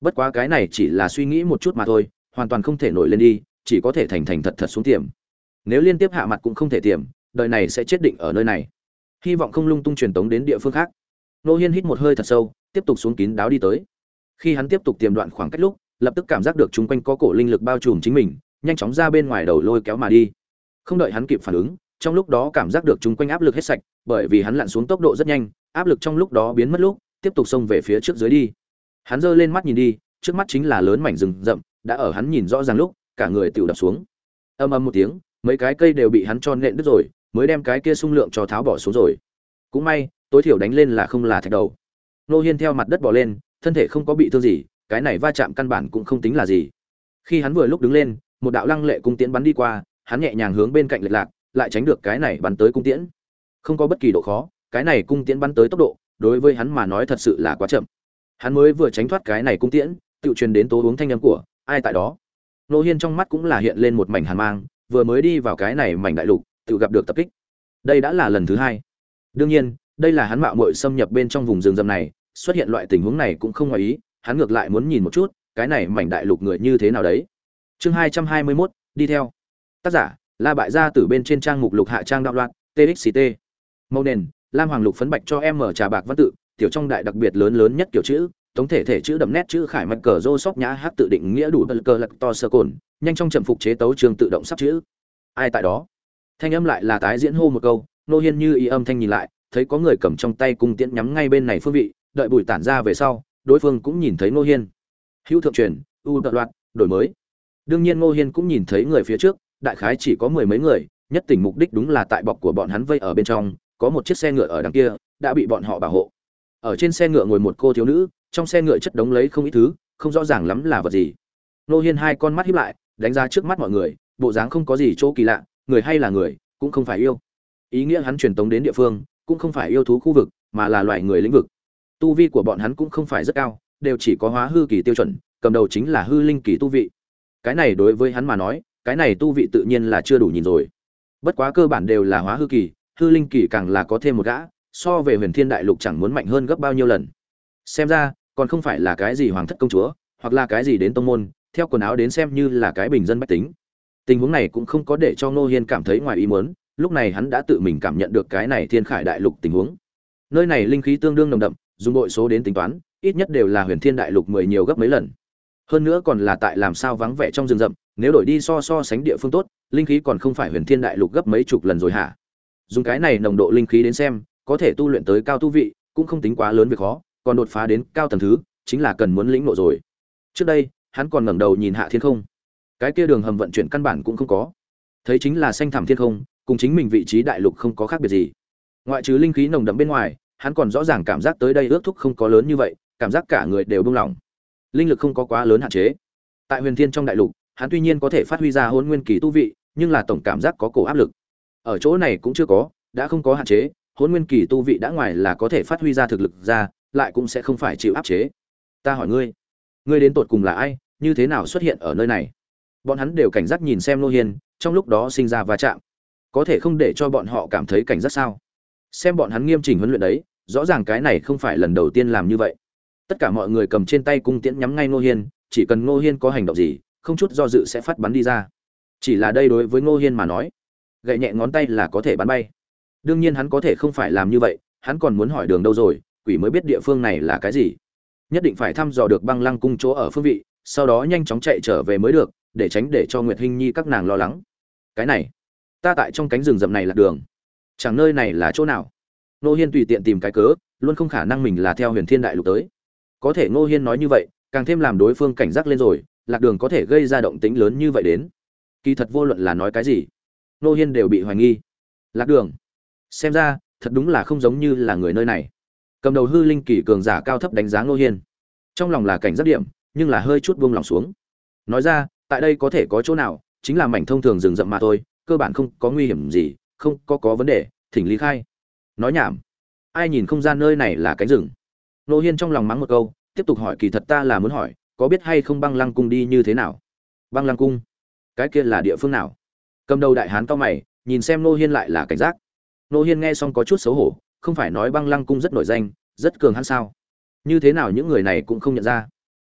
Bất quá cái này chỉ là suy nghĩ một chút mà thôi, hoàn toàn không thể nổi lên đi, chỉ có thể thành thành thật thật xuống tiềm nếu liên tiếp hạ mặt cũng không thể tiềm đời này sẽ chết định ở nơi này. Hy vọng không lung tung truyền tống đến địa phương khác. Nô hiên hít một hơi thật sâu, tiếp tục xuống kín đáo đi tới. Khi hắn tiếp tục tiềm đoạn khoảng cách lúc, lập tức cảm giác được chung quanh có cổ linh lực bao trùm chính mình, nhanh chóng ra bên ngoài đầu lôi kéo mà đi. Không đợi hắn kịp phản ứng trong lúc đó cảm giác được chúng quanh áp lực hết sạch, bởi vì hắn lặn xuống tốc độ rất nhanh, áp lực trong lúc đó biến mất lúc, tiếp tục xông về phía trước dưới đi. Hắn giơ lên mắt nhìn đi, trước mắt chính là lớn mảnh rừng rậm, đã ở hắn nhìn rõ ràng lúc, cả người tiểu đập xuống. Âm âm một tiếng, mấy cái cây đều bị hắn cho nện đứt rồi, mới đem cái kia sung lượng cho tháo bỏ xuống rồi. Cũng may, tối thiểu đánh lên là không là thạch đầu. Nô hiên theo mặt đất bò lên, thân thể không có bị thương gì, cái này va chạm căn bản cũng không tính là gì. Khi hắn vừa lúc đứng lên, một đạo lăng lệ cung tiễn bắn đi qua, hắn nhẹ nhàng hướng bên cạnh lệch lạc lại tránh được cái này bắn tới cung tiễn. Không có bất kỳ độ khó, cái này cung tiễn bắn tới tốc độ, đối với hắn mà nói thật sự là quá chậm. Hắn mới vừa tránh thoát cái này cung tiễn, tự truyền đến tố uống thanh âm của ai tại đó. Nô hiên trong mắt cũng là hiện lên một mảnh hàn mang, vừa mới đi vào cái này mảnh đại lục, tự gặp được tập kích. Đây đã là lần thứ hai. Đương nhiên, đây là hắn mạo muội xâm nhập bên trong vùng rừng rậm này, xuất hiện loại tình huống này cũng không ngoài ý, hắn ngược lại muốn nhìn một chút, cái này mảnh đại lục người như thế nào đấy. Chương hai trăm hai mươi mốt, đi theo. Tác giả la bại gia từ bên trên trang mục lục hạ trang đạo loạn txct màu nền, lam hoàng lục phấn bạch cho em mở trà bạc văn tự, tiểu trong đại đặc biệt lớn lớn nhất kiểu chữ tổng thể thể chữ đậm nét chữ khải mạch cờ rô sóc nhã hát tự định nghĩa đủ bật cờ lật to sơ cồn, nhanh trong trầm phục chế tấu trường tự động sắp chữ. Ai tại đó? Thanh âm lại là tái diễn hô một câu, nô hiên như y âm thanh nhìn lại, thấy có người cầm trong tay cung tiễn nhắm ngay bên này phương vị, đợi bùi tản ra về sau, đối phương cũng nhìn thấy nô hiên. Hữu thượng truyền, u đợt loạt đổi mới. Đương nhiên nô hiên cũng nhìn thấy người phía trước đại khái chỉ có mười mấy người, nhất tỉnh mục đích đúng là tại bọc của bọn hắn vây ở bên trong, có một chiếc xe ngựa ở đằng kia, đã bị bọn họ bảo hộ. Ở trên xe ngựa ngồi một cô thiếu nữ, trong xe ngựa chất đống lấy không ít thứ, không rõ ràng lắm là vật gì. Nô hiên hai con mắt híp lại, đánh ra trước mắt mọi người, bộ dáng không có gì chỗ kỳ lạ, người hay là người, cũng không phải yêu. Ý nghĩa hắn truyền tống đến địa phương, cũng không phải yêu thú khu vực, mà là loại người lĩnh vực. Tu vi của bọn hắn cũng không phải rất cao, đều chỉ có hóa hư kỳ tiêu chuẩn, cầm đầu chính là hư linh kỳ tu vị. Cái này đối với hắn mà nói cái này tu vị tự nhiên là chưa đủ nhìn rồi. Bất quá cơ bản đều là hóa hư kỳ, hư linh kỳ càng là có thêm một gã, so về huyền thiên đại lục chẳng muốn mạnh hơn gấp bao nhiêu lần. Xem ra, còn không phải là cái gì hoàng thất công chúa, hoặc là cái gì đến tông môn, theo quần áo đến xem như là cái bình dân bách tính. Tình huống này cũng không có để cho ngô hiên cảm thấy ngoài ý muốn, lúc này hắn đã tự mình cảm nhận được cái này thiên khải đại lục tình huống. Nơi này linh khí tương đương nồng đậm, dùng đội số đến tính toán, ít nhất đều là huyền thiên đại lục mười nhiều gấp mấy lần hơn nữa còn là tại làm sao vắng vẻ trong rừng rậm, nếu đổi đi so so sánh địa phương tốt, linh khí còn không phải huyền thiên đại lục gấp mấy chục lần rồi hả? Dùng cái này nồng độ linh khí đến xem, có thể tu luyện tới cao tu vị, cũng không tính quá lớn việc khó, còn đột phá đến cao tầng thứ, chính là cần muốn lĩnh nộ rồi. Trước đây, hắn còn ngẩng đầu nhìn hạ thiên không. Cái kia đường hầm vận chuyển căn bản cũng không có. Thấy chính là xanh thẳm thiên không, cùng chính mình vị trí đại lục không có khác biệt gì. Ngoại trừ linh khí nồng đậm bên ngoài, hắn còn rõ ràng cảm giác tới đây ước thúc không có lớn như vậy, cảm giác cả người đều buông lỏng linh lực không có quá lớn hạn chế. Tại huyền thiên trong đại lục, hắn tuy nhiên có thể phát huy ra hôn nguyên kỳ tu vị, nhưng là tổng cảm giác có cổ áp lực. Ở chỗ này cũng chưa có, đã không có hạn chế, hôn nguyên kỳ tu vị đã ngoài là có thể phát huy ra thực lực ra, lại cũng sẽ không phải chịu áp chế. Ta hỏi ngươi ngươi đến tột cùng là ai, như thế nào xuất hiện ở nơi này? Bọn hắn đều cảnh giác nhìn xem nô hiên, trong lúc đó sinh ra va chạm. Có thể không để cho bọn họ cảm thấy cảnh giác sao? Xem bọn hắn nghiêm chỉnh huấn luyện đấy, rõ ràng cái này không phải lần đầu tiên làm như vậy tất cả mọi người cầm trên tay cung tiễn nhắm ngay ngô hiên, chỉ cần ngô hiên có hành động gì, không chút do dự sẽ phát bắn đi ra. Chỉ là đây đối với ngô hiên mà nói, gậy nhẹ ngón tay là có thể bắn bay. Đương nhiên hắn có thể không phải làm như vậy, hắn còn muốn hỏi đường đâu rồi, quỷ mới biết địa phương này là cái gì. Nhất định phải thăm dò được băng lăng cung chỗ ở phương vị, sau đó nhanh chóng chạy trở về mới được, để tránh để cho nguyệt hinh nhi các nàng lo lắng. Cái này, ta tại trong cánh rừng rậm này là đường. Chẳng nơi này là chỗ nào? Nô hiên tùy tiện tìm cái cớ, luôn không khả năng mình là theo huyền thiên đại lục tới có thể ngô hiên nói như vậy, càng thêm làm đối phương cảnh giác lên rồi, lạc đường có thể gây ra động tính lớn như vậy đến. Kỳ thật vô luận là nói cái gì, ngô hiên đều bị hoài nghi. Lạc đường, xem ra, thật đúng là không giống như là người nơi này. Cầm đầu hư linh kỳ cường giả cao thấp đánh giá ngô hiên. Trong lòng là cảnh giác điểm, nhưng là hơi chút buông lòng xuống. Nói ra, tại đây có thể có chỗ nào, chính là mảnh thông thường rừng rậm mà thôi, cơ bản không có nguy hiểm gì, không có có vấn đề, thỉnh lý khai. Nói nhảm, ai nhìn không gian nơi này là cánh rừng nô hiên trong lòng mắng một câu, tiếp tục hỏi kỳ thật ta là muốn hỏi, có biết hay không băng lăng cung đi như thế nào? Băng lăng cung? Cái kia là địa phương nào? Cầm đầu đại hán cao mày, nhìn xem nô hiên lại là cảnh giác. Nô hiên nghe xong có chút xấu hổ, không phải nói băng lăng cung rất nổi danh, rất cường hắn sao? Như thế nào những người này cũng không nhận ra?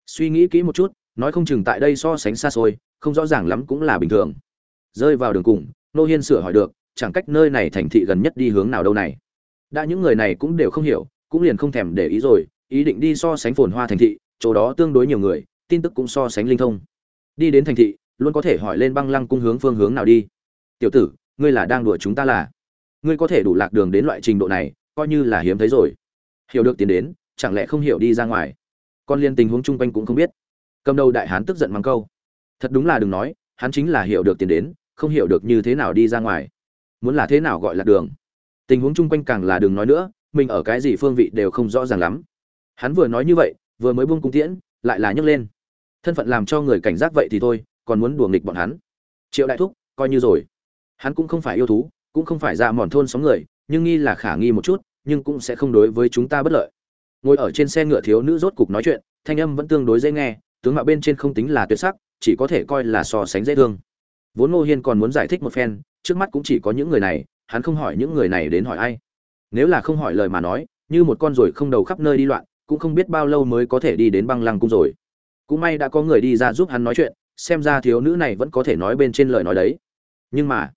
Suy nghĩ kỹ một chút, nói không chừng tại đây so sánh xa xôi, không rõ ràng lắm cũng là bình thường. Rơi vào đường cùng, nô hiên sửa hỏi được, chẳng cách nơi này thành thị gần nhất đi hướng nào đâu này? Đã những người này cũng đều không hiểu cũng liền không thèm để ý rồi, ý định đi so sánh phồn hoa thành thị, chỗ đó tương đối nhiều người, tin tức cũng so sánh linh thông. Đi đến thành thị, luôn có thể hỏi lên băng lăng cung hướng phương hướng nào đi. Tiểu tử, ngươi là đang đùa chúng ta là? Ngươi có thể đủ lạc đường đến loại trình độ này, coi như là hiếm thấy rồi. Hiểu được tiền đến, chẳng lẽ không hiểu đi ra ngoài? Con liên tình huống chung quanh cũng không biết. Cầm đầu đại hán tức giận mắng câu. Thật đúng là đừng nói, hắn chính là hiểu được tiền đến, không hiểu được như thế nào đi ra ngoài. Muốn là thế nào gọi là đường? Tình huống chung quanh càng là đừng nói nữa mình ở cái gì phương vị đều không rõ ràng lắm. Hắn vừa nói như vậy, vừa mới buông cung tiễn, lại là nhấc lên. Thân phận làm cho người cảnh giác vậy thì thôi, còn muốn đùa nghịch bọn hắn. Triệu đại thúc, coi như rồi. Hắn cũng không phải yêu thú, cũng không phải ra mòn thôn xóm người, nhưng nghi là khả nghi một chút, nhưng cũng sẽ không đối với chúng ta bất lợi. Ngồi ở trên xe ngựa thiếu nữ rốt cục nói chuyện, thanh âm vẫn tương đối dễ nghe, tướng mạo bên trên không tính là tuyệt sắc, chỉ có thể coi là so sánh dễ thương. Vốn ngô hiên còn muốn giải thích một phen, trước mắt cũng chỉ có những người này, hắn không hỏi những người này đến hỏi ai nếu là không hỏi lời mà nói, như một con ruồi không đầu khắp nơi đi loạn, cũng không biết bao lâu mới có thể đi đến băng lăng cung rồi. Cũng may đã có người đi ra giúp hắn nói chuyện, xem ra thiếu nữ này vẫn có thể nói bên trên lời nói đấy. Nhưng mà,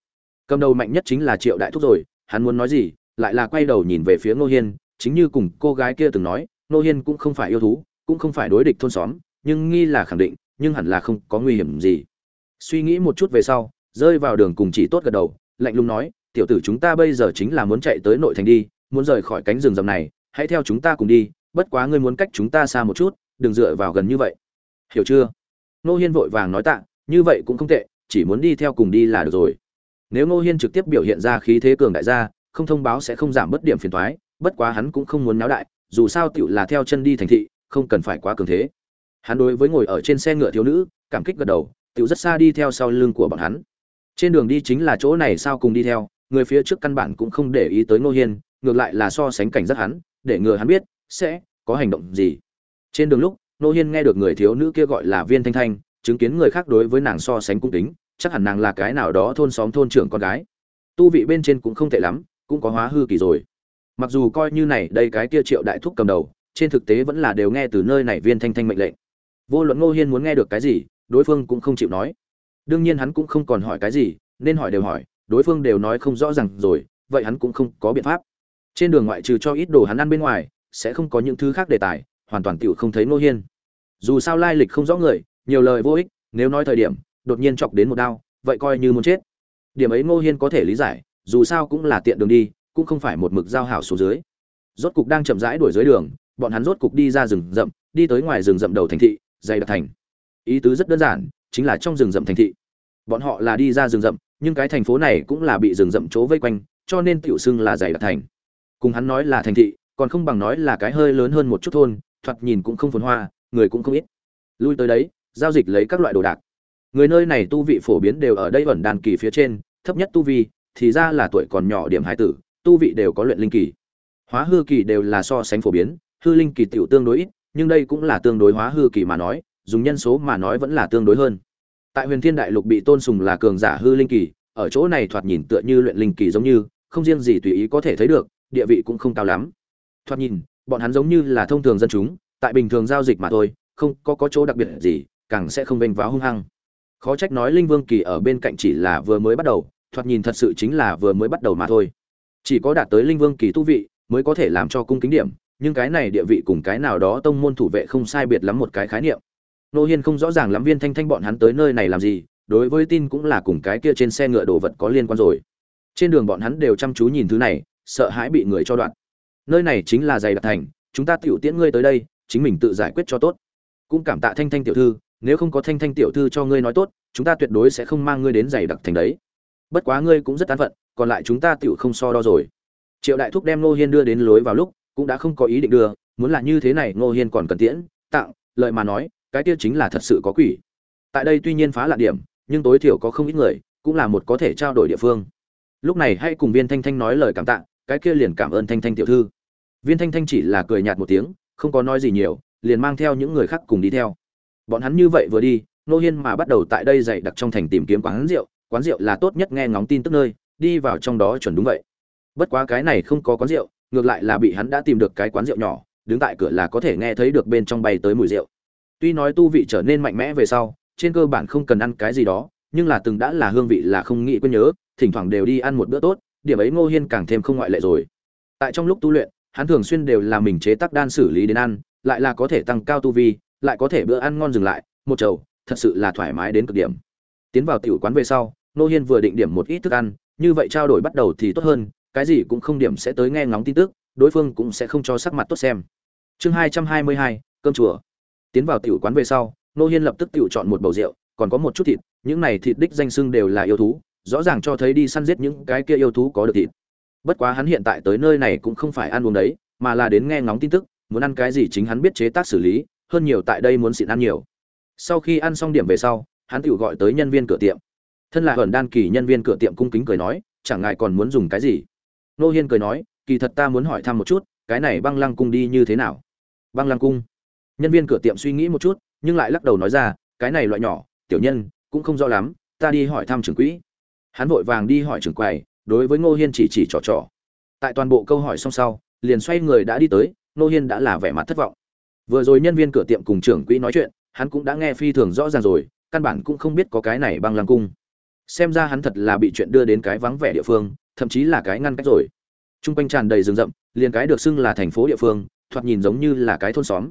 cầm đầu mạnh nhất chính là triệu đại thúc rồi, hắn muốn nói gì, lại là quay đầu nhìn về phía ngô hiên, chính như cùng cô gái kia từng nói, ngô hiên cũng không phải yêu thú, cũng không phải đối địch thôn xóm, nhưng nghi là khẳng định, nhưng hẳn là không có nguy hiểm gì. Suy nghĩ một chút về sau, rơi vào đường cùng chỉ tốt gật đầu, lạnh lùng nói tiểu tử chúng ta bây giờ chính là muốn chạy tới nội thành đi, muốn rời khỏi cánh rừng rậm này, hãy theo chúng ta cùng đi, bất quá ngươi muốn cách chúng ta xa một chút, đừng dựa vào gần như vậy. Hiểu chưa? Nô hiên vội vàng nói tạ, như vậy cũng không tệ, chỉ muốn đi theo cùng đi là được rồi. Nếu nô hiên trực tiếp biểu hiện ra khí thế cường đại gia không thông báo sẽ không giảm bất điểm phiền thoái bất quá hắn cũng không muốn náo đại, dù sao tựu là theo chân đi thành thị, không cần phải quá cường thế. Hắn đối với ngồi ở trên xe ngựa thiếu nữ, cảm kích gật đầu tựu rất xa đi theo sau lưng của bọn hắn. Trên đường đi chính là chỗ này, sao cùng đi theo? Người phía trước căn bản cũng không để ý tới ngô hiên ngược lại là so sánh cảnh giác hắn để ngừa hắn biết sẽ có hành động gì. Trên đường lúc ngô hiên nghe được người thiếu nữ kia gọi là viên thanh thanh chứng kiến người khác đối với nàng so sánh cung tính, chắc hẳn nàng là cái nào đó thôn xóm thôn trưởng con gái. Tu vị bên trên cũng không tệ lắm cũng có hóa hư kỳ rồi. Mặc dù coi như này đây cái kia triệu đại thúc cầm đầu trên thực tế vẫn là đều nghe từ nơi này viên thanh thanh mệnh lệnh. Vô luận ngô hiên muốn nghe được cái gì đối phương cũng không chịu nói. Đương nhiên hắn cũng không còn hỏi cái gì nên hỏi đều hỏi đối phương đều nói không rõ ràng rồi, vậy hắn cũng không có biện pháp. Trên đường ngoại trừ cho ít đồ hắn ăn bên ngoài, sẽ không có những thứ khác đề tài, hoàn toàn tựu không thấy ngô hiên. Dù sao lai lịch không rõ người, nhiều lời vô ích, nếu nói thời điểm, đột nhiên chọc đến một đao, vậy coi như muốn chết. Điểm ấy ngô hiên có thể lý giải, dù sao cũng là tiện đường đi, cũng không phải một mực giao hảo xuống dưới. Rốt cục đang chậm rãi đuổi dưới đường, bọn hắn rốt cục đi ra rừng rậm, đi tới ngoài rừng rậm đầu thành thị, dày đặc thành. Ý tứ rất đơn giản, chính là trong rừng rậm thành thị. Bọn họ là đi ra rừng rậm nhưng cái thành phố này cũng là bị rừng rậm chỗ vây quanh, cho nên tiểu xưng là dày đặc thành. Cùng hắn nói là thành thị, còn không bằng nói là cái hơi lớn hơn một chút thôn, thoạt nhìn cũng không phồn hoa, người cũng không ít. Lui tới đấy, giao dịch lấy các loại đồ đạc. Người nơi này tu vị phổ biến đều ở đây ẩn đàn kỳ phía trên, thấp nhất tu vi, thì ra là tuổi còn nhỏ điểm hải tử, tu vị đều có luyện linh kỳ. Hóa hư kỳ đều là so sánh phổ biến, hư linh kỳ tiểu tương đối ít, nhưng đây cũng là tương đối hóa hư kỳ mà nói, dùng nhân số mà nói vẫn là tương đối hơn tại huyền thiên đại lục bị tôn sùng là cường giả hư linh kỳ, ở chỗ này thoạt nhìn tựa như luyện linh kỳ giống như, không riêng gì tùy ý có thể thấy được, địa vị cũng không cao lắm. Thoạt nhìn, bọn hắn giống như là thông thường dân chúng, tại bình thường giao dịch mà thôi, không có có chỗ đặc biệt gì, càng sẽ không vênh váo hung hăng. Khó trách nói linh vương kỳ ở bên cạnh chỉ là vừa mới bắt đầu, thoạt nhìn thật sự chính là vừa mới bắt đầu mà thôi. Chỉ có đạt tới linh vương kỳ tu vị, mới có thể làm cho cung kính điểm, nhưng cái này địa vị cùng cái nào đó tông môn thủ vệ không sai biệt lắm một cái khái niệm nô hiên không rõ ràng lắm viên thanh thanh bọn hắn tới nơi này làm gì, đối với tin cũng là cùng cái kia trên xe ngựa đồ vật có liên quan rồi. Trên đường bọn hắn đều chăm chú nhìn thứ này, sợ hãi bị người cho đoạn. Nơi này chính là giày đặc thành, chúng ta tiểu tiễn ngươi tới đây, chính mình tự giải quyết cho tốt. Cũng cảm tạ thanh thanh tiểu thư, nếu không có thanh thanh tiểu thư cho ngươi nói tốt, chúng ta tuyệt đối sẽ không mang ngươi đến giày đặc thành đấy. Bất quá ngươi cũng rất tán phận, còn lại chúng ta tiểu không so đo rồi. Triệu đại thúc đem ngô hiên đưa đến lối vào lúc, cũng đã không có ý định đưa, muốn là như thế này ngô hiên còn cần tiễn, tặng, lợi mà nói cái kia chính là thật sự có quỷ. Tại đây tuy nhiên phá lạ điểm, nhưng tối thiểu có không ít người, cũng là một có thể trao đổi địa phương. Lúc này hãy cùng viên thanh thanh nói lời cảm tạ, cái kia liền cảm ơn thanh thanh tiểu thư. Viên thanh thanh chỉ là cười nhạt một tiếng, không có nói gì nhiều, liền mang theo những người khác cùng đi theo. Bọn hắn như vậy vừa đi, nô hiên mà bắt đầu tại đây dạy đặc trong thành tìm kiếm quán rượu quán rượu là tốt nhất nghe ngóng tin tức nơi, đi vào trong đó chuẩn đúng vậy. Bất quá cái này không có quán rượu, ngược lại là bị hắn đã tìm được cái quán rượu nhỏ, đứng tại cửa là có thể nghe thấy được bên trong bay tới mùi rượu tuy nói tu vị trở nên mạnh mẽ về sau, trên cơ bản không cần ăn cái gì đó, nhưng là từng đã là hương vị là không nghĩ quên nhớ, thỉnh thoảng đều đi ăn một bữa tốt, điểm ấy ngô hiên càng thêm không ngoại lệ rồi. Tại trong lúc tu luyện, hắn thường xuyên đều là mình chế tác đan xử lý đến ăn, lại là có thể tăng cao tu vi, lại có thể bữa ăn ngon dừng lại, một chầu, thật sự là thoải mái đến cực điểm. Tiến vào tiểu quán về sau, Ngô hiên vừa định điểm một ít thức ăn, như vậy trao đổi bắt đầu thì tốt hơn, cái gì cũng không điểm sẽ tới nghe ngóng tin tức, đối phương cũng sẽ không cho sắc mặt tốt xem. Chương hai trăm hai mươi hai, cơm chùa tiến vào tiểu quán về sau nô hiên lập tức tiểu chọn một bầu rượu, còn có một chút thịt, những này thịt đích danh sưng đều là yêu thú, rõ ràng cho thấy đi săn giết những cái kia yêu thú có được thịt. Bất quá hắn hiện tại tới nơi này cũng không phải ăn uống đấy, mà là đến nghe ngóng tin tức, muốn ăn cái gì chính hắn biết chế tác xử lý, hơn nhiều tại đây muốn xịn ăn nhiều. Sau khi ăn xong điểm về sau, hắn tự gọi tới nhân viên cửa tiệm. Thân là hờn đan kỳ nhân viên cửa tiệm cung kính cười nói, chẳng ngại còn muốn dùng cái gì? Nô hiên cười nói, kỳ thật ta muốn hỏi thăm một chút, cái này băng lăng cung đi như thế nào? Băng lăng cung? Nhân viên cửa tiệm suy nghĩ một chút, nhưng lại lắc đầu nói ra, cái này loại nhỏ, tiểu nhân, cũng không rõ lắm, ta đi hỏi thăm trưởng quỹ. Hắn vội vàng đi hỏi trưởng quầy, đối với ngô hiên chỉ chỉ trò trò. Tại toàn bộ câu hỏi xong sau, liền xoay người đã đi tới, ngô hiên đã là vẻ mặt thất vọng. Vừa rồi nhân viên cửa tiệm cùng trưởng quỹ nói chuyện, hắn cũng đã nghe phi thường rõ ràng rồi, căn bản cũng không biết có cái này băng lăng cung. Xem ra hắn thật là bị chuyện đưa đến cái vắng vẻ địa phương, thậm chí là cái ngăn cách rồi. T r u n g quanh tràn đầy rừng rậm, liền cái được xưng là thành phố địa phương, thoạt nhìn giống như là cái thôn xóm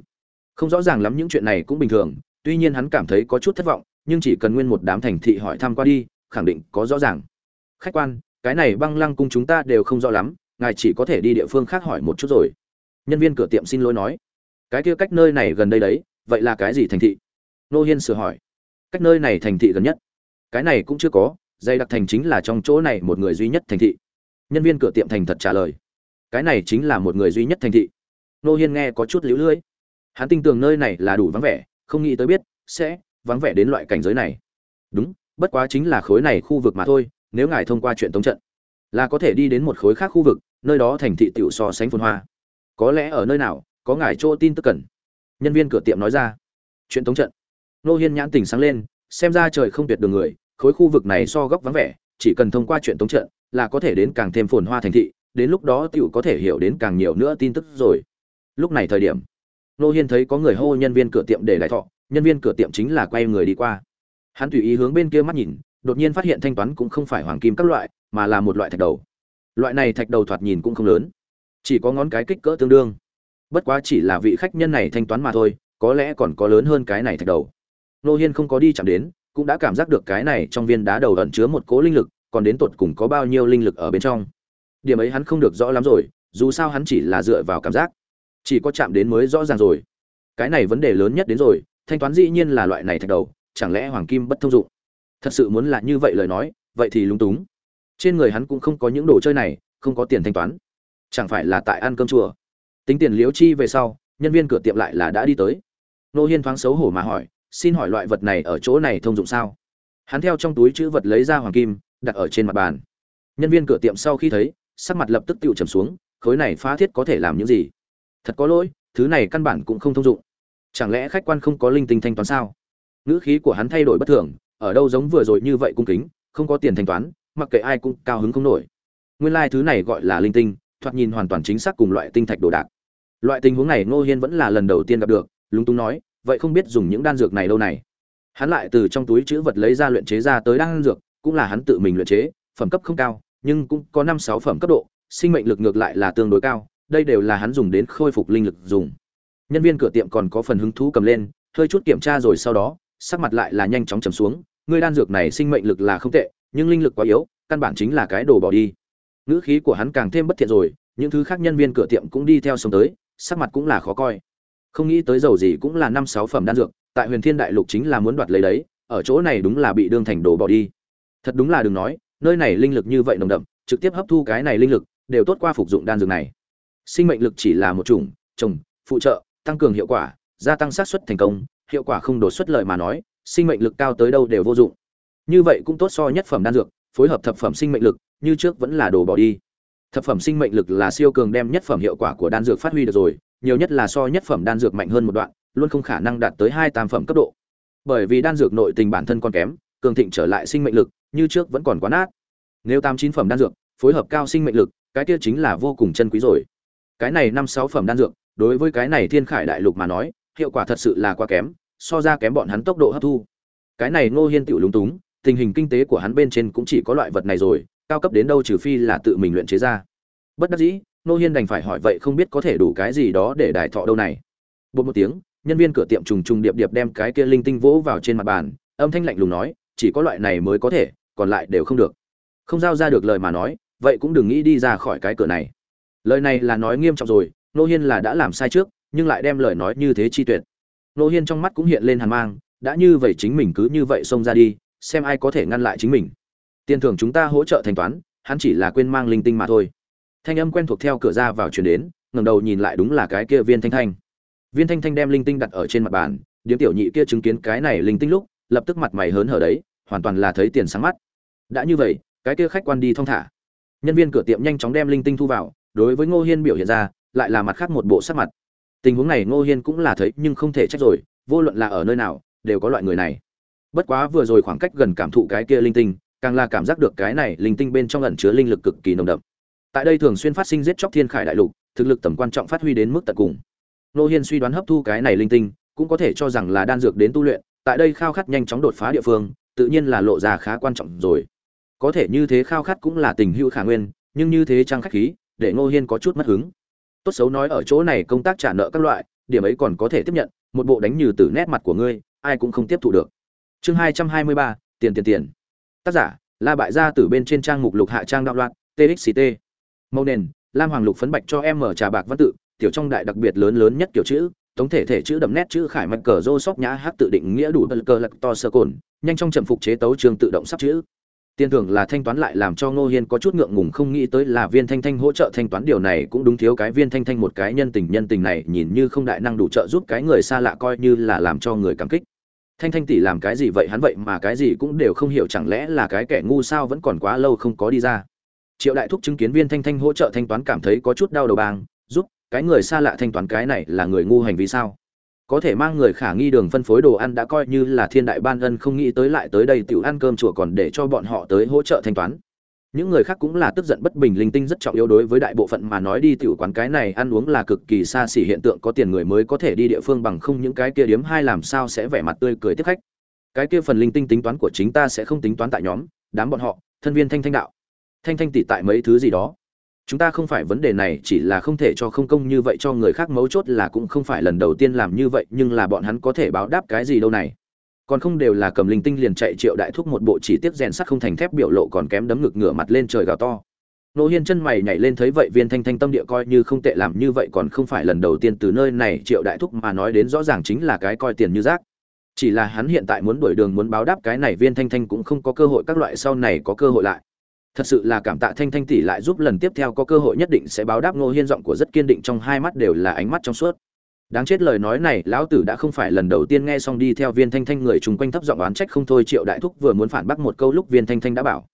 không rõ ràng lắm những chuyện này cũng bình thường, tuy nhiên hắn cảm thấy có chút thất vọng, nhưng chỉ cần nguyên một đám thành thị hỏi thăm qua đi, khẳng định có rõ ràng. Khách quan, cái này băng lăng cung chúng ta đều không rõ lắm, ngài chỉ có thể đi địa phương khác hỏi một chút rồi. Nhân viên cửa tiệm xin lỗi nói. Cái kia cách nơi này gần đây đấy, vậy là cái gì thành thị? Nô hiên sửa hỏi. Cách nơi này thành thị gần nhất. Cái này cũng chưa có, dây đặc thành chính là trong chỗ này một người duy nhất thành thị. Nhân viên cửa tiệm thành thật trả lời. Cái này chính là một người duy nhất thành thị. Nô hiên nghe có chút liễu lưỡi hắn tin tưởng nơi này là đủ vắng vẻ, không nghĩ tới biết, sẽ vắng vẻ đến loại cảnh giới này. Đúng, bất quá chính là khối này khu vực mà thôi, nếu ngài thông qua chuyện tống trận, là có thể đi đến một khối khác khu vực, nơi đó thành thị tiểu so sánh phồn hoa. Có lẽ ở nơi nào, có ngài chỗ tin tức cần. Nhân viên cửa tiệm nói ra. Chuyện tống trận. Nô hiên nhãn tình sáng lên, xem ra trời không tuyệt đường người, khối khu vực này so góc vắng vẻ, chỉ cần thông qua chuyện tống trận, là có thể đến càng thêm phồn hoa thành thị, đến lúc đó tiểu có thể hiểu đến càng nhiều nữa tin tức rồi. Lúc này thời điểm nô hiên thấy có người hô nhân viên cửa tiệm để lại thọ, nhân viên cửa tiệm chính là quay người đi qua. Hắn tùy ý hướng bên kia mắt nhìn, đột nhiên phát hiện thanh toán cũng không phải hoàng kim các loại, mà là một loại thạch đầu. Loại này thạch đầu thoạt nhìn cũng không lớn, chỉ có ngón cái kích cỡ tương đương. Bất quá chỉ là vị khách nhân này thanh toán mà thôi, có lẽ còn có lớn hơn cái này thạch đầu. Nô hiên không có đi chạm đến, cũng đã cảm giác được cái này trong viên đá đầu ẩn chứa một cố linh lực, còn đến tột cùng có bao nhiêu linh lực ở bên trong. Điểm ấy hắn không được rõ lắm rồi, dù sao hắn chỉ là dựa vào cảm giác chỉ có chạm đến mới rõ ràng rồi. Cái này vấn đề lớn nhất đến rồi, thanh toán dĩ nhiên là loại này thạch đầu, chẳng lẽ hoàng kim bất thông dụng? Thật sự muốn là như vậy lời nói, vậy thì lúng túng. Trên người hắn cũng không có những đồ chơi này, không có tiền thanh toán. Chẳng phải là tại ăn cơm chùa? Tính tiền liếu chi về sau, nhân viên cửa tiệm lại là đã đi tới. Nô hiên thoáng xấu hổ mà hỏi, xin hỏi loại vật này ở chỗ này thông dụng sao? Hắn theo trong túi chữ vật lấy ra hoàng kim, đặt ở trên mặt bàn. Nhân viên cửa tiệm sau khi thấy, sắc mặt lập tức tự trầm xuống, khối này phá thiết có thể làm những gì? Thật có lỗi, thứ này căn bản cũng không thông dụng. Chẳng lẽ khách quan không có linh tinh thanh toán sao? Ngữ khí của hắn thay đổi bất thường, ở đâu giống vừa rồi như vậy cung kính, không có tiền thanh toán, mặc kệ ai cũng cao hứng không nổi. Nguyên lai、like、thứ này gọi là linh tinh, thoạt nhìn hoàn toàn chính xác cùng loại tinh thạch đồ đạc. Loại tình huống này ngô hiên vẫn là lần đầu tiên gặp được, lúng túng nói, vậy không biết dùng những đan dược này lâu này. Hắn lại từ trong túi chữ vật lấy ra luyện chế ra tới đan dược, cũng là hắn tự mình luyện chế, phẩm cấp không cao, nhưng cũng có năm sáu phẩm cấp độ, sinh mệnh lực ngược lại là tương đối cao đây đều là hắn dùng đến khôi phục linh lực dùng. Nhân viên cửa tiệm còn có phần hứng thú cầm lên, hơi chút kiểm tra rồi sau đó, sắc mặt lại là nhanh chóng trầm xuống. Ngươi đan dược này sinh mệnh lực là không tệ, nhưng linh lực quá yếu, căn bản chính là cái đồ bỏ đi. Ngữ khí của hắn càng thêm bất thiện rồi, những thứ khác nhân viên cửa tiệm cũng đi theo sống tới, sắc mặt cũng là khó coi. Không nghĩ tới dầu gì cũng là năm sáu phẩm đan dược, tại huyền thiên đại lục chính là muốn đoạt lấy đấy, ở chỗ này đúng là bị đương thành đồ bỏ đi. Thật đúng là đừng nói, nơi này linh lực như vậy nồng đậm, trực tiếp hấp thu cái này linh lực, đều tốt qua phục dụng đan dược này sinh mệnh lực chỉ là một chủng, trồng, phụ trợ, tăng cường hiệu quả, gia tăng xác suất thành công, hiệu quả không đột xuất lợi mà nói, sinh mệnh lực cao tới đâu đều vô dụng. Như vậy cũng tốt so nhất phẩm đan dược, phối hợp thập phẩm sinh mệnh lực, như trước vẫn là đồ bỏ đi. Thập phẩm sinh mệnh lực là siêu cường đem nhất phẩm hiệu quả của đan dược phát huy được rồi, nhiều nhất là so nhất phẩm đan dược mạnh hơn một đoạn, luôn không khả năng đạt tới hai tam phẩm cấp độ. Bởi vì đan dược nội tình bản thân còn kém, cường thịnh trở lại sinh mệnh lực, như trước vẫn còn quá nát. Nếu tám chín phẩm đan dược, phối hợp cao sinh mệnh lực, cái kia chính là vô cùng chân quý rồi cái này năm sáu phẩm đan dược, đối với cái này thiên khải đại lục mà nói, hiệu quả thật sự là quá kém, so ra kém bọn hắn tốc độ hấp thu. Cái này ngô hiên tiểu lúng túng, tình hình kinh tế của hắn bên trên cũng chỉ có loại vật này rồi, cao cấp đến đâu trừ phi là tự mình luyện chế ra. Bất đắc dĩ, ngô hiên đành phải hỏi vậy không biết có thể đủ cái gì đó để đài thọ đâu này. Bột một tiếng, nhân viên cửa tiệm trùng trùng điệp điệp đem cái kia linh tinh vỗ vào trên mặt bàn, âm thanh lạnh lùng nói, chỉ có loại này mới có thể, còn lại đều không được. Không giao ra được lời mà nói, vậy cũng đừng nghĩ đi ra khỏi cái cửa này lời này là nói nghiêm trọng rồi nô hiên là đã làm sai trước, nhưng lại đem lời nói như thế chi tuyệt. Nô hiên trong mắt cũng hiện lên hàn mang, đã như vậy chính mình cứ như vậy xông ra đi, xem ai có thể ngăn lại chính mình. Tiền thưởng chúng ta hỗ trợ thanh toán, hắn chỉ là quên mang linh tinh mà thôi. Thanh âm quen thuộc theo cửa ra vào chuyển đến, ngẩng đầu nhìn lại đúng là cái kia viên thanh thanh. Viên thanh thanh đem linh tinh đặt ở trên mặt bàn, điếm tiểu nhị kia chứng kiến cái này linh tinh lúc, lập tức mặt mày hớn hở đấy, hoàn toàn là thấy tiền sáng mắt. Đã như vậy, cái kia khách quan đi thong thả. Nhân viên cửa tiệm nhanh chóng đem linh tinh thu vào đối với ngô hiên biểu hiện ra, lại là mặt khác một bộ sắc mặt. Tình huống này ngô hiên cũng là thấy nhưng không thể trách rồi, vô luận là ở nơi nào, đều có loại người này. Bất quá vừa rồi khoảng cách gần cảm thụ cái kia linh tinh, càng là cảm giác được cái này linh tinh bên trong ẩn chứa linh lực cực kỳ nồng đậm. Tại đây thường xuyên phát sinh giết chóc thiên khải đại lục, thực lực tầm quan trọng phát huy đến mức tận cùng. Ngô hiên suy đoán hấp thu cái này linh tinh, cũng có thể cho rằng là đan dược đến tu luyện, tại đây khao khát nhanh chóng đột phá địa phương, tự nhiên là lộ ra khá quan trọng rồi. Có thể như thế khao khát cũng là tình hữu khả nguyên, nhưng như thế trang khách khí để ngô hiên có chút mất hứng. Tốt xấu nói ở chỗ này công tác trả nợ các loại, điểm ấy còn có thể tiếp nhận, một bộ đánh như từ nét mặt của ngươi, ai cũng không tiếp thụ được. Chương hai trăm hai mươi ba, tiền tiền tiền. Tác giả, la bại gia từ bên trên trang mục lục hạ trang đạo loạn TXT màu nền, lam hoàng lục phấn bạch cho em mở trà bạc văn tự, tiểu trong đại đặc biệt lớn lớn nhất kiểu chữ tổng thể thể chữ đậm nét chữ khải mạch cờ rô sóc nhã hát tự định nghĩa đủ bật cờ lật to sơ cồn, nhanh trong trầm phục chế tấu trường tự động sắp chữ tiền thưởng là thanh toán lại làm cho ngô hiên có chút ngượng ngùng, không nghĩ tới là viên thanh thanh hỗ trợ thanh toán. Điều này cũng đúng, thiếu cái viên thanh thanh một cái nhân tình nhân tình này nhìn như không đại năng đủ trợ giúp cái người xa lạ coi như là làm cho người cảm kích. Thanh thanh tỷ làm cái gì vậy, hắn vậy mà cái gì cũng đều không hiểu, chẳng lẽ là cái kẻ ngu sao vẫn còn quá lâu không có đi ra. Triệu đại thúc chứng kiến viên thanh thanh hỗ trợ thanh toán cảm thấy có chút đau đầu bang giúp, cái người xa lạ thanh toán cái này là người ngu hành vi sao? Có thể mang người khả nghi đường phân phối đồ ăn đã coi như là thiên đại ban ân không nghĩ tới lại tới đây tiểu ăn cơm chùa còn để cho bọn họ tới hỗ trợ thanh toán. Những người khác cũng là tức giận bất bình, linh tinh rất trọng yếu đối với đại bộ phận mà nói đi, tiểu quán cái này ăn uống là cực kỳ xa xỉ, hiện tượng có tiền người mới có thể đi địa phương bằng không, những cái kia điếm hai làm sao sẽ vẻ mặt tươi cười tiếp khách. Cái kia phần linh tinh tính toán của chính ta sẽ không tính toán tại nhóm, đám bọn họ, thân viên thanh thanh đạo. Thanh thanh tỷ tại mấy thứ gì đó? Chúng ta không phải vấn đề này, chỉ là không thể cho không công như vậy cho người khác mấu chốt là cũng không phải lần đầu tiên làm như vậy, nhưng là bọn hắn có thể báo đáp cái gì đâu này. Còn không đều là cầm linh tinh liền chạy triệu đại thúc một bộ chỉ tiếp rèn sắt không thành thép biểu lộ còn kém đấm ngực ngửa mặt lên trời gào to. Nô hiên chân mày nhảy lên thấy vậy, viên thanh thanh tâm địa coi như không tệ làm như vậy còn không phải lần đầu tiên từ nơi này triệu đại thúc mà nói đến rõ ràng chính là cái coi tiền như rác. Chỉ là hắn hiện tại muốn đuổi đường muốn báo đáp cái này, viên thanh thanh cũng không có cơ hội, các loại sau này có cơ hội lại thật sự là cảm tạ thanh thanh tỷ lại giúp lần tiếp theo có cơ hội nhất định sẽ báo đáp ngô hiên giọng của rất kiên định trong hai mắt đều là ánh mắt trong suốt. Đáng chết lời nói này, lão tử đã không phải lần đầu tiên nghe xong đi theo viên thanh thanh người chung quanh thấp giọng oán trách không thôi, triệu đại thúc vừa muốn phản bác một câu lúc viên thanh thanh đã bảo.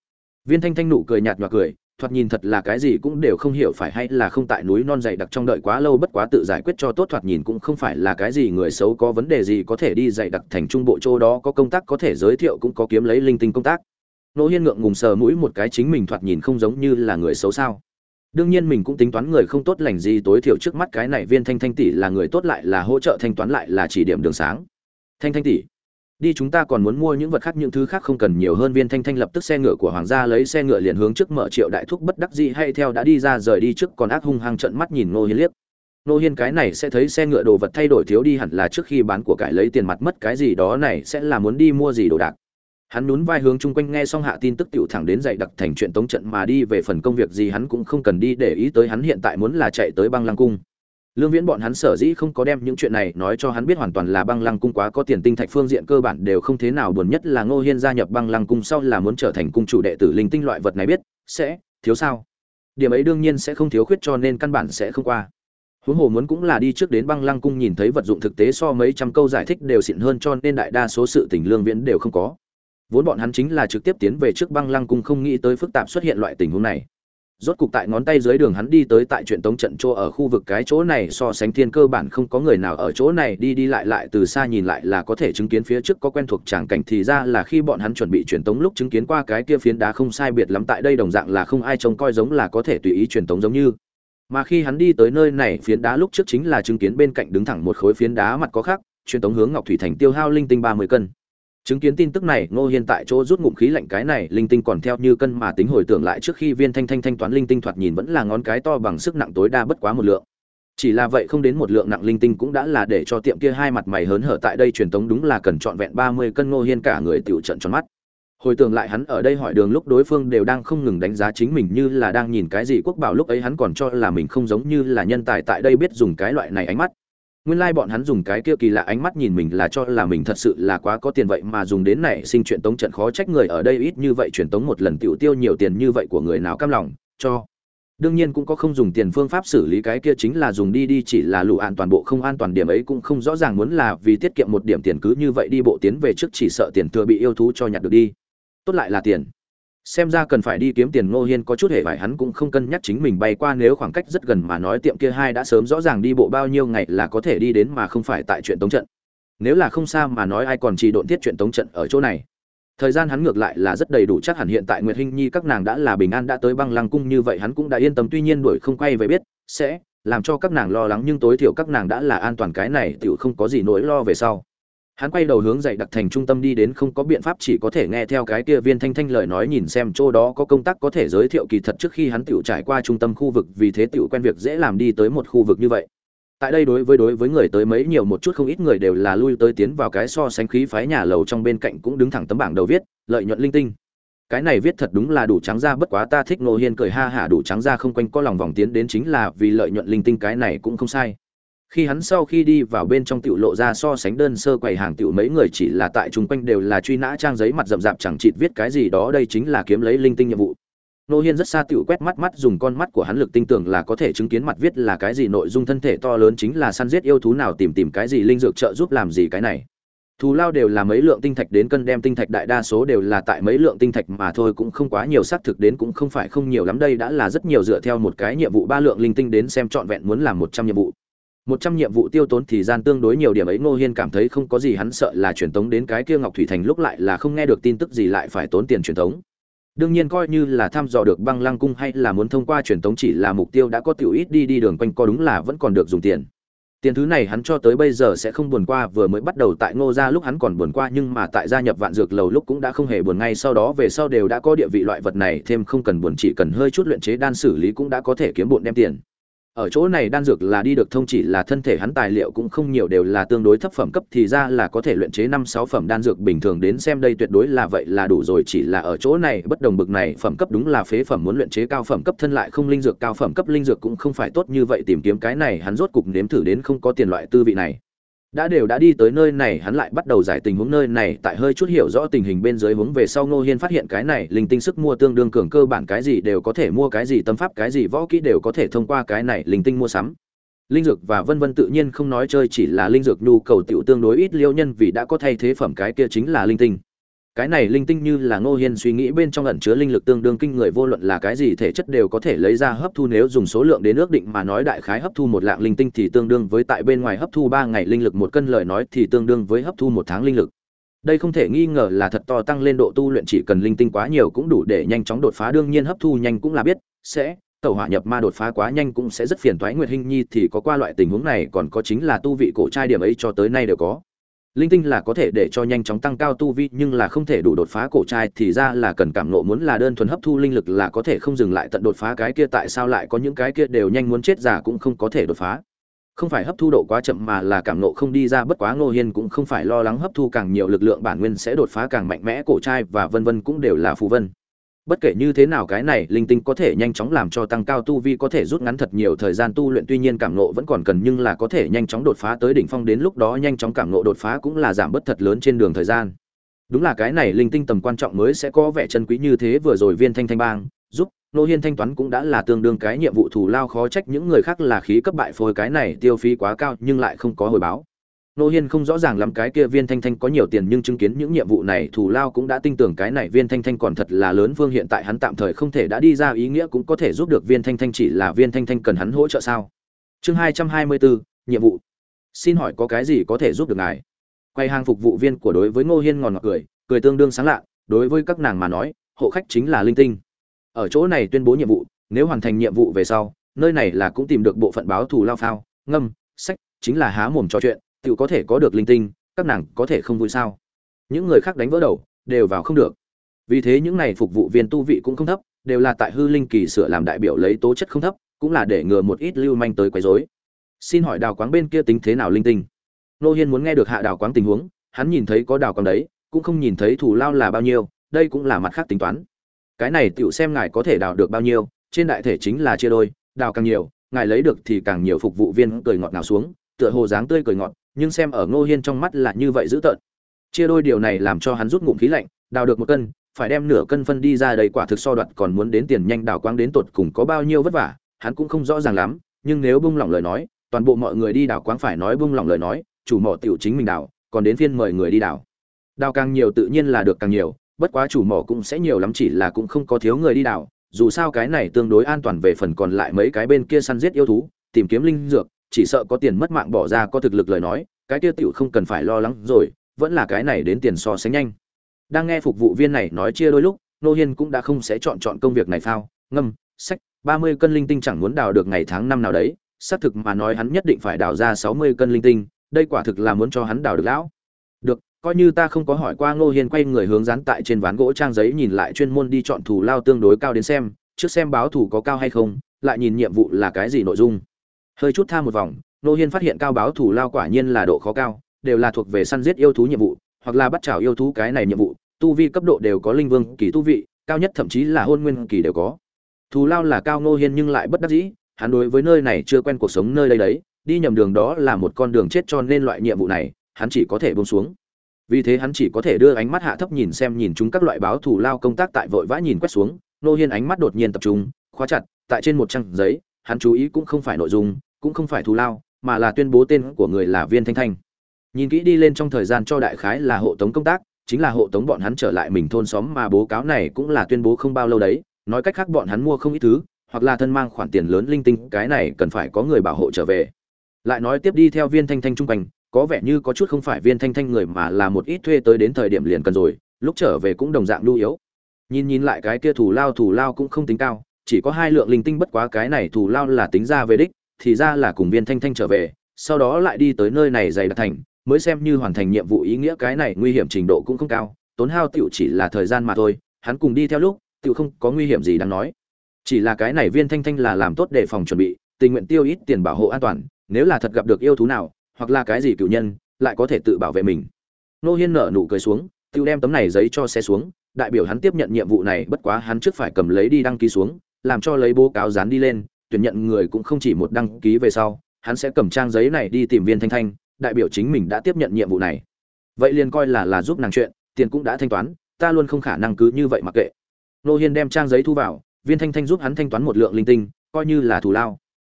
Viên thanh thanh nụ cười nhạt nhòa cười, thoạt nhìn thật là cái gì cũng đều không hiểu phải hay là không tại núi non dày đặc trong đợi quá lâu bất quá tự giải quyết cho tốt, thoạt nhìn cũng không phải là cái gì người xấu có vấn đề gì có thể đi dày đặc thành trung bộ châu đó có công tác có thể giới thiệu cũng có kiếm lấy linh tinh công tác nô hiên ngượng ngùng sờ mũi một cái chính mình thoạt nhìn không giống như là người xấu sao. Đương nhiên mình cũng tính toán người không tốt lành gì, tối thiểu trước mắt cái này viên thanh thanh tỷ là người tốt lại là hỗ trợ thanh toán lại là chỉ điểm đường sáng. Thanh thanh tỷ, đi chúng ta còn muốn mua những vật khác, những thứ khác không cần nhiều hơn. Viên thanh thanh lập tức xe ngựa của hoàng gia lấy xe ngựa liền hướng trước mở triệu đại thúc bất đắc dĩ hay theo đã đi ra rời đi trước, còn ác hung hăng trận mắt nhìn nô hiên liếc. Nô hiên cái này sẽ thấy xe ngựa đồ vật thay đổi thiếu đi, hẳn là trước khi bán của cải lấy tiền mặt mất cái gì đó, này sẽ là muốn đi mua gì đồ đạc hắn nhún vai hướng chung quanh nghe xong hạ tin tức tiểu thẳng đến dạy đặc thành chuyện tống trận mà đi về phần công việc gì hắn cũng không cần đi để ý tới hắn hiện tại muốn là chạy tới băng lăng cung. Lương viễn bọn hắn sở dĩ không có đem những chuyện này nói cho hắn biết hoàn toàn là băng lăng cung quá có tiền tinh thạch phương diện cơ bản đều không thế nào buồn nhất là ngô hiên gia nhập băng lăng cung sau là muốn trở thành cung chủ đệ tử linh tinh loại vật này biết, sẽ, thiếu sao? Điểm ấy đương nhiên sẽ không thiếu khuyết cho nên căn bản sẽ không qua. Huống hồ muốn cũng là đi trước đến băng lăng cung nhìn thấy vật dụng thực tế so mấy trăm câu giải thích đều xịn hơn cho nên đại đa số sự tình lương viễn đều không có vốn bọn hắn chính là trực tiếp tiến về trước băng lăng cung không nghĩ tới phức tạp xuất hiện loại tình huống này. Rốt cục tại ngón tay dưới đường hắn đi tới tại chuyện tống trận chỗ ở khu vực cái chỗ này so sánh thiên cơ bản không có người nào ở chỗ này đi đi lại lại từ xa nhìn lại là có thể chứng kiến phía trước có quen thuộc tràng cảnh thì ra là khi bọn hắn chuẩn bị truyền tống lúc chứng kiến qua cái kia phiến đá không sai biệt lắm tại đây đồng dạng là không ai trông coi giống là có thể tùy ý truyền tống giống như. Mà khi hắn đi tới nơi này phiến đá lúc trước chính là chứng kiến bên cạnh đứng thẳng một khối phiến đá mặt có khác, truyền tống hướng ngọc thủy thành tiêu hao linh tinh ba mươi cân chứng kiến tin tức này, ngô hiên tại chỗ rút ngụm khí lạnh cái này, linh tinh còn theo như cân mà tính hồi tưởng lại trước khi viên thanh thanh thanh toán linh tinh thoạt nhìn vẫn là ngón cái to bằng sức nặng tối đa bất quá một lượng. Chỉ là vậy không đến một lượng nặng linh tinh cũng đã là để cho tiệm kia hai mặt mày hớn hở tại đây truyền tống đúng là cần trọn vẹn ba mươi cân ngô hiên cả người tiểu trận tròn mắt. Hồi tưởng lại hắn ở đây hỏi đường lúc đối phương đều đang không ngừng đánh giá chính mình như là đang nhìn cái gì quốc bảo lúc ấy hắn còn cho là mình không giống như là nhân tài tại đây biết dùng cái loại này ánh mắt nguyên lai bọn hắn dùng cái kia kỳ lạ ánh mắt nhìn mình là cho là mình thật sự là quá có tiền vậy mà dùng đến này sinh chuyện tống trận khó trách người ở đây ít như vậy, truyền tống một lần tiểu tiêu nhiều tiền như vậy của người nào cam lòng, cho. Đương nhiên cũng có không dùng tiền phương pháp xử lý cái kia chính là dùng đi đi, chỉ là lũ an toàn bộ không an toàn điểm ấy cũng không rõ ràng muốn là vì tiết kiệm một điểm tiền cứ như vậy đi bộ tiến về trước chỉ sợ tiền thừa bị yêu thú cho nhặt được đi. Tốt lại là tiền xem ra cần phải đi kiếm tiền ngô hiên có chút hệ phải hắn cũng không cân nhắc chính mình bay qua nếu khoảng cách rất gần mà nói tiệm kia hai đã sớm rõ ràng đi bộ bao nhiêu ngày là có thể đi đến mà không phải tại chuyện tống trận. Nếu là không xa mà nói ai còn chỉ độn thiết chuyện tống trận ở chỗ này. Thời gian hắn ngược lại là rất đầy đủ, chắc hẳn hiện tại nguyệt hinh nhi các nàng đã là bình an đã tới băng lăng cung như vậy, hắn cũng đã yên tâm, tuy nhiên đuổi không quay về biết, sẽ làm cho các nàng lo lắng, nhưng tối thiểu các nàng đã là an toàn, cái này tựu không có gì nỗi lo về sau hắn quay đầu hướng dạy đặc thành trung tâm đi đến không có biện pháp, chỉ có thể nghe theo cái kia viên thanh thanh lời nói nhìn xem chỗ đó có công tác có thể giới thiệu kỳ thật trước khi hắn tiểu trải qua trung tâm khu vực, vì thế tiểu quen việc dễ làm đi tới một khu vực như vậy. Tại đây đối với đối với người tới mấy nhiều một chút không ít người đều là lui tới tiến vào cái so sánh khí phái nhà lầu trong bên cạnh cũng đứng thẳng tấm bảng đầu viết, lợi nhuận linh tinh. Cái này viết thật đúng là đủ trắng ra, bất quá ta thích nô hiên cười ha hả, đủ trắng ra không quanh có lòng vòng tiến đến chính là vì lợi nhuận linh tinh, cái này cũng không sai khi hắn sau khi đi vào bên trong tiểu lộ ra so sánh đơn sơ quầy hàng tiểu mấy người chỉ là tại chung quanh đều là truy nã trang giấy mặt rậm rạp chẳng chịt viết cái gì đó, đây chính là kiếm lấy linh tinh nhiệm vụ. Nô hiên rất xa tiểu quét mắt mắt dùng con mắt của hắn lực tinh tưởng là có thể chứng kiến mặt viết là cái gì, nội dung thân thể to lớn chính là săn giết yêu thú nào tìm tìm cái gì linh dược trợ giúp làm gì cái này. Thù lao đều là mấy lượng tinh thạch đến cân đem tinh thạch đại đa số đều là tại mấy lượng tinh thạch mà thôi, cũng không quá nhiều xác thực đến cũng không phải không nhiều lắm, đây đã là rất nhiều dựa theo một cái nhiệm vụ, ba lượng linh tinh đến xem trọn vẹn muốn làm một trăm nhiệm vụ một trăm nhiệm vụ tiêu tốn thì gian tương đối nhiều điểm ấy, ngô hiên cảm thấy không có gì, hắn sợ là truyền tống đến cái kia ngọc thủy thành lúc lại là không nghe được tin tức gì, lại phải tốn tiền truyền tống. Đương nhiên coi như là thăm dò được băng lăng cung hay là muốn thông qua truyền tống chỉ là mục tiêu đã có tiểu ít đi đi đường quanh co đúng là vẫn còn được dùng tiền. Tiền thứ này hắn cho tới bây giờ sẽ không buồn qua, vừa mới bắt đầu tại ngô gia lúc hắn còn buồn qua, nhưng mà tại gia nhập vạn dược lầu lúc cũng đã không hề buồn ngay, sau đó về sau đều đã có địa vị loại vật này, thêm không cần buồn, chỉ cần hơi chút luyện chế đan xử lý cũng đã có thể kiếm bộn đem tiền ở chỗ này đan dược là đi được thông chỉ là thân thể hắn tài liệu cũng không nhiều đều là tương đối thấp phẩm cấp thì ra là có thể luyện chế năm sáu phẩm đan dược bình thường đến xem đây tuyệt đối là vậy là đủ rồi, chỉ là ở chỗ này bất đồng bực này phẩm cấp đúng là phế phẩm muốn luyện chế cao phẩm cấp thân lại không linh dược, cao phẩm cấp linh dược cũng không phải tốt như vậy, tìm kiếm cái này hắn rốt cục nếm thử đến không có tiền loại tư vị này đã đều đã đi tới nơi này, hắn lại bắt đầu giải tình huống nơi này, tại hơi chút hiểu rõ tình hình bên dưới hướng về sau ngô hiên phát hiện cái này, linh tinh sức mua tương đương cường cơ bản cái gì đều có thể mua, cái gì tâm pháp, cái gì võ kỹ đều có thể thông qua cái này linh tinh mua sắm. Linh dược và vân vân tự nhiên không nói chơi, chỉ là linh dược nhu cầu tiểu tương đối ít, liêu nhân vì đã có thay thế phẩm cái kia chính là linh tinh cái này linh tinh như là ngô hiên suy nghĩ bên trong ẩn chứa linh lực tương đương kinh người, vô luận là cái gì thể chất đều có thể lấy ra hấp thu, nếu dùng số lượng đến ước định mà nói đại khái hấp thu một lạng linh tinh thì tương đương với tại bên ngoài hấp thu ba ngày linh lực, một cân lời nói thì tương đương với hấp thu một tháng linh lực. Đây không thể nghi ngờ là thật to tăng lên độ tu luyện chỉ cần linh tinh quá nhiều cũng đủ để nhanh chóng đột phá, đương nhiên hấp thu nhanh cũng là biết, sẽ, tẩu hỏa nhập ma đột phá quá nhanh cũng sẽ rất phiền toái, nguyệt hình nhi thì có qua loại tình huống này, còn có chính là tu vị cổ trai điểm ấy cho tới nay đều có linh tinh là có thể để cho nhanh chóng tăng cao tu vi, nhưng là không thể đủ đột phá cổ trai, thì ra là cần cảm nộ muốn là đơn thuần hấp thu linh lực là có thể không dừng lại tận đột phá cái kia tại sao lại có những cái kia đều nhanh muốn chết giả cũng không có thể đột phá. Không phải hấp thu độ quá chậm mà là cảm nộ không đi ra, bất quá ngô hiên cũng không phải lo lắng hấp thu càng nhiều lực lượng bản nguyên sẽ đột phá càng mạnh mẽ, cổ trai và vân vân cũng đều là phù vân bất kể như thế nào cái này linh tinh có thể nhanh chóng làm cho tăng cao tu vi, có thể rút ngắn thật nhiều thời gian tu luyện, tuy nhiên cảm nộ vẫn còn cần, nhưng là có thể nhanh chóng đột phá tới đỉnh phong, đến lúc đó nhanh chóng cảm nộ đột phá cũng là giảm bớt thật lớn trên đường thời gian. Đúng là cái này linh tinh tầm quan trọng mới sẽ có vẻ chân quý như thế, vừa rồi viên thanh thanh bang, giúp nô hiên thanh toán cũng đã là tương đương cái nhiệm vụ thù lao, khó trách những người khác là khí cấp bại phôi, cái này tiêu phí quá cao nhưng lại không có hồi báo nô hiên không rõ ràng lắm cái kia viên thanh thanh có nhiều tiền nhưng chứng kiến những nhiệm vụ này, thù lao cũng đã tin tưởng cái này viên thanh thanh còn thật là lớn phương hiện tại hắn tạm thời không thể đã đi ra, ý nghĩa cũng có thể giúp được viên thanh thanh chỉ là viên thanh thanh cần hắn hỗ trợ sao? Chương hai trăm hai mươi bốn nhiệm vụ. Xin hỏi có cái gì có thể giúp được ngài? Quay hàng phục vụ viên của đối với ngô hiên ngòn ngọt cười cười tương đương sáng lạ, đối với các nàng mà nói, hộ khách chính là linh tinh. Ở chỗ này tuyên bố nhiệm vụ, nếu hoàn thành nhiệm vụ về sau, nơi này là cũng tìm được bộ phận báo thù lao phao, ngâm, sách, chính là há mồm trò chuyện tự có thể có được linh tinh, các nàng có thể không vui sao? Những người khác đánh vỡ đầu, đều vào không được. Vì thế những này phục vụ viên tu vị cũng không thấp, đều là tại hư linh kỳ sửa làm đại biểu lấy tố chất không thấp, cũng là để ngừa một ít lưu manh tới quấy rối. Xin hỏi đào quáng bên kia tính thế nào linh tinh? Nô hiên muốn nghe được hạ đào quáng tình huống, hắn nhìn thấy có đào quáng đấy, cũng không nhìn thấy thủ lao là bao nhiêu, đây cũng là mặt khác tính toán. Cái này tựu xem ngài có thể đào được bao nhiêu, trên đại thể chính là chia đôi, đào càng nhiều, ngài lấy được thì càng nhiều phục vụ viên cười ngọt nào xuống, tựa hồ dáng tươi cười ngọt nhưng xem ở Ngô Hiên trong mắt là như vậy dữ tợn. Chia đôi điều này làm cho hắn rút ngụm khí lạnh, đào được một cân, phải đem nửa cân phân đi ra đầy quả thực so đoạt còn muốn đến tiền nhanh đào quang đến tột cùng có bao nhiêu vất vả, hắn cũng không rõ ràng lắm, nhưng nếu bung lỏng lời nói, toàn bộ mọi người đi đào quang phải nói bung lỏng lời nói, chủ mỏ tiểu chính mình đào, còn đến phiên mời người đi đào. Đào càng nhiều tự nhiên là được càng nhiều, bất quá chủ mỏ cũng sẽ nhiều lắm chỉ là cũng không có thiếu người đi đào, dù sao cái này tương đối an toàn về phần còn lại mấy cái bên kia săn giết yêu thú, tìm kiếm linh dược, chỉ sợ có tiền mất mạng bỏ ra có thực lực lời nói, cái kia tiểu không cần phải lo lắng rồi, vẫn là cái này đến tiền so sánh nhanh. Đang nghe phục vụ viên này nói chia đôi lúc, nô hiên cũng đã không sẽ chọn chọn công việc này phao. Ngâm, sách, ba mươi cân linh tinh chẳng muốn đào được ngày tháng năm nào đấy, xác thực mà nói hắn nhất định phải đào ra sáu mươi cân linh tinh, đây quả thực là muốn cho hắn đào được lão. Được, coi như ta không có hỏi qua ngô hiên quay người hướng dán tại trên ván gỗ trang giấy nhìn lại chuyên môn đi chọn thủ lao tương đối cao đến xem, trước xem báo thủ có cao hay không, lại nhìn nhiệm vụ là cái gì nội dung hơi chút tha một vòng nô hiên phát hiện cao báo thủ lao quả nhiên là độ khó cao, đều là thuộc về săn giết yêu thú nhiệm vụ, hoặc là bắt chảo yêu thú cái này nhiệm vụ, tu vi cấp độ đều có linh vương kỳ tu vị, cao nhất thậm chí là hôn nguyên kỳ đều có. Thù lao là cao nô hiên nhưng lại bất đắc dĩ, hắn đối với nơi này chưa quen cuộc sống nơi đây đấy, đi nhầm đường đó là một con đường chết cho nên loại nhiệm vụ này, hắn chỉ có thể buông xuống. Vì thế hắn chỉ có thể đưa ánh mắt hạ thấp nhìn xem nhìn chúng các loại báo thủ lao công tác tại vội vã nhìn quét xuống nô hiên ánh mắt đột nhiên tập trung, khóa chặt, tại trên một trang giấy hắn chú ý cũng không phải nội dung, cũng không phải thù lao, mà là tuyên bố tên của người là viên thanh thanh. Nhìn kỹ đi lên trong thời gian cho đại khái là hộ tống công tác, chính là hộ tống bọn hắn trở lại mình thôn xóm mà bố cáo này cũng là tuyên bố không bao lâu đấy, nói cách khác bọn hắn mua không ít thứ, hoặc là thân mang khoản tiền lớn linh tinh, cái này cần phải có người bảo hộ trở về. Lại nói tiếp đi theo viên thanh thanh trung quanh, có vẻ như có chút không phải viên thanh thanh người mà là một ít thuê tới đến thời điểm liền cần rồi, lúc trở về cũng đồng dạng lưu yếu. Nhìn nhìn lại cái kia thủ lao thủ lao cũng không tính cao chỉ có hai lượng linh tinh bất quá cái này thủ lao là tính ra về đích, thì ra là cùng viên thanh thanh trở về, sau đó lại đi tới nơi này dày đặc thành, mới xem như hoàn thành nhiệm vụ ý nghĩa cái này nguy hiểm trình độ cũng không cao, tốn hao tiểu chỉ là thời gian mà thôi, hắn cùng đi theo lúc, tiểu không có nguy hiểm gì đáng nói. Chỉ là cái này viên thanh thanh là làm tốt để phòng chuẩn bị, tình nguyện tiêu ít tiền bảo hộ an toàn, nếu là thật gặp được yêu thú nào, hoặc là cái gì cựu nhân, lại có thể tự bảo vệ mình. Nô hiên nở nụ cười xuống tiêu đem tấm này giấy cho xe xuống, đại biểu hắn tiếp nhận nhiệm vụ này, bất quá hắn trước phải cầm lấy đi đăng ký xuống làm cho lấy bố cáo dán đi lên, tuyển nhận người cũng không chỉ một đăng ký về sau, hắn sẽ cầm trang giấy này đi tìm viên thanh thanh, đại biểu chính mình đã tiếp nhận nhiệm vụ này. Vậy liền coi là là giúp nàng chuyện, tiền cũng đã thanh toán, ta luôn không khả năng cứ như vậy mặc kệ. Nô hiên đem trang giấy thu vào, viên thanh thanh giúp hắn thanh toán một lượng linh tinh, coi như là thù lao.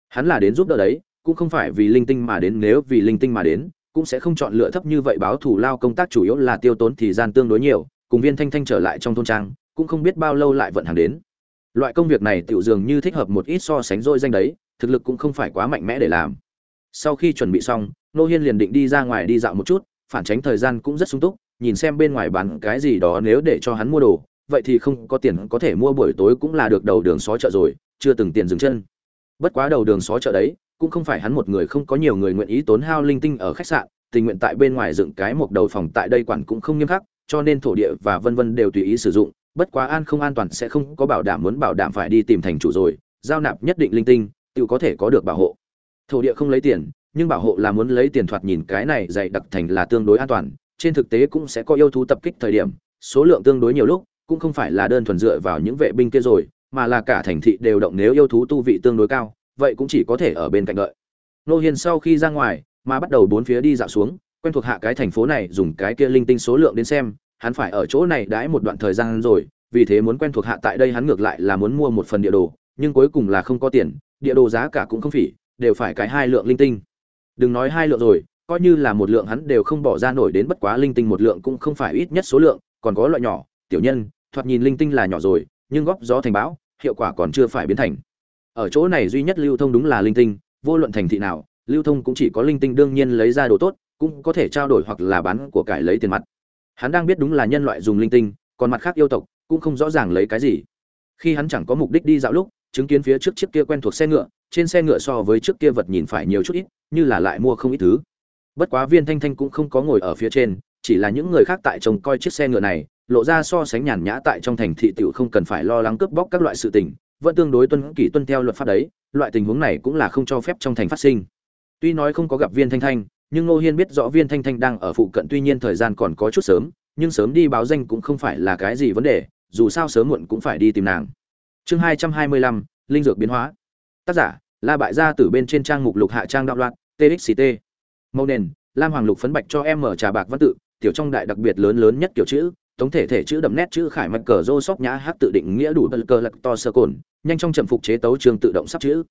Hắn là đến giúp đỡ đấy, cũng không phải vì linh tinh mà đến, nếu vì linh tinh mà đến, cũng sẽ không chọn lựa thấp như vậy báo thù lao công tác chủ yếu là tiêu tốn thì gian tương đối nhiều, cùng viên thanh thanh trở lại trong thôn trang, cũng không biết bao lâu lại vận hàng đến loại công việc này tiểu dường như thích hợp một ít so sánh dôi danh đấy, thực lực cũng không phải quá mạnh mẽ để làm. Sau khi chuẩn bị xong nô hiên liền định đi ra ngoài đi dạo một chút, phản tránh thời gian cũng rất sung túc, nhìn xem bên ngoài bán cái gì đó nếu để cho hắn mua đồ, vậy thì không có tiền có thể mua buổi tối cũng là được đầu đường xó chợ rồi, chưa từng tiền dừng chân. Bất quá đầu đường xó chợ đấy, cũng không phải hắn một người không có nhiều người nguyện ý tốn hao linh tinh ở khách sạn, tình nguyện tại bên ngoài dựng cái một đầu phòng tại đây quản cũng không nghiêm khắc, cho nên thổ địa và vân vân đều tùy ý sử dụng bất quá an không an toàn sẽ không có bảo đảm muốn bảo đảm phải đi tìm thành chủ rồi, giao nạp nhất định linh tinh tự có thể có được bảo hộ. Thổ địa không lấy tiền, nhưng bảo hộ là muốn lấy tiền thoạt nhìn cái này dày đặc thành là tương đối an toàn, trên thực tế cũng sẽ có yêu thú tập kích thời điểm, số lượng tương đối nhiều lúc, cũng không phải là đơn thuần dựa vào những vệ binh kia rồi, mà là cả thành thị đều động nếu yêu thú tu vị tương đối cao, vậy cũng chỉ có thể ở bên cạnh đợi. Nô hiền sau khi ra ngoài, mà bắt đầu bốn phía đi dạo xuống, quen thuộc hạ cái thành phố này dùng cái kia linh tinh số lượng đến xem hắn phải ở chỗ này đãi một đoạn thời gian rồi, vì thế muốn quen thuộc hạ tại đây hắn ngược lại là muốn mua một phần địa đồ, nhưng cuối cùng là không có tiền, địa đồ giá cả cũng không phỉ, đều phải cái hai lượng linh tinh. Đừng nói hai lượng rồi, coi như là một lượng hắn đều không bỏ ra nổi đến bất quá linh tinh một lượng cũng không phải ít nhất số lượng, còn có loại nhỏ, tiểu nhân, thoạt nhìn linh tinh là nhỏ rồi, nhưng góp gió thành bão, hiệu quả còn chưa phải biến thành. Ở chỗ này duy nhất lưu thông đúng là linh tinh, vô luận thành thị nào, lưu thông cũng chỉ có linh tinh đương nhiên lấy ra đồ tốt, cũng có thể trao đổi hoặc là bán của cải lấy tiền mặt hắn đang biết đúng là nhân loại dùng linh tinh, còn mặt khác yêu tộc cũng không rõ ràng lấy cái gì. Khi hắn chẳng có mục đích đi dạo lúc, chứng kiến phía trước chiếc kia quen thuộc xe ngựa, trên xe ngựa so với trước kia vật nhìn phải nhiều chút ít, như là lại mua không ít thứ. Bất quá viên thanh thanh cũng không có ngồi ở phía trên, chỉ là những người khác tại trông coi chiếc xe ngựa này, lộ ra so sánh nhàn nhã tại trong thành thị tiểu không cần phải lo lắng cướp bóc các loại sự tình, vẫn tương đối tuân kỷ tuân theo luật pháp đấy, loại tình huống này cũng là không cho phép trong thành phát sinh. Tuy nói không có gặp viên thanh thanh nhưng ngô hiên biết rõ viên thanh thanh đang ở phụ cận, tuy nhiên thời gian còn có chút sớm, nhưng sớm đi báo danh cũng không phải là cái gì vấn đề, dù sao sớm muộn cũng phải đi tìm nàng. Chương hai trăm hai mươi lăm, linh dược biến hóa. Tác giả, la bại gia tử bên trên trang mục lục hạ trang đạo loạn txct màu nền, lam hoàng lục phấn bạch cho em mở trà bạc văn tự, tiểu trong đại đặc biệt lớn lớn nhất kiểu chữ, tổng thể thể chữ đậm nét chữ khải mạch cờ rô sóc nhã hát tự định nghĩa đủ bật cờ lạc to sơ cồn, nhanh trong trầm phục chế tấu trường tự động sắp chữ.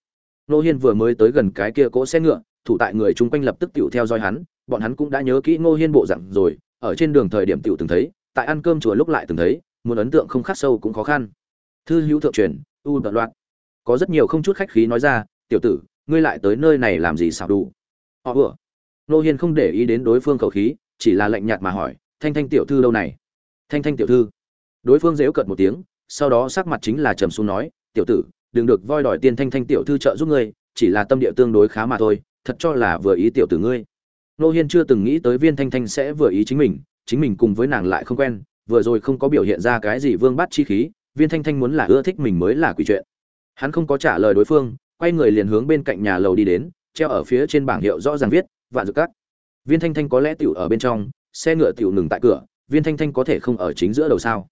Nô hiên vừa mới tới gần cái kia cỗ xe ngựa thủ tại người chung quanh lập tức tiểu theo dõi hắn, bọn hắn cũng đã nhớ kỹ ngô hiên bộ dạng rồi, ở trên đường thời điểm tiểu từng thấy, tại ăn cơm chùa lúc lại từng thấy, muốn ấn tượng không khắc sâu cũng khó khăn. Thư hữu thượng truyền, u đợt loạn. Có rất nhiều không chút khách khí nói ra, tiểu tử, ngươi lại tới nơi này làm gì xảo đủ? Họ vừa. Ngô hiên không để ý đến đối phương khẩu khí, chỉ là lạnh nhạt mà hỏi, thanh thanh tiểu thư đâu này? Thanh thanh tiểu thư. Đối phương giễu cợt một tiếng, sau đó sắc mặt chính là trầm xuống nói, tiểu tử, đừng được voi đòi tiền thanh thanh tiểu thư trợ giúp ngươi, chỉ là tâm địa tương đối khá mà thôi thật cho là vừa ý tiểu tử ngươi. Nô hiên chưa từng nghĩ tới viên thanh thanh sẽ vừa ý chính mình chính mình cùng với nàng lại không quen, vừa rồi không có biểu hiện ra cái gì vương bắt chi khí, viên thanh thanh muốn là ưa thích mình mới là quỷ chuyện. Hắn không có trả lời đối phương, quay người liền hướng bên cạnh nhà lầu đi đến, treo ở phía trên bảng hiệu rõ ràng viết, vạn dược cắt viên thanh thanh có lẽ tiểu ở bên trong, xe ngựa tiểu ngừng tại cửa, viên thanh thanh có thể không ở chính giữa đầu sao?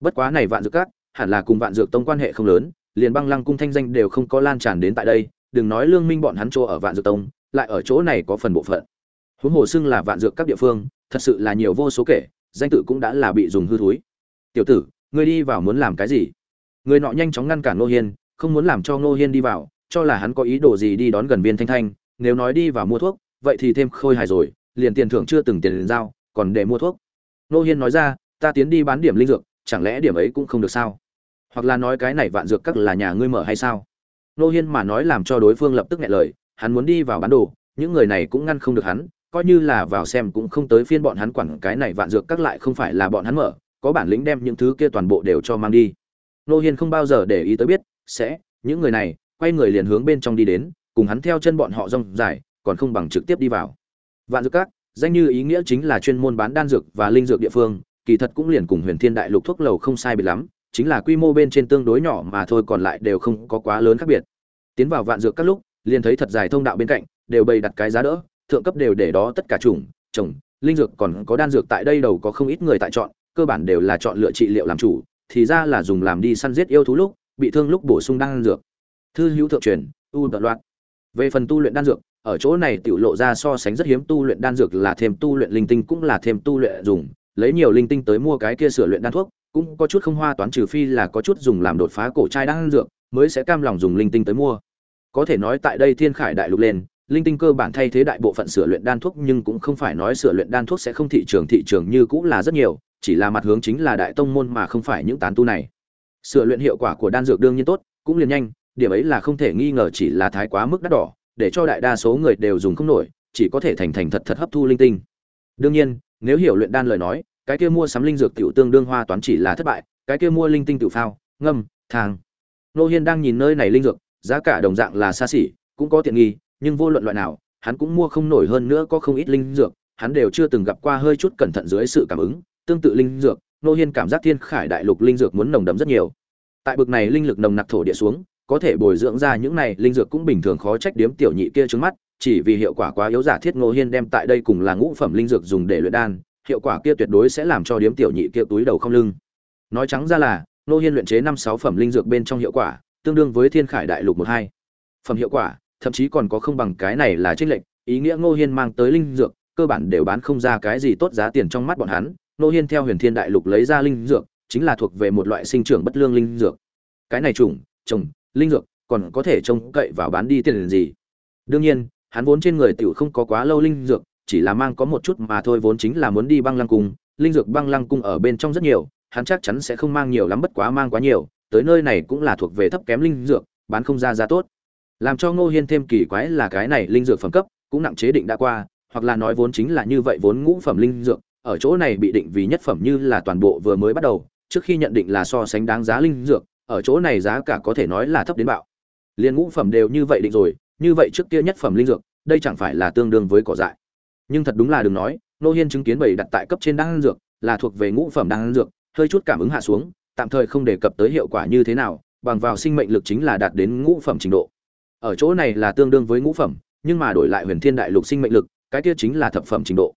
Bất quá này vạn dược cắt hẳn là cùng vạn dược tông quan hệ không lớn, liền băng lăng cung thanh danh đều không có lan tràn đến tại đây đừng nói lương minh bọn hắn chỗ ở vạn dược tông, lại ở chỗ này có phần bộ phận. Huống hồ xưng là vạn dược các địa phương, thật sự là nhiều vô số kể, danh tự cũng đã là bị dùng hư thúi tiểu tử, ngươi đi vào muốn làm cái gì? Người nọ nhanh chóng ngăn cản ngô hiên, không muốn làm cho ngô hiên đi vào, cho là hắn có ý đồ gì đi đón gần viên thanh thanh, nếu nói đi vào mua thuốc, vậy thì thêm khôi hài rồi, liền tiền thưởng chưa từng tiền liền giao, còn để mua thuốc. Ngô hiên nói ra, ta tiến đi bán điểm linh dược, chẳng lẽ điểm ấy cũng không được sao? Hoặc là nói cái này vạn dược các là nhà ngươi mở hay sao? Nô hiên mà nói làm cho đối phương lập tức nghẹn lời, hắn muốn đi vào bán đồ, những người này cũng ngăn không được hắn, coi như là vào xem cũng không tới phiên bọn hắn quản cái này vạn dược các lại không phải là bọn hắn mở, có bản lĩnh đem những thứ kia toàn bộ đều cho mang đi. Nô hiên không bao giờ để ý tới biết, sẽ, những người này, quay người liền hướng bên trong đi đến, cùng hắn theo chân bọn họ rong dài, còn không bằng trực tiếp đi vào. Vạn dược các, danh như ý nghĩa chính là chuyên môn bán đan dược và linh dược địa phương, kỳ thật cũng liền cùng huyền thiên đại lục thuốc lầu không sai biệt lắm chính là quy mô bên trên tương đối nhỏ mà thôi còn lại đều không có quá lớn khác biệt. Tiến vào vạn dược các lúc, liền thấy thật dài thông đạo bên cạnh, đều bày đặt cái giá đỡ, thượng cấp đều để đó tất cả chủng, trồng, linh dược, còn có đan dược tại đây đầu có không ít người tại chọn, cơ bản đều là chọn lựa trị liệu làm chủ, thì ra là dùng làm đi săn giết yêu thú lúc, bị thương lúc bổ sung đan dược. Thư hữu thượng truyền, u đoạn loạn. Về phần tu luyện đan dược, ở chỗ này tiểu lộ ra so sánh rất hiếm, tu luyện đan dược là thêm tu luyện linh tinh cũng là thêm tu luyện dùng, lấy nhiều linh tinh tới mua cái kia sửa luyện đan thuốc cũng có chút không hoa toán trừ phi là có chút dùng làm đột phá cổ trai đan dược, mới sẽ cam lòng dùng linh tinh tới mua. Có thể nói tại đây thiên khải đại lục lên, linh tinh cơ bản thay thế đại bộ phận sửa luyện đan thuốc nhưng cũng không phải nói sửa luyện đan thuốc sẽ không thị trường thị trường như cũng là rất nhiều, chỉ là mặt hướng chính là đại tông môn mà không phải những tán tu này. Sửa luyện hiệu quả của đan dược đương nhiên tốt, cũng liền nhanh, điểm ấy là không thể nghi ngờ chỉ là thái quá mức đắt đỏ, để cho đại đa số người đều dùng không nổi, chỉ có thể thành thành thật thật hấp thu linh tinh. Đương nhiên, nếu hiểu luyện đan lời nói cái kia mua sắm linh dược tiểu tương đương hoa toán chỉ là thất bại, cái kia mua linh tinh tiểu phao, ngâm thang nô hiên đang nhìn nơi này linh dược, giá cả đồng dạng là xa xỉ, cũng có tiện nghi, nhưng vô luận loại nào, hắn cũng mua không nổi hơn nữa có không ít linh dược, hắn đều chưa từng gặp qua hơi chút cẩn thận dưới sự cảm ứng, tương tự linh dược, nô hiên cảm giác thiên khải đại lục linh dược muốn nồng đậm rất nhiều. Tại bực này linh lực nồng nặc thổ địa xuống, có thể bồi dưỡng ra những này linh dược cũng bình thường khó trách điếm tiểu nhị kia trước mắt, chỉ vì hiệu quả quá yếu giả thiết ngô hiên đem tại đây cùng là ngũ phẩm linh dược dùng để luyện đan hiệu quả kia tuyệt đối sẽ làm cho điếm tiểu nhị kia túi đầu không lưng. Nói trắng ra là ngô hiên luyện chế năm sáu phẩm linh dược bên trong hiệu quả, tương đương với thiên khải đại lục một hai. Phẩm hiệu quả, thậm chí còn có không bằng cái này là chiến lệnh ý nghĩa ngô hiên mang tới linh dược, cơ bản đều bán không ra cái gì tốt giá tiền trong mắt bọn hắn. Ngô hiên theo huyền thiên đại lục lấy ra linh dược, chính là thuộc về một loại sinh trưởng bất lương linh dược. Cái này trùng trồng linh dược, còn có thể trông cậy vào bán đi tiền gì? Đương nhiên, hắn vốn trên người tiểu không có quá lâu linh dược chỉ là mang có một chút mà thôi, vốn chính là muốn đi băng lăng cung, linh dược băng lăng cung ở bên trong rất nhiều, hắn chắc chắn sẽ không mang nhiều lắm, bất quá mang quá nhiều, tới nơi này cũng là thuộc về thấp kém linh dược, bán không ra giá tốt. Làm cho ngô hiên thêm kỳ quái là cái này linh dược phẩm cấp cũng nặng chế định đã qua, hoặc là nói vốn chính là như vậy, vốn ngũ phẩm linh dược ở chỗ này bị định vì nhất phẩm như là toàn bộ vừa mới bắt đầu, trước khi nhận định là so sánh đáng giá linh dược, ở chỗ này giá cả có thể nói là thấp đến bạo. Liên ngũ phẩm đều như vậy định rồi, như vậy trước kia nhất phẩm linh dược, đây chẳng phải là tương đương với cỏ dại nhưng thật đúng là đừng nói nô hiên chứng kiến bảy đặt tại cấp trên đan dược, là thuộc về ngũ phẩm đan dược, hơi chút cảm ứng hạ xuống, tạm thời không đề cập tới hiệu quả như thế nào, bằng vào sinh mệnh lực chính là đạt đến ngũ phẩm trình độ. Ở chỗ này là tương đương với ngũ phẩm, nhưng mà đổi lại huyền thiên đại lục sinh mệnh lực, cái kia chính là thập phẩm trình độ.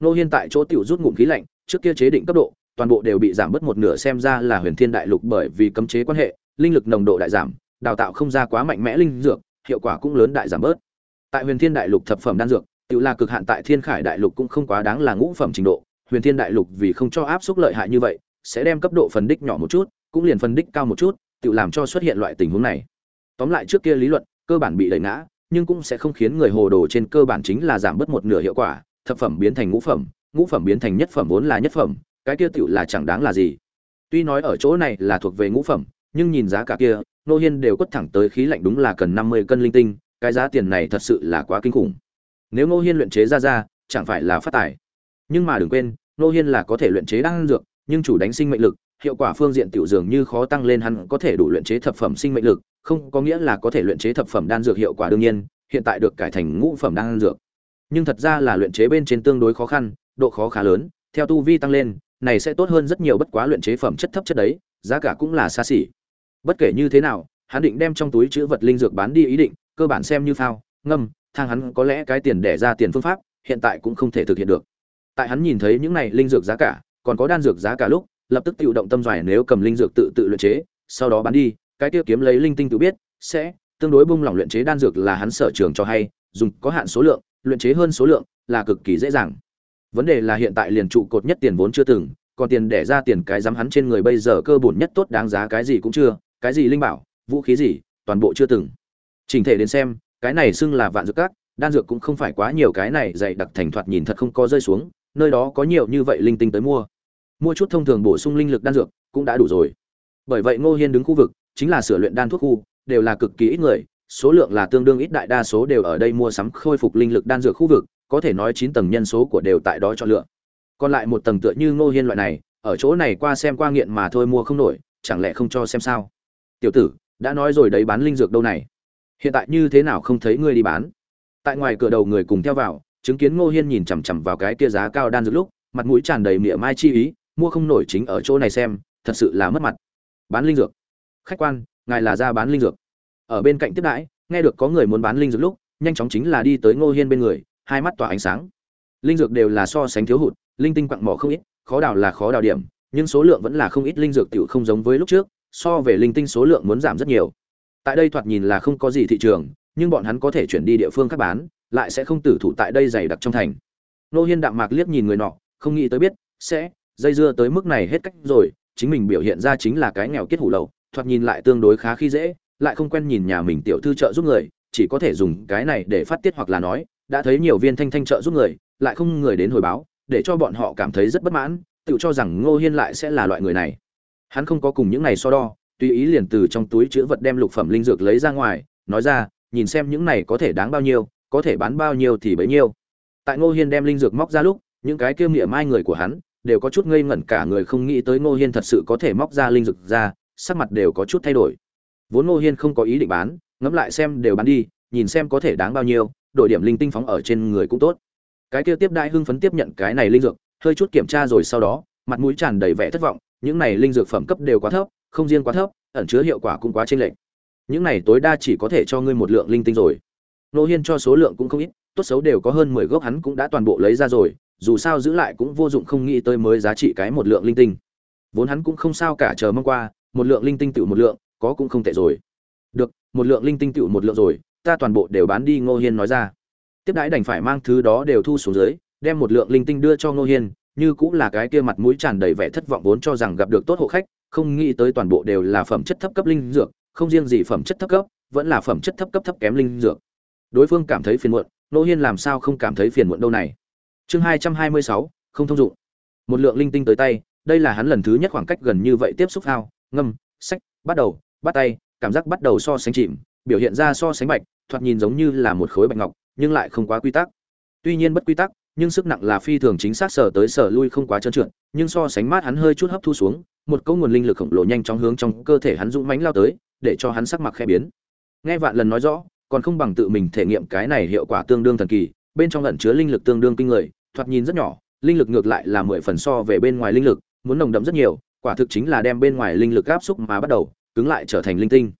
Nô hiên tại chỗ tiểu rút ngụm khí lạnh, trước kia chế định cấp độ, toàn bộ đều bị giảm bớt một nửa xem ra là huyền thiên đại lục bởi vì cấm chế quan hệ, linh lực nồng độ đại giảm, đào tạo không ra quá mạnh mẽ linh dược, hiệu quả cũng lớn đại giảm bớt. Tại huyền thiên đại lục thập phẩm đan dược tự là cực hạn tại thiên khải đại lục cũng không quá đáng là ngũ phẩm trình độ, huyền thiên đại lục vì không cho áp suất lợi hại như vậy, sẽ đem cấp độ phần đích nhỏ một chút, cũng liền phần đích cao một chút tự làm cho xuất hiện loại tình huống này. Tóm lại trước kia lý luận, cơ bản bị đẩy ngã, nhưng cũng sẽ không khiến người hồ đồ trên cơ bản chính là giảm bớt một nửa hiệu quả, thập phẩm biến thành ngũ phẩm ngũ phẩm biến thành nhất phẩm vốn là nhất phẩm, cái kia tựu là chẳng đáng là gì. Tuy nói ở chỗ này là thuộc về ngũ phẩm, nhưng nhìn giá cả kia, nô hiên đều quất thẳng tới khí lạnh đúng là cần năm mươi cân linh tinh, cái giá tiền này thật sự là quá kinh khủng nếu Ngô hiên luyện chế ra ra, chẳng phải là phát tài. Nhưng mà đừng quên, Ngô hiên là có thể luyện chế đan dược, nhưng chủ đánh sinh mệnh lực, hiệu quả phương diện tiểu dường như khó tăng lên hắn có thể đủ luyện chế thập phẩm sinh mệnh lực, không có nghĩa là có thể luyện chế thập phẩm đan dược hiệu quả đương nhiên, hiện tại được cải thành ngũ phẩm đan dược. Nhưng thật ra là luyện chế bên trên tương đối khó khăn, độ khó khá lớn, theo tu vi tăng lên, này sẽ tốt hơn rất nhiều bất quá luyện chế phẩm chất thấp chất đấy, giá cả cũng là xa xỉ. Bất kể như thế nào, hắn định đem trong túi chữ vật linh dược bán đi ý định, cơ bản xem như phao, ngâm thang hắn có lẽ cái tiền để ra tiền phương pháp, hiện tại cũng không thể thực hiện được. Tại hắn nhìn thấy những này linh dược giá cả, còn có đan dược giá cả lúc, lập tức tự động tâm doài nếu cầm linh dược tự tự luyện chế, sau đó bán đi, cái tiêu kiếm lấy linh tinh tự biết, sẽ tương đối bung lỏng luyện chế đan dược là hắn sở trường cho hay, dùng có hạn số lượng, luyện chế hơn số lượng là cực kỳ dễ dàng. Vấn đề là hiện tại liền trụ cột nhất tiền vốn chưa từng, còn tiền để ra tiền cái dám hắn trên người bây giờ cơ bổn nhất tốt đáng giá cái gì cũng chưa, cái gì linh bảo, vũ khí gì, toàn bộ chưa từng. Trình thể đến xem cái này xưng là vạn dược các, đan dược cũng không phải quá nhiều, cái này dày đặc thành thoạt nhìn thật không có rơi xuống, nơi đó có nhiều như vậy linh tinh tới mua. Mua chút thông thường bổ sung linh lực đan dược cũng đã đủ rồi. Bởi vậy ngô hiên đứng khu vực, chính là sửa luyện đan thuốc khu, đều là cực kỳ ít người, số lượng là tương đương ít đại đa số đều ở đây mua sắm khôi phục linh lực đan dược khu vực, có thể nói chín tầng nhân số của đều tại đó chọn lựa. Còn lại một tầng tựa như ngô hiên loại này, ở chỗ này qua xem qua nghiện mà thôi mua không nổi, chẳng lẽ không cho xem sao? Tiểu tử, đã nói rồi đấy, bán linh dược đâu này? Hiện tại như thế nào không thấy ngươi đi bán? Tại ngoài cửa đầu người cùng theo vào, chứng kiến ngô hiên nhìn chằm chằm vào cái kia giá cao đan dược lúc, mặt mũi tràn đầy mỉa mai chi ý, mua không nổi chính ở chỗ này xem, thật sự là mất mặt. Bán linh dược. Khách quan, ngài là ra bán linh dược. Ở bên cạnh tiếp đãi, nghe được có người muốn bán linh dược lúc, nhanh chóng chính là đi tới ngô hiên bên người, hai mắt tỏa ánh sáng. Linh dược đều là so sánh thiếu hụt, linh tinh quặng mỏ không ít, khó đào là khó đào điểm, nhưng số lượng vẫn là không ít linh dược tiểu không giống với lúc trước, so về linh tinh số lượng muốn giảm rất nhiều tại đây thoạt nhìn là không có gì thị trường, nhưng bọn hắn có thể chuyển đi địa phương khác bán, lại sẽ không tử thủ tại đây dày đặc trong thành. Nô hiên đạm mạc liếc nhìn người nọ, không nghĩ tới biết, sẽ, dây dưa tới mức này hết cách rồi, chính mình biểu hiện ra chính là cái nghèo kết hủ lậu, thoạt nhìn lại tương đối khá khi dễ, lại không quen nhìn nhà mình tiểu thư trợ giúp người, chỉ có thể dùng cái này để phát tiết hoặc là nói, đã thấy nhiều viên thanh thanh trợ giúp người, lại không người đến hồi báo, để cho bọn họ cảm thấy rất bất mãn, tự cho rằng ngô hiên lại sẽ là loại người này. Hắn không có cùng những này so đo tùy ý liền từ trong túi chữ vật đem lục phẩm linh dược lấy ra ngoài, nói ra, nhìn xem những này có thể đáng bao nhiêu, có thể bán bao nhiêu thì bấy nhiêu. Tại ngô hiên đem linh dược móc ra lúc, những cái kiêm miệng mai người của hắn đều có chút ngây ngẩn, cả người không nghĩ tới ngô hiên thật sự có thể móc ra linh dược ra, sắc mặt đều có chút thay đổi. Vốn ngô hiên không có ý định bán, ngẫm lại xem đều bán đi, nhìn xem có thể đáng bao nhiêu, đổi điểm linh tinh phóng ở trên người cũng tốt. Cái kia tiếp đại hưng phấn tiếp nhận cái này linh dược, hơi chút kiểm tra rồi sau đó, mặt mũi tràn đầy vẻ thất vọng, những này linh dược phẩm cấp đều quá thấp không riêng quá thấp, ẩn chứa hiệu quả cũng quá chênh lệch. Những này tối đa chỉ có thể cho ngươi một lượng linh tinh rồi. Nô hiên cho số lượng cũng không ít, tốt xấu đều có hơn mười gốc hắn cũng đã toàn bộ lấy ra rồi, dù sao giữ lại cũng vô dụng không nghĩ tới mới giá trị cái một lượng linh tinh. Vốn hắn cũng không sao cả chờ mong qua, một lượng linh tinh tự một lượng, có cũng không tệ rồi. Được, một lượng linh tinh tự một lượng rồi, ta toàn bộ đều bán đi, ngô hiên nói ra. Tiếp đãi đành phải mang thứ đó đều thu xuống dưới, đem một lượng linh tinh đưa cho ngô hiên, như cũng là cái kia mặt mũi tràn đầy vẻ thất vọng vốn cho rằng gặp được tốt hộ khách không nghĩ tới toàn bộ đều là phẩm chất thấp cấp linh dược, không riêng gì phẩm chất thấp cấp, vẫn là phẩm chất thấp cấp thấp kém linh dược. Đối phương cảm thấy phiền muộn lô hiên làm sao không cảm thấy phiền muộn đâu này? Chương hai trăm hai mươi sáu, không thông dụng. Một lượng linh tinh tới tay, đây là hắn lần thứ nhất khoảng cách gần như vậy tiếp xúc ao, ngâm, sách, bắt đầu, bắt tay, cảm giác bắt đầu so sánh chìm, biểu hiện ra so sánh bạch, thoạt nhìn giống như là một khối bạch ngọc, nhưng lại không quá quy tắc. Tuy nhiên bất quy tắc nhưng sức nặng là phi thường chính xác sở tới sở lui không quá trơn trượt, nhưng so sánh mát hắn hơi chút hấp thu xuống, một câu nguồn linh lực khổng lồ nhanh chóng hướng trong cơ thể hắn dũng mãnh lao tới, để cho hắn sắc mặt khẽ biến. Nghe vạn lần nói rõ, còn không bằng tự mình thể nghiệm cái này hiệu quả tương đương thần kỳ, bên trong ẩn chứa linh lực tương đương kinh người, thoạt nhìn rất nhỏ, linh lực ngược lại là mười phần so về bên ngoài linh lực, muốn nồng đậm rất nhiều, quả thực chính là đem bên ngoài linh lực áp xúc mà bắt đầu, cứng lại trở thành linh tinh.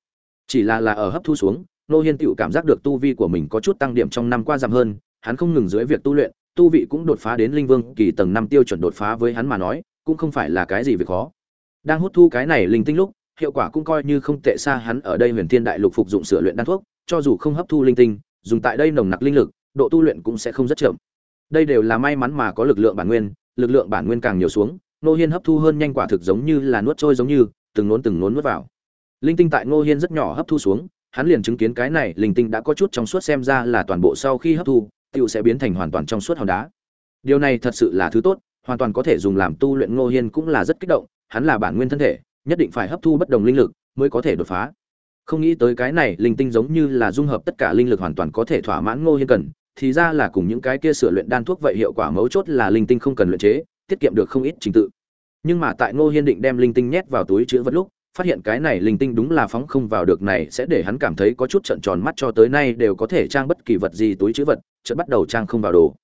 Chỉ là là ở hấp thu xuống, nô hiên tựu cảm giác được tu vi của mình có chút tăng điểm trong năm qua giảm hơn, hắn không ngừng dưới việc tu luyện tu vị cũng đột phá đến linh vương kỳ tầng năm tiêu chuẩn đột phá với hắn mà nói, cũng không phải là cái gì việc khó. Đang hút thu cái này linh tinh lúc, hiệu quả cũng coi như không tệ xa hắn ở đây huyền thiên đại lục phục dụng sửa luyện đan thuốc, cho dù không hấp thu linh tinh, dùng tại đây nồng nặc linh lực, độ tu luyện cũng sẽ không rất chậm. Đây đều là may mắn mà có lực lượng bản nguyên, lực lượng bản nguyên càng nhiều xuống nô hiên hấp thu hơn nhanh quả thực giống như là nuốt trôi giống như, từng nốn từng nốn nuốt vào. Linh tinh tại ngô hiên rất nhỏ hấp thu xuống, hắn liền chứng kiến cái này linh tinh đã có chút trong suốt xem ra là toàn bộ sau khi hấp thu Tiểu sẽ biến thành hoàn toàn trong suốt hòn đá. Điều này thật sự là thứ tốt, hoàn toàn có thể dùng làm tu luyện ngô hiên cũng là rất kích động, hắn là bản nguyên thân thể, nhất định phải hấp thu bất đồng linh lực mới có thể đột phá. Không nghĩ tới cái này linh tinh giống như là dung hợp tất cả linh lực hoàn toàn có thể thỏa mãn ngô hiên cần, thì ra là cùng những cái kia sửa luyện đan thuốc vậy hiệu quả mấu chốt là linh tinh không cần luyện chế, tiết kiệm được không ít trình tự. Nhưng mà tại ngô hiên định đem linh tinh nhét vào túi chứa vật lúc, phát hiện cái này linh tinh đúng là phóng không vào được này sẽ để hắn cảm thấy có chút trận tròn mắt cho tới nay đều có thể trang bất kỳ vật gì túi chứa vật chợt bắt đầu trang không vào đồ.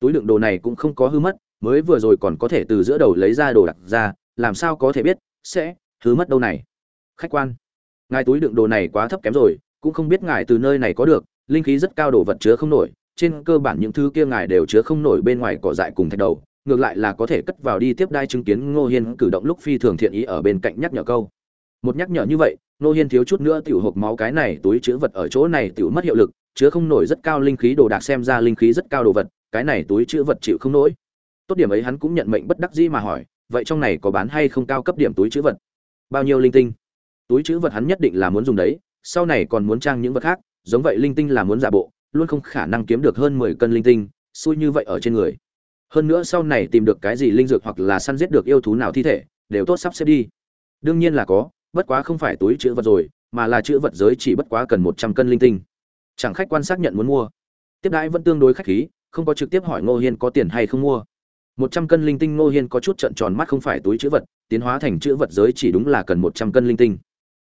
Túi đựng đồ này cũng không có hư mất, mới vừa rồi còn có thể từ giữa đầu lấy ra đồ đặt ra, làm sao có thể biết sẽ hư mất đâu này? Khách quan, ngài túi đựng đồ này quá thấp kém rồi, cũng không biết ngài từ nơi này có được, linh khí rất cao đồ vật chứa không nổi, trên cơ bản những thứ kia ngài đều chứa không nổi bên ngoài cỏ dại cùng thạch đầu, ngược lại là có thể cất vào đi tiếp đai chứng kiến ngô hiên cử động lúc phi thường thiện ý ở bên cạnh nhắc nhở câu. Một nhắc nhở như vậy, ngô hiên thiếu chút nữa tiểu hộp máu cái này túi chứa vật ở chỗ này tiểu mất hiệu lực chứa không nổi rất cao linh khí đồ đạc, xem ra linh khí rất cao đồ vật, cái này túi chữ vật chịu không nổi. Tốt điểm ấy hắn cũng nhận mệnh bất đắc dĩ mà hỏi, vậy trong này có bán hay không cao cấp điểm túi chữ vật? Bao nhiêu linh tinh? Túi chữ vật hắn nhất định là muốn dùng đấy, sau này còn muốn trang những vật khác, giống vậy linh tinh là muốn giả bộ, luôn không khả năng kiếm được hơn mười cân linh tinh, xui như vậy ở trên người. Hơn nữa sau này tìm được cái gì linh dược hoặc là săn giết được yêu thú nào thi thể, đều tốt sắp xếp đi. Đương nhiên là có, bất quá không phải túi chữ vật rồi, mà là chữ vật giới chỉ bất quá cần một trăm cân linh tinh chẳng khách quan xác nhận muốn mua. Tiếp đãi vẫn tương đối khách khí, không có trực tiếp hỏi ngô hiên có tiền hay không mua. Một trăm cân linh tinh ngô hiên có chút trận tròn mắt không phải túi chữ vật, tiến hóa thành chữ vật giới chỉ đúng là cần một trăm cân linh tinh.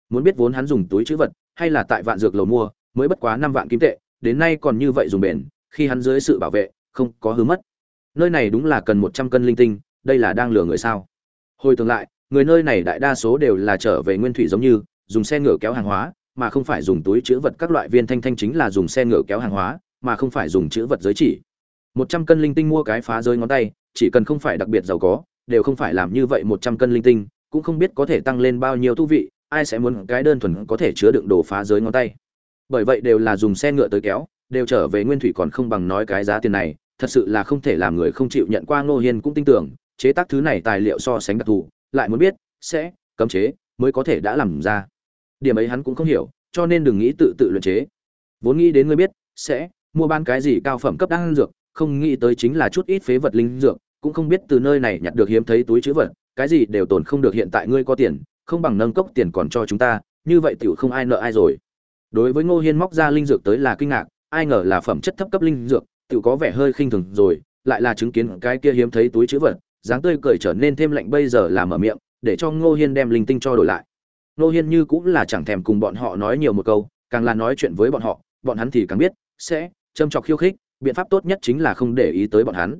Muốn biết vốn hắn dùng túi chữ vật, hay là tại vạn dược lầu mua, mới bất quá năm vạn kim tệ, đến nay còn như vậy dùng bền, khi hắn dưới sự bảo vệ, không có hứa mất. Nơi này đúng là cần một trăm cân linh tinh, đây là đang lừa người sao? Hồi tương lại, người nơi này đại đa số đều là trở về nguyên thủy giống như, dùng xe ngựa kéo hàng hóa mà không phải dùng túi chứa vật các loại viên thanh thanh chính là dùng xe ngựa kéo hàng hóa, mà không phải dùng chữ vật giới chỉ. Một trăm cân linh tinh mua cái phá rơi ngón tay, chỉ cần không phải đặc biệt giàu có, đều không phải làm như vậy một trăm cân linh tinh, cũng không biết có thể tăng lên bao nhiêu thú vị, ai sẽ muốn cái đơn thuần có thể chứa đựng đồ phá giới ngón tay. Bởi vậy đều là dùng xe ngựa tới kéo, đều trở về nguyên thủy còn không bằng nói cái giá tiền này, thật sự là không thể làm người không chịu nhận qua ngô hiên cũng tin tưởng, chế tác thứ này tài liệu so sánh đặc thù, lại muốn biết, sẽ, cấm chế, mới có thể đã làm ra điểm ấy hắn cũng không hiểu, cho nên đừng nghĩ tự tự luyện chế. Vốn nghĩ đến ngươi biết, sẽ mua bán cái gì cao phẩm cấp đan dược, không nghĩ tới chính là chút ít phế vật linh dược, cũng không biết từ nơi này nhặt được hiếm thấy túi chữ vật, cái gì đều tồn không được hiện tại ngươi có tiền, không bằng nâng cốc tiền còn cho chúng ta, như vậy tiểu không ai nợ ai rồi. Đối với ngô hiên móc ra linh dược tới là kinh ngạc, ai ngờ là phẩm chất thấp cấp linh dược, tiểu có vẻ hơi khinh thường rồi, lại là chứng kiến cái kia hiếm thấy túi chữ vật, dáng tươi cười trở nên thêm lạnh bây giờ là mở miệng, để cho ngô hiên đem linh tinh cho đổi lại. Nô hiên như cũng là chẳng thèm cùng bọn họ nói nhiều một câu, càng là nói chuyện với bọn họ, bọn hắn thì càng biết, sẽ châm chọc khiêu khích, biện pháp tốt nhất chính là không để ý tới bọn hắn.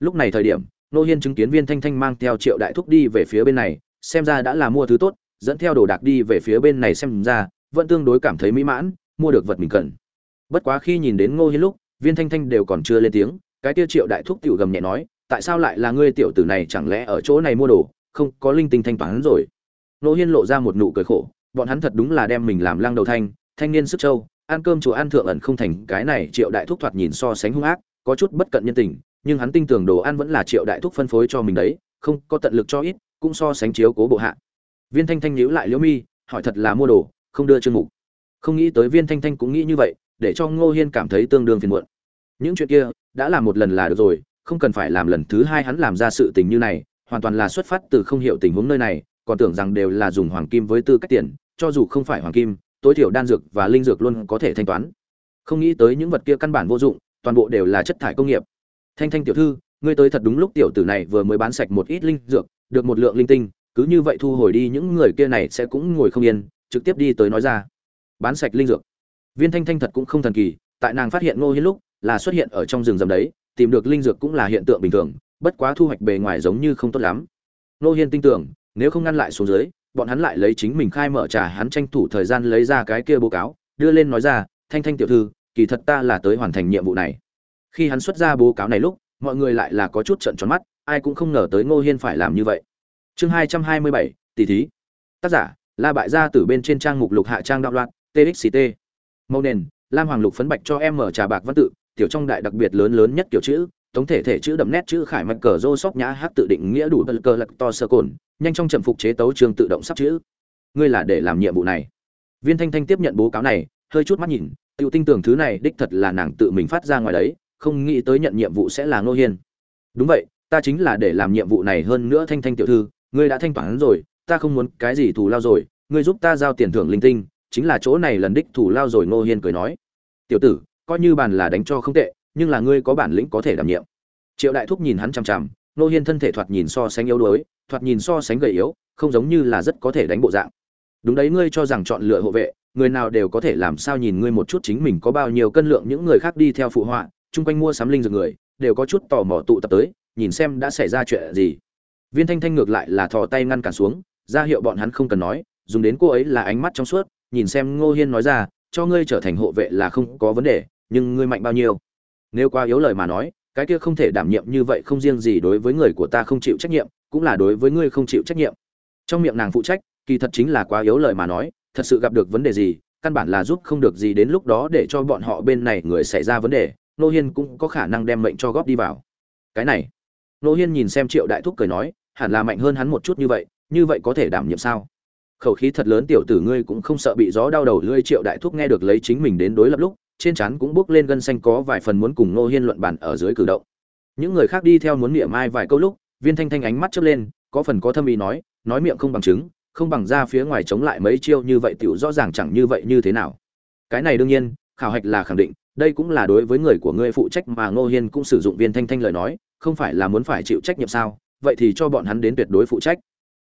Lúc này thời điểm, Nô hiên chứng kiến viên thanh thanh mang theo triệu đại thúc đi về phía bên này, xem ra đã là mua thứ tốt, dẫn theo đồ đạc đi về phía bên này xem ra, vẫn tương đối cảm thấy mỹ mãn, mua được vật mình cần. Bất quá khi nhìn đến ngô hiên lúc, viên thanh thanh đều còn chưa lên tiếng, cái tiêu triệu đại thúc tiểu gầm nhẹ nói, tại sao lại là ngươi tiểu tử này, chẳng lẽ ở chỗ này mua đồ, không có linh tinh thanh toán rồi? Ngô hiên lộ ra một nụ cười khổ, bọn hắn thật đúng là đem mình làm lăng đầu thanh thanh niên sức châu ăn cơm chùa ăn thượng ẩn không thành, cái này triệu đại thúc thoạt nhìn so sánh hung ác, có chút bất cận nhân tình, nhưng hắn tin tưởng đồ ăn vẫn là triệu đại thúc phân phối cho mình đấy, không có tận lực cho ít, cũng so sánh chiếu cố bộ hạ. Viên thanh thanh nhíu lại liễu mi, hỏi thật là mua đồ, không đưa chương mục. Không nghĩ tới viên thanh thanh cũng nghĩ như vậy, để cho ngô hiên cảm thấy tương đương phiền muộn. Những chuyện kia, đã làm một lần là được rồi, không cần phải làm lần thứ hai hắn làm ra sự tình như này, hoàn toàn là xuất phát từ không hiểu tình huống nơi này còn tưởng rằng đều là dùng hoàng kim với tư cách tiền, cho dù không phải hoàng kim, tối thiểu đan dược và linh dược luôn có thể thanh toán. Không nghĩ tới những vật kia căn bản vô dụng, toàn bộ đều là chất thải công nghiệp. Thanh thanh tiểu thư, ngươi tới thật đúng lúc tiểu tử này vừa mới bán sạch một ít linh dược, được một lượng linh tinh, cứ như vậy thu hồi đi, những người kia này sẽ cũng ngồi không yên, trực tiếp đi tới nói ra. Bán sạch linh dược. Viên thanh thanh thật cũng không thần kỳ, tại nàng phát hiện ngô hiên lúc, là xuất hiện ở trong rừng rầm đấy, tìm được linh dược cũng là hiện tượng bình thường, bất quá thu hoạch bề ngoài giống như không tốt lắm. Ngô hiên tin tưởng nếu không ngăn lại xuống dưới, bọn hắn lại lấy chính mình khai mở trà hắn tranh thủ thời gian lấy ra cái kia báo cáo, đưa lên nói ra, thanh thanh tiểu thư, kỳ thật ta là tới hoàn thành nhiệm vụ này. Khi hắn xuất ra báo cáo này lúc, mọi người lại là có chút trận tròn mắt, ai cũng không ngờ tới ngô hiên phải làm như vậy. Chương hai trăm hai mươi bảy, tỷ thí. Tác giả, la bại gia từ bên trên trang mục lục hạ trang đạo loạn txct màu nền, lam hoàng lục phấn bạch cho em mở trà bạc văn tự, tiểu trong đại đặc biệt lớn lớn nhất kiểu chữ tổng thể thể chữ đậm nét chữ khải mạch cờ rô sóc nhã hát tự định nghĩa đủ bờ cờ lật to sơ cồn, nhanh trong trầm phục chế tấu trường tự động sắp chữ. Ngươi là để làm nhiệm vụ này. Viên thanh thanh tiếp nhận bố cáo này, hơi chút mắt nhìn tự tin tưởng thứ này đích thật là nàng tự mình phát ra ngoài đấy, không nghĩ tới nhận nhiệm vụ sẽ là ngô hiên. Đúng vậy, ta chính là để làm nhiệm vụ này hơn nữa thanh thanh tiểu thư, ngươi đã thanh toán rồi, ta không muốn cái gì thù lao rồi, ngươi giúp ta giao tiền thưởng linh tinh, chính là chỗ này lần đích thù lao rồi ngô hiên cười nói. Tiểu tử, coi như bàn là đánh cho không tệ nhưng là ngươi có bản lĩnh có thể đảm nhiệm. Triệu đại thúc nhìn hắn chằm chằm ngô hiên thân thể thoạt nhìn so sánh yếu đuối, thoạt nhìn so sánh gầy yếu, không giống như là rất có thể đánh bộ dạng. Đúng đấy, ngươi cho rằng chọn lựa hộ vệ, người nào đều có thể làm sao nhìn ngươi một chút chính mình có bao nhiêu cân lượng những người khác đi theo phụ họa, chung quanh mua sắm linh dược người, đều có chút tò mò tụ tập tới, nhìn xem đã xảy ra chuyện gì. Viên thanh thanh ngược lại là thò tay ngăn cản xuống, ra hiệu bọn hắn không cần nói, dùng đến cô ấy là ánh mắt trong suốt, nhìn xem ngô hiên nói ra, cho ngươi trở thành hộ vệ là không có vấn đề, nhưng ngươi mạnh bao nhiêu? Nếu quá yếu lời mà nói, cái kia không thể đảm nhiệm như vậy không riêng gì đối với người của ta không chịu trách nhiệm, cũng là đối với ngươi không chịu trách nhiệm. Trong miệng nàng phụ trách, kỳ thật chính là quá yếu lời mà nói, thật sự gặp được vấn đề gì, căn bản là giúp không được gì đến lúc đó để cho bọn họ bên này người xảy ra vấn đề, nô hiên cũng có khả năng đem mệnh cho góp đi vào. Cái này, nô hiên nhìn xem triệu đại thúc cười nói, hẳn là mạnh hơn hắn một chút như vậy như vậy có thể đảm nhiệm sao? Khẩu khí thật lớn tiểu tử ngươi cũng không sợ bị gió đau đầu, lưỡi triệu đại thúc nghe được lấy chính mình đến đối lập lúc trên trán cũng bước lên gân xanh có vài phần muốn cùng Ngô hiên luận bàn ở dưới cử động. Những người khác đi theo muốn niệm mai vài câu lúc, viên thanh thanh ánh mắt chớp lên, có phần có thâm ý nói nói miệng không bằng chứng, không bằng ra phía ngoài chống lại mấy chiêu như vậy tiểu rõ ràng chẳng như vậy như thế nào. Cái này đương nhiên, khảo hạch là khẳng định, đây cũng là đối với người của ngươi phụ trách mà ngô hiên cũng sử dụng viên thanh thanh lời nói, không phải là muốn phải chịu trách nhiệm sao? Vậy thì cho bọn hắn đến tuyệt đối phụ trách.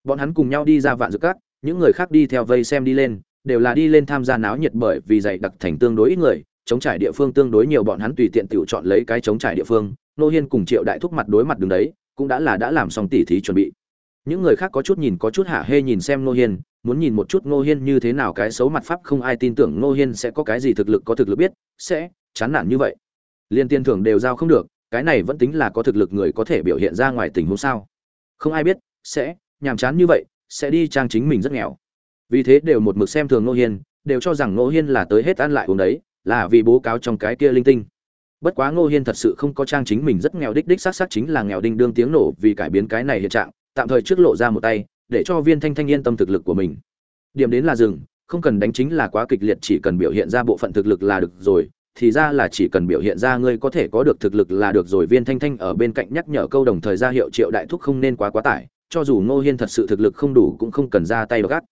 Bọn hắn cùng nhau đi ra vạn dược cát những người khác đi theo vây xem đi lên, đều là đi lên tham gia náo nhiệt bởi vì dạy đặc thành tương đối ít người chống trải địa phương tương đối nhiều bọn hắn tùy tiện tự chọn lấy cái chống trải địa phương, nô hiên cùng triệu đại thúc mặt đối mặt đứng đấy, cũng đã là đã làm xong tỉ thí chuẩn bị. Những người khác có chút nhìn có chút hạ hê nhìn xem nô hiên, muốn nhìn một chút nô hiên như thế nào cái xấu mặt pháp không ai tin tưởng nô hiên sẽ có cái gì thực lực có thực lực biết, sẽ chán nản như vậy. Liên tiên thưởng đều giao không được, cái này vẫn tính là có thực lực người có thể biểu hiện ra ngoài tình huống sao. Không ai biết, sẽ nhàm chán như vậy, sẽ đi trang chính mình rất nghèo. Vì thế đều một mực xem thường nô hiên, đều cho rằng nô hiên là tới hết ăn lại uống đấy là vì bố cáo trong cái kia linh tinh. Bất quá ngô hiên thật sự không có trang chính mình rất nghèo đích đích xác xác chính là nghèo đinh đương tiếng nổ vì cải biến cái này hiện trạng, tạm thời trước lộ ra một tay, để cho viên thanh thanh yên tâm thực lực của mình. Điểm đến là dừng, không cần đánh chính là quá kịch liệt chỉ cần biểu hiện ra bộ phận thực lực là được rồi, thì ra là chỉ cần biểu hiện ra ngươi có thể có được thực lực là được rồi. Viên thanh thanh ở bên cạnh nhắc nhở câu đồng thời ra hiệu triệu đại thúc không nên quá quá tải, cho dù ngô hiên thật sự thực lực không đủ cũng không cần ra tay gắt.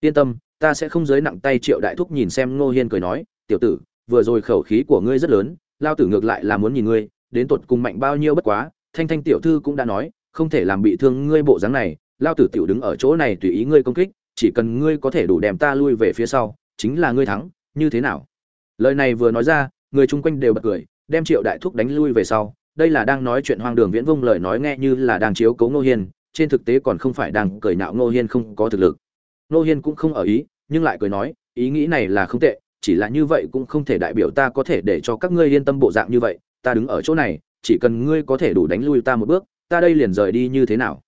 Yên tâm, ta sẽ không giới nặng tay triệu đại thúc nhìn xem ngô hiên cười nói, tiểu tử vừa rồi khẩu khí của ngươi rất lớn, lao tử ngược lại là muốn nhìn ngươi, đến tột cùng mạnh bao nhiêu bất quá, thanh thanh tiểu thư cũng đã nói, không thể làm bị thương ngươi bộ dáng này, lao tử tiểu đứng ở chỗ này tùy ý ngươi công kích, chỉ cần ngươi có thể đủ đem ta lui về phía sau, chính là ngươi thắng, như thế nào? Lời này vừa nói ra, người chung quanh đều bật cười, đem triệu đại thúc đánh lui về sau, đây là đang nói chuyện hoang đường viễn vông lời nói nghe như là đang chiếu cấu ngô hiên, trên thực tế còn không phải đang cười nạo ngô hiên không có thực lực. Ngô hiên cũng không ở ý, nhưng lại cười nói, ý nghĩ này là không tệ chỉ là như vậy cũng không thể đại biểu ta có thể để cho các ngươi yên tâm bộ dạng như vậy, ta đứng ở chỗ này, chỉ cần ngươi có thể đủ đánh lui ta một bước, ta đây liền rời đi như thế nào?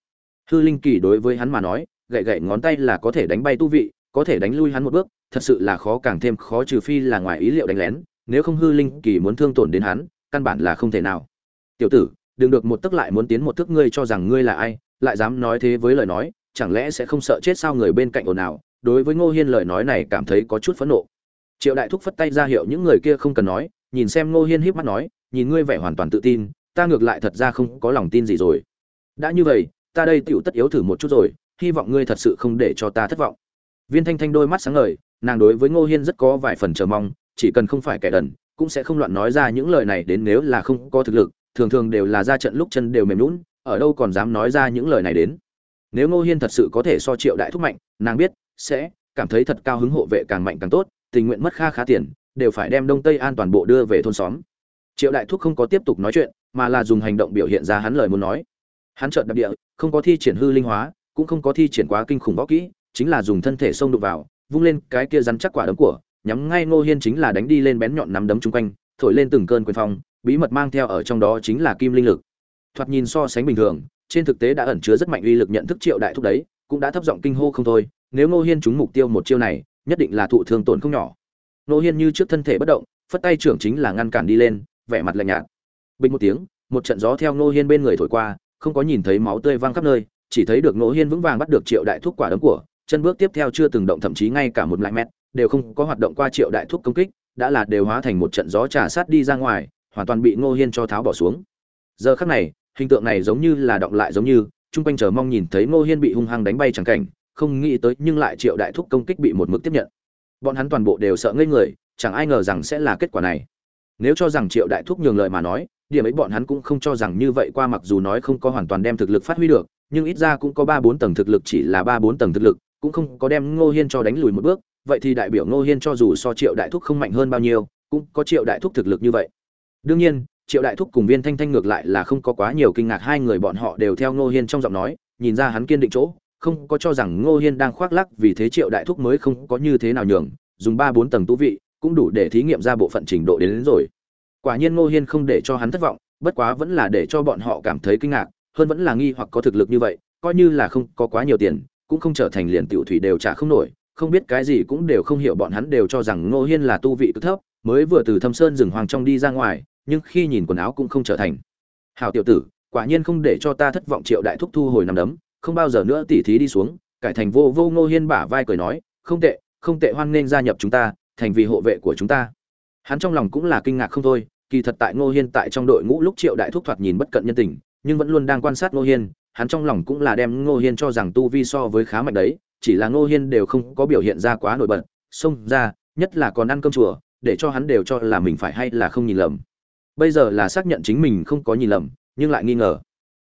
Hư linh kỳ đối với hắn mà nói, gậy gậy ngón tay là có thể đánh bay tu vị, có thể đánh lui hắn một bước, thật sự là khó càng thêm khó trừ phi là ngoài ý liệu đánh lén, nếu không hư linh kỳ muốn thương tổn đến hắn, căn bản là không thể nào. Tiểu tử, đừng được một tức lại muốn tiến một thức ngươi cho rằng ngươi là ai, lại dám nói thế với lời nói, chẳng lẽ sẽ không sợ chết sao người bên cạnh ồn ào? Đối với ngô hiên lời nói này cảm thấy có chút phẫn nộ triệu đại thúc phất tay ra hiệu những người kia không cần nói, nhìn xem ngô hiên híp mắt nói, nhìn ngươi vẻ hoàn toàn tự tin, ta ngược lại thật ra không có lòng tin gì rồi. Đã như vậy, ta đây tựu tất yếu thử một chút rồi, hy vọng ngươi thật sự không để cho ta thất vọng. Viên thanh thanh đôi mắt sáng ngời, nàng đối với ngô hiên rất có vài phần chờ mong, chỉ cần không phải kẻ đần, cũng sẽ không loạn nói ra những lời này đến nếu là không có thực lực, thường thường đều là ra trận lúc chân đều mềm lún ở đâu còn dám nói ra những lời này đến. Nếu ngô hiên thật sự có thể so triệu đại thúc mạnh, nàng biết, sẽ cảm thấy thật cao hứng hộ vệ càng mạnh càng tốt tình nguyện mất kha khá tiền, đều phải đem đông tây an toàn bộ đưa về thôn xóm. Triệu đại thúc không có tiếp tục nói chuyện, mà là dùng hành động biểu hiện ra hắn lời muốn nói. Hắn trợn đặc địa, không có thi triển hư linh hóa, cũng không có thi triển quá kinh khủng võ kỹ, chính là dùng thân thể xông đục vào, vung lên cái kia rắn chắc quả đấm của, nhắm ngay ngô hiên chính là đánh đi lên bén nhọn nắm đấm chung quanh, thổi lên từng cơn quyền phong, bí mật mang theo ở trong đó chính là kim linh lực. Thoạt nhìn so sánh bình thường, trên thực tế đã ẩn chứa rất mạnh uy lực nhận thức triệu đại thúc đấy, cũng đã thấp giọng kinh hô không thôi, nếu ngô hiên trúng mục tiêu một chiêu này nhất định là thụ thương tổn không nhỏ. Ngô hiên như trước thân thể bất động, phất tay trưởng chính là ngăn cản đi lên, vẻ mặt lạnh nhạt. Bình một tiếng, một trận gió theo ngô hiên bên người thổi qua, không có nhìn thấy máu tươi văng khắp nơi, chỉ thấy được ngô hiên vững vàng bắt được triệu đại thúc quả đấm của, chân bước tiếp theo chưa từng động thậm chí ngay cả một lại mét, đều không có hoạt động qua triệu đại thúc công kích, đã là đều hóa thành một trận gió trà sát đi ra ngoài, hoàn toàn bị ngô hiên cho tháo bỏ xuống. Giờ khắc này, hình tượng này giống như là động lại giống như, chung quanh chờ mong nhìn thấy ngô hiên bị hung hăng đánh bay chẳng cảnh không nghĩ tới nhưng lại triệu đại thúc công kích bị một mức tiếp nhận. Bọn hắn toàn bộ đều sợ ngây người, chẳng ai ngờ rằng sẽ là kết quả này. Nếu cho rằng triệu đại thúc nhường lời mà nói, điểm ấy bọn hắn cũng không cho rằng như vậy qua mặc dù nói không có hoàn toàn đem thực lực phát huy được, nhưng ít ra cũng có ba bốn tầng thực lực chỉ là ba bốn tầng thực lực, cũng không có đem ngô hiên cho đánh lùi một bước, vậy thì đại biểu ngô hiên cho dù so triệu đại thúc không mạnh hơn bao nhiêu, cũng có triệu đại thúc thực lực như vậy. Đương nhiên, triệu đại thúc cùng viên thanh thanh ngược lại là không có quá nhiều kinh ngạc, hai người bọn họ đều theo ngô hiên trong giọng nói, nhìn ra hắn kiên định chỗ không có cho rằng ngô hiên đang khoác lắc vì thế triệu đại thúc mới không có như thế nào nhường dùng ba bốn tầng tú vị cũng đủ để thí nghiệm ra bộ phận trình độ đến, đến rồi. Quả nhiên ngô hiên không để cho hắn thất vọng bất quá vẫn là để cho bọn họ cảm thấy kinh ngạc hơn vẫn là nghi hoặc có thực lực như vậy coi như là không có quá nhiều tiền cũng không trở thành liền tiểu thủy đều trả không nổi không biết cái gì cũng đều không hiểu bọn hắn đều cho rằng ngô hiên là tu vị cực thấp mới vừa từ thâm sơn rừng hoàng trong đi ra ngoài nhưng khi nhìn quần áo cũng không trở thành. Hảo tiểu tử quả nhiên không để cho ta thất vọng triệu đại thúc thu hồi nằm đấm không bao giờ nữa tỉ thí đi xuống, cải thành vô vô ngô hiên bả vai cười nói, không tệ không tệ hoan nghênh gia nhập chúng ta, thành vì hộ vệ của chúng ta. Hắn trong lòng cũng là kinh ngạc không thôi, kỳ thật tại ngô hiên tại trong đội ngũ lúc triệu đại thúc thoạt nhìn bất cận nhân tình, nhưng vẫn luôn đang quan sát ngô hiên, hắn trong lòng cũng là đem ngô hiên cho rằng tu vi so với khá mạnh đấy, chỉ là ngô hiên đều không có biểu hiện ra quá nổi bật, xông ra, nhất là còn ăn cơm chùa, để cho hắn đều cho là mình phải hay là không nhìn lầm. Bây giờ là xác nhận chính mình không có nhìn lầm, nhưng lại nghi ngờ.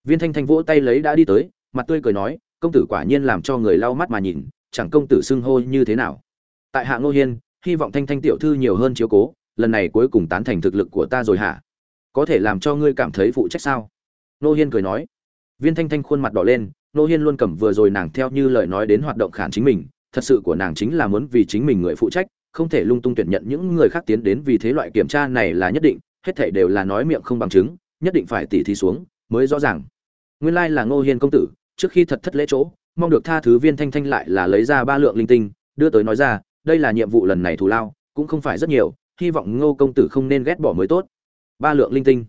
Viên thanh thanh vỗ tay lấy đã đi tới mặt tươi cười nói, công tử quả nhiên làm cho người lau mắt mà nhìn, chẳng công tử xưng hô như thế nào? Tại hạ ngô hiên, hy vọng thanh thanh tiểu thư nhiều hơn chiếu cố, lần này cuối cùng tán thành thực lực của ta rồi hả? Có thể làm cho ngươi cảm thấy phụ trách sao? Ngô hiên cười nói. Viên thanh thanh khuôn mặt đỏ lên, ngô hiên luôn cầm vừa rồi nàng theo như lời nói đến hoạt động khản chính mình, thật sự của nàng chính là muốn vì chính mình người phụ trách, không thể lung tung tuyển nhận những người khác tiến đến vì thế loại kiểm tra này là nhất định, hết thảy đều là nói miệng không bằng chứng, nhất định phải tỉ thí xuống, mới rõ ràng nguyên lai là ngô hiên công tử, trước khi thật thất lễ chỗ, mong được tha thứ viên thanh thanh lại là lấy ra ba lượng linh tinh, đưa tới nói ra, đây là nhiệm vụ lần này thù lao, cũng không phải rất nhiều, hy vọng ngô công tử không nên ghét bỏ mới tốt. Ba lượng linh tinh.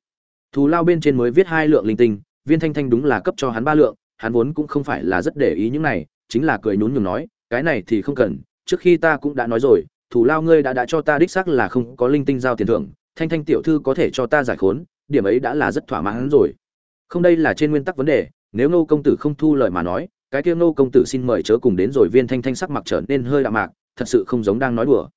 Thù lao bên trên mới viết hai lượng linh tinh, viên thanh thanh đúng là cấp cho hắn ba lượng, hắn vốn cũng không phải là rất để ý những này, chính là cười nhún nhường nói, cái này thì không cần, trước khi ta cũng đã nói rồi thù lao ngươi đã đã cho ta đích xác là không có linh tinh giao tiền thưởng, thanh thanh tiểu thư có thể cho ta giải khốn, điểm ấy đã là rất thỏa mãn rồi không đây là trên nguyên tắc vấn đề, nếu ngô công tử không thu lời mà nói, cái kia ngô công tử xin mời chớ cùng đến rồi viên thanh thanh sắc mặc trở nên hơi đạm mạc, thật sự không giống đang nói đùa.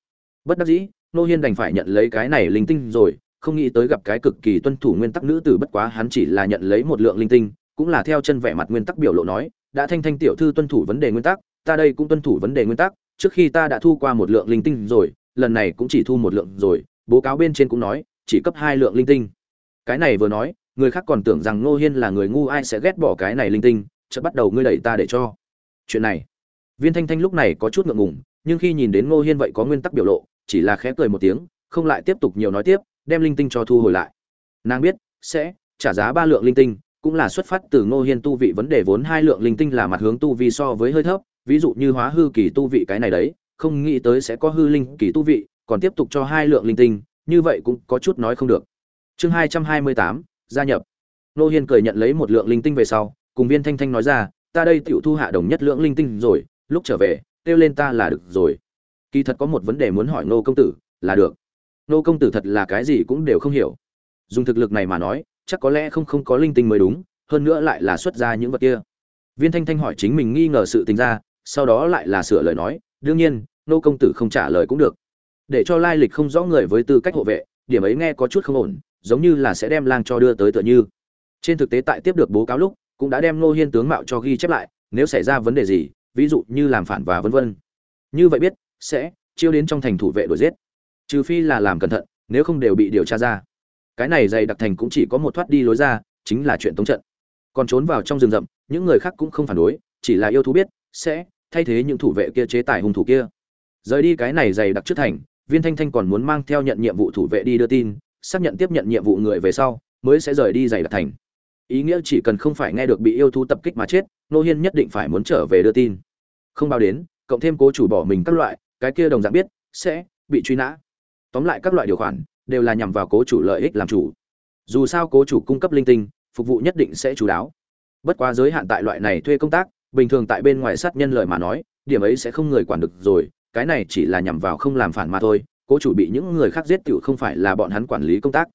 Bất đắc dĩ nô hiên đành phải nhận lấy cái này linh tinh rồi, không nghĩ tới gặp cái cực kỳ tuân thủ nguyên tắc nữ tử bất quá hắn chỉ là nhận lấy một lượng linh tinh, cũng là theo chân vẻ mặt nguyên tắc biểu lộ nói, đã thanh thanh tiểu thư tuân thủ vấn đề nguyên tắc, ta đây cũng tuân thủ vấn đề nguyên tắc, trước khi ta đã thu qua một lượng linh tinh rồi, lần này cũng chỉ thu một lượng rồi, bố cáo bên trên cũng nói, chỉ cấp hai lượng linh tinh. Cái này vừa nói người khác còn tưởng rằng ngô hiên là người ngu, ai sẽ ghét bỏ cái này linh tinh, chợt bắt đầu ngươi đẩy ta để cho. Chuyện này, viên thanh thanh lúc này có chút ngượng ngùng, nhưng khi nhìn đến ngô hiên vậy có nguyên tắc biểu lộ, chỉ là khẽ cười một tiếng, không lại tiếp tục nhiều nói tiếp, đem linh tinh cho thu hồi lại. Nàng biết, sẽ trả giá ba lượng linh tinh, cũng là xuất phát từ ngô hiên tu vị vấn đề vốn hai lượng linh tinh là mặt hướng tu vị so với hơi thấp, ví dụ như hóa hư kỳ tu vị cái này đấy, không nghĩ tới sẽ có hư linh kỳ tu vị, còn tiếp tục cho hai lượng linh tinh, như vậy cũng có chút nói không được. Chương hai trăm hai mươi tám gia nhập. Nô hiên cười nhận lấy một lượng linh tinh về sau, cùng viên thanh thanh nói ra, ta đây tựu thu hạ đồng nhất lượng linh tinh rồi, lúc trở về, kêu lên ta là được rồi. Kỳ thật có một vấn đề muốn hỏi nô công tử, là được. Nô công tử thật là cái gì cũng đều không hiểu. Dùng thực lực này mà nói, chắc có lẽ không không có linh tinh mới đúng, hơn nữa lại là xuất ra những vật kia. Viên thanh thanh hỏi chính mình nghi ngờ sự tình ra, sau đó lại là sửa lời nói, đương nhiên, nô công tử không trả lời cũng được. Để cho lai lịch không rõ người với tư cách hộ vệ, điểm ấy nghe có chút không ổn giống như là sẽ đem lang cho đưa tới tựa như. Trên thực tế tại tiếp được bố cáo lúc, cũng đã đem nô hiên tướng mạo cho ghi chép lại, nếu xảy ra vấn đề gì, ví dụ như làm phản và vân vân. Như vậy biết, sẽ chiêu đến trong thành thủ vệ đuổi giết. Trừ phi là làm cẩn thận, nếu không đều bị điều tra ra. Cái này dày đặc thành cũng chỉ có một thoát đi lối ra, chính là chuyện tống trận. Còn trốn vào trong rừng rậm, những người khác cũng không phản đối, chỉ là yêu thú biết, sẽ thay thế những thủ vệ kia chế tài hung thủ kia. Rời đi cái này dày đặc trước thành, viên thanh thanh còn muốn mang theo nhận nhiệm vụ thủ vệ đi đưa tin xác nhận tiếp nhận nhiệm vụ người về sau, mới sẽ rời đi giày đặc thành. Ý nghĩa chỉ cần không phải nghe được bị yêu thú tập kích mà chết nô hiên nhất định phải muốn trở về đưa tin. Không bao đến, cộng thêm cố chủ bỏ mình các loại, cái kia đồng dạng biết, sẽ bị truy nã. Tóm lại các loại điều khoản, đều là nhằm vào cố chủ lợi ích làm chủ. Dù sao cố chủ cung cấp linh tinh, phục vụ nhất định sẽ chú đáo. Bất quá giới hạn tại loại này thuê công tác, bình thường tại bên ngoài sát nhân lợi mà nói, điểm ấy sẽ không người quản được rồi, cái này chỉ là nhằm vào không làm phản mà thôi cố chủ bị những người khác giết tiểu không phải là bọn hắn quản lý công tác.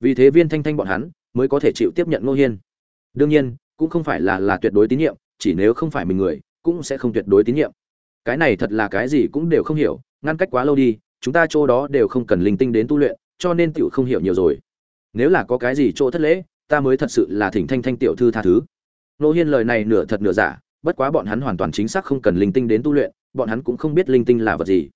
Vì thế viên thanh thanh bọn hắn mới có thể chịu tiếp nhận ngô hiên. Đương nhiên, cũng không phải là là tuyệt đối tín nhiệm, chỉ nếu không phải mình người, cũng sẽ không tuyệt đối tín nhiệm. Cái này thật là cái gì cũng đều không hiểu, ngăn cách quá lâu đi, chúng ta chỗ đó đều không cần linh tinh đến tu luyện, cho nên tiểu không hiểu nhiều rồi. Nếu là có cái gì chỗ thất lễ, ta mới thật sự là thỉnh thanh thanh tiểu thư tha thứ. Nô hiên lời này nửa thật nửa giả, bất quá bọn hắn hoàn toàn chính xác không cần linh tinh đến tu luyện, bọn hắn cũng không biết linh tinh là vật gì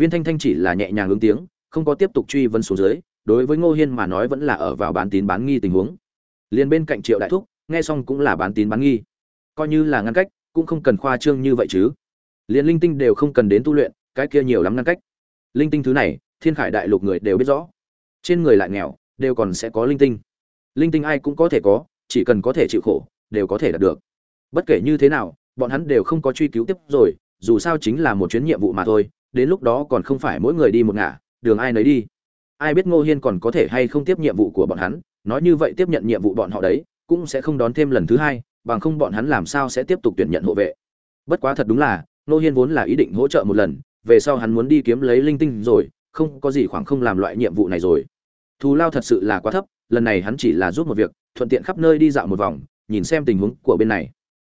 viên thanh thanh chỉ là nhẹ nhàng ứng tiếng, không có tiếp tục truy vấn xuống dưới, đối với ngô hiên mà nói vẫn là ở vào bán tín bán nghi tình huống. Liền bên cạnh triệu đại thúc, nghe xong cũng là bán tín bán nghi. Coi như là ngăn cách, cũng không cần khoa trương như vậy chứ. Liền linh tinh đều không cần đến tu luyện, cái kia nhiều lắm ngăn cách. Linh tinh thứ này, thiên khải đại lục người đều biết rõ. Trên người lại nghèo, đều còn sẽ có linh tinh. Linh tinh ai cũng có thể có, chỉ cần có thể chịu khổ, đều có thể đạt được. Bất kể như thế nào, bọn hắn đều không có truy cứu tiếp rồi, dù sao chính là một chuyến nhiệm vụ mà thôi đến lúc đó còn không phải mỗi người đi một ngả, đường ai nấy đi. Ai biết ngô hiên còn có thể hay không tiếp nhiệm vụ của bọn hắn, nói như vậy tiếp nhận nhiệm vụ bọn họ đấy, cũng sẽ không đón thêm lần thứ hai, bằng không bọn hắn làm sao sẽ tiếp tục tuyển nhận hộ vệ. Bất quá thật đúng là, ngô hiên vốn là ý định hỗ trợ một lần, về sau hắn muốn đi kiếm lấy linh tinh rồi, không có gì khoảng không làm loại nhiệm vụ này rồi. Thù lao thật sự là quá thấp, lần này hắn chỉ là giúp một việc, thuận tiện khắp nơi đi dạo một vòng, nhìn xem tình huống của bên này.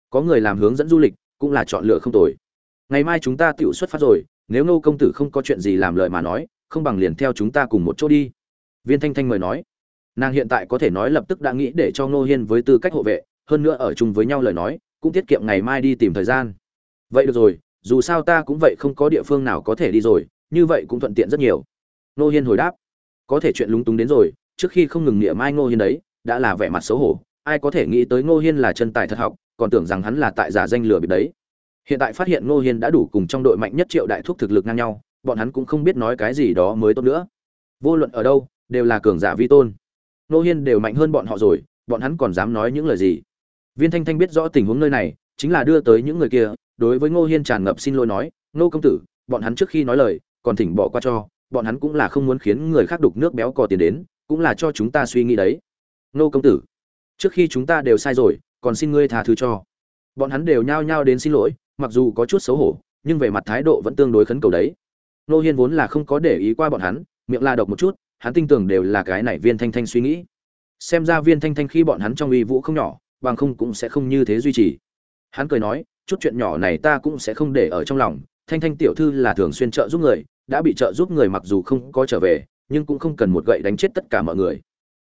Có người làm hướng dẫn du lịch, cũng là chọn lựa không tồi. Ngày mai chúng ta tự xuất phát rồi nếu Nô công tử không có chuyện gì làm lợi mà nói, không bằng liền theo chúng ta cùng một chỗ đi. Viên thanh thanh mời nói. Nàng hiện tại có thể nói lập tức đã nghĩ để cho ngô hiên với tư cách hộ vệ, hơn nữa ở chung với nhau lời nói, cũng tiết kiệm ngày mai đi tìm thời gian. Vậy được rồi, dù sao ta cũng vậy không có địa phương nào có thể đi rồi, như vậy cũng thuận tiện rất nhiều. Ngô hiên hồi đáp. Có thể chuyện lúng túng đến rồi, trước khi không ngừng niệm mai ngô hiên đấy, đã là vẻ mặt xấu hổ, ai có thể nghĩ tới ngô hiên là chân tài thật học, còn tưởng rằng hắn là tại giả danh lừa bịp đấy hiện tại phát hiện ngô hiên đã đủ cùng trong đội mạnh nhất triệu đại thúc thực lực ngang nhau, bọn hắn cũng không biết nói cái gì đó mới tốt nữa. Vô luận ở đâu, đều là cường giả vi tôn. Ngô hiên đều mạnh hơn bọn họ rồi, bọn hắn còn dám nói những lời gì? Viên thanh thanh biết rõ tình huống nơi này, chính là đưa tới những người kia, đối với ngô hiên tràn ngập xin lỗi nói, ngô công tử, bọn hắn trước khi nói lời, còn thỉnh bỏ qua cho, bọn hắn cũng là không muốn khiến người khác đục nước béo cò tiền đến, cũng là cho chúng ta suy nghĩ đấy. Ngô công tử, trước khi chúng ta đều sai rồi, còn xin ngươi tha thứ cho. Bọn hắn đều nhao nhao đến xin lỗi mặc dù có chút xấu hổ, nhưng về mặt thái độ vẫn tương đối khấn cầu đấy. Nô hiên vốn là không có để ý qua bọn hắn, miệng la độc một chút, hắn tin tưởng đều là cái này viên thanh thanh suy nghĩ. Xem ra viên thanh thanh khi bọn hắn trong uy vũ không nhỏ, bằng không cũng sẽ không như thế duy trì. Hắn cười nói, chút chuyện nhỏ này ta cũng sẽ không để ở trong lòng, thanh thanh tiểu thư là thường xuyên trợ giúp người, đã bị trợ giúp người mặc dù không có trở về, nhưng cũng không cần một gậy đánh chết tất cả mọi người.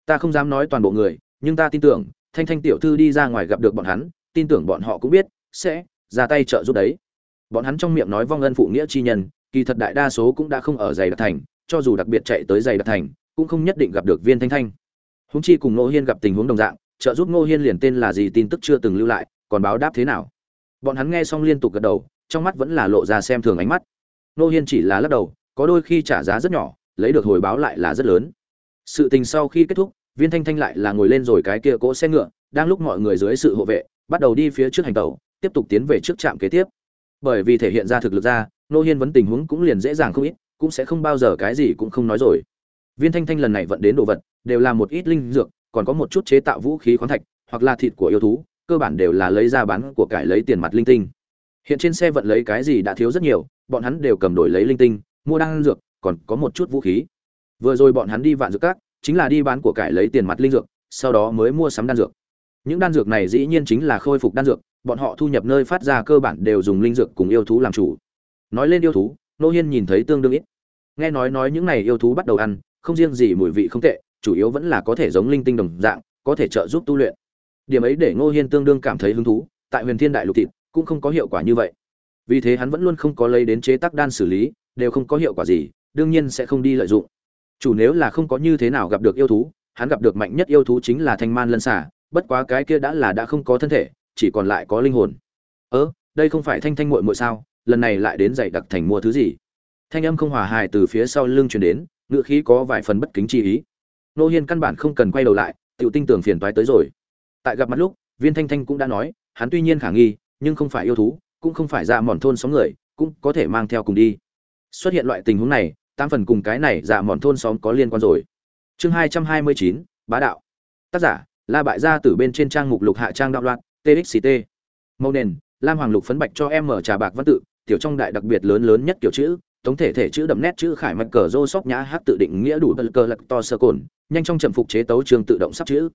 Ta không dám nói toàn bộ người, nhưng ta tin tưởng, thanh thanh tiểu thư đi ra ngoài gặp được bọn hắn, tin tưởng bọn họ cũng biết, sẽ ra tay trợ giúp đấy. Bọn hắn trong miệng nói vong ân phụ nghĩa chi nhân, kỳ thật đại đa số cũng đã không ở giày đặc thành, cho dù đặc biệt chạy tới giày đặc thành, cũng không nhất định gặp được viên thanh thanh. Húng chi cùng ngô hiên gặp tình huống đồng dạng, trợ giúp ngô hiên liền tên là gì tin tức chưa từng lưu lại, còn báo đáp thế nào? Bọn hắn nghe xong liên tục gật đầu, trong mắt vẫn là lộ ra xem thường ánh mắt. Ngô hiên chỉ là lắc đầu, có đôi khi trả giá rất nhỏ, lấy được hồi báo lại là rất lớn. Sự tình sau khi kết thúc, viên thanh thanh lại là ngồi lên rồi cái kia cỗ xe ngựa, đang lúc mọi người dưới sự hộ vệ, bắt đầu đi phía trước hành tàu tiếp tục tiến về trước trạm kế tiếp. Bởi vì thể hiện ra thực lực ra nô hiên vấn tình huống cũng liền dễ dàng không ít, cũng sẽ không bao giờ cái gì cũng không nói rồi. Viên thanh thanh lần này vận đến đồ vật, đều là một ít linh dược, còn có một chút chế tạo vũ khí khoáng thạch, hoặc là thịt của yêu thú, cơ bản đều là lấy ra bán của cải lấy tiền mặt linh tinh. Hiện trên xe vận lấy cái gì đã thiếu rất nhiều, bọn hắn đều cầm đổi lấy linh tinh, mua đan dược, còn có một chút vũ khí. Vừa rồi bọn hắn đi vạn dược các, chính là đi bán của cải lấy tiền mặt linh dược, sau đó mới mua sắm đan dược. Những đan dược này dĩ nhiên chính là khôi phục đan dược bọn họ thu nhập nơi phát ra cơ bản đều dùng linh dược cùng yêu thú làm chủ. Nói lên yêu thú, nô hiên nhìn thấy tương đương ít. Nghe nói nói những này yêu thú bắt đầu ăn, không riêng gì mùi vị không tệ, chủ yếu vẫn là có thể giống linh tinh đồng dạng, có thể trợ giúp tu luyện. Điểm ấy để ngô hiên tương đương cảm thấy hứng thú, tại huyền thiên đại lục thịt, cũng không có hiệu quả như vậy. Vì thế hắn vẫn luôn không có lấy đến chế tác đan xử lý, đều không có hiệu quả gì, đương nhiên sẽ không đi lợi dụng. Chủ nếu là không có như thế nào gặp được yêu thú, hắn gặp được mạnh nhất yêu thú chính là thanh man lân xả bất quá cái kia đã là đã không có thân thể chỉ còn lại có linh hồn. Ớ đây không phải thanh thanh muội muội sao? Lần này lại đến dạy đặc thành mua thứ gì? Thanh âm không hòa hài từ phía sau lưng truyền đến ngựa khí có vài phần bất kính chi ý. Nô hiên căn bản không cần quay đầu lại, tiểu tinh tưởng phiền toái tới rồi. Tại gặp mặt lúc, viên thanh thanh cũng đã nói, hắn tuy nhiên khả nghi, nhưng không phải yêu thú, cũng không phải dạ mòn thôn xóm người, cũng có thể mang theo cùng đi. Xuất hiện loại tình huống này tam phần cùng cái này dạ mòn thôn xóm có liên quan rồi. Chương hai trăm hai mươi chín, bá đạo. Tác giả, la bại gia tử bên trên trang mục lục hạ trang đạo loạn txct màu nền, lam hoàng lục phấn bạch cho em mở trà bạc văn tự, tiểu trong đại đặc biệt lớn lớn nhất kiểu chữ, tổng thể thể chữ đậm nét chữ khải mạch cờ rô sóc nhã hát tự định nghĩa đủ bật cờ lạc to sơ cồn, nhanh trong trầm phục chế tấu trường tự động sắp chữ.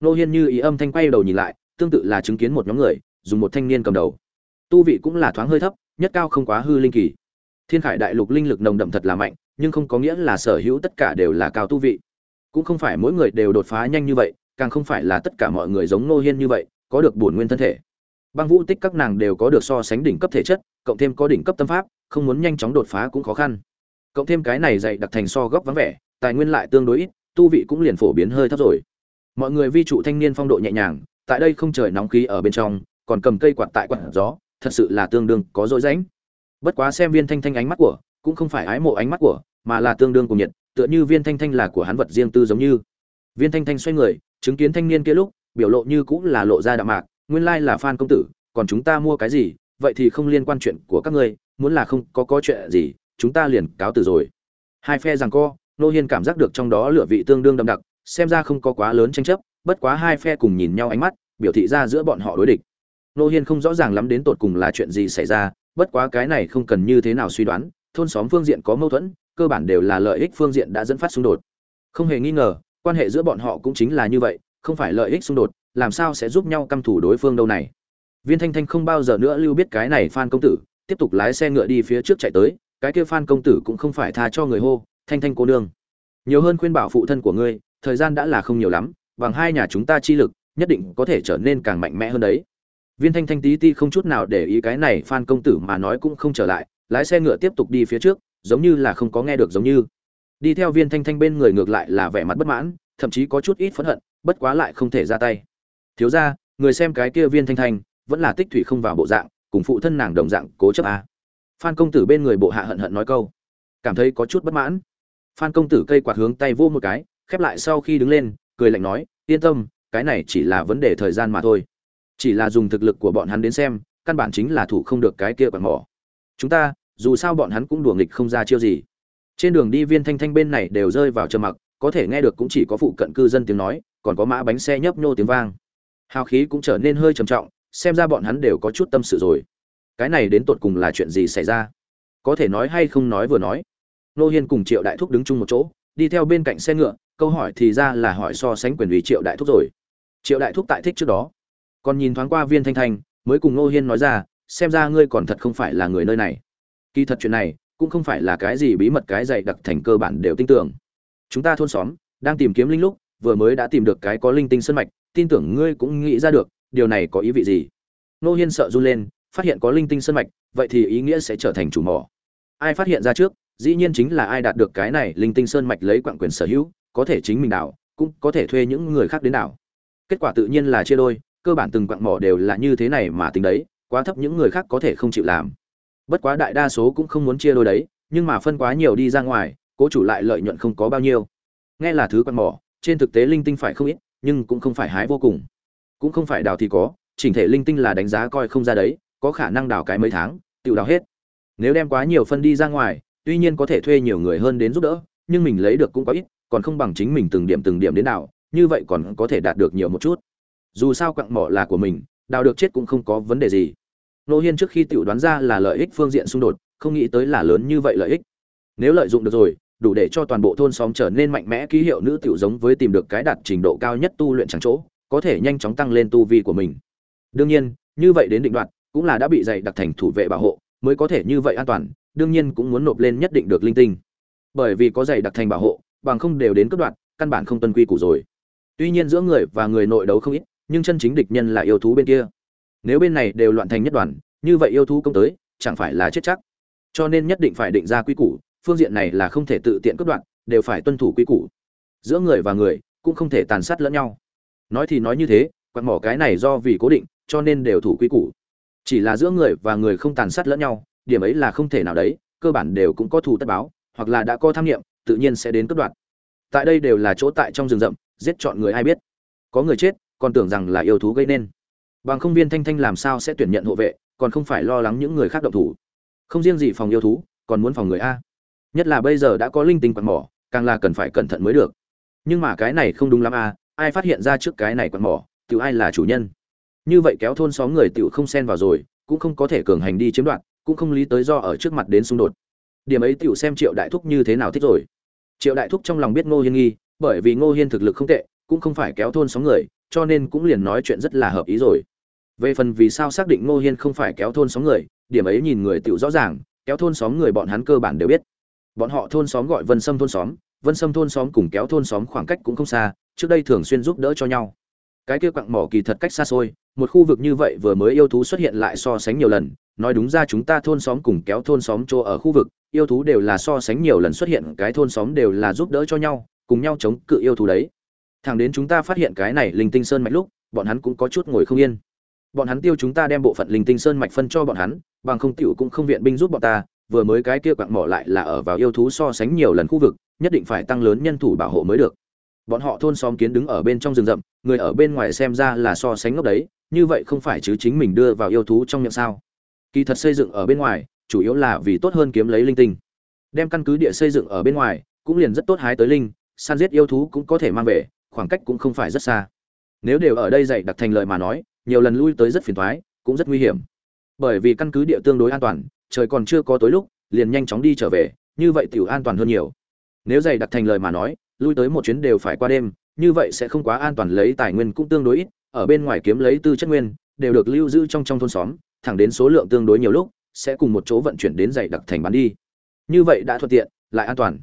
Nô hiên như ý âm thanh quay đầu nhìn lại, tương tự là chứng kiến một nhóm người, dùng một thanh niên cầm đầu. Tu vị cũng là thoáng hơi thấp, nhất cao không quá hư linh kỳ. Thiên khải đại lục linh lực nồng đậm thật là mạnh, nhưng không có nghĩa là sở hữu tất cả đều là cao tu vị. Cũng không phải mỗi người đều đột phá nhanh như vậy, càng không phải là tất cả mọi người giống nô hiên như vậy có được bổn nguyên thân thể. Băng vũ tích các nàng đều có được so sánh đỉnh cấp thể chất, cộng thêm có đỉnh cấp tâm pháp, không muốn nhanh chóng đột phá cũng khó khăn. Cộng thêm cái này dạy đặc thành so góc vắng vẻ, tài nguyên lại tương đối ít, tu vị cũng liền phổ biến hơi thấp rồi. Mọi người vi trụ thanh niên phong độ nhẹ nhàng, tại đây không trời nóng khí ở bên trong, còn cầm cây quạt tại quạt gió, thật sự là tương đương có dối rãnh. Bất quá xem viên thanh thanh ánh mắt của, cũng không phải ái mộ ánh mắt của, mà là tương đương cùng nhiệt, tựa như viên thanh thanh là của hắn vật riêng tư giống như. Viên thanh thanh xoay người, chứng kiến thanh niên kia lúc biểu lộ như cũng là lộ ra đạm mạc, nguyên lai là phan công tử, còn chúng ta mua cái gì, vậy thì không liên quan chuyện của các ngươi, muốn là không có có chuyện gì, chúng ta liền cáo từ rồi. Hai phe rằng co, nô hiên cảm giác được trong đó lửa vị tương đương đậm đặc, xem ra không có quá lớn tranh chấp, bất quá hai phe cùng nhìn nhau ánh mắt, biểu thị ra giữa bọn họ đối địch. Nô hiên không rõ ràng lắm đến tột cùng là chuyện gì xảy ra, bất quá cái này không cần như thế nào suy đoán, thôn xóm phương diện có mâu thuẫn, cơ bản đều là lợi ích phương diện đã dẫn phát xung đột. Không hề nghi ngờ, quan hệ giữa bọn họ cũng chính là như vậy không phải lợi ích xung đột, làm sao sẽ giúp nhau căm thủ đối phương đâu này? Viên thanh thanh không bao giờ nữa lưu biết cái này phan công tử, tiếp tục lái xe ngựa đi phía trước chạy tới, cái kia phan công tử cũng không phải tha cho người hô, thanh thanh cô nương, nhiều hơn khuyên bảo phụ thân của ngươi, thời gian đã là không nhiều lắm, bằng hai nhà chúng ta chi lực, nhất định có thể trở nên càng mạnh mẽ hơn đấy. Viên thanh thanh tí ti không chút nào để ý cái này phan công tử mà nói cũng không trở lại, lái xe ngựa tiếp tục đi phía trước, giống như là không có nghe được giống như. Đi theo viên thanh thanh bên người ngược lại là vẻ mặt bất mãn thậm chí có chút ít phẫn hận, bất quá lại không thể ra tay. Thiếu ra người xem cái kia viên thanh thanh, vẫn là tích thủy không vào bộ dạng, cùng phụ thân nàng đồng dạng cố chấp a. Phan công tử bên người bộ hạ hận hận nói câu. Cảm thấy có chút bất mãn. Phan công tử cây quạt hướng tay vô một cái, khép lại sau khi đứng lên, cười lạnh nói, yên tâm, cái này chỉ là vấn đề thời gian mà thôi. Chỉ là dùng thực lực của bọn hắn đến xem, căn bản chính là thủ không được cái kia quạt mỏ. Chúng ta, dù sao bọn hắn cũng đùa nghịch không ra chiêu gì. Trên đường đi viên thanh thanh bên này đều rơi vào trầm mặc có thể nghe được cũng chỉ có phụ cận cư dân tiếng nói, còn có mã bánh xe nhấp nhô tiếng vang. Hào khí cũng trở nên hơi trầm trọng, xem ra bọn hắn đều có chút tâm sự rồi. Cái này đến tột cùng là chuyện gì xảy ra? Có thể nói hay không nói vừa nói. Nô hiên cùng triệu đại thúc đứng chung một chỗ, đi theo bên cạnh xe ngựa, câu hỏi thì ra là hỏi so sánh quyền ủy triệu đại thúc rồi. Triệu đại thúc tại thích trước đó. Còn nhìn thoáng qua viên thanh thanh, mới cùng nô hiên nói ra, xem ra ngươi còn thật không phải là người nơi này. Kỳ thật chuyện này, cũng không phải là cái gì bí mật cái dạy đặc thành cơ bản đều tin tưởng chúng ta thôn xóm, đang tìm kiếm linh lúc, vừa mới đã tìm được cái có linh tinh sân mạch, tin tưởng ngươi cũng nghĩ ra được, điều này có ý vị gì? Nô hiên sợ run lên, phát hiện có linh tinh sân mạch, vậy thì ý nghĩa sẽ trở thành chủ mỏ. Ai phát hiện ra trước, dĩ nhiên chính là ai đạt được cái này linh tinh sơn mạch lấy quặng quyền sở hữu, có thể chính mình đảo cũng có thể thuê những người khác đến đảo kết quả tự nhiên là chia đôi, cơ bản từng quặng mỏ đều là như thế này mà tính đấy, quá thấp những người khác có thể không chịu làm. Bất quá đại đa số cũng không muốn chia đôi đấy, nhưng mà phân quá nhiều đi ra ngoài cố chủ lại lợi nhuận không có bao nhiêu. Nghe là thứ quan mỏ, trên thực tế linh tinh phải không ít, nhưng cũng không phải hái vô cùng. Cũng không phải đào thì có, chỉnh thể linh tinh là đánh giá coi không ra đấy, có khả năng đào cái mấy tháng tự đào hết. Nếu đem quá nhiều phân đi ra ngoài, tuy nhiên có thể thuê nhiều người hơn đến giúp đỡ, nhưng mình lấy được cũng có ít, còn không bằng chính mình từng điểm từng điểm đến đào, như vậy còn có thể đạt được nhiều một chút. Dù sao quặng mỏ là của mình, đào được chết cũng không có vấn đề gì. Nô hiên trước khi tự đoán ra là lợi ích phương diện xung đột, không nghĩ tới là lớn như vậy lợi ích. Nếu lợi dụng được rồi đủ để cho toàn bộ thôn xóm trở nên mạnh mẽ, ký hiệu nữ tiểu giống với tìm được cái đạt trình độ cao nhất tu luyện chẳng chỗ, có thể nhanh chóng tăng lên tu vi của mình. Đương nhiên, như vậy đến định đoạn cũng là đã bị dày đặc thành thủ vệ bảo hộ, mới có thể như vậy an toàn, đương nhiên cũng muốn nộp lên nhất định được linh tinh. Bởi vì có dày đặc thành bảo hộ, bằng không đều đến cấp đoạn căn bản không tuân quy củ rồi. Tuy nhiên giữa người và người nội đấu không ít, nhưng chân chính địch nhân là yêu thú bên kia. Nếu bên này đều loạn thành nhất đoàn, như vậy yêu thú công tới, chẳng phải là chết chắc. Cho nên nhất định phải định ra quy củ phương diện này là không thể tự tiện cướp đoạn đều phải tuân thủ quy củ. Giữa người và người cũng không thể tàn sát lẫn nhau. Nói thì nói như thế, quạt mỏ cái này do vì cố định, cho nên đều thủ quy củ. Chỉ là giữa người và người không tàn sát lẫn nhau, điểm ấy là không thể nào đấy, cơ bản đều cũng có thù tất báo, hoặc là đã có tham nghiệm tự nhiên sẽ đến cướp đoạt. Tại đây đều là chỗ tại trong rừng rậm, giết chọn người ai biết. Có người chết, còn tưởng rằng là yêu thú gây nên. Bằng không viên thanh thanh làm sao sẽ tuyển nhận hộ vệ, còn không phải lo lắng những người khác động thủ. Không riêng gì phòng yêu thú, còn muốn phòng người a nhất là bây giờ đã có linh tinh quạt mỏ, càng là cần phải cẩn thận mới được. Nhưng mà cái này không đúng lắm à? ai phát hiện ra trước cái này quạt mỏ tự ai là chủ nhân. Như vậy kéo thôn xóm người tự không xen vào rồi, cũng không có thể cường hành đi chiếm đoạt, cũng không lý tới do ở trước mặt đến xung đột. Điểm ấy tự xem triệu đại thúc như thế nào thích rồi. Triệu đại thúc trong lòng biết ngô hiên nghi, bởi vì ngô hiên thực lực không tệ, cũng không phải kéo thôn xóm người, cho nên cũng liền nói chuyện rất là hợp ý rồi. Về phần vì sao xác định ngô hiên không phải kéo thôn xóm người, điểm ấy nhìn người tự rõ ràng, kéo thôn xóm người bọn hắn cơ bản đều biết bọn họ thôn xóm gọi vân sâm thôn xóm, vân sâm thôn xóm cùng kéo thôn xóm khoảng cách cũng không xa, trước đây thường xuyên giúp đỡ cho nhau. Cái kia quặng mỏ kỳ thật cách xa xôi, một khu vực như vậy vừa mới yêu thú xuất hiện lại so sánh nhiều lần, nói đúng ra chúng ta thôn xóm cùng kéo thôn xóm chỗ ở khu vực, yêu thú đều là so sánh nhiều lần xuất hiện, cái thôn xóm đều là giúp đỡ cho nhau, cùng nhau chống cự yêu thú đấy. Thẳng đến chúng ta phát hiện cái này linh tinh sơn mạch lúc, bọn hắn cũng có chút ngồi không yên. Bọn hắn tiêu chúng ta đem bộ phận linh tinh sơn mạch phân cho bọn hắn, bằng không tiểu cũng không viện binh giúp bọn ta vừa mới cái kia quặng mỏ lại là ở vào yêu thú so sánh nhiều lần khu vực, nhất định phải tăng lớn nhân thủ bảo hộ mới được. Bọn họ thôn xóm kiến đứng ở bên trong rừng rậm, người ở bên ngoài xem ra là so sánh ngốc đấy, như vậy không phải chứ chính mình đưa vào yêu thú trong miệng sao? Kỳ thật xây dựng ở bên ngoài, chủ yếu là vì tốt hơn kiếm lấy linh tinh. Đem căn cứ địa xây dựng ở bên ngoài, cũng liền rất tốt hái tới linh, săn giết yêu thú cũng có thể mang về, khoảng cách cũng không phải rất xa. Nếu đều ở đây dạy đặc thành lời mà nói, nhiều lần lui tới rất phiền toái, cũng rất nguy hiểm. Bởi vì căn cứ địa tương đối an toàn trời còn chưa có tối lúc, liền nhanh chóng đi trở về, như vậy tiểu an toàn hơn nhiều. Nếu dày đặc thành lời mà nói, lui tới một chuyến đều phải qua đêm, như vậy sẽ không quá an toàn, lấy tài nguyên cũng tương đối ít, ở bên ngoài kiếm lấy tư chất nguyên, đều được lưu giữ trong trong thôn xóm, thẳng đến số lượng tương đối nhiều lúc, sẽ cùng một chỗ vận chuyển đến dày đặc thành bán đi. Như vậy đã thuận tiện, lại an toàn.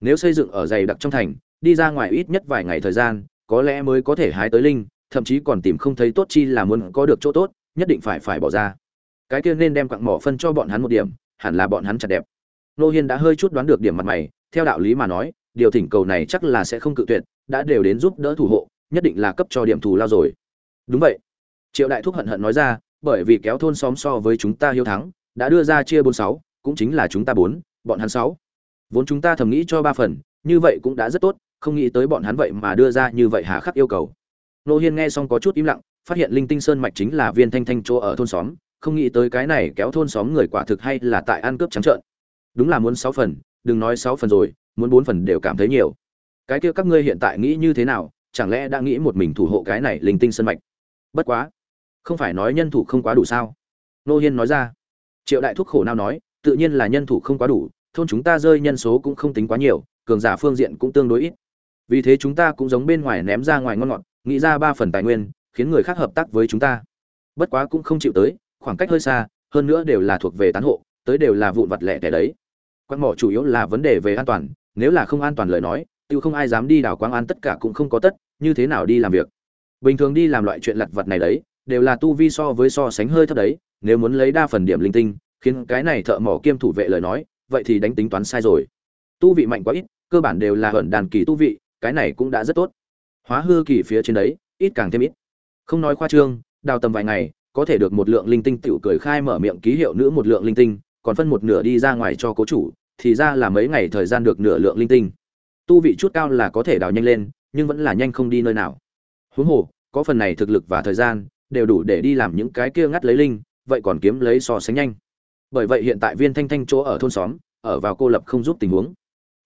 Nếu xây dựng ở dày đặc trong thành, đi ra ngoài ít nhất vài ngày thời gian, có lẽ mới có thể hái tới linh, thậm chí còn tìm không thấy tốt chi là muốn có được chỗ tốt, nhất định phải phải bỏ ra cái kia nên đem quặng mỏ phân cho bọn hắn một điểm, hẳn là bọn hắn chặt đẹp. Nô hiên đã hơi chút đoán được điểm mặt mày, theo đạo lý mà nói, điều thỉnh cầu này chắc là sẽ không cự tuyệt, đã đều đến giúp đỡ thủ hộ, nhất định là cấp cho điểm thù lao rồi. Đúng vậy. Triệu đại thúc hận hận nói ra, bởi vì kéo thôn xóm so với chúng ta hiếu thắng, đã đưa ra chia bốn sáu, cũng chính là chúng ta bốn, bọn hắn sáu. Vốn chúng ta thầm nghĩ cho ba phần, như vậy cũng đã rất tốt, không nghĩ tới bọn hắn vậy mà đưa ra như vậy hà khắc yêu cầu. Nô hiên nghe xong có chút im lặng, phát hiện linh tinh sơn mạch chính là viên thanh thanh chỗ ở thôn xóm không nghĩ tới cái này kéo thôn xóm người quả thực hay là tại ăn cướp trắng trợn. Đúng là muốn sáu phần, đừng nói sáu phần rồi, muốn bốn phần đều cảm thấy nhiều. Cái kia các ngươi hiện tại nghĩ như thế nào, chẳng lẽ đã nghĩ một mình thủ hộ cái này linh tinh sân mạch? Bất quá, không phải nói nhân thủ không quá đủ sao? Nô hiên nói ra. Triệu đại thúc khổ nào nói, tự nhiên là nhân thủ không quá đủ, thôn chúng ta rơi nhân số cũng không tính quá nhiều, cường giả phương diện cũng tương đối ít. Vì thế chúng ta cũng giống bên ngoài ném ra ngoài ngon ngọt, nghĩ ra ba phần tài nguyên, khiến người khác hợp tác với chúng ta. Bất quá cũng không chịu tới khoảng cách hơi xa, hơn nữa đều là thuộc về tán hộ, tới đều là vụn vặt lẻ tẻ đấy. Quan mỏ chủ yếu là vấn đề về an toàn, nếu là không an toàn lời nói, tiêu không ai dám đi đảo quang an tất cả cũng không có tất, như thế nào đi làm việc? Bình thường đi làm loại chuyện lặt vặt này đấy, đều là tu vi so với so sánh hơi thấp đấy, nếu muốn lấy đa phần điểm linh tinh, khiến cái này thợ mỏ kiêm thủ vệ lời nói, vậy thì đánh tính toán sai rồi. Tu vị mạnh quá ít, cơ bản đều là hận đàn kỳ tu vị, cái này cũng đã rất tốt. Hóa hư kỳ phía trên đấy, ít càng thêm ít. Không nói khoa trương, đào tầm vài ngày có thể được một lượng linh tinh tiểu cười khai mở miệng ký hiệu nữ một lượng linh tinh, còn phân một nửa đi ra ngoài cho cố chủ, thì ra là mấy ngày thời gian được nửa lượng linh tinh. Tu vị chút cao là có thể đào nhanh lên, nhưng vẫn là nhanh không đi nơi nào. Huống hồ, có phần này thực lực và thời gian, đều đủ để đi làm những cái kia ngắt lấy linh, vậy còn kiếm lấy so sánh nhanh. Bởi vậy hiện tại viên thanh thanh chỗ ở thôn xóm, ở vào cô lập không giúp tình huống.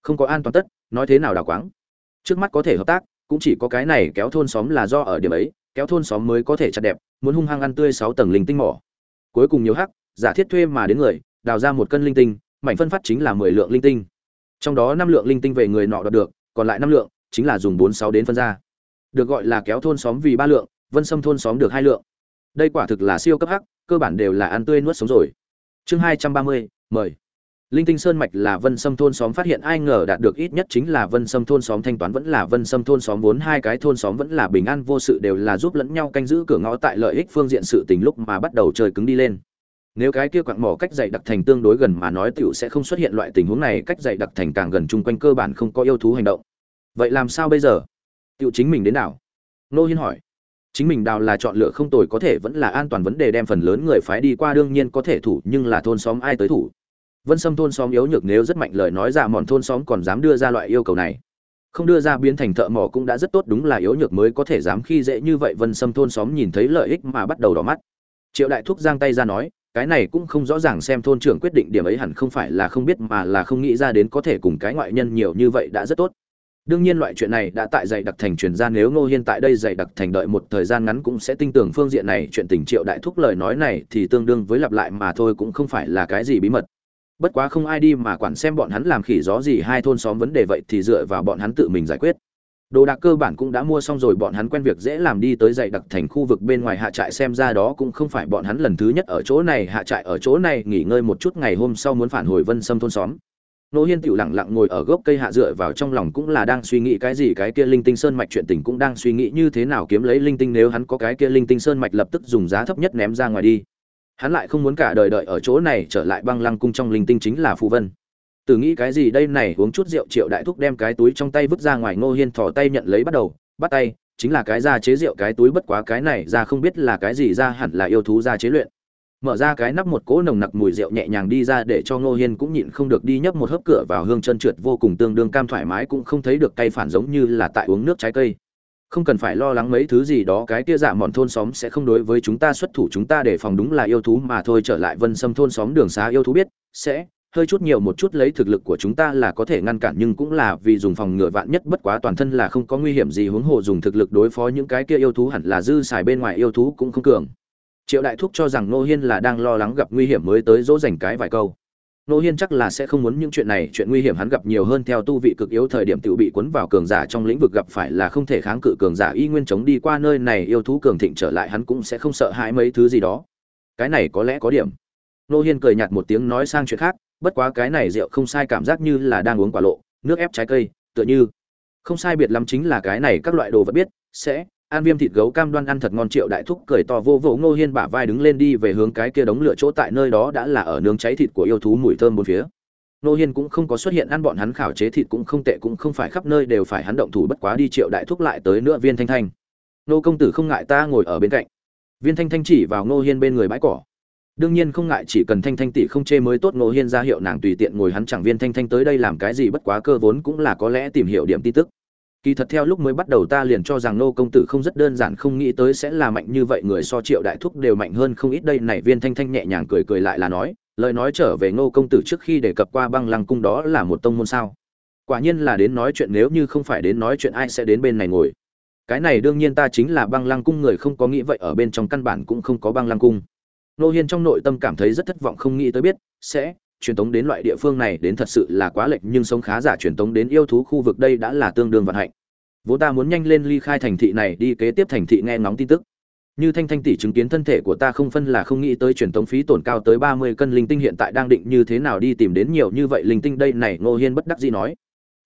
Không có an toàn tất, nói thế nào đào quáng. Trước mắt có thể hợp tác, cũng chỉ có cái này kéo thôn xóm là do ở điểm ấy kéo thôn xóm mới có thể chặt đẹp, muốn hung hăng ăn tươi sáu tầng linh tinh mỏ. Cuối cùng nhiều hắc, giả thiết thuê mà đến người, đào ra một cân linh tinh, mảnh phân phát chính là mười lượng linh tinh. Trong đó năm lượng linh tinh về người nọ đoạt được, còn lại năm lượng chính là dùng bốn sáu đến phân ra. Được gọi là kéo thôn xóm vì ba lượng, vân sâm thôn xóm được hai lượng. Đây quả thực là siêu cấp hắc, cơ bản đều là ăn tươi nuốt sống rồi. Chương hai trăm ba mươi, mời linh tinh sơn mạch là vân sâm thôn xóm phát hiện, ai ngờ đạt được ít nhất chính là vân sâm thôn xóm thanh toán vẫn là vân sâm thôn xóm vốn hai cái thôn xóm vẫn là bình an vô sự đều là giúp lẫn nhau canh giữ cửa ngõ tại lợi ích phương diện sự tình lúc mà bắt đầu trời cứng đi lên. Nếu cái kia quặng mỏ cách dày đặc thành tương đối gần mà nói tiểu sẽ không xuất hiện loại tình huống này, cách dày đặc thành càng gần chung quanh cơ bản không có yêu thú hành động. Vậy làm sao bây giờ? Tiểu chính mình đến nào nô hiên hỏi. Chính mình đào là chọn lựa không tồi có thể vẫn là an toàn vấn đề đem phần lớn người phái đi qua đương nhiên có thể thủ, nhưng là thôn xóm ai tới thủ? Vân sâm thôn xóm yếu nhược nếu rất mạnh lời nói ra mòn thôn xóm còn dám đưa ra loại yêu cầu này. Không đưa ra biến thành thợ mỏ cũng đã rất tốt đúng là yếu nhược mới có thể dám khi dễ như vậy vân sâm thôn xóm nhìn thấy lợi ích mà bắt đầu đỏ mắt. Triệu đại thúc giang tay ra nói, cái này cũng không rõ ràng xem thôn trưởng quyết định điểm ấy hẳn không phải là không biết mà là không nghĩ ra đến có thể cùng cái ngoại nhân nhiều như vậy đã rất tốt. Đương nhiên loại chuyện này đã tại dạy đặc thành truyền ra, nếu ngô hiên tại đây dạy đặc thành đợi một thời gian ngắn cũng sẽ tin tưởng phương diện này, chuyện tình triệu đại thúc lời nói này thì tương đương với lặp lại mà thôi cũng không phải là cái gì bí mật bất quá không ai đi mà quản xem bọn hắn làm khỉ gió gì hai thôn xóm vấn đề vậy thì dựa vào bọn hắn tự mình giải quyết. Đồ đạc cơ bản cũng đã mua xong rồi, bọn hắn quen việc dễ làm đi tới dạy đặc thành khu vực bên ngoài hạ trại xem ra đó cũng không phải bọn hắn lần thứ nhất ở chỗ này, hạ trại ở chỗ này, nghỉ ngơi một chút ngày hôm sau muốn phản hồi vân sâm thôn xóm. Nô hiên tựu lặng lặng ngồi ở gốc cây hạ dựa vào trong lòng cũng là đang suy nghĩ cái gì, cái kia linh tinh sơn mạch chuyện tình cũng đang suy nghĩ như thế nào kiếm lấy linh tinh, nếu hắn có cái kia linh tinh sơn mạch lập tức dùng giá thấp nhất ném ra ngoài đi hắn lại không muốn cả đời đợi ở chỗ này trở lại băng lăng cung trong linh tinh chính là phù vân. Từ nghĩ cái gì đây này, uống chút rượu triệu đại thúc đem cái túi trong tay vứt ra ngoài ngô hiên thò tay nhận lấy bắt đầu, bắt tay, chính là cái da chế rượu, cái túi bất quá cái này ra không biết là cái gì ra hẳn là yêu thú da chế luyện. Mở ra cái nắp một cỗ nồng nặc mùi rượu nhẹ nhàng đi ra để cho ngô hiên cũng nhịn không được đi nhấp một hớp cửa vào hương chân trượt vô cùng tương đương cam thoải mái, cũng không thấy được cay phản giống như là tại uống nước trái cây không cần phải lo lắng mấy thứ gì đó, cái kia dạ mòn thôn xóm sẽ không đối với chúng ta xuất thủ, chúng ta để phòng đúng là yêu thú mà thôi, trở lại vân xâm thôn xóm đường xá yêu thú biết, sẽ hơi chút nhiều một chút lấy thực lực của chúng ta là có thể ngăn cản, nhưng cũng là vì dùng phòng ngừa vạn nhất, bất quá toàn thân là không có nguy hiểm gì, huống hồ dùng thực lực đối phó những cái kia yêu thú hẳn là dư xài bên ngoài yêu thú cũng không cường. Triệu đại thúc cho rằng nô hiên là đang lo lắng gặp nguy hiểm mới tới dỗ dành cái vài câu nô hiên chắc là sẽ không muốn những chuyện này, chuyện nguy hiểm hắn gặp nhiều hơn theo tu vị cực yếu thời điểm tự bị cuốn vào cường giả trong lĩnh vực gặp phải là không thể kháng cự cường giả y nguyên chống đi qua nơi này, yêu thú cường thịnh trở lại hắn cũng sẽ không sợ hãi mấy thứ gì đó. Cái này có lẽ có điểm. Nô hiên cười nhạt một tiếng nói sang chuyện khác, bất quá cái này rượu không sai cảm giác như là đang uống quả lộ, nước ép trái cây, tựa như. Không sai biệt lắm chính là cái này, các loại đồ vật biết, sẽ an viêm thịt gấu cam đoan ăn thật ngon triệu đại thúc cười to vô vỗ ngô hiên bả vai đứng lên đi về hướng cái kia đống lửa chỗ tại nơi đó đã là ở nướng cháy thịt của yêu thú mùi thơm bốn phía. Ngô hiên cũng không có xuất hiện, ăn bọn hắn khảo chế thịt cũng không tệ, cũng không phải khắp nơi đều phải hắn động thủ bất quá đi triệu đại thúc lại tới nữa viên thanh thanh. Nô công tử không ngại ta ngồi ở bên cạnh. Viên thanh thanh chỉ vào ngô hiên bên người bãi cỏ. Đương nhiên không ngại, chỉ cần thanh thanh tỷ không chê mới tốt, ngô hiên ra hiệu nàng tùy tiện ngồi hắn chẳng viên thanh thanh tới đây làm cái gì, bất quá cơ vốn cũng là có lẽ tìm hiểu điểm tin tức kỳ thật theo lúc mới bắt đầu ta liền cho rằng nô công tử không rất đơn giản, không nghĩ tới sẽ là mạnh như vậy, người so triệu đại thúc đều mạnh hơn không ít. Đây này viên thanh thanh nhẹ nhàng cười cười lại là nói, lời nói trở về nô công tử trước khi đề cập qua băng lăng cung đó là một tông môn sao? Quả nhiên là đến nói chuyện, nếu như không phải đến nói chuyện ai sẽ đến bên này ngồi? Cái này đương nhiên ta chính là băng lăng cung người, không có nghĩ vậy, ở bên trong căn bản cũng không có băng lăng cung. Nô hiên trong nội tâm cảm thấy rất thất vọng, không nghĩ tới biết, sẽ truyền tống đến loại địa phương này đến thật sự là quá lệch, nhưng sống khá giả truyền tống đến yêu thú khu vực đây đã là tương đương vận hạnh. Vốn ta muốn nhanh lên ly khai thành thị này, đi kế tiếp thành thị nghe ngóng tin tức. Như thanh thanh tỷ chứng kiến thân thể của ta không phân là không nghĩ tới truyền tống phí tổn cao tới ba mươi cân linh tinh hiện tại đang định như thế nào đi tìm đến nhiều như vậy linh tinh đây, này ngô hiên bất đắc dĩ nói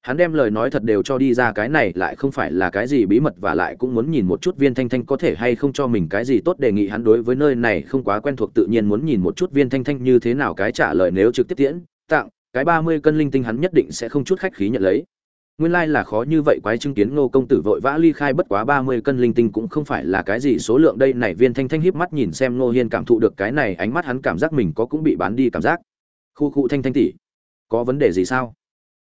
hắn đem lời nói thật đều cho đi ra, cái này lại không phải là cái gì bí mật và lại cũng muốn nhìn một chút viên thanh thanh có thể hay không cho mình cái gì tốt đề nghị. Hắn đối với nơi này không quá quen thuộc, tự nhiên muốn nhìn một chút viên thanh thanh như thế nào, cái trả lời nếu trực tiếp tiễn, tặng, cái ba mươi cân linh tinh hắn nhất định sẽ không chút khách khí nhận lấy. Nguyên lai là khó như vậy, quái chứng kiến ngô công tử vội vã ly khai, bất quá ba mươi cân linh tinh cũng không phải là cái gì số lượng. Đây này viên thanh thanh híp mắt nhìn xem ngô hiên cảm thụ được cái này, ánh mắt hắn cảm giác mình có cũng bị bán đi cảm giác. Khu khu thanh thanh tỷ, có vấn đề gì sao?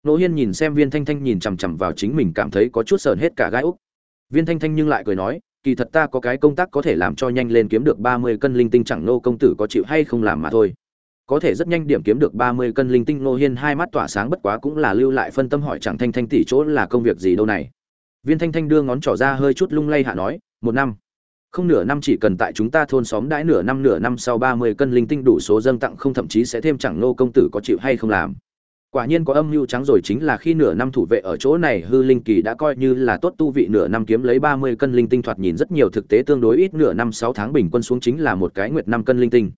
Nô Hiên nhìn xem Viên Thanh Thanh nhìn chằm chằm vào chính mình cảm thấy có chút sờn hết cả gai úc. Viên Thanh Thanh nhưng lại cười nói, kỳ thật ta có cái công tác có thể làm cho nhanh lên kiếm được 30 cân linh tinh chẳng nô công tử có chịu hay không làm mà thôi. Có thể rất nhanh điểm kiếm được 30 cân linh tinh Nô Hiên hai mắt tỏa sáng bất quá cũng là lưu lại phân tâm hỏi chẳng Thanh Thanh tỷ chỗ là công việc gì đâu này. Viên Thanh Thanh đưa ngón trỏ ra hơi chút lung lay hạ nói, một năm. Không nửa năm chỉ cần tại chúng ta thôn xóm đãi nửa năm nửa năm sau 30 cân linh tinh đủ số dâng tặng không thậm chí sẽ thêm chẳng nô công tử có chịu hay không làm quả nhiên có âm mưu trắng rồi chính là khi nửa năm thủ vệ ở chỗ này, hư linh kỳ đã coi như là tốt tu vị, nửa năm kiếm lấy ba mươi cân linh tinh thoạt nhìn rất nhiều, thực tế tương đối ít, nửa năm sáu tháng bình quân xuống chính là một cái nguyệt năm cân linh tinh.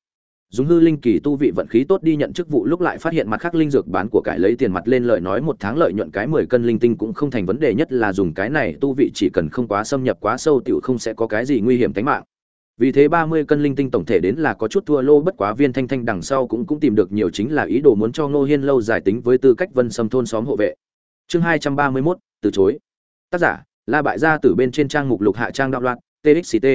Dùng hư linh kỳ tu vị vận khí tốt đi nhận chức vụ, lúc lại phát hiện mặt khác linh dược bán của cải lấy tiền mặt lên lợi nói một tháng lợi nhuận cái mười cân linh tinh cũng không thành vấn đề, nhất là dùng cái này tu vị chỉ cần không quá xâm nhập quá sâu, tiểu không sẽ có cái gì nguy hiểm tính mạng vì thế ba mươi cân linh tinh tổng thể đến là có chút thua lô, bất quá viên thanh thanh đằng sau cũng cũng tìm được nhiều chính là ý đồ muốn cho ngô hiên lâu giải tính với tư cách vân sâm thôn xóm hộ vệ. Chương hai trăm ba mươi mốt, từ chối. Tác giả, la bại gia từ bên trên trang mục lục hạ trang đạo loạn txct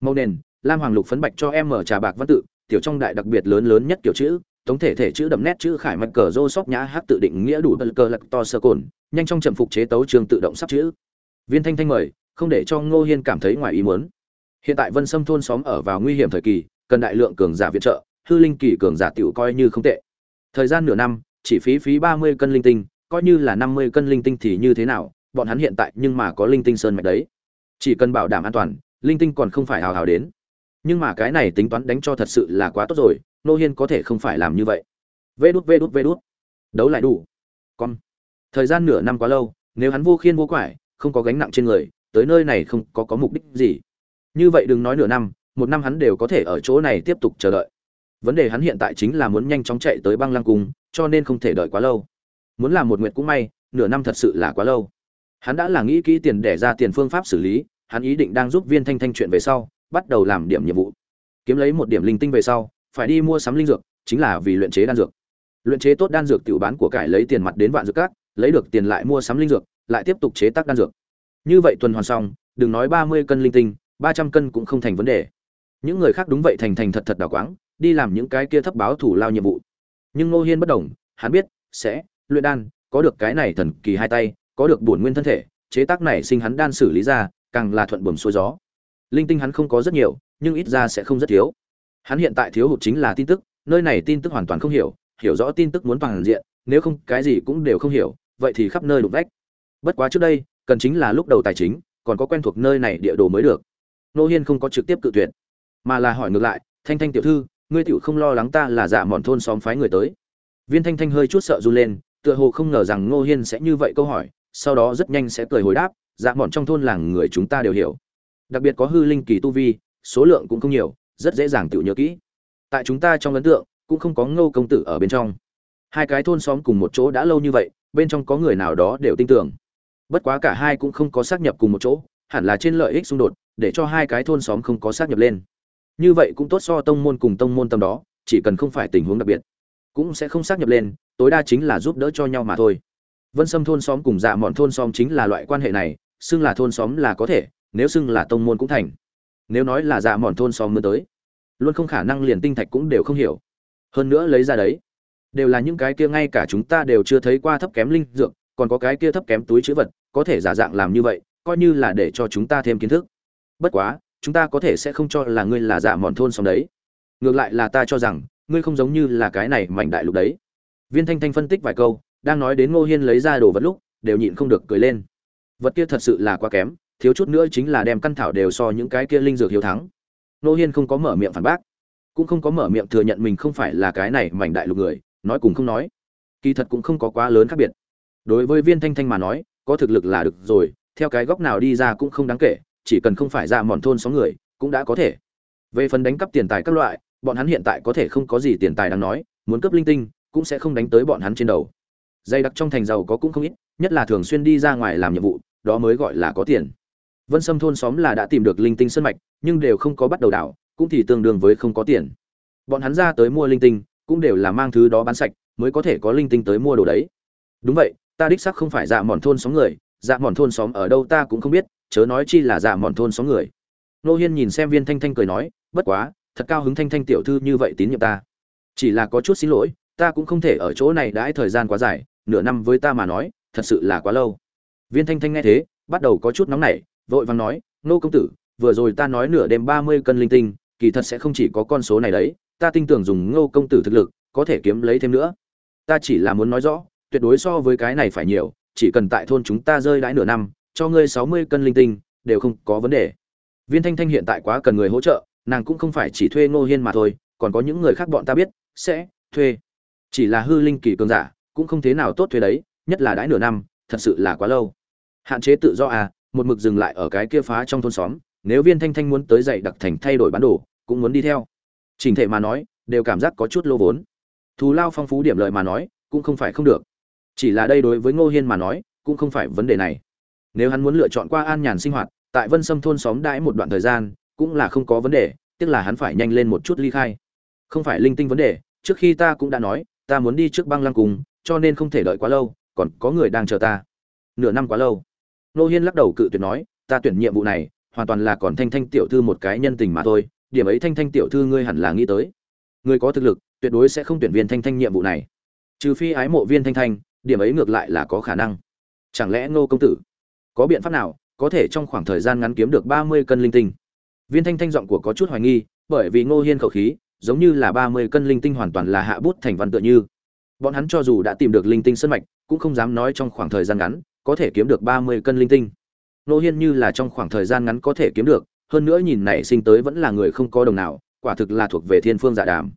màu nền, lam hoàng lục phấn bạch cho em mở trà bạc văn tự, tiểu trong đại đặc biệt lớn lớn nhất kiểu chữ, tổng thể thể chữ đậm nét chữ khải mạch cờ rô sóc nhã hát tự định nghĩa đủ cờ lạc to sơ cồn, nhanh trong trầm phục chế tấu trường tự động sắp chữ. Viên thanh thanh mời, không để cho ngô hiên cảm thấy ngoài ý muốn hiện tại vân sâm thôn xóm ở vào nguy hiểm thời kỳ, cần đại lượng cường giả viện trợ, hư linh kỳ cường giả tiểu coi như không tệ. Thời gian nửa năm, chỉ phí phí ba mươi cân linh tinh, coi như là năm mươi cân linh tinh thì như thế nào, bọn hắn hiện tại nhưng mà có linh tinh sơn mạch đấy. Chỉ cần bảo đảm an toàn, linh tinh còn không phải hào hào đến. Nhưng mà cái này tính toán đánh cho thật sự là quá tốt rồi, nô hiên có thể không phải làm như vậy. Vê đút vê đút vê đút. Đấu lại đủ. Con. Thời gian nửa năm quá lâu, nếu hắn vô khiên vô quải, không có gánh nặng trên người, tới nơi này không có có mục đích gì như vậy đừng nói nửa năm, một năm hắn đều có thể ở chỗ này tiếp tục chờ đợi. Vấn đề hắn hiện tại chính là muốn nhanh chóng chạy tới băng lăng cung, cho nên không thể đợi quá lâu. Muốn làm một nguyện cũng may, nửa năm thật sự là quá lâu. Hắn đã là nghĩ kỹ tiền để ra tiền phương pháp xử lý, hắn ý định đang giúp viên thanh thanh chuyện về sau, bắt đầu làm điểm nhiệm vụ. Kiếm lấy một điểm linh tinh về sau, phải đi mua sắm linh dược, chính là vì luyện chế đan dược. Luyện chế tốt đan dược tiểu bán của cải lấy tiền mặt đến vạn dược cát lấy được tiền lại mua sắm linh dược, lại tiếp tục chế tác đan dược. Như vậy tuần hoàn xong, đừng nói ba mươi cân linh tinh ba trăm cân cũng không thành vấn đề. Những người khác đúng vậy thành thành thật thật đào quáng, đi làm những cái kia thấp báo thủ lao nhiệm vụ. Nhưng ngô hiên bất đồng, hắn biết, sẽ, luyện đan, có được cái này thần kỳ hai tay, có được bổn nguyên thân thể, chế tác này sinh hắn đan xử lý ra, càng là thuận buồm xuôi gió. Linh tinh hắn không có rất nhiều, nhưng ít ra sẽ không rất thiếu. Hắn hiện tại thiếu hụt chính là tin tức, nơi này tin tức hoàn toàn không hiểu hiểu rõ tin tức muốn toàn diện, nếu không cái gì cũng đều không hiểu, vậy thì khắp nơi đụng vách. Bất quá trước đây, cần chính là lúc đầu tài chính, còn có quen thuộc nơi này địa đồ mới được nô hiên không có trực tiếp cự tuyệt, mà là hỏi ngược lại, thanh thanh tiểu thư, ngươi tiểu không lo lắng ta là dạ mòn thôn xóm phái người tới? Viên thanh thanh hơi chút sợ run lên, tựa hồ không ngờ rằng ngô hiên sẽ như vậy câu hỏi, sau đó rất nhanh sẽ cười hồi đáp dạ mòn trong thôn làng người chúng ta đều hiểu, đặc biệt có hư linh kỳ tu vi, số lượng cũng không nhiều, rất dễ dàng tự nhớ kỹ. Tại chúng ta trong ấn tượng, cũng không có ngô công tử ở bên trong. Hai cái thôn xóm cùng một chỗ đã lâu như vậy, bên trong có người nào đó đều tin tưởng. Bất quá cả hai cũng không có xác nhập cùng một chỗ, hẳn là trên lợi ích xung đột để cho hai cái thôn xóm không có xác nhập lên. Như vậy cũng tốt so tông môn cùng tông môn tâm đó, chỉ cần không phải tình huống đặc biệt, cũng sẽ không xác nhập lên, tối đa chính là giúp đỡ cho nhau mà thôi. Vân sâm thôn xóm cùng dạ mọn thôn xóm chính là loại quan hệ này, xưng là thôn xóm là có thể, nếu xưng là tông môn cũng thành. Nếu nói là dạ mọn thôn xóm mới tới, luôn không khả năng liền tinh thạch cũng đều không hiểu. Hơn nữa lấy ra đấy, đều là những cái kia ngay cả chúng ta đều chưa thấy qua thấp kém linh dược, còn có cái kia thấp kém túi chữ vật, có thể giả dạng làm như vậy, coi như là để cho chúng ta thêm kiến thức bất quá, chúng ta có thể sẽ không cho là ngươi là giả mòn thôn xóm đấy. Ngược lại là ta cho rằng, ngươi không giống như là cái này mảnh đại lục đấy. Viên thanh thanh phân tích vài câu, đang nói đến ngô hiên lấy ra đồ vật lúc, đều nhịn không được cười lên. Vật kia thật sự là quá kém, thiếu chút nữa chính là đem căn thảo đều so những cái kia linh dược hiếu thắng. Ngô hiên không có mở miệng phản bác, cũng không có mở miệng thừa nhận mình không phải là cái này mảnh đại lục người, nói cùng không nói. Kỳ thật cũng không có quá lớn khác biệt. Đối với viên thanh thanh mà nói, có thực lực là được rồi, theo cái góc nào đi ra cũng không đáng kể chỉ cần không phải ra mòn thôn xóm người, cũng đã có thể. Về phần đánh cắp tiền tài các loại, bọn hắn hiện tại có thể không có gì tiền tài đáng nói, muốn cướp linh tinh, cũng sẽ không đánh tới bọn hắn trên đầu. Dày đặc trong thành giàu có cũng không ít, nhất là thường xuyên đi ra ngoài làm nhiệm vụ, đó mới gọi là có tiền. Vân sâm thôn xóm là đã tìm được linh tinh sân mạch, nhưng đều không có bắt đầu đảo, cũng thì tương đương với không có tiền. Bọn hắn ra tới mua linh tinh, cũng đều là mang thứ đó bán sạch, mới có thể có linh tinh tới mua đồ đấy. Đúng vậy, ta đích xác không phải dạ mòn thôn xóm người dạ mòn thôn xóm ở đâu ta cũng không biết chớ nói chi là dạ mòn thôn xóm người. Nô hiên nhìn xem viên thanh thanh cười nói, bất quá, thật cao hứng thanh thanh tiểu thư như vậy tín nhiệm ta. Chỉ là có chút xin lỗi, ta cũng không thể ở chỗ này đãi thời gian quá dài, nửa năm với ta mà nói, thật sự là quá lâu. Viên thanh thanh nghe thế, bắt đầu có chút nóng nảy, vội vàng nói, nô công tử, vừa rồi ta nói nửa đêm ba mươi cân linh tinh, kỳ thật sẽ không chỉ có con số này đấy, ta tin tưởng dùng ngô công tử thực lực, có thể kiếm lấy thêm nữa. Ta chỉ là muốn nói rõ, tuyệt đối so với cái này phải nhiều, chỉ cần tại thôn chúng ta rơi đãi nửa năm cho ngươi sáu mươi cân linh tinh, đều không có vấn đề. Viên thanh thanh hiện tại quá cần người hỗ trợ, nàng cũng không phải chỉ thuê ngô hiên mà thôi, còn có những người khác bọn ta biết, sẽ thuê. Chỉ là hư linh kỳ cường giả, cũng không thế nào tốt thuê đấy, nhất là đãi nửa năm, thật sự là quá lâu. Hạn chế tự do à một mực dừng lại ở cái kia phá trong thôn xóm, nếu viên thanh thanh muốn tới dạy đặc thành thay đổi bán đồ, cũng muốn đi theo. Trình thể mà nói, đều cảm giác có chút lô vốn. Thù lao phong phú điểm lợi mà nói, cũng không phải không được. Chỉ là đây đối với ngô hiên mà nói, cũng không phải vấn đề này nếu hắn muốn lựa chọn qua an nhàn sinh hoạt, tại vân sâm thôn xóm đãi một đoạn thời gian, cũng là không có vấn đề tức là hắn phải nhanh lên một chút ly khai. Không phải linh tinh vấn đề, trước khi ta cũng đã nói, ta muốn đi trước băng lăng cùng, cho nên không thể đợi quá lâu, còn có người đang chờ ta. Nửa năm quá lâu. Nô hiên lắc đầu cự tuyệt nói, ta tuyển nhiệm vụ này, hoàn toàn là còn thanh thanh tiểu thư một cái nhân tình mà thôi, điểm ấy thanh thanh tiểu thư ngươi hẳn là nghĩ tới. Người có thực lực, tuyệt đối sẽ không tuyển viên thanh thanh nhiệm vụ này. Trừ phi ái mộ viên thanh thanh, điểm ấy ngược lại là có khả năng. Chẳng lẽ ngô công tử có biện pháp nào có thể trong khoảng thời gian ngắn kiếm được ba mươi cân linh tinh? Viên thanh thanh giọng của có chút hoài nghi, bởi vì ngô hiên khẩu khí giống như là ba mươi cân linh tinh hoàn toàn là hạ bút thành văn tựa như. Bọn hắn cho dù đã tìm được linh tinh sân mạch, cũng không dám nói trong khoảng thời gian ngắn có thể kiếm được ba mươi cân linh tinh. Ngô hiên như là trong khoảng thời gian ngắn có thể kiếm được, hơn nữa nhìn nảy sinh tới vẫn là người không có đồng nào, quả thực là thuộc về thiên phương dạ đàm.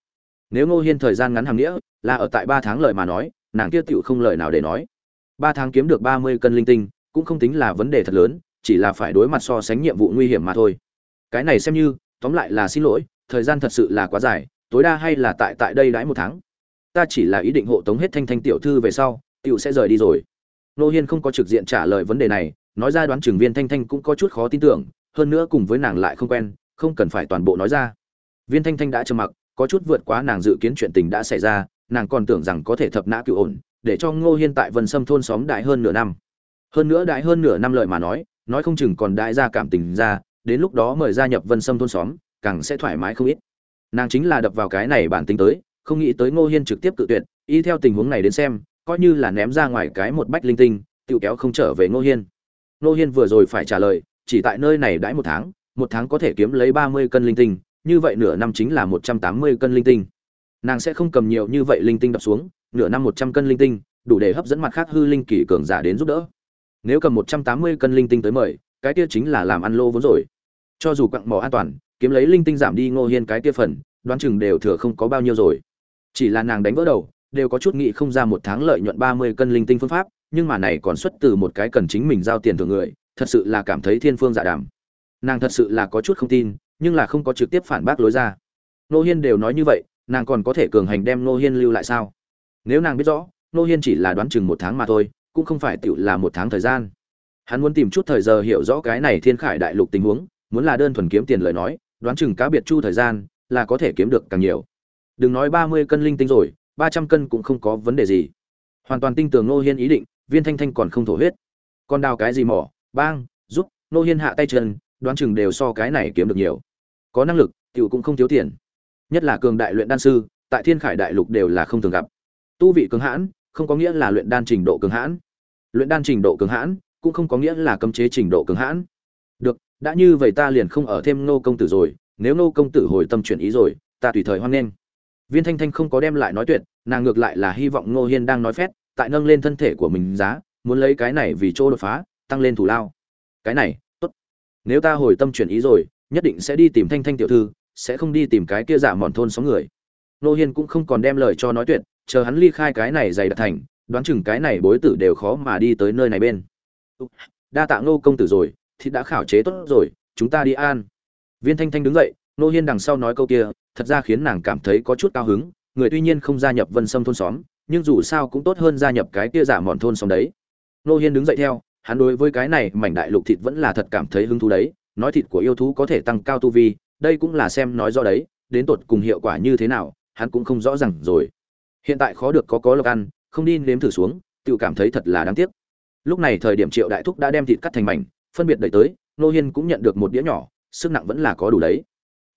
Nếu ngô hiên thời gian ngắn hàng nghĩa là ở tại ba tháng lời mà nói, nàng kia tựu không lời nào để nói. Ba tháng kiếm được ba mươi cân linh tinh cũng không tính là vấn đề thật lớn, chỉ là phải đối mặt so sánh nhiệm vụ nguy hiểm mà thôi. Cái này xem như, tóm lại là xin lỗi, thời gian thật sự là quá dài, tối đa hay là tại tại đây đãi một tháng. Ta chỉ là ý định hộ tống hết thanh thanh tiểu thư về sau, tiểu sẽ rời đi rồi. Nô hiên không có trực diện trả lời vấn đề này, nói ra đoán trường viên thanh thanh cũng có chút khó tin tưởng, hơn nữa cùng với nàng lại không quen, không cần phải toàn bộ nói ra. Viên thanh thanh đã trầm mặc, có chút vượt quá nàng dự kiến chuyện tình đã xảy ra, nàng còn tưởng rằng có thể thập nã cựu ổn, để cho ngô hiên tại vân sâm thôn xóm đại hơn nửa năm hơn nữa đại hơn nửa năm lợi mà nói nói không chừng còn đại ra cảm tình ra, đến lúc đó mời gia nhập vân sâm thôn xóm, càng sẽ thoải mái không ít. Nàng chính là đập vào cái này bản tính tới, không nghĩ tới ngô hiên trực tiếp cự tuyệt, y theo tình huống này đến xem, coi như là ném ra ngoài cái một bách linh tinh tự kéo không trở về ngô hiên. Ngô hiên vừa rồi phải trả lời, chỉ tại nơi này đãi một tháng một tháng có thể kiếm lấy ba mươi cân linh tinh, như vậy nửa năm chính là một trăm tám mươi cân linh tinh. Nàng sẽ không cầm nhiều như vậy linh tinh đập xuống, nửa năm một trăm cân linh tinh, đủ để hấp dẫn mặt khác hư linh kỳ cường giả đến giúp đỡ nếu cầm một trăm tám mươi cân linh tinh tới mời, cái kia chính là làm ăn lô vốn rồi. Cho dù quặng mỏ an toàn, kiếm lấy linh tinh giảm đi ngô hiên cái kia phần, đoán chừng đều thừa không có bao nhiêu rồi. Chỉ là nàng đánh vỡ đầu, đều có chút nghĩ không ra một tháng lợi nhuận ba mươi cân linh tinh phương pháp, nhưng mà này còn xuất từ một cái cần chính mình giao tiền thường người, thật sự là cảm thấy thiên phương dạ đàm. Nàng thật sự là có chút không tin, nhưng là không có trực tiếp phản bác lối ra. Nô hiên đều nói như vậy, nàng còn có thể cường hành đem nô hiên lưu lại sao? Nếu nàng biết rõ nô hiên chỉ là đoán chừng một tháng mà thôi cũng không phải tiểu là một tháng thời gian. Hắn muốn tìm chút thời giờ hiểu rõ cái này thiên khải đại lục tình huống, muốn là đơn thuần kiếm tiền lời nói, đoán chừng cá biệt chu thời gian là có thể kiếm được càng nhiều. Đừng nói ba mươi cân linh tinh rồi, ba trăm cân cũng không có vấn đề gì. Hoàn toàn tin tưởng nô hiên ý định, viên thanh thanh còn không thổ huyết. Còn đào cái gì mỏ, bang, giúp nô hiên hạ tay chân, đoán chừng đều so cái này kiếm được nhiều. Có năng lực, tiểu cũng không thiếu tiền. Nhất là cường đại luyện đan sư, tại thiên khải đại lục đều là không thường gặp. Tu vị cường hãn, không có nghĩa là luyện đan trình độ cường hãn luyện đan trình độ cường hãn, cũng không có nghĩa là cấm chế trình độ cường hãn. Được, đã như vậy ta liền không ở thêm nô công tử rồi, nếu nô công tử hồi tâm chuyển ý rồi, ta tùy thời hoan nghênh. Viên thanh thanh không có đem lại nói tuyệt, nàng ngược lại là hy vọng ngô hiên đang nói phét, tại nâng lên thân thể của mình giá, muốn lấy cái này vì chỗ đột phá, tăng lên thủ lao. Cái này, tốt. Nếu ta hồi tâm chuyển ý rồi, nhất định sẽ đi tìm thanh thanh tiểu thư, sẽ không đi tìm cái kia giả mòn thôn xóm người. Nô hiên cũng không còn đem lời cho nói tuyệt, chờ hắn ly khai cái này dày đặc thành đoán chừng cái này bối tử đều khó mà đi tới nơi này bên. Đa tạ ngô công tử rồi thì đã khảo chế tốt rồi, chúng ta đi an viên thanh thanh đứng dậy nô hiên đằng sau nói câu kia, thật ra khiến nàng cảm thấy có chút cao hứng, người tuy nhiên không gia nhập vân sâm thôn xóm, nhưng dù sao cũng tốt hơn gia nhập cái kia giả mòn thôn xóm đấy. Nô hiên đứng dậy theo, hắn đối với cái này mảnh đại lục thịt vẫn là thật cảm thấy hứng thú đấy, nói thịt của yêu thú có thể tăng cao tu vi, đây cũng là xem nói rõ đấy, đến tột cùng hiệu quả như thế nào, hắn cũng không rõ ràng rồi. Hiện tại khó được có có lộc ăn không đi nếm thử xuống tự cảm thấy thật là đáng tiếc. Lúc này thời điểm triệu đại thúc đã đem thịt cắt thành mảnh, phân biệt đẩy tới, nô hiên cũng nhận được một đĩa nhỏ, sức nặng vẫn là có đủ đấy.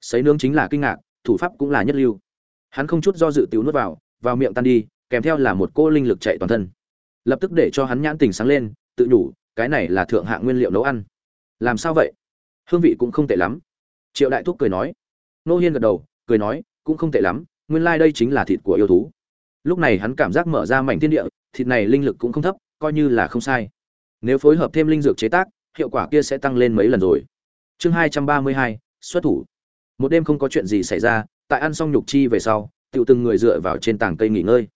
Sấy nướng chính là kinh ngạc, thủ pháp cũng là nhất lưu. Hắn không chút do dự tiểu nuốt vào vào miệng tan đi, kèm theo là một cô linh lực chạy toàn thân. Lập tức để cho hắn nhãn tình sáng lên, tự nhủ, cái này là thượng hạng nguyên liệu nấu ăn. Làm sao vậy? Hương vị cũng không tệ lắm. Triệu đại thúc cười nói. Nô hiên gật đầu, cười nói, cũng không tệ lắm, nguyên lai、like、đây chính là thịt của yêu thú lúc này hắn cảm giác mở ra mảnh thiên địa, thịt này linh lực cũng không thấp, coi như là không sai. Nếu phối hợp thêm linh dược chế tác, hiệu quả kia sẽ tăng lên mấy lần rồi. Chương hai trăm ba mươi hai, xuất thủ. Một đêm không có chuyện gì xảy ra, tại ăn xong nhục chi về sau tự từng người dựa vào trên tảng cây nghỉ ngơi.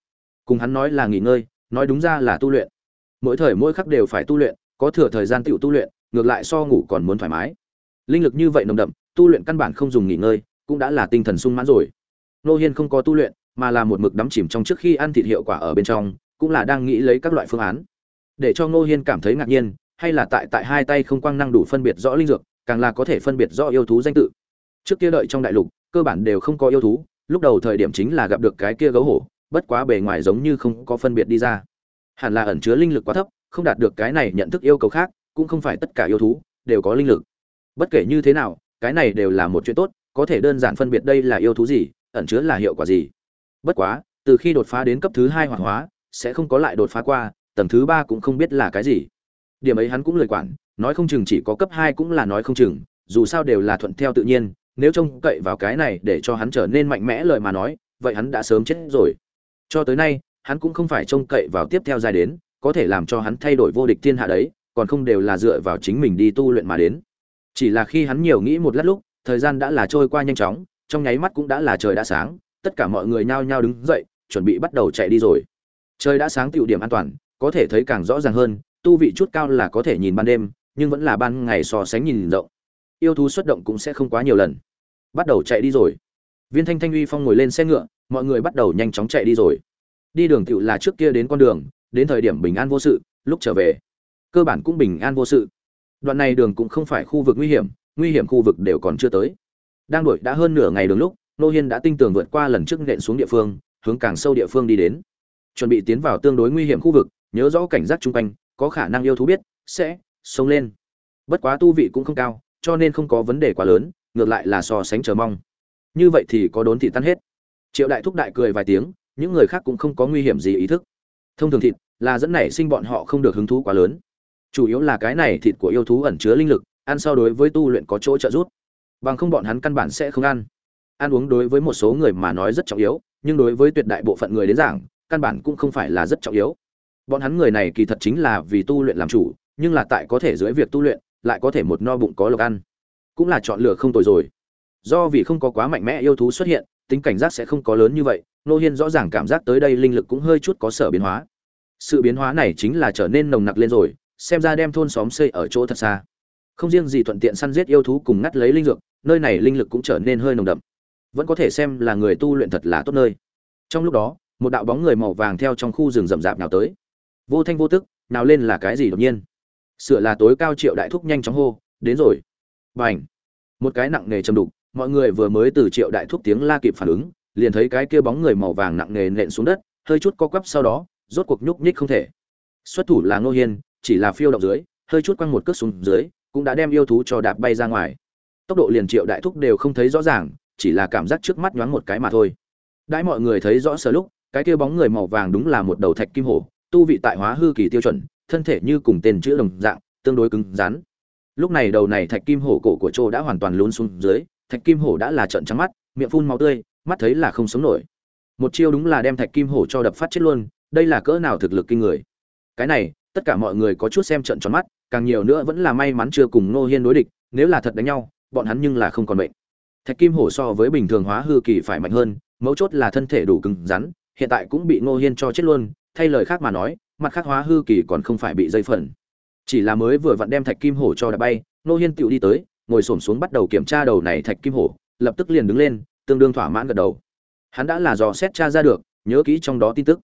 Cùng hắn nói là nghỉ ngơi, nói đúng ra là tu luyện. Mỗi thời mỗi khắc đều phải tu luyện, có thừa thời gian tự tu luyện, ngược lại so ngủ còn muốn thoải mái. Linh lực như vậy nồng đậm, tu luyện căn bản không dùng nghỉ ngơi, cũng đã là tinh thần sung mãn rồi. Nô hiên không có tu luyện mà là một mực đắm chìm trong trước khi ăn thịt hiệu quả ở bên trong, cũng là đang nghĩ lấy các loại phương án. Để cho Ngô hiên cảm thấy ngạc nhiên, hay là tại tại hai tay không quang năng đủ phân biệt rõ linh dược, càng là có thể phân biệt rõ yêu thú danh tự. Trước kia đợi trong đại lục, cơ bản đều không có yêu thú, lúc đầu thời điểm chính là gặp được cái kia gấu hổ, bất quá bề ngoài giống như không có phân biệt đi ra. Hẳn là ẩn chứa linh lực quá thấp, không đạt được cái này nhận thức yêu cầu khác, cũng không phải tất cả yêu thú đều có linh lực. Bất kể như thế nào, cái này đều là một chuyện tốt, có thể đơn giản phân biệt đây là yêu thú gì, ẩn chứa là hiệu quả gì bất quá, từ khi đột phá đến cấp thứ hai hoạt hóa, sẽ không có lại đột phá qua, tầng thứ ba cũng không biết là cái gì. Điểm ấy hắn cũng lời quản, nói không chừng chỉ có cấp hai cũng là nói không chừng, dù sao đều là thuận theo tự nhiên, nếu trông cậy vào cái này để cho hắn trở nên mạnh mẽ lời mà nói, vậy hắn đã sớm chết rồi. Cho tới nay, hắn cũng không phải trông cậy vào tiếp theo dài đến, có thể làm cho hắn thay đổi vô địch thiên hạ đấy, còn không đều là dựa vào chính mình đi tu luyện mà đến. Chỉ là khi hắn nhiều nghĩ một lát lúc, thời gian đã là trôi qua nhanh chóng, trong nháy mắt cũng đã là trời đã sáng tất cả mọi người nhao nhao đứng dậy, chuẩn bị bắt đầu chạy đi rồi. Trời đã sáng tiểu điểm an toàn, có thể thấy càng rõ ràng hơn, tu vị chút cao là có thể nhìn ban đêm, nhưng vẫn là ban ngày so sánh nhìn rộng. Yêu thú xuất động cũng sẽ không quá nhiều lần. Bắt đầu chạy đi rồi. Viên thanh thanh uy phong ngồi lên xe ngựa, mọi người bắt đầu nhanh chóng chạy đi rồi. Đi đường tựu là trước kia đến con đường, đến thời điểm bình an vô sự, lúc trở về. Cơ bản cũng bình an vô sự. Đoạn này đường cũng không phải khu vực nguy hiểm nguy hiểm khu vực đều còn chưa tới. Đang đuổi đã hơn nửa ngày đường lúc nô hiên đã tinh tường vượt qua lần trước nện xuống địa phương, hướng càng sâu địa phương đi đến. Chuẩn bị tiến vào tương đối nguy hiểm khu vực, nhớ rõ cảnh giác chung quanh, có khả năng yêu thú biết, sẽ xông lên. Bất quá tu vị cũng không cao, cho nên không có vấn đề quá lớn, ngược lại là so sánh chờ mong. Như vậy thì có đốn thị tan hết. Triệu đại thúc đại cười vài tiếng, những người khác cũng không có nguy hiểm gì ý thức. Thông thường thịt là dẫn nảy sinh bọn họ không được hứng thú quá lớn. Chủ yếu là cái này thịt của yêu thú ẩn chứa linh lực, ăn so đối với tu luyện có chỗ trợ giúp. Bằng không bọn hắn căn bản sẽ không ăn ăn uống đối với một số người mà nói rất trọng yếu, nhưng đối với tuyệt đại bộ phận người đến giảng, căn bản cũng không phải là rất trọng yếu. Bọn hắn người này kỳ thật chính là vì tu luyện làm chủ, nhưng là tại có thể dưới việc tu luyện, lại có thể một no bụng có lộc ăn. Cũng là chọn lựa không tồi rồi. Do vì không có quá mạnh mẽ yêu thú xuất hiện, tính cảnh giác sẽ không có lớn như vậy nô hiên rõ ràng cảm giác tới đây linh lực cũng hơi chút có sở biến hóa. Sự biến hóa này chính là trở nên nồng nặc lên rồi, xem ra đem thôn xóm xây ở chỗ thật xa. Không riêng gì thuận tiện săn giết yêu thú cùng ngắt lấy linh dược, nơi này linh lực cũng trở nên hơi nồng đậm vẫn có thể xem là người tu luyện thật là tốt nơi. Trong lúc đó, một đạo bóng người màu vàng theo trong khu rừng rậm rạp nào tới. Vô thanh vô tức, nào lên là cái gì đột nhiên? Sửa là tối cao triệu đại thúc nhanh chóng hô, đến rồi. B à n h một cái nặng nề châm đục, mọi người vừa mới từ triệu đại thúc tiếng la kịp phản ứng, liền thấy cái kia bóng người màu vàng nặng nề nện xuống đất, hơi chút co quắp sau đó, rốt cuộc nhúc nhích không thể. Xuất thủ là ngô hiên, chỉ là phiêu động dưới, hơi chút quăng một cước xuống dưới, cũng đã đem yêu thú cho đạp bay ra ngoài. Tốc độ liền triệu đại thúc đều không thấy rõ ràng chỉ là cảm giác trước mắt nhoáng một cái mà thôi. Đãi mọi người thấy rõ sờ lúc cái kia bóng người màu vàng đúng là một đầu thạch kim hổ tu vị tại hóa hư kỳ tiêu chuẩn thân thể như cùng tên chữ đồng dạng tương đối cứng rắn. Lúc này đầu này thạch kim hổ cổ của trô đã hoàn toàn lún xuống dưới thạch kim hổ đã là trợn trắng mắt miệng phun máu tươi mắt thấy là không sống nổi. Một chiêu đúng là đem thạch kim hổ cho đập phát chết luôn đây là cỡ nào thực lực kinh người. Cái này tất cả mọi người có chút xem trận tròn mắt càng nhiều nữa vẫn là may mắn chưa cùng Ngô Hiên đối địch, nếu là thật đánh nhau, bọn hắn nhưng là không còn bệnh. Thạch Kim Hổ so với bình thường hóa hư kỳ phải mạnh hơn, mấu chốt là thân thể đủ cứng rắn, hiện tại cũng bị Ngô Hiên cho chết luôn, thay lời khác mà nói, mặt khác hóa hư kỳ còn không phải bị dây phần. Chỉ là mới vừa vặn đem Thạch Kim Hổ cho đã bay, Ngô Hiên tựu đi tới, ngồi xổm xuống bắt đầu kiểm tra đầu này Thạch Kim Hổ, lập tức liền đứng lên, tương đương thỏa mãn gật đầu. Hắn đã là dò xét tra ra được, nhớ kỹ trong đó tin tức.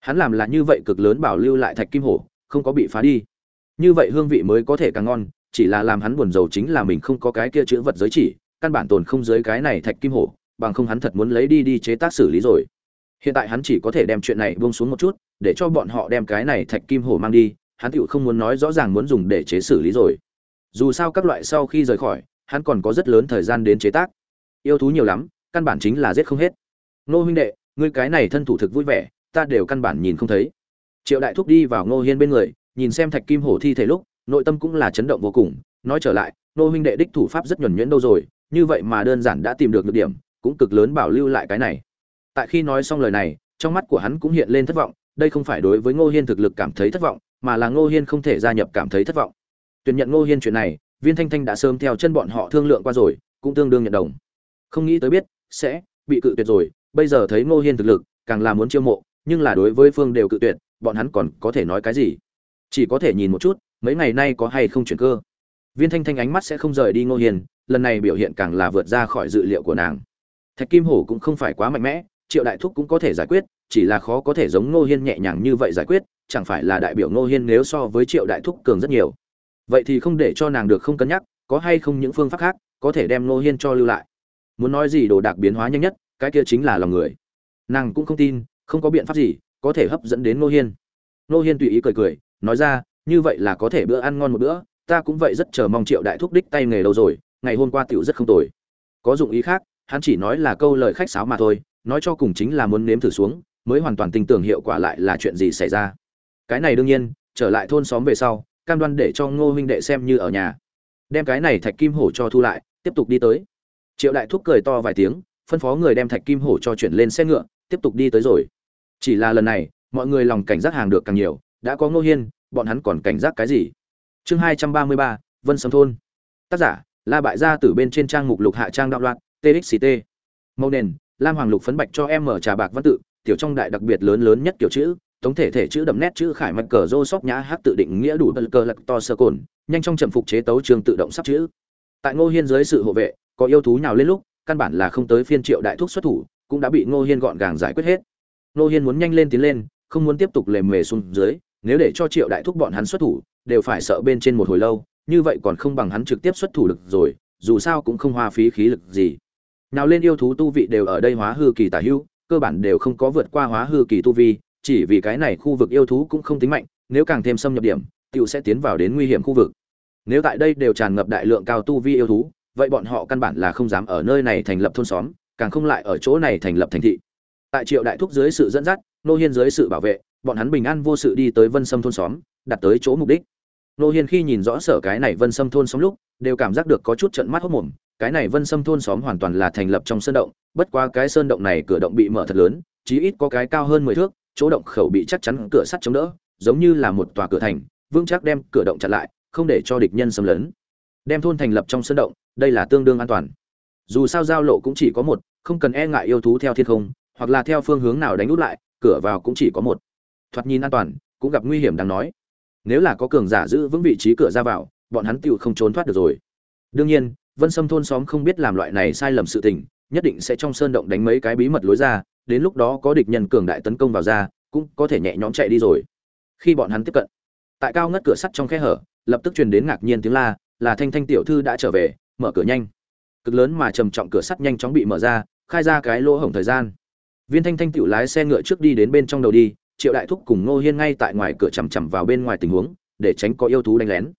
Hắn làm là như vậy cực lớn bảo lưu lại Thạch Kim Hổ, không có bị phá đi như vậy hương vị mới có thể càng ngon chỉ là làm hắn buồn rầu chính là mình không có cái kia chữ vật giới chỉ căn bản tồn không dưới cái này thạch kim hổ, bằng không hắn thật muốn lấy đi đi chế tác xử lý rồi. Hiện tại hắn chỉ có thể đem chuyện này buông xuống một chút, để cho bọn họ đem cái này thạch kim hổ mang đi, hắn tựu không muốn nói rõ ràng muốn dùng để chế xử lý rồi. Dù sao các loại sau khi rời khỏi, hắn còn có rất lớn thời gian đến chế tác. Yêu thú nhiều lắm, căn bản chính là giết không hết. Nô huynh đệ, ngươi cái này thân thủ thực vui vẻ, ta đều căn bản nhìn không thấy. Triệu đại thúc đi vào ngô hiên bên người, nhìn xem thạch kim hổ thi thể lúc, nội tâm cũng là chấn động vô cùng. Nói trở lại nô huynh đệ đích thủ pháp rất nhuẩn nhuyễn đâu rồi như vậy mà đơn giản đã tìm được được điểm, cũng cực lớn bảo lưu lại cái này. Tại khi nói xong lời này, trong mắt của hắn cũng hiện lên thất vọng, đây không phải đối với ngô hiên thực lực cảm thấy thất vọng, mà là ngô hiên không thể gia nhập cảm thấy thất vọng. Tuyển nhận ngô hiên chuyện này, viên thanh thanh đã sớm theo chân bọn họ thương lượng qua rồi, cũng tương đương nhận đồng. Không nghĩ tới biết, sẽ bị cự tuyệt rồi, bây giờ thấy ngô hiên thực lực, càng là muốn chiêu mộ, nhưng là đối với phương đều cự tuyệt, bọn hắn còn có thể nói cái gì? Chỉ có thể nhìn một chút, mấy ngày nay có hay không chuyển cơ? Viên thanh thanh ánh mắt sẽ không rời đi ngô hiền lần này biểu hiện càng là vượt ra khỏi dự liệu của nàng. Thạch kim hổ cũng không phải quá mạnh mẽ, triệu đại thúc cũng có thể giải quyết, chỉ là khó có thể giống ngô hiên nhẹ nhàng như vậy giải quyết, chẳng phải là đại biểu ngô hiên nếu so với triệu đại thúc cường rất nhiều. Vậy thì không để cho nàng được không cân nhắc, có hay không những phương pháp khác có thể đem ngô hiên cho lưu lại. Muốn nói gì đồ đạc biến hóa nhanh nhất, cái kia chính là lòng người. Nàng cũng không tin, không có biện pháp gì có thể hấp dẫn đến ngô hiên. Ngô hiên tùy ý cười cười, nói ra, như vậy là có thể bữa ăn ngon một bữa, ta cũng vậy rất chờ mong triệu đại thúc đích tay nghề đâu rồi ngày hôm qua tiểu rất không tồi. Có dụng ý khác, hắn chỉ nói là câu lời khách sáo mà thôi, nói cho cùng chính là muốn nếm thử xuống, mới hoàn toàn tin tưởng hiệu quả lại là chuyện gì xảy ra. Cái này đương nhiên, trở lại thôn xóm về sau, cam đoan để cho ngô huynh đệ xem như ở nhà. Đem cái này thạch kim hổ cho thu lại, tiếp tục đi tới. Triệu đại thúc cười to vài tiếng, phân phó người đem thạch kim hổ cho chuyển lên xe ngựa, tiếp tục đi tới rồi. Chỉ là lần này, mọi người lòng cảnh giác hàng được càng nhiều, đã có ngô hiên, bọn hắn còn cảnh giác cái gì? Chương hai trăm ba mươi ba, vân sâm thôn. Tác giả la bại gia từ bên trên trang mục lục hạ trang đạo loạn txct màu nền, lam hoàng lục phấn bạch cho em mở trà bạc văn tự, tiểu trong đại đặc biệt lớn lớn nhất kiểu chữ, tổng thể thể chữ đậm nét chữ khải mạch cờ rô sóc nhã hát tự định nghĩa đủ bờ cờ lật to sơ cồn, nhanh trong trầm phục chế tấu trường tự động sắp chữ. Tại ngô hiên dưới sự hộ vệ, có yêu thú nào lên lúc, căn bản là không tới phiên triệu đại thúc xuất thủ, cũng đã bị ngô hiên gọn gàng giải quyết hết. Ngô hiên muốn nhanh lên tiến lên, không muốn tiếp tục lề mề xuống dưới, nếu để cho triệu đại thúc bọn hắn xuất thủ, đều phải sợ bên trên một hồi lâu như vậy còn không bằng hắn trực tiếp xuất thủ lực rồi, dù sao cũng không hoa phí khí lực gì. Nào lên yêu thú tu vị đều ở đây hóa hư kỳ tả hữu cơ bản đều không có vượt qua hóa hư kỳ tu vi, chỉ vì cái này khu vực yêu thú cũng không tính mạnh, nếu càng thêm xâm nhập điểm tựu sẽ tiến vào đến nguy hiểm khu vực. Nếu tại đây đều tràn ngập đại lượng cao tu vi yêu thú, vậy bọn họ căn bản là không dám ở nơi này thành lập thôn xóm, càng không lại ở chỗ này thành lập thành thị. Tại triệu đại thúc dưới sự dẫn dắt, nô hiên dưới sự bảo vệ, bọn hắn bình an vô sự đi tới vân sâm thôn xóm, đặt tới chỗ mục đích nô hiên khi nhìn rõ sở cái này vân sâm thôn xóm lúc, đều cảm giác được có chút trận mắt hốc mồm, cái này vân sâm thôn xóm hoàn toàn là thành lập trong sơn động, bất qua cái sơn động này cửa động bị mở thật lớn, chí ít có cái cao hơn mười thước, chỗ động khẩu bị chắc chắn cửa sắt chống đỡ, giống như là một tòa cửa thành, vững chắc đem cửa động chặn lại, không để cho địch nhân xâm lấn. Đem thôn thành lập trong sơn động, đây là tương đương an toàn. Dù sao giao lộ cũng chỉ có một, không cần e ngại yêu thú theo thiên không, hoặc là theo phương hướng nào đánh út lại, cửa vào cũng chỉ có một. Thoạt nhìn an toàn, cũng gặp nguy hiểm đáng nói nếu là có cường giả giữ vững vị trí cửa ra vào, bọn hắn tựu không trốn thoát được rồi. Đương nhiên, vân sâm thôn xóm không biết làm loại này sai lầm sự tình, nhất định sẽ trong sơn động đánh mấy cái bí mật lối ra, đến lúc đó có địch nhân cường đại tấn công vào ra, cũng có thể nhẹ nhõm chạy đi rồi. Khi bọn hắn tiếp cận, tại cao ngất cửa sắt trong khe hở, lập tức truyền đến ngạc nhiên tiếng la, là thanh thanh tiểu thư đã trở về, mở cửa nhanh. Cực lớn mà trầm trọng cửa sắt nhanh chóng bị mở ra, khai ra cái lỗ hổng thời gian. Viên thanh thanh tiểu lái xe ngựa trước đi đến bên trong đầu đi triệu đại thúc cùng ngô hiên ngay tại ngoài cửa chằm chằm vào bên ngoài tình huống, để tránh có yêu thú đánh lén.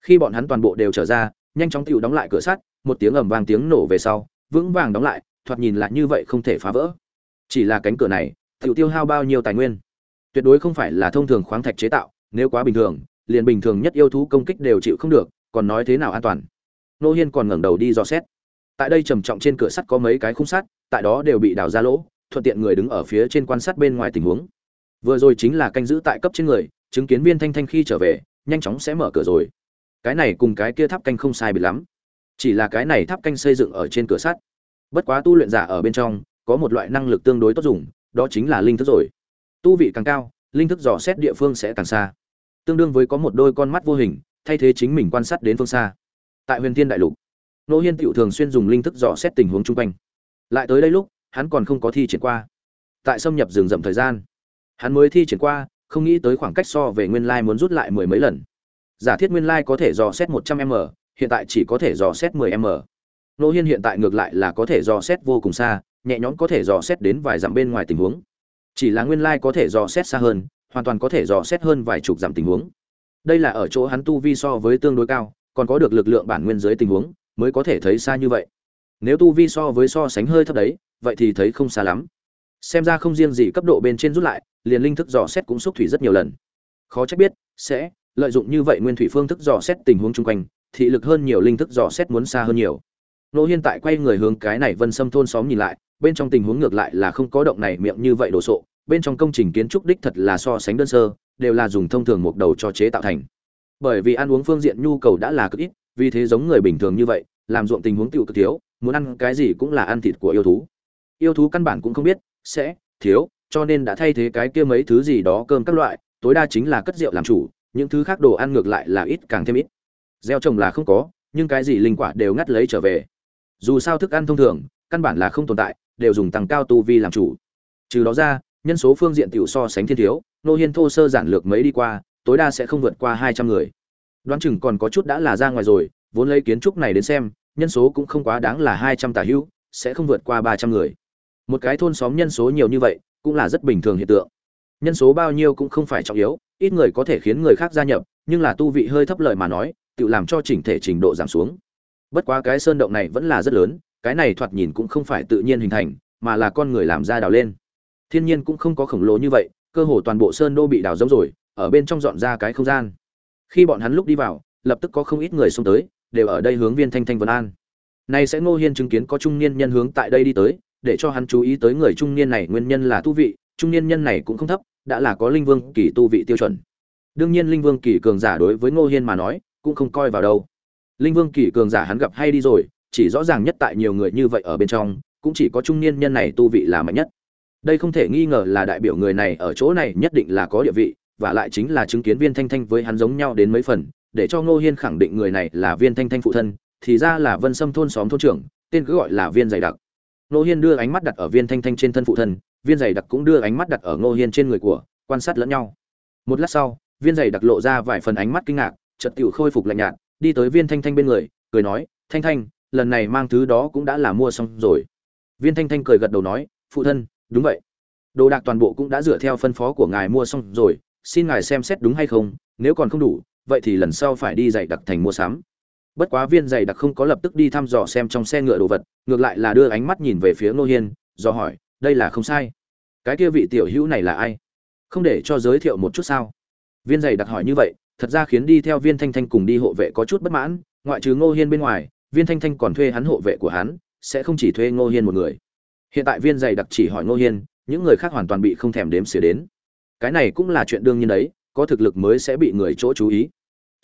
Khi bọn hắn toàn bộ đều trở ra, nhanh chóng tiểu đóng lại cửa sắt, một tiếng ầm vang tiếng nổ về sau, vững vàng đóng lại, thoạt nhìn lại như vậy không thể phá vỡ. Chỉ là cánh cửa này, tiểu tiêu hao bao nhiêu tài nguyên? Tuyệt đối không phải là thông thường khoáng thạch chế tạo, nếu quá bình thường, liền bình thường nhất yêu thú công kích đều chịu không được, còn nói thế nào an toàn? Nô hiên còn ngẩng đầu đi dò xét. Tại đây trầm trọng trên cửa sắt có mấy cái khung sắt, tại đó đều bị đào ra lỗ, thuận tiện người đứng ở phía trên quan sát bên ngoài tình huống vừa rồi chính là canh giữ tại cấp trên người, chứng kiến viên thanh thanh khi trở về, nhanh chóng sẽ mở cửa rồi. Cái này cùng cái kia tháp canh không sai biệt lắm. Chỉ là cái này tháp canh xây dựng ở trên cửa sắt. Bất quá tu luyện giả ở bên trong, có một loại năng lực tương đối tốt dùng, đó chính là linh thức rồi. Tu vị càng cao, linh thức dò xét địa phương sẽ càng xa. Tương đương với có một đôi con mắt vô hình, thay thế chính mình quan sát đến phương xa. Tại huyền thiên đại lục, nô hiên tựu thường xuyên dùng linh thức dò xét tình huống chung quanh. Lại tới đây lúc, hắn còn không có thi triển qua. Tại xâm nhập rừng rậm thời gian hắn mới thi triển qua, không nghĩ tới khoảng cách so về nguyên lai muốn rút lại mười mấy lần. Giả thiết nguyên lai có thể dò xét một trăm m, hiện tại chỉ có thể dò xét mười m. Nô hiên hiện tại ngược lại là có thể dò xét vô cùng xa, nhẹ nhõm có thể dò xét đến vài dặm bên ngoài tình huống. Chỉ là nguyên lai có thể dò xét xa hơn, hoàn toàn có thể dò xét hơn vài chục dặm tình huống. Đây là ở chỗ hắn tu vi so với tương đối cao, còn có được lực lượng bản nguyên dưới tình huống, mới có thể thấy xa như vậy. Nếu tu vi so với so sánh hơi thấp đấy, vậy thì thấy không xa lắm. Xem ra không riêng gì cấp độ bên trên rút lại liền linh thức dò xét cũng xúc thủy rất nhiều lần. Khó trách biết, sẽ lợi dụng như vậy nguyên thủy phương thức dò xét tình huống chung quanh, thị lực hơn nhiều linh thức dò xét muốn xa hơn nhiều. Nô hiên tại quay người hướng cái này vân xâm thôn xóm nhìn lại, bên trong tình huống ngược lại là không có động này miệng như vậy đồ sộ, bên trong công trình kiến trúc đích thật là so sánh đơn sơ, đều là dùng thông thường một đầu cho chế tạo thành. Bởi vì ăn uống phương diện nhu cầu đã là cực ít, vì thế giống người bình thường như vậy, làm ruộng tình huống tiêu cực thiếu, muốn ăn cái gì cũng là ăn thịt của yêu thú. Yêu thú căn bản cũng không biết, sẽ, thiếu cho nên đã thay thế cái kia mấy thứ gì đó cơm các loại, tối đa chính là cất rượu làm chủ, những thứ khác đồ ăn ngược lại là ít càng thêm ít. Gieo trồng là không có, nhưng cái gì linh quả đều ngắt lấy trở về. Dù sao thức ăn thông thường, căn bản là không tồn tại, đều dùng tăng cao tu vi làm chủ. Trừ đó ra, nhân số phương diện tiểu so sánh thiên thiếu, nô hiên thô sơ giản lược mấy đi qua, tối đa sẽ không vượt qua hai trăm người. Đoán chừng còn có chút đã là ra ngoài rồi, vốn lấy kiến trúc này đến xem, nhân số cũng không quá đáng là hai trăm tả hữu, sẽ không vượt qua ba trăm người. Một cái thôn xóm nhân số nhiều như vậy cũng là rất bình thường hiện tượng. Nhân số bao nhiêu cũng không phải trọng yếu, ít người có thể khiến người khác gia nhập, nhưng là tu vị hơi thấp lời mà nói, tự làm cho chỉnh thể trình độ giảm xuống. Bất quá cái sơn động này vẫn là rất lớn, cái này thoạt nhìn cũng không phải tự nhiên hình thành, mà là con người làm ra đào lên. Thiên nhiên cũng không có khổng lồ như vậy, cơ hồ toàn bộ sơn đô bị đào giống rồi, ở bên trong dọn ra cái không gian. Khi bọn hắn lúc đi vào, lập tức có không ít người xông tới, đều ở đây hướng viên thanh thanh vân an. Này sẽ ngô hiên chứng kiến có trung niên nhân hướng tại đây đi tới để cho hắn chú ý tới người trung niên này nguyên nhân là tu vị, trung niên nhân này cũng không thấp, đã là có linh vương kỳ tu vị tiêu chuẩn. Đương nhiên linh vương kỳ cường giả đối với ngô hiên mà nói, cũng không coi vào đâu. Linh vương kỳ cường giả hắn gặp hay đi rồi, chỉ rõ ràng nhất tại nhiều người như vậy ở bên trong, cũng chỉ có trung niên nhân này tu vị là mạnh nhất. Đây không thể nghi ngờ là đại biểu người này ở chỗ này nhất định là có địa vị, và lại chính là chứng kiến viên thanh thanh với hắn giống nhau đến mấy phần, để cho ngô hiên khẳng định người này là viên thanh thanh phụ thân, thì ra là vân sâm thôn xóm thôn trưởng, tên cứ gọi là viên dày đặc ngô hiên đưa ánh mắt đặt ở viên thanh thanh trên thân phụ thân, viên dày đặc cũng đưa ánh mắt đặt ở ngô hiên trên người của, quan sát lẫn nhau. Một lát sau, viên dày đặc lộ ra vài phần ánh mắt kinh ngạc, chợt tiểu khôi phục lạnh nhạt, đi tới viên thanh thanh bên người, cười nói, thanh thanh, lần này mang thứ đó cũng đã là mua xong rồi. Viên thanh thanh cười gật đầu nói, phụ thân, đúng vậy. Đồ đạc toàn bộ cũng đã dựa theo phân phó của ngài mua xong rồi, xin ngài xem xét đúng hay không, nếu còn không đủ, vậy thì lần sau phải đi dạy đặc thành mua sắm bất quá viên dày đặc không có lập tức đi thăm dò xem trong xe ngựa đồ vật, ngược lại là đưa ánh mắt nhìn về phía ngô hiên, do hỏi, đây là không sai. Cái kia vị tiểu hữu này là ai? Không để cho giới thiệu một chút sao? Viên dày đặc hỏi như vậy, thật ra khiến đi theo viên thanh thanh cùng đi hộ vệ có chút bất mãn, ngoại trừ ngô hiên bên ngoài, viên thanh thanh còn thuê hắn hộ vệ của hắn, sẽ không chỉ thuê ngô hiên một người. Hiện tại viên dày đặc chỉ hỏi ngô hiên, những người khác hoàn toàn bị không thèm đếm xỉa đến. Cái này cũng là chuyện đương nhiên đấy, có thực lực mới sẽ bị người chỗ chú ý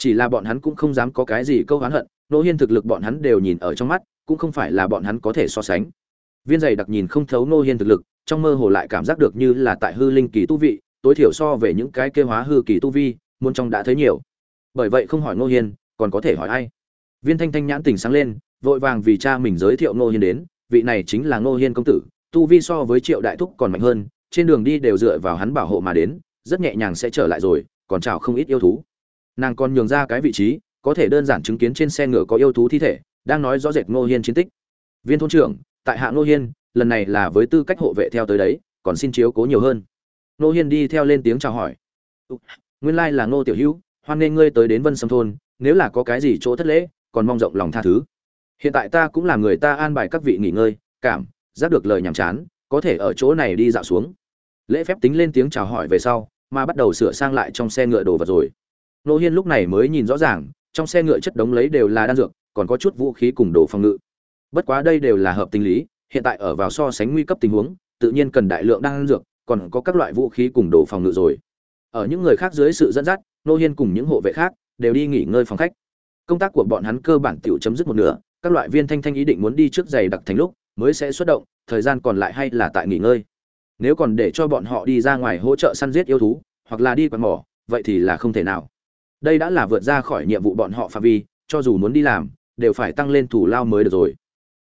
chỉ là bọn hắn cũng không dám có cái gì câu hán hận nô hiên thực lực bọn hắn đều nhìn ở trong mắt, cũng không phải là bọn hắn có thể so sánh. Viên dày đặc nhìn không thấu nô hiên thực lực, trong mơ hồ lại cảm giác được như là tại hư linh kỳ tu vị, tối thiểu so về những cái kêu hóa hư kỳ tu vi muôn trong đã thấy nhiều. Bởi vậy không hỏi nô hiên, còn có thể hỏi ai? Viên thanh thanh nhãn tỉnh sáng lên, vội vàng vì cha mình giới thiệu nô hiên đến, vị này chính là nô hiên công tử, tu vi so với triệu đại thúc còn mạnh hơn, trên đường đi đều dựa vào hắn bảo hộ mà đến, rất nhẹ nhàng sẽ trở lại rồi, còn chào không ít yêu thú nàng còn nhường ra cái vị trí, có thể đơn giản chứng kiến trên xe ngựa có yêu thú thi thể, đang nói rõ rệt ngô hiên chiến tích. Viên thôn trưởng, tại hạ ngô hiên, lần này là với tư cách hộ vệ theo tới đấy, còn xin chiếu cố nhiều hơn. Ngô hiên đi theo lên tiếng chào hỏi. Nguyên lai là ngô tiểu hữu, hoan nghê ngươi tới đến vân sâm thôn, nếu là có cái gì chỗ thất lễ, còn mong rộng lòng tha thứ. Hiện tại ta cũng là người ta an bài các vị nghỉ ngơi, cảm, giác được lời nhàm chán, có thể ở chỗ này đi dạo xuống. Lễ phép tính lên tiếng chào hỏi về sau, mà bắt đầu sửa sang lại trong xe ngựa đồ vật rồi nô hiên lúc này mới nhìn rõ ràng, trong xe ngựa chất đống lấy đều là đan dược, còn có chút vũ khí cùng đồ phòng ngự. Bất quá đây đều là hợp tình lý, hiện tại ở vào so sánh nguy cấp tình huống, tự nhiên cần đại lượng đan dược, còn có các loại vũ khí cùng đồ phòng ngự rồi. Ở những người khác dưới sự dẫn dắt nô hiên cùng những hộ vệ khác đều đi nghỉ ngơi phòng khách. Công tác của bọn hắn cơ bản tiểu chấm dứt một nửa, các loại viên thanh thanh ý định muốn đi trước giày đặc thành lúc mới sẽ xuất động, thời gian còn lại hay là tại nghỉ ngơi. Nếu còn để cho bọn họ đi ra ngoài hỗ trợ săn giết yêu thú, hoặc là đi quạt mỏ, vậy thì là không thể nào đây đã là vượt ra khỏi nhiệm vụ bọn họ phạm vi, cho dù muốn đi làm, đều phải tăng lên thủ lao mới được rồi.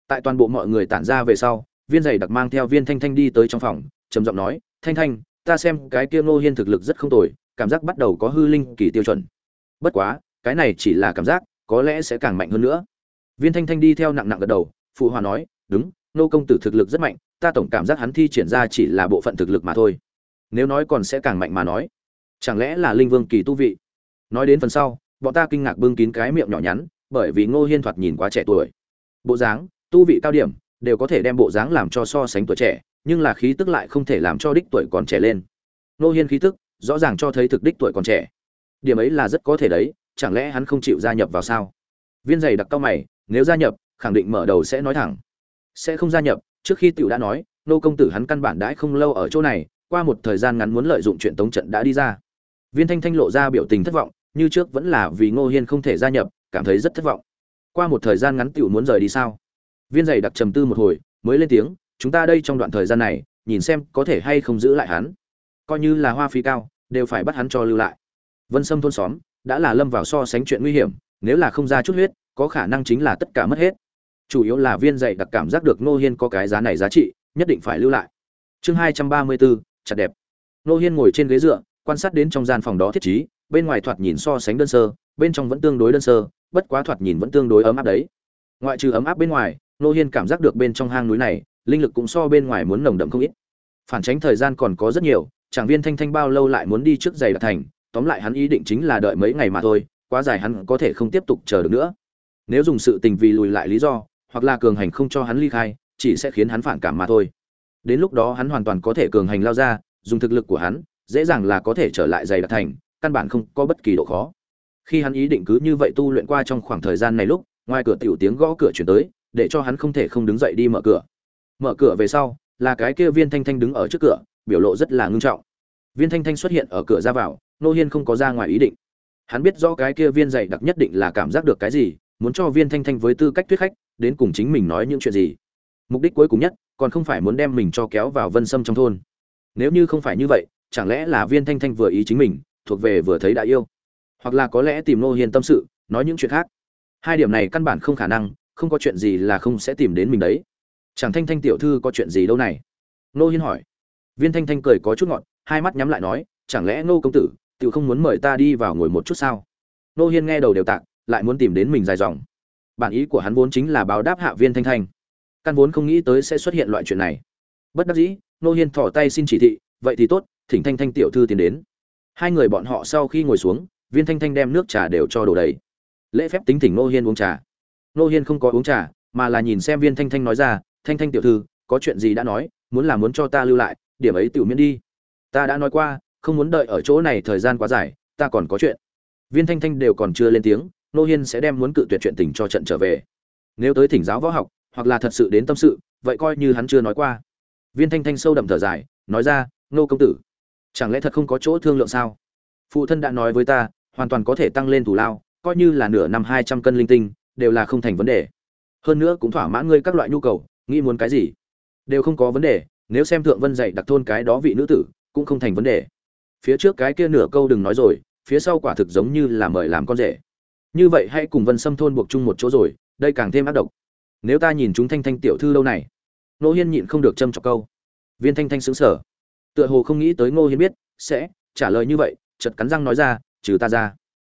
Tại toàn bộ mọi người tản ra về sau, viên giày đặc mang theo viên thanh thanh đi tới trong phòng, trầm giọng nói, thanh thanh, ta xem cái kia ngô hiên thực lực rất không tồi, cảm giác bắt đầu có hư linh kỳ tiêu chuẩn. Bất quá, cái này chỉ là cảm giác, có lẽ sẽ càng mạnh hơn nữa. Viên thanh thanh đi theo nặng nặng gật đầu, phụ hòa nói, đúng nô công tử thực lực rất mạnh, ta tổng cảm giác hắn thi triển ra chỉ là bộ phận thực lực mà thôi. Nếu nói còn sẽ càng mạnh mà nói, chẳng lẽ là linh vương kỳ tu vị? Nói đến phần sau, bọn ta kinh ngạc bưng kín cái miệng nhỏ nhắn, bởi vì ngô hiên thoạt nhìn quá trẻ tuổi. Bộ dáng, tu vị cao điểm, đều có thể đem bộ dáng làm cho so sánh tuổi trẻ, nhưng là khí tức lại không thể làm cho đích tuổi còn trẻ lên. Ngô hiên khí tức, rõ ràng cho thấy thực đích tuổi còn trẻ. Điểm ấy là rất có thể đấy, chẳng lẽ hắn không chịu gia nhập vào sao? Viên giày đặc cao mày, nếu gia nhập, khẳng định mở đầu sẽ nói thẳng. Sẽ không gia nhập, trước khi tiểu đã nói nô công tử hắn căn bản đãi không lâu ở chỗ này, qua một thời gian ngắn muốn lợi dụng chuyện tống trận đã đi ra. Viên thanh thanh lộ ra biểu tình thất vọng như trước vẫn là vì ngô hiên không thể gia nhập, cảm thấy rất thất vọng. Qua một thời gian ngắn tiểu muốn rời đi sao? Viên giày đặc trầm tư một hồi, mới lên tiếng, chúng ta đây trong đoạn thời gian này, nhìn xem có thể hay không giữ lại hắn. Coi như là hoa phí cao, đều phải bắt hắn cho lưu lại. Vân sâm thôn xóm, đã là lâm vào so sánh chuyện nguy hiểm, nếu là không ra chút huyết, có khả năng chính là tất cả mất hết. Chủ yếu là viên dạy đặc cảm giác được Ngô hiên có cái giá này giá trị, nhất định phải lưu lại. Chương hai trăm ba mươi bốn, chặt đẹp. Ngô hiên ngồi trên ghế dựa, quan sát đến trong gian phòng đó thiết trí bên ngoài thoạt nhìn so sánh đơn sơ, bên trong vẫn tương đối đơn sơ, bất quá thoạt nhìn vẫn tương đối ấm áp đấy. Ngoại trừ ấm áp bên ngoài, nô hiên cảm giác được bên trong hang núi này, linh lực cũng so bên ngoài muốn nồng đậm không ít. Phản tránh thời gian còn có rất nhiều, chẳng viên thanh thanh bao lâu lại muốn đi trước giày đặc thành, tóm lại hắn ý định chính là đợi mấy ngày mà thôi, quá dài hắn có thể không tiếp tục chờ được nữa. Nếu dùng sự tình vì lùi lại lý do, hoặc là cường hành không cho hắn ly khai, chỉ sẽ khiến hắn phản cảm mà thôi. Đến lúc đó hắn hoàn toàn có thể cường hành lao ra, dùng thực lực của hắn, dễ dàng là có thể trở lại giày đặc thành căn bản không có bất kỳ độ khó. Khi hắn ý định cứ như vậy tu luyện qua trong khoảng thời gian này lúc, ngoài cửa tiểu tiếng gõ cửa chuyển tới, để cho hắn không thể không đứng dậy đi mở cửa. Mở cửa về sau, là cái kia viên thanh thanh đứng ở trước cửa, biểu lộ rất là ngưng trọng. Viên thanh thanh xuất hiện ở cửa ra vào, nô hiên không có ra ngoài ý định. Hắn biết rõ cái kia viên dạy đặc nhất định là cảm giác được cái gì, muốn cho viên thanh thanh với tư cách thuyết khách, đến cùng chính mình nói những chuyện gì. Mục đích cuối cùng nhất, còn không phải muốn đem mình cho kéo vào vân sâm trong thôn. Nếu như không phải như vậy, chẳng lẽ là viên thanh thanh vừa ý chính mình thuộc về vừa thấy đã yêu. Hoặc là có lẽ tìm nô hiên tâm sự, nói những chuyện khác. Hai điểm này căn bản không khả năng, không có chuyện gì là không sẽ tìm đến mình đấy. Chẳng thanh thanh tiểu thư có chuyện gì đâu này? Nô hiên hỏi. Viên thanh thanh cười có chút ngọt, hai mắt nhắm lại nói, chẳng lẽ nô công tử tự không muốn mời ta đi vào ngồi một chút sao? Nô hiên nghe đầu đều tạc, lại muốn tìm đến mình dài dòng. Bản ý của hắn vốn chính là báo đáp hạ viên thanh thanh. Căn vốn không nghĩ tới sẽ xuất hiện loại chuyện này. Bất đắc dĩ nô hiên thỏ tay xin chỉ thị, vậy thì tốt, thỉnh thanh thanh tiểu thư tiến đến hai người bọn họ sau khi ngồi xuống, viên thanh thanh đem nước trà đều cho đổ đầy. Lễ phép tính thỉnh nô hiên uống trà. Nô hiên không có uống trà, mà là nhìn xem viên thanh thanh nói ra, thanh thanh tiểu thư, có chuyện gì đã nói, muốn là muốn cho ta lưu lại, điểm ấy tiểu miễn đi. Ta đã nói qua, không muốn đợi ở chỗ này thời gian quá dài, ta còn có chuyện. Viên thanh thanh đều còn chưa lên tiếng nô hiên sẽ đem muốn cự tuyệt chuyện tình cho trận trở về. Nếu tới thỉnh giáo võ học, hoặc là thật sự đến tâm sự, vậy coi như hắn chưa nói qua. Viên thanh thanh sâu đậm thở dài, nói ra nô công tử chẳng lẽ thật không có chỗ thương lượng sao? Phụ thân đã nói với ta, hoàn toàn có thể tăng lên thủ lao, coi như là nửa năm hai trăm cân linh tinh, đều là không thành vấn đề. Hơn nữa cũng thỏa mãn ngươi các loại nhu cầu, nghĩ muốn cái gì? Đều không có vấn đề, nếu xem thượng vân dạy đặc thôn cái đó vị nữ tử, cũng không thành vấn đề. Phía trước cái kia nửa câu đừng nói rồi, phía sau quả thực giống như là mời làm con rể. Như vậy hãy cùng vân xâm thôn buộc chung một chỗ rồi, đây càng thêm ác độc. Nếu ta nhìn chúng thanh thanh tiểu thư lâu này nô hiên nhịn không được châm trọc câu. Viên thanh thanh xứng sở tựa hồ không nghĩ tới ngô hiên biết, sẽ trả lời như vậy chật cắn răng nói ra, trừ ta ra,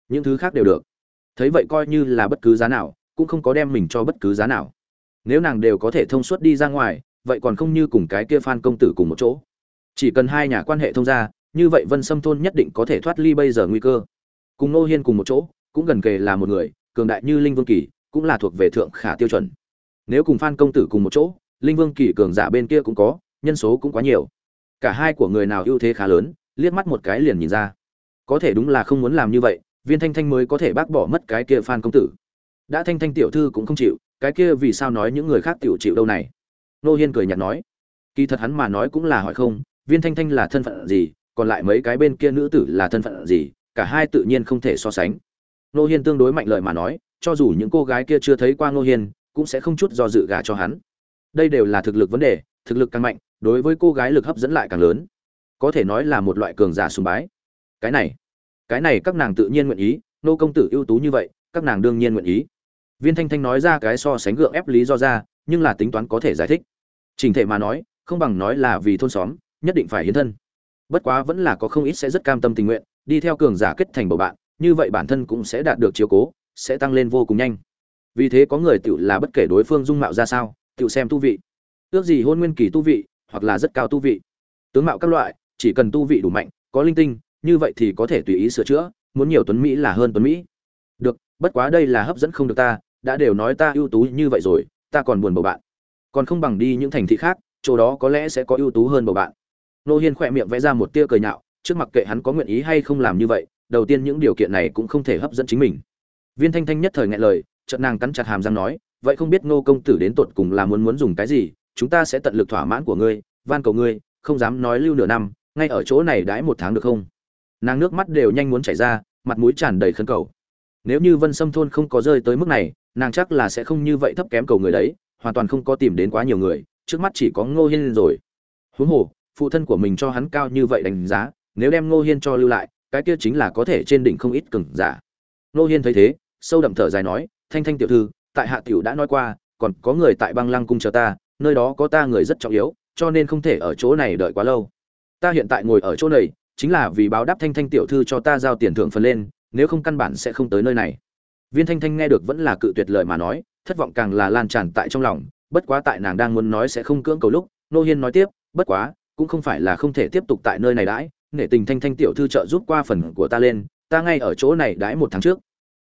những thứ khác đều được. Thấy vậy coi như là bất cứ giá nào, cũng không có đem mình cho bất cứ giá nào. Nếu nàng đều có thể thông suốt đi ra ngoài, vậy còn không như cùng cái kia phan công tử cùng một chỗ. Chỉ cần hai nhà quan hệ thông ra, như vậy vân sâm thôn nhất định có thể thoát ly bây giờ nguy cơ. Cùng nô hiên cùng một chỗ, cũng gần kề là một người, cường đại như linh vương kỳ, cũng là thuộc về thượng khả tiêu chuẩn. Nếu cùng phan công tử cùng một chỗ, linh vương kỳ cường giả bên kia cũng có, nhân số cũng quá nhiều cả hai của người nào ưu thế khá lớn, liếc mắt một cái liền nhìn ra. Có thể đúng là không muốn làm như vậy, viên thanh thanh mới có thể bác bỏ mất cái kia phan công tử. Đã thanh thanh tiểu thư cũng không chịu, cái kia vì sao nói những người khác tiểu chịu đâu này? Nô hiên cười nhạt nói. Kỳ thật hắn mà nói cũng là hỏi không, viên thanh thanh là thân phận gì, còn lại mấy cái bên kia nữ tử là thân phận gì, cả hai tự nhiên không thể so sánh. Nô hiên tương đối mạnh lợi mà nói, cho dù những cô gái kia chưa thấy qua nô hiên, cũng sẽ không chút do dự gả cho hắn. Đây đều là thực lực vấn đề, thực lực càng mạnh đối với cô gái lực hấp dẫn lại càng lớn. Có thể nói là một loại cường giả sùng bái. Cái này cái này các nàng tự nhiên nguyện ý, nô công tử ưu tú như vậy, các nàng đương nhiên nguyện ý. Viên thanh thanh nói ra cái so sánh gượng ép lý do ra, nhưng là tính toán có thể giải thích. Trình thể mà nói, không bằng nói là vì thôn xóm, nhất định phải hiến thân. Bất quá vẫn là có không ít sẽ rất cam tâm tình nguyện, đi theo cường giả kết thành bầu bạn, như vậy bản thân cũng sẽ đạt được chiếu cố, sẽ tăng lên vô cùng nhanh. Vì thế có người tự là bất kể đối phương dung mạo ra sao tự xem tu vị. Ước gì hôn nguyên kỳ tu vị hoặc là rất cao tu vị. Tướng mạo các loại, chỉ cần tu vị đủ mạnh, có linh tinh, như vậy thì có thể tùy ý sửa chữa, muốn nhiều tuấn mỹ là hơn tuấn mỹ. Được, bất quá đây là hấp dẫn không được ta, đã đều nói ta ưu tú như vậy rồi, ta còn buồn bầu bạn. Còn không bằng đi những thành thị khác, chỗ đó có lẽ sẽ có ưu tú hơn bầu bạn. Nô hiên khỏe miệng vẽ ra một tia cười nhạo, trước mặc kệ hắn có nguyện ý hay không làm như vậy, đầu tiên những điều kiện này cũng không thể hấp dẫn chính mình. Viên thanh thanh nhất thời ngại lời trận nàng cắn chặt hàm răng nói, vậy không biết ngô công tử đến tột cùng là muốn muốn dùng cái gì chúng ta sẽ tận lực thỏa mãn của ngươi, van cầu ngươi, không dám nói lưu nửa năm, ngay ở chỗ này đãi một tháng được không? Nàng nước mắt đều nhanh muốn chảy ra, mặt mũi tràn đầy khấn cầu. Nếu như vân sâm thôn không có rơi tới mức này, nàng chắc là sẽ không như vậy thấp kém cầu người đấy, hoàn toàn không có tìm đến quá nhiều người, trước mắt chỉ có ngô hiên rồi. Huống hồ, phụ thân của mình cho hắn cao như vậy đánh giá, nếu đem ngô hiên cho lưu lại, cái kia chính là có thể trên đỉnh không ít cừng giả. Ngô hiên thấy thế, sâu đậm thở dài nói, thanh thanh tiểu thư, tại hạ tiểu đã nói qua, còn có người tại băng lăng cung chờ ta nơi đó có ta người rất trọng yếu, cho nên không thể ở chỗ này đợi quá lâu. Ta hiện tại ngồi ở chỗ này, chính là vì báo đáp thanh thanh tiểu thư cho ta giao tiền thưởng phần lên, nếu không căn bản sẽ không tới nơi này. Viên thanh thanh nghe được vẫn là cự tuyệt lời mà nói, thất vọng càng là lan tràn tại trong lòng, bất quá tại nàng đang muốn nói sẽ không cưỡng cầu lúc, nô hiên nói tiếp, bất quá, cũng không phải là không thể tiếp tục tại nơi này đãi, nể tình thanh thanh tiểu thư trợ giúp qua phần của ta lên, ta ngay ở chỗ này đãi một tháng trước.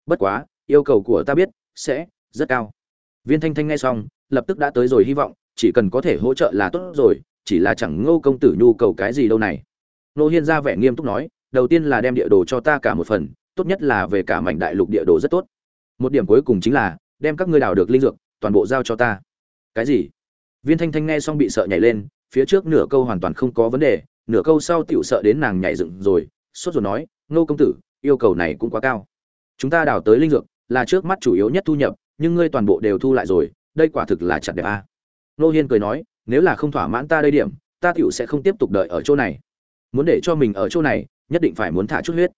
Bất quá, yêu cầu của ta biết sẽ rất cao. Viên thanh thanh nghe xong, lập tức đã tới rồi hy vọng chỉ cần có thể hỗ trợ là tốt rồi, chỉ là chẳng ngô công tử nhu cầu cái gì đâu này. Nô hiên ra vẻ nghiêm túc nói, đầu tiên là đem địa đồ cho ta cả một phần, tốt nhất là về cả mảnh đại lục địa đồ rất tốt. Một điểm cuối cùng chính là, đem các ngươi đào được linh dược, toàn bộ giao cho ta. Cái gì? Viên thanh thanh nghe xong bị sợ nhảy lên, phía trước nửa câu hoàn toàn không có vấn đề, nửa câu sau tựu sợ đến nàng nhảy dựng rồi, sốt rồi nói, Ngô công tử, yêu cầu này cũng quá cao. Chúng ta đào tới linh dược là trước mắt chủ yếu nhất thu nhập, nhưng ngươi toàn bộ đều thu lại rồi, đây quả thực là chặt đẹp a nô hiên cười nói, nếu là không thỏa mãn ta đây điểm, ta tựu sẽ không tiếp tục đợi ở chỗ này. Muốn để cho mình ở chỗ này, nhất định phải muốn thả chút huyết.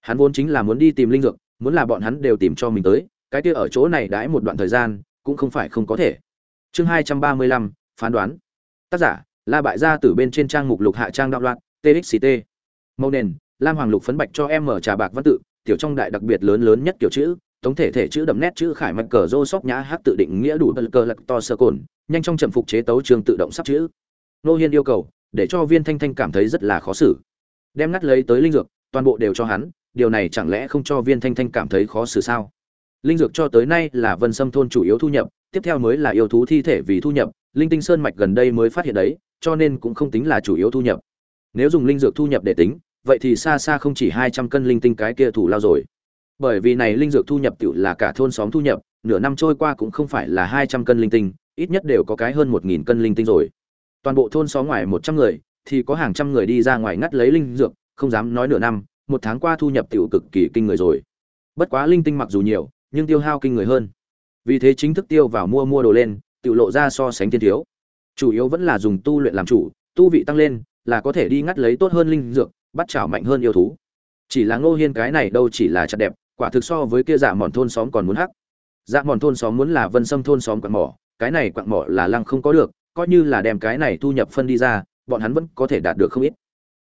Hắn vốn chính là muốn đi tìm linh dược, muốn là bọn hắn đều tìm cho mình tới, cái kia ở chỗ này đãi một đoạn thời gian, cũng không phải không có thể. Chương hai trăm ba mươi lăm, phán đoán. Tác giả, la bại gia từ bên trên trang mục lục hạ trang đạo loạn txt màu nền, lam hoàng lục phấn bạch cho em mở trà bạc văn tự, tiểu trong đại đặc biệt lớn lớn nhất kiểu chữ, tổng thể thể chữ đậm nét chữ khải mạch cờ rô sóc nhã hát tự định nghĩa đủ bật cờ lật to sơ cồn nhanh trong chậm phục chế tấu trường tự động sắp chữ. Nô hiên yêu cầu, để cho viên thanh thanh cảm thấy rất là khó xử. Đem ngắt lấy tới linh dược, toàn bộ đều cho hắn, điều này chẳng lẽ không cho viên thanh thanh cảm thấy khó xử sao? Linh dược cho tới nay là vân sâm thôn chủ yếu thu nhập, tiếp theo mới là yêu thú thi thể vì thu nhập, linh tinh sơn mạch gần đây mới phát hiện đấy, cho nên cũng không tính là chủ yếu thu nhập. Nếu dùng linh dược thu nhập để tính, vậy thì xa xa không chỉ hai trăm cân linh tinh cái kia thủ lao rồi. Bởi vì này linh dược thu nhập tiểu là cả thôn xóm thu nhập, nửa năm trôi qua cũng không phải là hai trăm cân linh tinh ít nhất đều có cái hơn một nghìn cân linh tinh rồi. Toàn bộ thôn xóm ngoài một trăm người, thì có hàng trăm người đi ra ngoài ngắt lấy linh dược, không dám nói nửa năm, một tháng qua thu nhập tiểu cực kỳ kinh người rồi. Bất quá linh tinh mặc dù nhiều, nhưng tiêu hao kinh người hơn. Vì thế chính thức tiêu vào mua mua đồ lên, tiểu lộ ra so sánh thiên thiếu. Chủ yếu vẫn là dùng tu luyện làm chủ, tu vị tăng lên, là có thể đi ngắt lấy tốt hơn linh dược, bắt chảo mạnh hơn yêu thú. Chỉ là ngô hiên cái này đâu chỉ là chặt đẹp, quả thực so với kia dạ mòn thôn xóm còn muốn hắc. Dạ mòn thôn xóm muốn là vân sâm thôn xóm quặng mỏ cái này quặng mỏ là lăng không có được, coi như là đem cái này thu nhập phân đi ra, bọn hắn vẫn có thể đạt được không ít.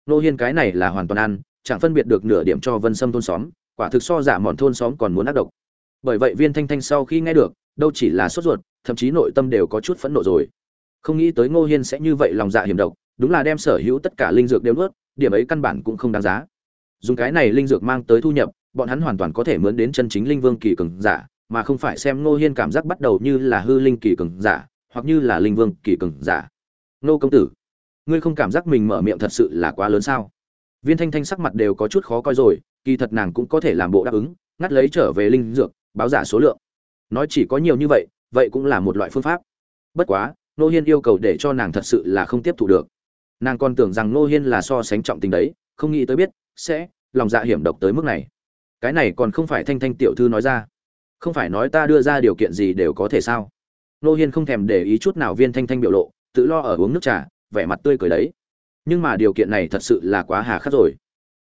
Ngô hiên cái này là hoàn toàn ăn, chẳng phân biệt được nửa điểm cho vân sâm thôn xóm, quả thực so giả mòn thôn xóm còn muốn ác độc. Bởi vậy viên thanh thanh sau khi nghe được, đâu chỉ là sốt ruột, thậm chí nội tâm đều có chút phẫn nộ rồi. Không nghĩ tới ngô hiên sẽ như vậy lòng dạ hiểm độc, đúng là đem sở hữu tất cả linh dược đều nuốt, điểm ấy căn bản cũng không đáng giá. Dùng cái này linh dược mang tới thu nhập, bọn hắn hoàn toàn có thể mướn đến chân chính linh vương kỳ cường giả mà không phải xem ngô hiên cảm giác bắt đầu như là hư linh kỳ cường giả, hoặc như là linh vương kỳ cường giả. Nô công tử, ngươi không cảm giác mình mở miệng thật sự là quá lớn sao? Viên thanh thanh sắc mặt đều có chút khó coi rồi, kỳ thật nàng cũng có thể làm bộ đáp ứng, ngắt lấy trở về linh dược, báo giả số lượng. Nói chỉ có nhiều như vậy vậy cũng là một loại phương pháp. Bất quá, Ngô hiên yêu cầu để cho nàng thật sự là không tiếp thu được. Nàng còn tưởng rằng Ngô hiên là so sánh trọng tình đấy, không nghĩ tới biết, sẽ lòng dạ hiểm độc tới mức này. Cái này còn không phải thanh thanh tiểu thư nói ra không phải nói ta đưa ra điều kiện gì đều có thể sao? Nô hiên không thèm để ý chút nào viên thanh thanh biểu lộ, tự lo ở uống nước trà, vẻ mặt tươi cười đấy. Nhưng mà điều kiện này thật sự là quá hà khắc rồi.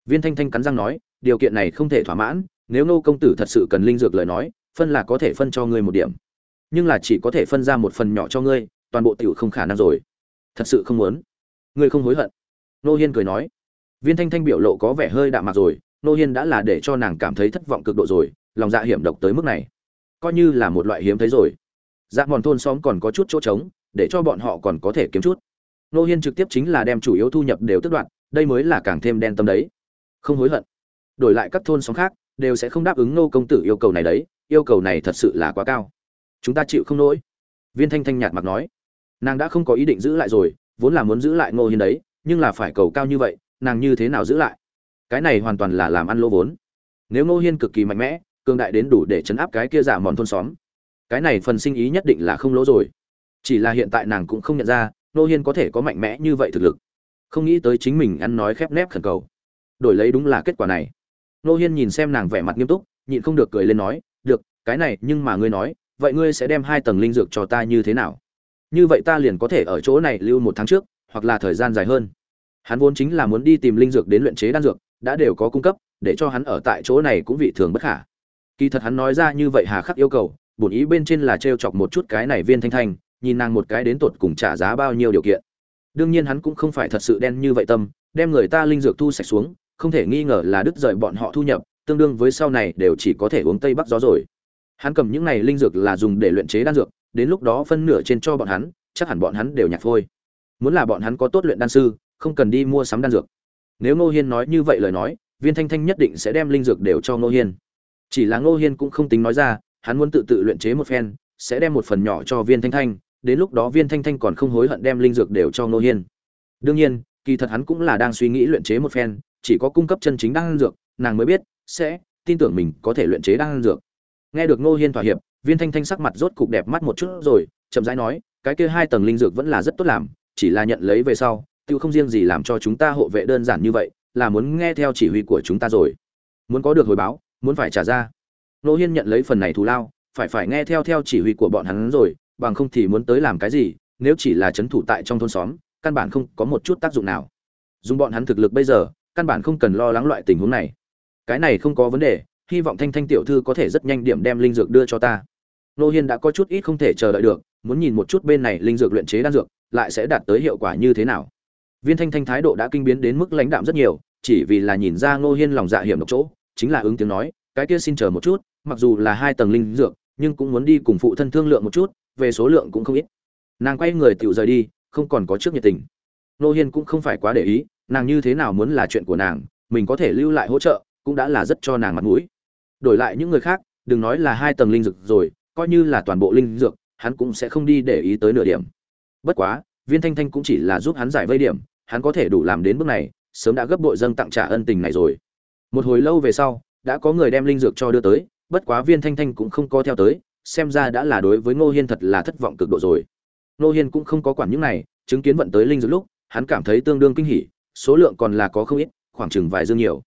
Viên thanh thanh cắn răng nói, điều kiện này không thể thỏa mãn, nếu nô công tử thật sự cần linh dược lời nói, phân là có thể phân cho ngươi một điểm. Nhưng là chỉ có thể phân ra một phần nhỏ cho ngươi, toàn bộ tiểu không khả năng rồi. Thật sự không muốn. Ngươi không hối hận. Nô hiên cười nói. Viên thanh thanh biểu lộ có vẻ hơi đạm mặt rồi, nô hiên đã là để cho nàng cảm thấy thất vọng cực độ rồi lòng dạ hiểm độc tới mức này. Coi như là một loại hiếm thấy rồi. Dạ mòn thôn xóm còn có chút chỗ trống, để cho bọn họ còn có thể kiếm chút. Nô hiên trực tiếp chính là đem chủ yếu thu nhập đều tức đoạn đây mới là càng thêm đen tâm đấy. Không hối hận. Đổi lại các thôn xóm khác, đều sẽ không đáp ứng nô công tử yêu cầu này đấy, yêu cầu này thật sự là quá cao. Chúng ta chịu không nổi. Viên thanh thanh nhạt mặt nói. Nàng đã không có ý định giữ lại rồi, vốn là muốn giữ lại ngô hiên đấy, nhưng là phải cầu cao như vậy, nàng như thế nào giữ lại? Cái này hoàn toàn là làm ăn lỗ vốn. Nếu ngô hiên cực kỳ mạnh mẽ cương đại đến đủ để chấn áp cái kia giả mòn thôn xóm. Cái này phần sinh ý nhất định là không lỗ rồi. Chỉ là hiện tại nàng cũng không nhận ra, nô hiên có thể có mạnh mẽ như vậy thực lực. Không nghĩ tới chính mình ăn nói khép nép khẩn cầu. Đổi lấy đúng là kết quả này. Nô hiên nhìn xem nàng vẻ mặt nghiêm túc, nhịn không được cười lên nói, được, cái này, nhưng mà ngươi nói, vậy ngươi sẽ đem hai tầng linh dược cho ta như thế nào? Như vậy ta liền có thể ở chỗ này lưu một tháng trước, hoặc là thời gian dài hơn. Hắn vốn chính là muốn đi tìm linh dược đến luyện chế đan dược, đã đều có cung cấp, để cho hắn ở tại chỗ này cũng vị thường bất khả kỳ thật hắn nói ra như vậy hà khắc yêu cầu, bổn ý bên trên là t chọc một chút cái này viên thanh thanh, nhìn nàng một cái đến tột cùng trả giá bao nhiêu điều kiện. Đương nhiên hắn cũng không phải thật sự đen như vậy tâm, đem người ta linh dược thu sạch xuống, không thể nghi ngờ là đứt rời bọn họ thu nhập, tương đương với sau này đều chỉ có thể uống tây bắc gió rồi. Hắn cầm những này linh dược là dùng để luyện chế đan dược, đến lúc đó phân nửa trên cho bọn hắn, chắc hẳn bọn hắn đều nhạt phôi. Muốn là bọn hắn có tốt luyện đan sư, không cần đi mua sắm đan dược. Nếu ngô hiên nói như vậy lời nói, viên thanh thanh nhất định sẽ đem linh dược đều cho ngô hiên chỉ là ngô hiên cũng không tính nói ra, hắn muốn tự tự luyện chế một phen, sẽ đem một phần nhỏ cho viên thanh thanh, đến lúc đó viên thanh thanh còn không hối hận đem linh dược đều cho ngô hiên. Đương nhiên, kỳ thật hắn cũng là đang suy nghĩ luyện chế một phen, chỉ có cung cấp chân chính đan dược, nàng mới biết, sẽ, tin tưởng mình có thể luyện chế đan dược. Nghe được ngô hiên thỏa hiệp, viên thanh thanh sắc mặt rốt cục đẹp mắt một chút rồi, chậm rãi nói, cái kia hai tầng linh dược vẫn là rất tốt làm, chỉ là nhận lấy về sau, tiêu không riêng gì làm cho chúng ta hộ vệ đơn giản như vậy, là muốn nghe theo chỉ huy của chúng ta rồi. Muốn có được hồi báo muốn phải trả ra. Nô hiên nhận lấy phần này thù lao, phải phải nghe theo theo chỉ huy của bọn hắn rồi, bằng không thì muốn tới làm cái gì, nếu chỉ là c thủ tại trong thôn xóm, căn bản không có một chút tác dụng nào. Dùng bọn hắn thực lực bây giờ, căn bản không cần lo lắng loại tình huống này. Cái này không có vấn đề, hy vọng thanh thanh tiểu thư có thể rất nhanh điểm đem linh dược đưa cho ta. Nô hiên đã có chút ít không thể chờ đợi được, muốn nhìn một chút bên này linh dược luyện chế đan dược, lại sẽ đạt tới hiệu quả như thế nào. Viên thanh thanh thái độ đã kinh biến đến mức lãnh đạm rất nhiều, chỉ vì là nhìn ra ngô hiên lòng dạ hiểm độc chỗ chính là ứng tiếng nói, cái kia xin chờ một chút, mặc dù là hai tầng linh dược, nhưng cũng muốn đi cùng phụ thân thương lượng một chút, về số lượng cũng không ít. Nàng quay người tự rời đi, không còn có trước nhiệt tình. Nô hiên cũng không phải quá để ý, nàng như thế nào muốn là chuyện của nàng, mình có thể lưu lại hỗ trợ, cũng đã là rất cho nàng mặt mũi. Đổi lại những người khác, đừng nói là hai tầng linh dược rồi, coi như là toàn bộ linh dược, hắn cũng sẽ không đi để ý tới nửa điểm. Bất quá, viên thanh thanh cũng chỉ là giúp hắn giải vây điểm, hắn có thể đủ làm đến bước này, sớm đã gấp bội dâng tặng trả ân tình này rồi một hồi lâu về sau, đã có người đem linh dược cho đưa tới, bất quá viên thanh thanh cũng không có theo tới, xem ra đã là đối với ngô hiên thật là thất vọng cực độ rồi. Ngô hiên cũng không có quản những này, chứng kiến vận tới linh dược lúc, hắn cảm thấy tương đương kinh hỉ, số lượng còn là có không ít, khoảng chừng vài dương nhiều.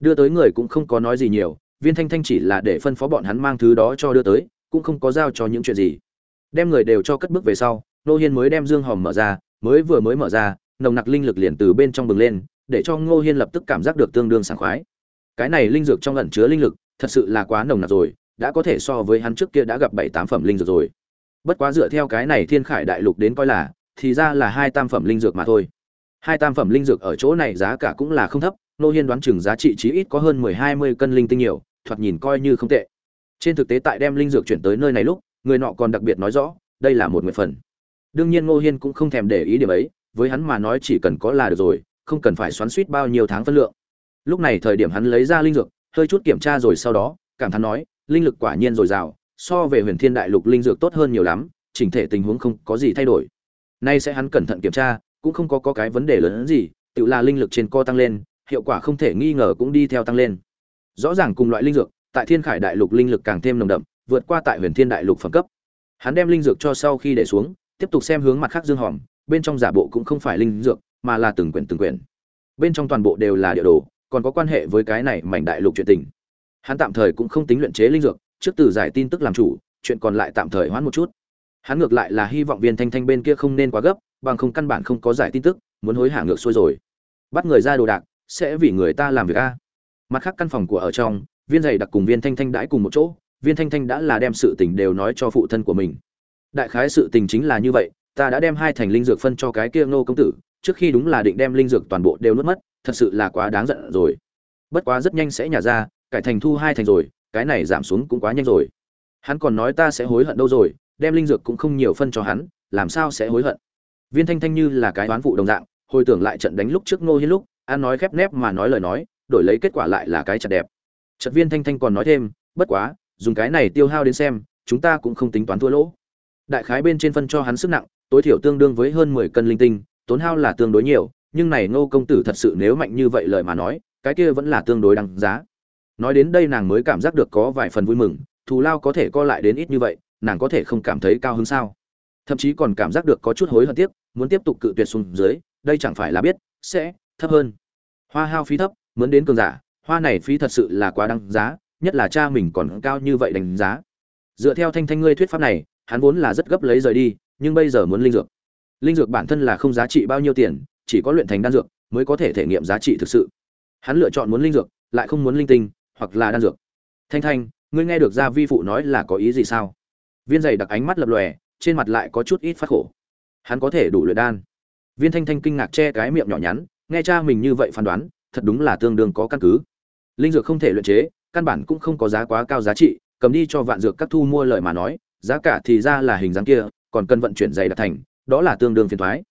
Đưa tới người cũng không có nói gì nhiều, viên thanh thanh chỉ là để phân phó bọn hắn mang thứ đó cho đưa tới, cũng không có giao cho những chuyện gì. Đem người đều cho cất bước về sau, Ngô hiên mới đem dương hòm mở ra, mới vừa mới mở ra, nồng nặc linh lực liền từ bên trong bừng lên, để cho ngô hiên lập tức cảm giác được tương đương sảng khoái cái này linh dược trong ẩn chứa linh lực, thật sự là quá nồng nặc rồi, đã có thể so với hắn trước kia đã gặp bảy tám phẩm linh dược rồi. Bất quá dựa theo cái này thiên khải đại lục đến coi là, thì ra là hai tam phẩm linh dược mà thôi. Hai tam phẩm linh dược ở chỗ này giá cả cũng là không thấp, nô hiên đoán chừng giá trị chí ít có hơn mười hai mươi cân linh tinh nhiều, thoạt nhìn coi như không tệ. Trên thực tế tại đem linh dược chuyển tới nơi này lúc, người nọ còn đặc biệt nói rõ, đây là một nguyện phần. Đương nhiên ngô hiên cũng không thèm để ý điểm ấy, với hắn mà nói chỉ cần có là được rồi, không cần phải xoắn suýt bao nhiêu tháng phân lượng lúc này thời điểm hắn lấy ra linh dược hơi chút kiểm tra rồi sau đó cảm thán nói linh lực quả nhiên dồi dào so về huyền thiên đại lục linh dược tốt hơn nhiều lắm chỉnh thể tình huống không có gì thay đổi. Nay sẽ hắn cẩn thận kiểm tra cũng không có, có cái vấn đề lớn hơn gì tự là linh lực trên co tăng lên hiệu quả không thể nghi ngờ cũng đi theo tăng lên. Rõ ràng cùng loại linh dược tại thiên khải đại lục linh lực càng thêm nồng đậm vượt qua tại huyền thiên đại lục phẩm cấp. Hắn đem linh dược cho sau khi để xuống tiếp tục xem hướng mặt khác dương hòm bên trong giả bộ cũng không phải linh dược mà là từng quyển từng quyển. Bên trong toàn bộ đều là địa đồ còn có quan hệ với cái này mảnh đại lục chuyện tình. Hắn tạm thời cũng không tính luyện chế linh dược, trước từ giải tin tức làm chủ, chuyện còn lại tạm thời hoãn một chút. Hắn ngược lại là hy vọng viên thanh thanh bên kia không nên quá gấp, bằng không căn bản không có giải tin tức, muốn hối hả ngược xuôi rồi. Bắt người ra đồ đạc, sẽ vì người ta làm việc a. Mặt khác căn phòng của ở trong, viên giày đặc cùng viên thanh thanh đãi cùng một chỗ, viên thanh thanh đã là đem sự tình đều nói cho phụ thân của mình. Đại khái sự tình chính là như vậy, ta đã đem hai thành linh dược phân cho cái kia ngô công tử, trước khi đúng là định đem linh dược toàn bộ đều nuốt mất thật sự là quá đáng giận rồi. Bất quá rất nhanh sẽ nhả ra, cải thành thu hai thành rồi, cái này giảm xuống cũng quá nhanh rồi. Hắn còn nói ta sẽ hối hận đâu rồi, đem linh dược cũng không nhiều phân cho hắn, làm sao sẽ hối hận? Viên thanh thanh như là cái đoán phụ đồng dạng, hồi tưởng lại trận đánh lúc trước ngô hiên lúc, an nói khép nép mà nói lời nói, đổi lấy kết quả lại là cái chặt đẹp. Trận viên thanh thanh còn nói thêm, bất quá, dùng cái này tiêu hao đến xem, chúng ta cũng không tính toán thua lỗ. Đại khái bên trên phân cho hắn sức nặng, tối thiểu tương đương với hơn mười cân linh tinh, tốn hao là tương đối nhiều nhưng này ngô công tử thật sự nếu mạnh như vậy lời mà nói, cái kia vẫn là tương đối đáng giá. Nói đến đây nàng mới cảm giác được có vài phần vui mừng, thù lao có thể co lại đến ít như vậy, nàng có thể không cảm thấy cao hứng sao? Thậm chí còn cảm giác được có chút hối hận tiếc, muốn tiếp tục cự tuyệt xuống dưới, đây chẳng phải là biết, sẽ thấp hơn. Hoa hao phí thấp, muốn đến cường giả, hoa này phí thật sự là quá đáng giá, nhất là cha mình còn cao như vậy đánh giá. Dựa theo thanh thanh ngươi thuyết pháp này, hắn vốn là rất gấp lấy rời đi, nhưng bây giờ muốn linh dược. Linh dược bản thân là không giá trị bao nhiêu tiền chỉ có luyện thành đan dược mới có thể thể nghiệm giá trị thực sự. Hắn lựa chọn muốn linh dược, lại không muốn linh tinh, hoặc là đan dược. Thanh thanh, ngươi nghe được gia vi phụ nói là có ý gì sao? Viên giày đặc ánh mắt lập lòe, trên mặt lại có chút ít phát khổ. Hắn có thể đủ luyện đan. Viên thanh thanh kinh ngạc che cái miệng nhỏ nhắn, nghe cha mình như vậy phán đoán, thật đúng là tương đương có căn cứ. Linh dược không thể luyện chế, căn bản cũng không có giá quá cao giá trị, cầm đi cho vạn dược các thu mua lợi mà nói, giá cả thì ra là hình dáng kia, còn cần vận chuyển dày đặc thành, đó là tương đương phiền thoái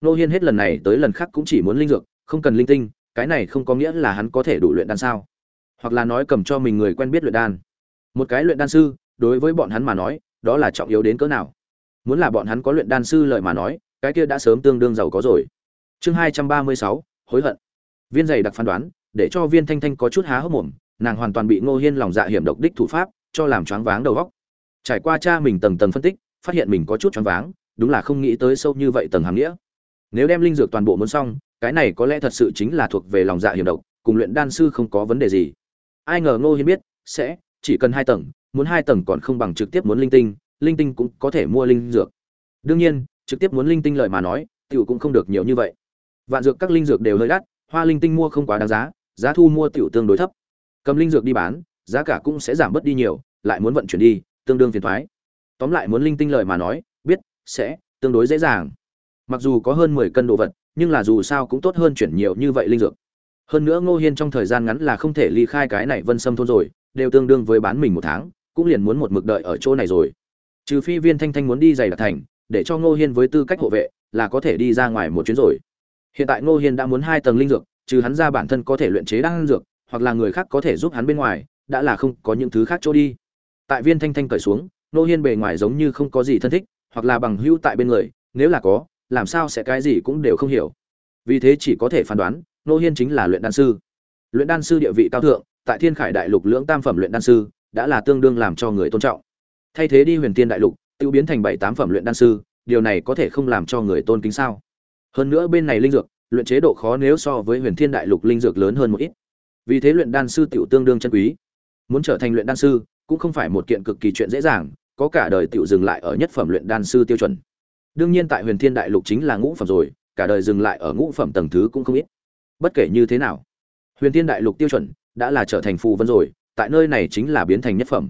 nô hiên hết lần này tới lần khác cũng chỉ muốn linh dược, không cần linh tinh, cái này không có nghĩa là hắn có thể đủ luyện đan sao? Hoặc là nói cầm cho mình người quen biết luyện đan. Một cái luyện đan sư, đối với bọn hắn mà nói, đó là trọng yếu đến cỡ nào? Muốn là bọn hắn có luyện đan sư lợi mà nói, cái kia đã sớm tương đương giàu có rồi. Chương hai trăm ba mươi sáu, hối hận. Viên dày đặc phán đoán, để cho viên thanh thanh có chút há hốc mồm, nàng hoàn toàn bị ngô hiên lòng dạ hiểm độc đích thủ pháp, cho làm choáng váng đầu góc trải qua cha mình tầng tầng phân tích, phát hiện mình có chút choáng váng, đúng là không nghĩ tới sâu như vậy tầng hàm nghĩa nếu đem linh dược toàn bộ muốn xong, cái này có lẽ thật sự chính là thuộc về lòng dạ hiểm độc, cùng luyện đan sư không có vấn đề gì. Ai ngờ ngô hiên biết, sẽ, chỉ cần hai tầng, muốn hai tầng còn không bằng trực tiếp muốn linh tinh linh tinh cũng có thể mua linh dược. Đương nhiên, trực tiếp muốn linh tinh lợi mà nói, tiểu cũng không được nhiều như vậy. Vạn dược các linh dược đều hơi đắt, hoa linh tinh mua không quá đáng giá giá thu mua tiểu tương đối thấp. Cầm linh dược đi bán, giá cả cũng sẽ giảm bớt đi nhiều, lại muốn vận chuyển đi, tương đương phiền thoái. Tóm lại muốn linh tinh lợi mà nói, biết, sẽ, tương đối dễ dàng mặc dù có hơn mười cân đồ vật, nhưng là dù sao cũng tốt hơn chuyển nhiều như vậy linh dược. Hơn nữa ngô hiên trong thời gian ngắn là không thể ly khai cái này vân sâm thôn rồi, đều tương đương với bán mình một tháng, cũng liền muốn một mực đợi ở chỗ này rồi. Trừ phi viên thanh thanh muốn đi giày đặc thành, để cho ngô hiên với tư cách hộ vệ, là có thể đi ra ngoài một chuyến rồi. Hiện tại ngô hiên đã muốn hai tầng linh dược, trừ hắn ra bản thân có thể luyện chế đan dược, hoặc là người khác có thể giúp hắn bên ngoài, đã là không có những thứ khác chỗ đi. Tại viên thanh thanh cởi xuống, ngô hiên bề ngoài giống như không có gì thân thích, hoặc là bằng hữu tại bên người, nếu là có làm sao sẽ cái gì cũng đều không hiểu. Vì thế chỉ có thể phán đoán Nô hiên chính là luyện đan sư. Luyện đan sư địa vị cao thượng, tại thiên khải đại lục lưỡng tam phẩm luyện đan sư, đã là tương đương làm cho người tôn trọng. Thay thế đi huyền tiên đại lục tự biến thành bảy tám phẩm luyện đan sư, điều này có thể không làm cho người tôn kính sao? Hơn nữa bên này linh dược, luyện chế độ khó nếu so với huyền thiên đại lục linh dược lớn hơn một ít. Vì thế luyện đan sư tiểu tương đương chân quý. Muốn trở thành luyện đan sư, cũng không phải một kiện cực kỳ chuyện dễ dàng, có cả đời tiểu dừng lại ở nhất phẩm luyện đan sư tiêu chuẩn đương nhiên tại huyền thiên đại lục chính là ngũ phẩm rồi cả đời dừng lại ở ngũ phẩm tầng thứ cũng không ít. Bất kể như thế nào huyền thiên đại lục tiêu chuẩn đã là trở thành phù vân rồi tại nơi này chính là biến thành nhất phẩm.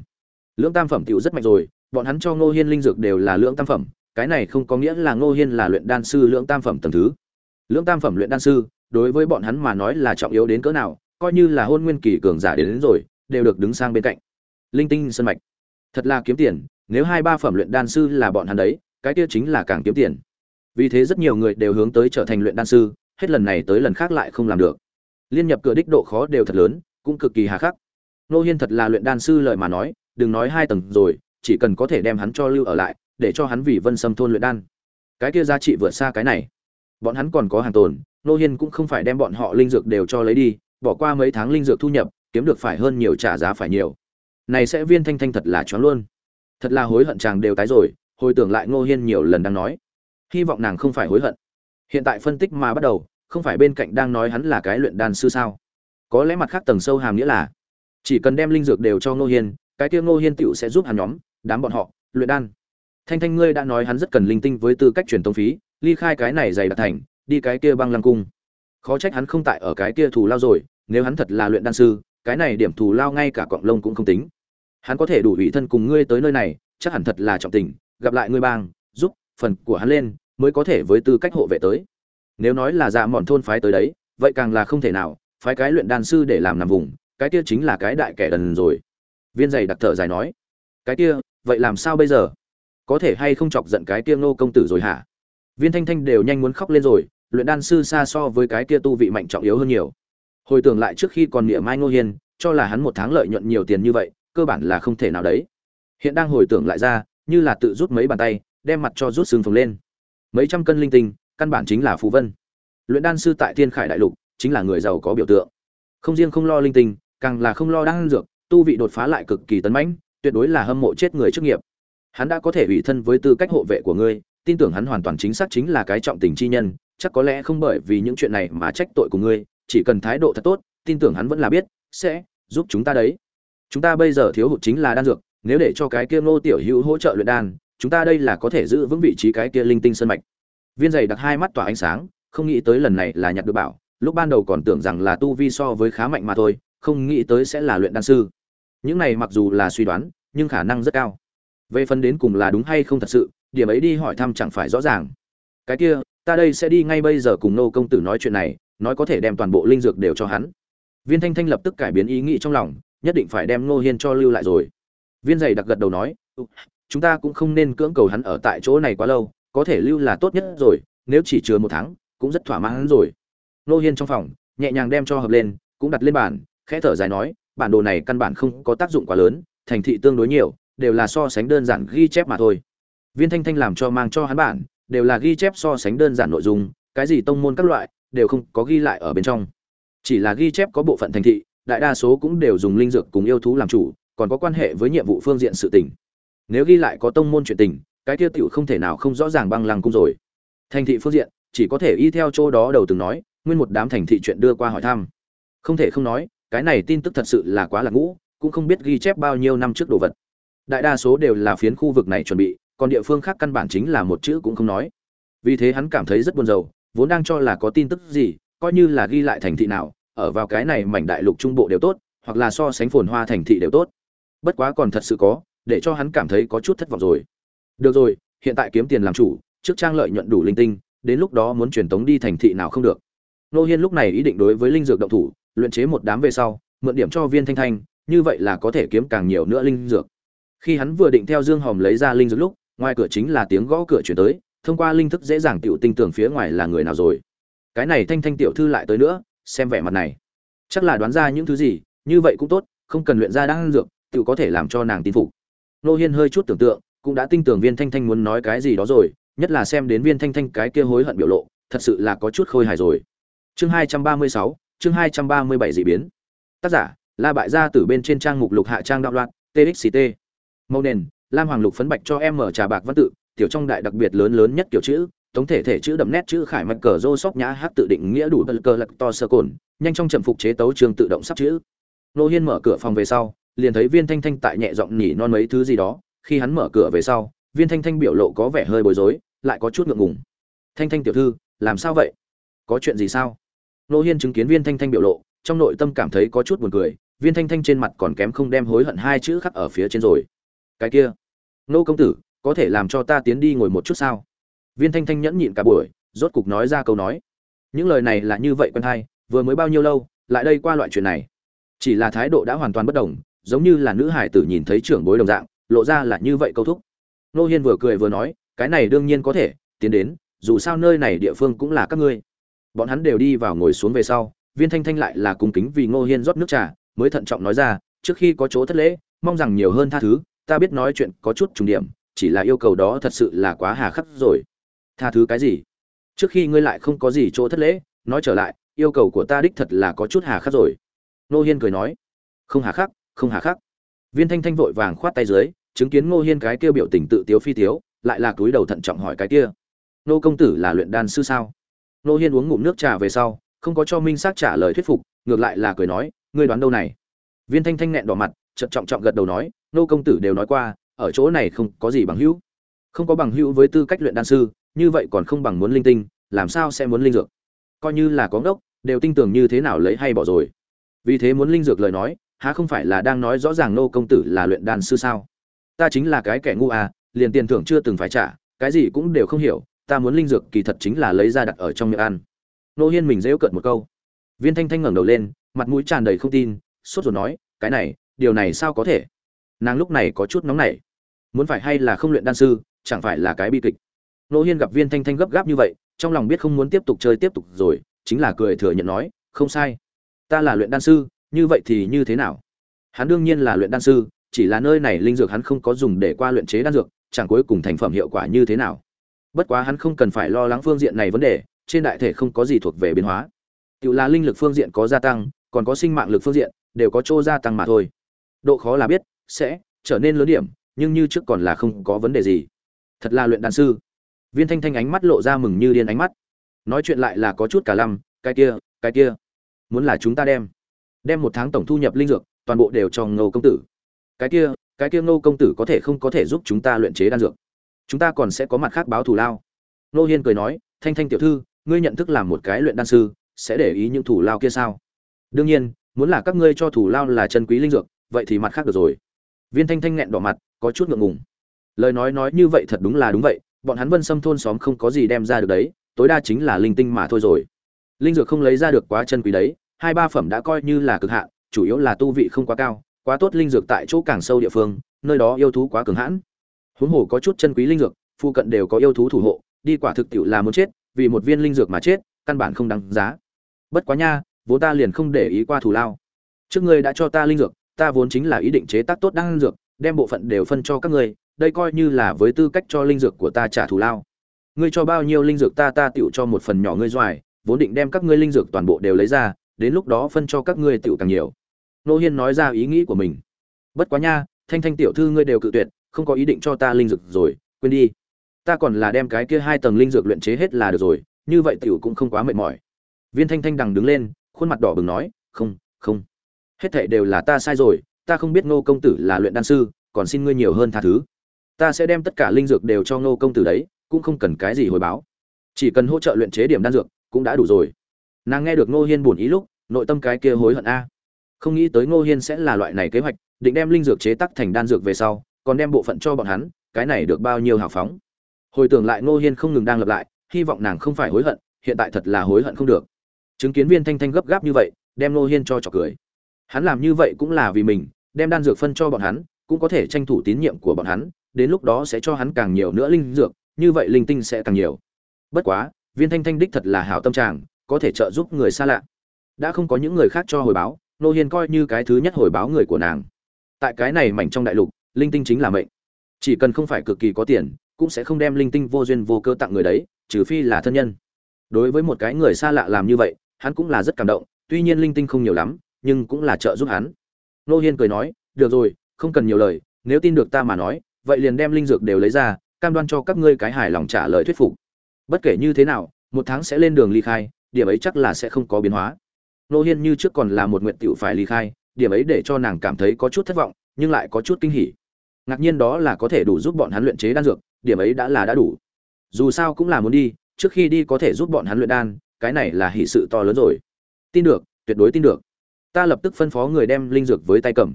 Lưỡng tam phẩm tựu rất mạnh rồi bọn hắn cho ngô hiên linh dược đều là lưỡng tam phẩm cái này không có nghĩa là ngô hiên là luyện đan sư lưỡng tam phẩm tầng thứ. Lưỡng tam phẩm luyện đan sư đối với bọn hắn mà nói là trọng yếu đến cỡ nào coi như là hôn nguyên kỳ cường giả đến, đến rồi đều được đứng sang bên cạnh. Linh tinh sân mạch. Thật là kiếm tiền nếu hai ba phẩm luyện đan sư là bọn hắn đấy cái kia chính là càng kiếm tiền. Vì thế rất nhiều người đều hướng tới trở thành luyện đan sư, hết lần này tới lần khác lại không làm được. Liên nhập cửa đích độ khó đều thật lớn, cũng cực kỳ hà khắc. Nô hiên thật là luyện đan sư lợi mà nói, đừng nói hai tầng rồi, chỉ cần có thể đem hắn cho lưu ở lại, để cho hắn vì vân sâm thôn luyện đan. Cái kia giá trị vượt xa cái này. Bọn hắn còn có hàng tồn, nô hiên cũng không phải đem bọn họ linh dược đều cho lấy đi, bỏ qua mấy tháng linh dược thu nhập, kiếm được phải hơn nhiều trả giá phải nhiều. Này sẽ viên thanh thanh thật là choáng luôn. Thật là hối hận chàng đều tái rồi hồi tưởng lại ngô hiên nhiều lần đang nói. Hy vọng nàng không phải hối hận. Hiện tại phân tích mà bắt đầu, không phải bên cạnh đang nói hắn là cái luyện đan sư sao? Có lẽ mặt khác tầng sâu hàm nghĩa là, chỉ cần đem linh dược đều cho ngô hiên, cái kia ngô hiên tựu sẽ giúp hắn nhóm, đám bọn họ, luyện đan. Thanh thanh ngươi đã nói hắn rất cần linh tinh với tư cách truyền tông phí, ly khai cái này dày đặc thành, đi cái kia băng lăng cung. Khó trách hắn không tại ở cái kia thù lao rồi, nếu hắn thật là luyện đan sư, cái này điểm thù lao ngay cả cọng lông cũng không tính. Hắn có thể đủ ủy thân cùng ngươi tới nơi này, chắc hẳn thật là trọng tình gặp lại ngươi bang, giúp phần của hắn lên, mới có thể với tư cách hộ vệ tới. Nếu nói là dạ mòn thôn phái tới đấy, vậy càng là không thể nào, phái cái luyện đan sư để làm nằm vùng, cái kia chính là cái đại kẻ đần rồi. Viên giày đặc thở dài nói, cái kia, vậy làm sao bây giờ? Có thể hay không chọc giận cái kia ngô công tử rồi hả? Viên thanh thanh đều nhanh muốn khóc lên rồi, luyện đan sư xa so với cái kia tu vị mạnh trọng yếu hơn nhiều. Hồi tưởng lại trước khi còn niệm mai ngô hiên, cho là hắn một tháng lợi nhuận nhiều tiền như vậy, cơ bản là không thể nào đấy. Hiện đang hồi tưởng lại ra như là tự rút mấy bàn tay, đem mặt cho rút xương phồng lên. Mấy trăm cân linh tinh, căn bản chính là phù vân. Luyện đan sư tại thiên khải đại lục, chính là người giàu có biểu tượng. Không riêng không lo linh tinh, càng là không lo đan dược, tu vị đột phá lại cực kỳ tấn mãnh, tuyệt đối là hâm mộ chết người chức nghiệp. Hắn đã có thể ủy thân với tư cách hộ vệ của ngươi, tin tưởng hắn hoàn toàn chính xác chính là cái trọng tình chi nhân, chắc có lẽ không bởi vì những chuyện này mà trách tội của ngươi, chỉ cần thái độ thật tốt, tin tưởng hắn vẫn là biết, sẽ giúp chúng ta đấy. Chúng ta bây giờ thiếu hụt chính là đan dược nếu để cho cái kia ngô tiểu hữu hỗ trợ luyện đan, chúng ta đây là có thể giữ vững vị trí cái kia linh tinh sơn mạch. Viên dày đặt hai mắt tỏa ánh sáng, không nghĩ tới lần này là nhặt được bảo, lúc ban đầu còn tưởng rằng là tu vi so với khá mạnh mà thôi, không nghĩ tới sẽ là luyện đan sư. Những này mặc dù là suy đoán, nhưng khả năng rất cao. Về phần đến cùng là đúng hay không thật sự, điểm ấy đi hỏi thăm chẳng phải rõ ràng. Cái kia, ta đây sẽ đi ngay bây giờ cùng nô công tử nói chuyện này, nói có thể đem toàn bộ linh dược đều cho hắn. Viên thanh thanh lập tức cải biến ý nghĩ trong lòng, nhất định phải đem ngô hiên cho lưu lại rồi viên dày đặc gật đầu nói ừ, chúng ta cũng không nên cưỡng cầu hắn ở tại chỗ này quá lâu, có thể lưu là tốt nhất rồi, nếu chỉ chừa một tháng, cũng rất thỏa mãn rồi. Nô hiên trong phòng, nhẹ nhàng đem cho hợp lên, cũng đặt lên bàn, khẽ thở dài nói, bản đồ này căn bản không có tác dụng quá lớn, thành thị tương đối nhiều, đều là so sánh đơn giản ghi chép mà thôi. Viên thanh thanh làm cho mang cho hắn bản, đều là ghi chép so sánh đơn giản nội dung, cái gì tông môn các loại, đều không có ghi lại ở bên trong. Chỉ là ghi chép có bộ phận thành thị, đại đa số cũng đều dùng linh dược cùng yêu thú làm chủ còn có quan hệ với nhiệm vụ phương diện sự tình. Nếu ghi lại có tông môn chuyện tình, cái tiêu tiểu không thể nào không rõ ràng băng lăng cung rồi. Thành thị phương diện, chỉ có thể y theo chỗ đó đầu từng nói, nguyên một đám thành thị chuyện đưa qua hỏi thăm. Không thể không nói, cái này tin tức thật sự là quá là ngũ, cũng không biết ghi chép bao nhiêu năm trước đồ vật. Đại đa số đều là phiến khu vực này chuẩn bị, còn địa phương khác căn bản chính là một chữ cũng không nói. Vì thế hắn cảm thấy rất buồn rầu, vốn đang cho là có tin tức gì, coi như là ghi lại thành thị nào, ở vào cái này mảnh đại lục trung bộ đều tốt, hoặc là so sánh phồn hoa thành thị đều tốt bất quá còn thật sự có, để cho hắn cảm thấy có chút thất vọng rồi. Được rồi, hiện tại kiếm tiền làm chủ, trước trang lợi nhuận đủ linh tinh, đến lúc đó muốn truyền tống đi thành thị nào không được. Nô hiên lúc này ý định đối với linh dược động thủ, luyện chế một đám về sau, mượn điểm cho viên thanh thanh, như vậy là có thể kiếm càng nhiều nữa linh dược. Khi hắn vừa định theo dương hòm lấy ra linh dược lúc, ngoài cửa chính là tiếng gõ cửa chuyển tới, thông qua linh thức dễ dàng tiểu tinh tưởng phía ngoài là người nào rồi? Cái này thanh thanh tiểu thư lại tới nữa, xem vẻ mặt này. Chắc là đoán ra những thứ gì, như vậy cũng tốt, không cần luyện ra đang dược tự có thể làm cho nàng tin phục. Nô hiên hơi chút tưởng tượng, cũng đã tin tưởng viên thanh thanh muốn nói cái gì đó rồi, nhất là xem đến viên thanh thanh cái kia hối hận biểu lộ, thật sự là có chút khôi hài rồi. Chương hai trăm ba mươi sáu, chương hai trăm ba mươi bảy dị biến. Tác giả, la bại gia từ bên trên trang mục lục hạ trang đạo loạn txt màu nền, lam hoàng lục phấn bạch cho em mở trà bạc văn tự, tiểu trong đại đặc biệt lớn lớn nhất kiểu chữ tổng thể thể chữ đậm nét chữ khải mạch cờ rô sóc nhã hát tự định nghĩa đủ bật cờ lật to sơ cồn, nhanh trong trầm phục chế tấu trường tự động sắp chữ. Nô hiên mở cửa phòng về sau liền thấy viên thanh thanh tại nhẹ giọng nhỉ non mấy thứ gì đó, khi hắn mở cửa về sau, viên thanh thanh biểu lộ có vẻ hơi bối rối, lại có chút ngượng ngùng. Thanh thanh tiểu thư, làm sao vậy? Có chuyện gì sao? Nô hiên chứng kiến viên thanh thanh biểu lộ, trong nội tâm cảm thấy có chút buồn cười, viên thanh thanh trên mặt còn kém không đem hối hận hai chữ khắc ở phía trên rồi. Cái kia, nô công tử, có thể làm cho ta tiến đi ngồi một chút sao? Viên thanh thanh nhẫn nhịn cả buổi, rốt cục nói ra câu nói. Những lời này là như vậy quen hay, vừa mới bao nhiêu lâu, lại đây qua loại chuyện này. Chỉ là thái độ đã hoàn toàn bất đồng giống như là nữ hải tử nhìn thấy trưởng bối đồng dạng, lộ ra là như vậy câu thúc. Nô hiên vừa cười vừa nói, cái này đương nhiên có thể, tiến đến, dù sao nơi này địa phương cũng là các ngươi. Bọn hắn đều đi vào ngồi xuống về sau, viên thanh thanh lại là cung kính vì ngô hiên rót nước trà, mới thận trọng nói ra, trước khi có chỗ thất lễ, mong rằng nhiều hơn tha thứ, ta biết nói chuyện có chút trùng điểm, chỉ là yêu cầu đó thật sự là quá hà khắc rồi. Tha thứ cái gì? Trước khi ngươi lại không có gì chỗ thất lễ, nói trở lại, yêu cầu của ta đích thật là có chút hà khắc rồi. Nô hiên cười nói, không hà khắc không hà khắc. Viên thanh thanh vội vàng khoát tay dưới, chứng kiến ngô hiên cái kia biểu tình tự tiếu phi tiếu, lại là túi đầu thận trọng hỏi cái kia nô công tử là luyện đan sư sao? Nô hiên uống ngụm nước trà về sau, không có cho minh xác trả lời thuyết phục, ngược lại là cười nói, ngươi đoán đâu này? Viên thanh thanh nghẹn đỏ mặt chợt trọng trọng gật đầu nói nô công tử đều nói qua, ở chỗ này không có gì bằng hữu. Không có bằng hữu với tư cách luyện đan sư, như vậy còn không bằng muốn linh tinh, làm sao sẽ muốn linh dược? Coi như là có ngốc, đều tin tưởng như thế nào lấy hay bỏ rồi. Vì thế muốn linh dược lời nói há không phải là đang nói rõ ràng nô công tử là luyện đan sư sao? Ta chính là cái kẻ ngu à liền tiền thưởng chưa từng phải trả, cái gì cũng đều không hiểu, ta muốn linh dược kỳ thật chính là lấy ra đặt ở trong miệng ăn. Nô hiên mình dễu cợt một câu. Viên thanh thanh ngẩng đầu lên, mặt mũi tràn đầy không tin, sốt ruột nói, cái này, điều này sao có thể? Nàng lúc này có chút nóng nảy. Muốn phải hay là không luyện đan sư, chẳng phải là cái bi kịch. Nô hiên gặp viên thanh thanh gấp gáp như vậy, trong lòng biết không muốn tiếp tục chơi tiếp tục rồi, chính là cười thừa nhận nói, không sai. Ta là luyện đan sư như vậy thì như thế nào? Hắn đương nhiên là luyện đan sư, chỉ là nơi này linh dược hắn không có dùng để qua luyện chế đan dược, chẳng cuối cùng thành phẩm hiệu quả như thế nào? Bất quá hắn không cần phải lo lắng phương diện này vấn đề, trên đại thể không có gì thuộc về biến hóa. Tự là linh lực phương diện có gia tăng, còn có sinh mạng lực phương diện, đều có chỗ gia tăng mà thôi. Độ khó là biết, sẽ trở nên lớn điểm, nhưng như trước còn là không có vấn đề gì. Thật là luyện đan sư. Viên thanh thanh ánh mắt lộ ra mừng như điên ánh mắt. Nói chuyện lại là có chút cả lăm, cái kia cái kia. Muốn là chúng ta đem đem một tháng tổng thu nhập linh dược, toàn bộ đều cho ngô công tử. Cái kia cái kia ngô công tử có thể không có thể giúp chúng ta luyện chế đan dược. Chúng ta còn sẽ có mặt khác báo thù lao. Nô hiên cười nói, thanh thanh tiểu thư, ngươi nhận thức làm một cái luyện đan sư, sẽ để ý những thủ lao kia sao? Đương nhiên, muốn là các ngươi cho thủ lao là chân quý linh dược, vậy thì mặt khác được rồi. Viên thanh thanh nghẹn đỏ mặt, có chút ngượng ngùng. Lời nói nói như vậy thật đúng là đúng vậy, bọn hắn vân xâm thôn xóm không có gì đem ra được đấy, tối đa chính là linh tinh mà thôi rồi. Linh dược không lấy ra được quá chân quý đấy hai ba phẩm đã coi như là cực hạn, chủ yếu là tu vị không quá cao, quá tốt linh dược tại chỗ càng sâu địa phương, nơi đó yêu thú quá cường hãn. Huống hồ có chút chân quý linh dược, phụ cận đều có yêu thú thủ hộ, đi quả thực tiệu là muốn chết, vì một viên linh dược mà chết, căn bản không đáng giá. Bất quá nha vốn ta liền không để ý qua thủ lao. Trước ngươi đã cho ta linh dược, ta vốn chính là ý định chế tác tốt đan dược, đem bộ phận đều phân cho các ngươi, đây coi như là với tư cách cho linh dược của ta trả thù lao. Ngươi cho bao nhiêu linh dược ta ta tựu cho một phần nhỏ ngươi doài, vốn định đem các ngươi linh dược toàn bộ đều lấy ra đến lúc đó phân cho các ngươi tựu càng nhiều. Nô hiên nói ra ý nghĩ của mình. Bất quá nha, thanh thanh tiểu thư ngươi đều cự tuyệt, không có ý định cho ta linh dược rồi, quên đi. Ta còn là đem cái kia hai tầng linh dược luyện chế hết là được rồi, như vậy tiểu cũng không quá mệt mỏi. Viên thanh thanh đằng đứng lên, khuôn mặt đỏ bừng nói, không không. Hết thảy đều là ta sai rồi, ta không biết ngô công tử là luyện đan sư, còn xin ngươi nhiều hơn tha thứ. Ta sẽ đem tất cả linh dược đều cho ngô công tử đấy, cũng không cần cái gì hồi báo. Chỉ cần hỗ trợ luyện chế điểm đan dược, cũng đã đủ rồi nàng nghe được ngô hiên buồn ý lúc, nội tâm cái kia hối hận a. Không nghĩ tới ngô hiên sẽ là loại này kế hoạch, định đem linh dược chế tắc thành đan dược về sau, còn đem bộ phận cho bọn hắn, cái này được bao nhiêu hào phóng. Hồi tưởng lại ngô hiên không ngừng đang lập lại, hy vọng nàng không phải hối hận, hiện tại thật là hối hận không được. Chứng kiến viên thanh thanh gấp gáp như vậy, đem ngô hiên cho trò cười. Hắn làm như vậy cũng là vì mình, đem đan dược phân cho bọn hắn, cũng có thể tranh thủ tín nhiệm của bọn hắn, đến lúc đó sẽ cho hắn càng nhiều nữa linh dược, như vậy linh tinh sẽ càng nhiều. Bất quá, viên thanh thanh đích thật là hảo tâm trạng có thể trợ giúp người xa lạ. Đã không có những người khác cho hồi báo, nô hiên coi như cái thứ nhất hồi báo người của nàng. Tại cái này mảnh trong đại lục, linh tinh chính là mệnh. Chỉ cần không phải cực kỳ có tiền, cũng sẽ không đem linh tinh vô duyên vô cơ tặng người đấy, trừ phi là thân nhân. Đối với một cái người xa lạ làm như vậy, hắn cũng là rất cảm động, tuy nhiên linh tinh không nhiều lắm, nhưng cũng là trợ giúp hắn. Nô hiên cười nói, được rồi, không cần nhiều lời, nếu tin được ta mà nói, vậy liền đem linh dược đều lấy ra, cam đoan cho các ngươi cái hài lòng trả lời thuyết phục. Bất kể như thế nào, một tháng sẽ lên đường ly khai điểm ấy chắc là sẽ không có biến hóa. Nô hiên như trước còn là một nguyện tiểu phải ly khai, điểm ấy để cho nàng cảm thấy có chút thất vọng, nhưng lại có chút kinh hỉ. Ngạc nhiên đó là có thể đủ giúp bọn hắn luyện chế đan dược, điểm ấy đã là đã đủ. Dù sao cũng là muốn đi, trước khi đi có thể giúp bọn hắn luyện đan, cái này là hỷ sự to lớn rồi. Tin được, tuyệt đối tin được. Ta lập tức phân phó người đem linh dược với tay cầm.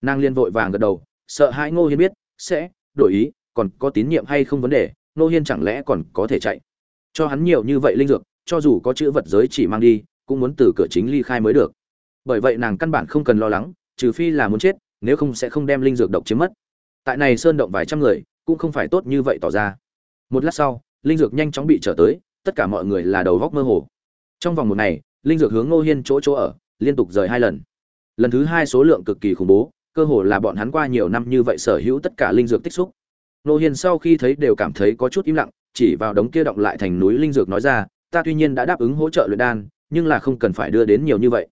Nàng liên vội vàng gật đầu, sợ hãi ngô hiên biết, sẽ, đổi ý, còn có tín nhiệm hay không vấn đề, ngô hiên chẳng lẽ còn có thể chạy? Cho hắn nhiều như vậy linh dược cho dù có chữ vật giới chỉ mang đi, cũng muốn từ cửa chính ly khai mới được. Bởi vậy nàng căn bản không cần lo lắng, trừ phi là muốn chết, nếu không sẽ không đem linh dược độc chiếm mất. Tại này sơn động vài trăm người, cũng không phải tốt như vậy tỏ ra. Một lát sau, linh dược nhanh chóng bị trở tới, tất cả mọi người là đầu góc mơ hồ. Trong vòng một ngày, linh dược hướng ngô hiên chỗ chỗ ở, liên tục rời hai lần. Lần thứ hai số lượng cực kỳ khủng bố, cơ hồ là bọn hắn qua nhiều năm như vậy sở hữu tất cả linh dược tích xúc. Ngô hiên sau khi thấy đều cảm thấy có chút im lặng, chỉ vào đống kia động lại thành núi linh dược nói ra ta tuy nhiên đã đáp ứng hỗ trợ luyện đan, nhưng là không cần phải đưa đến nhiều như vậy.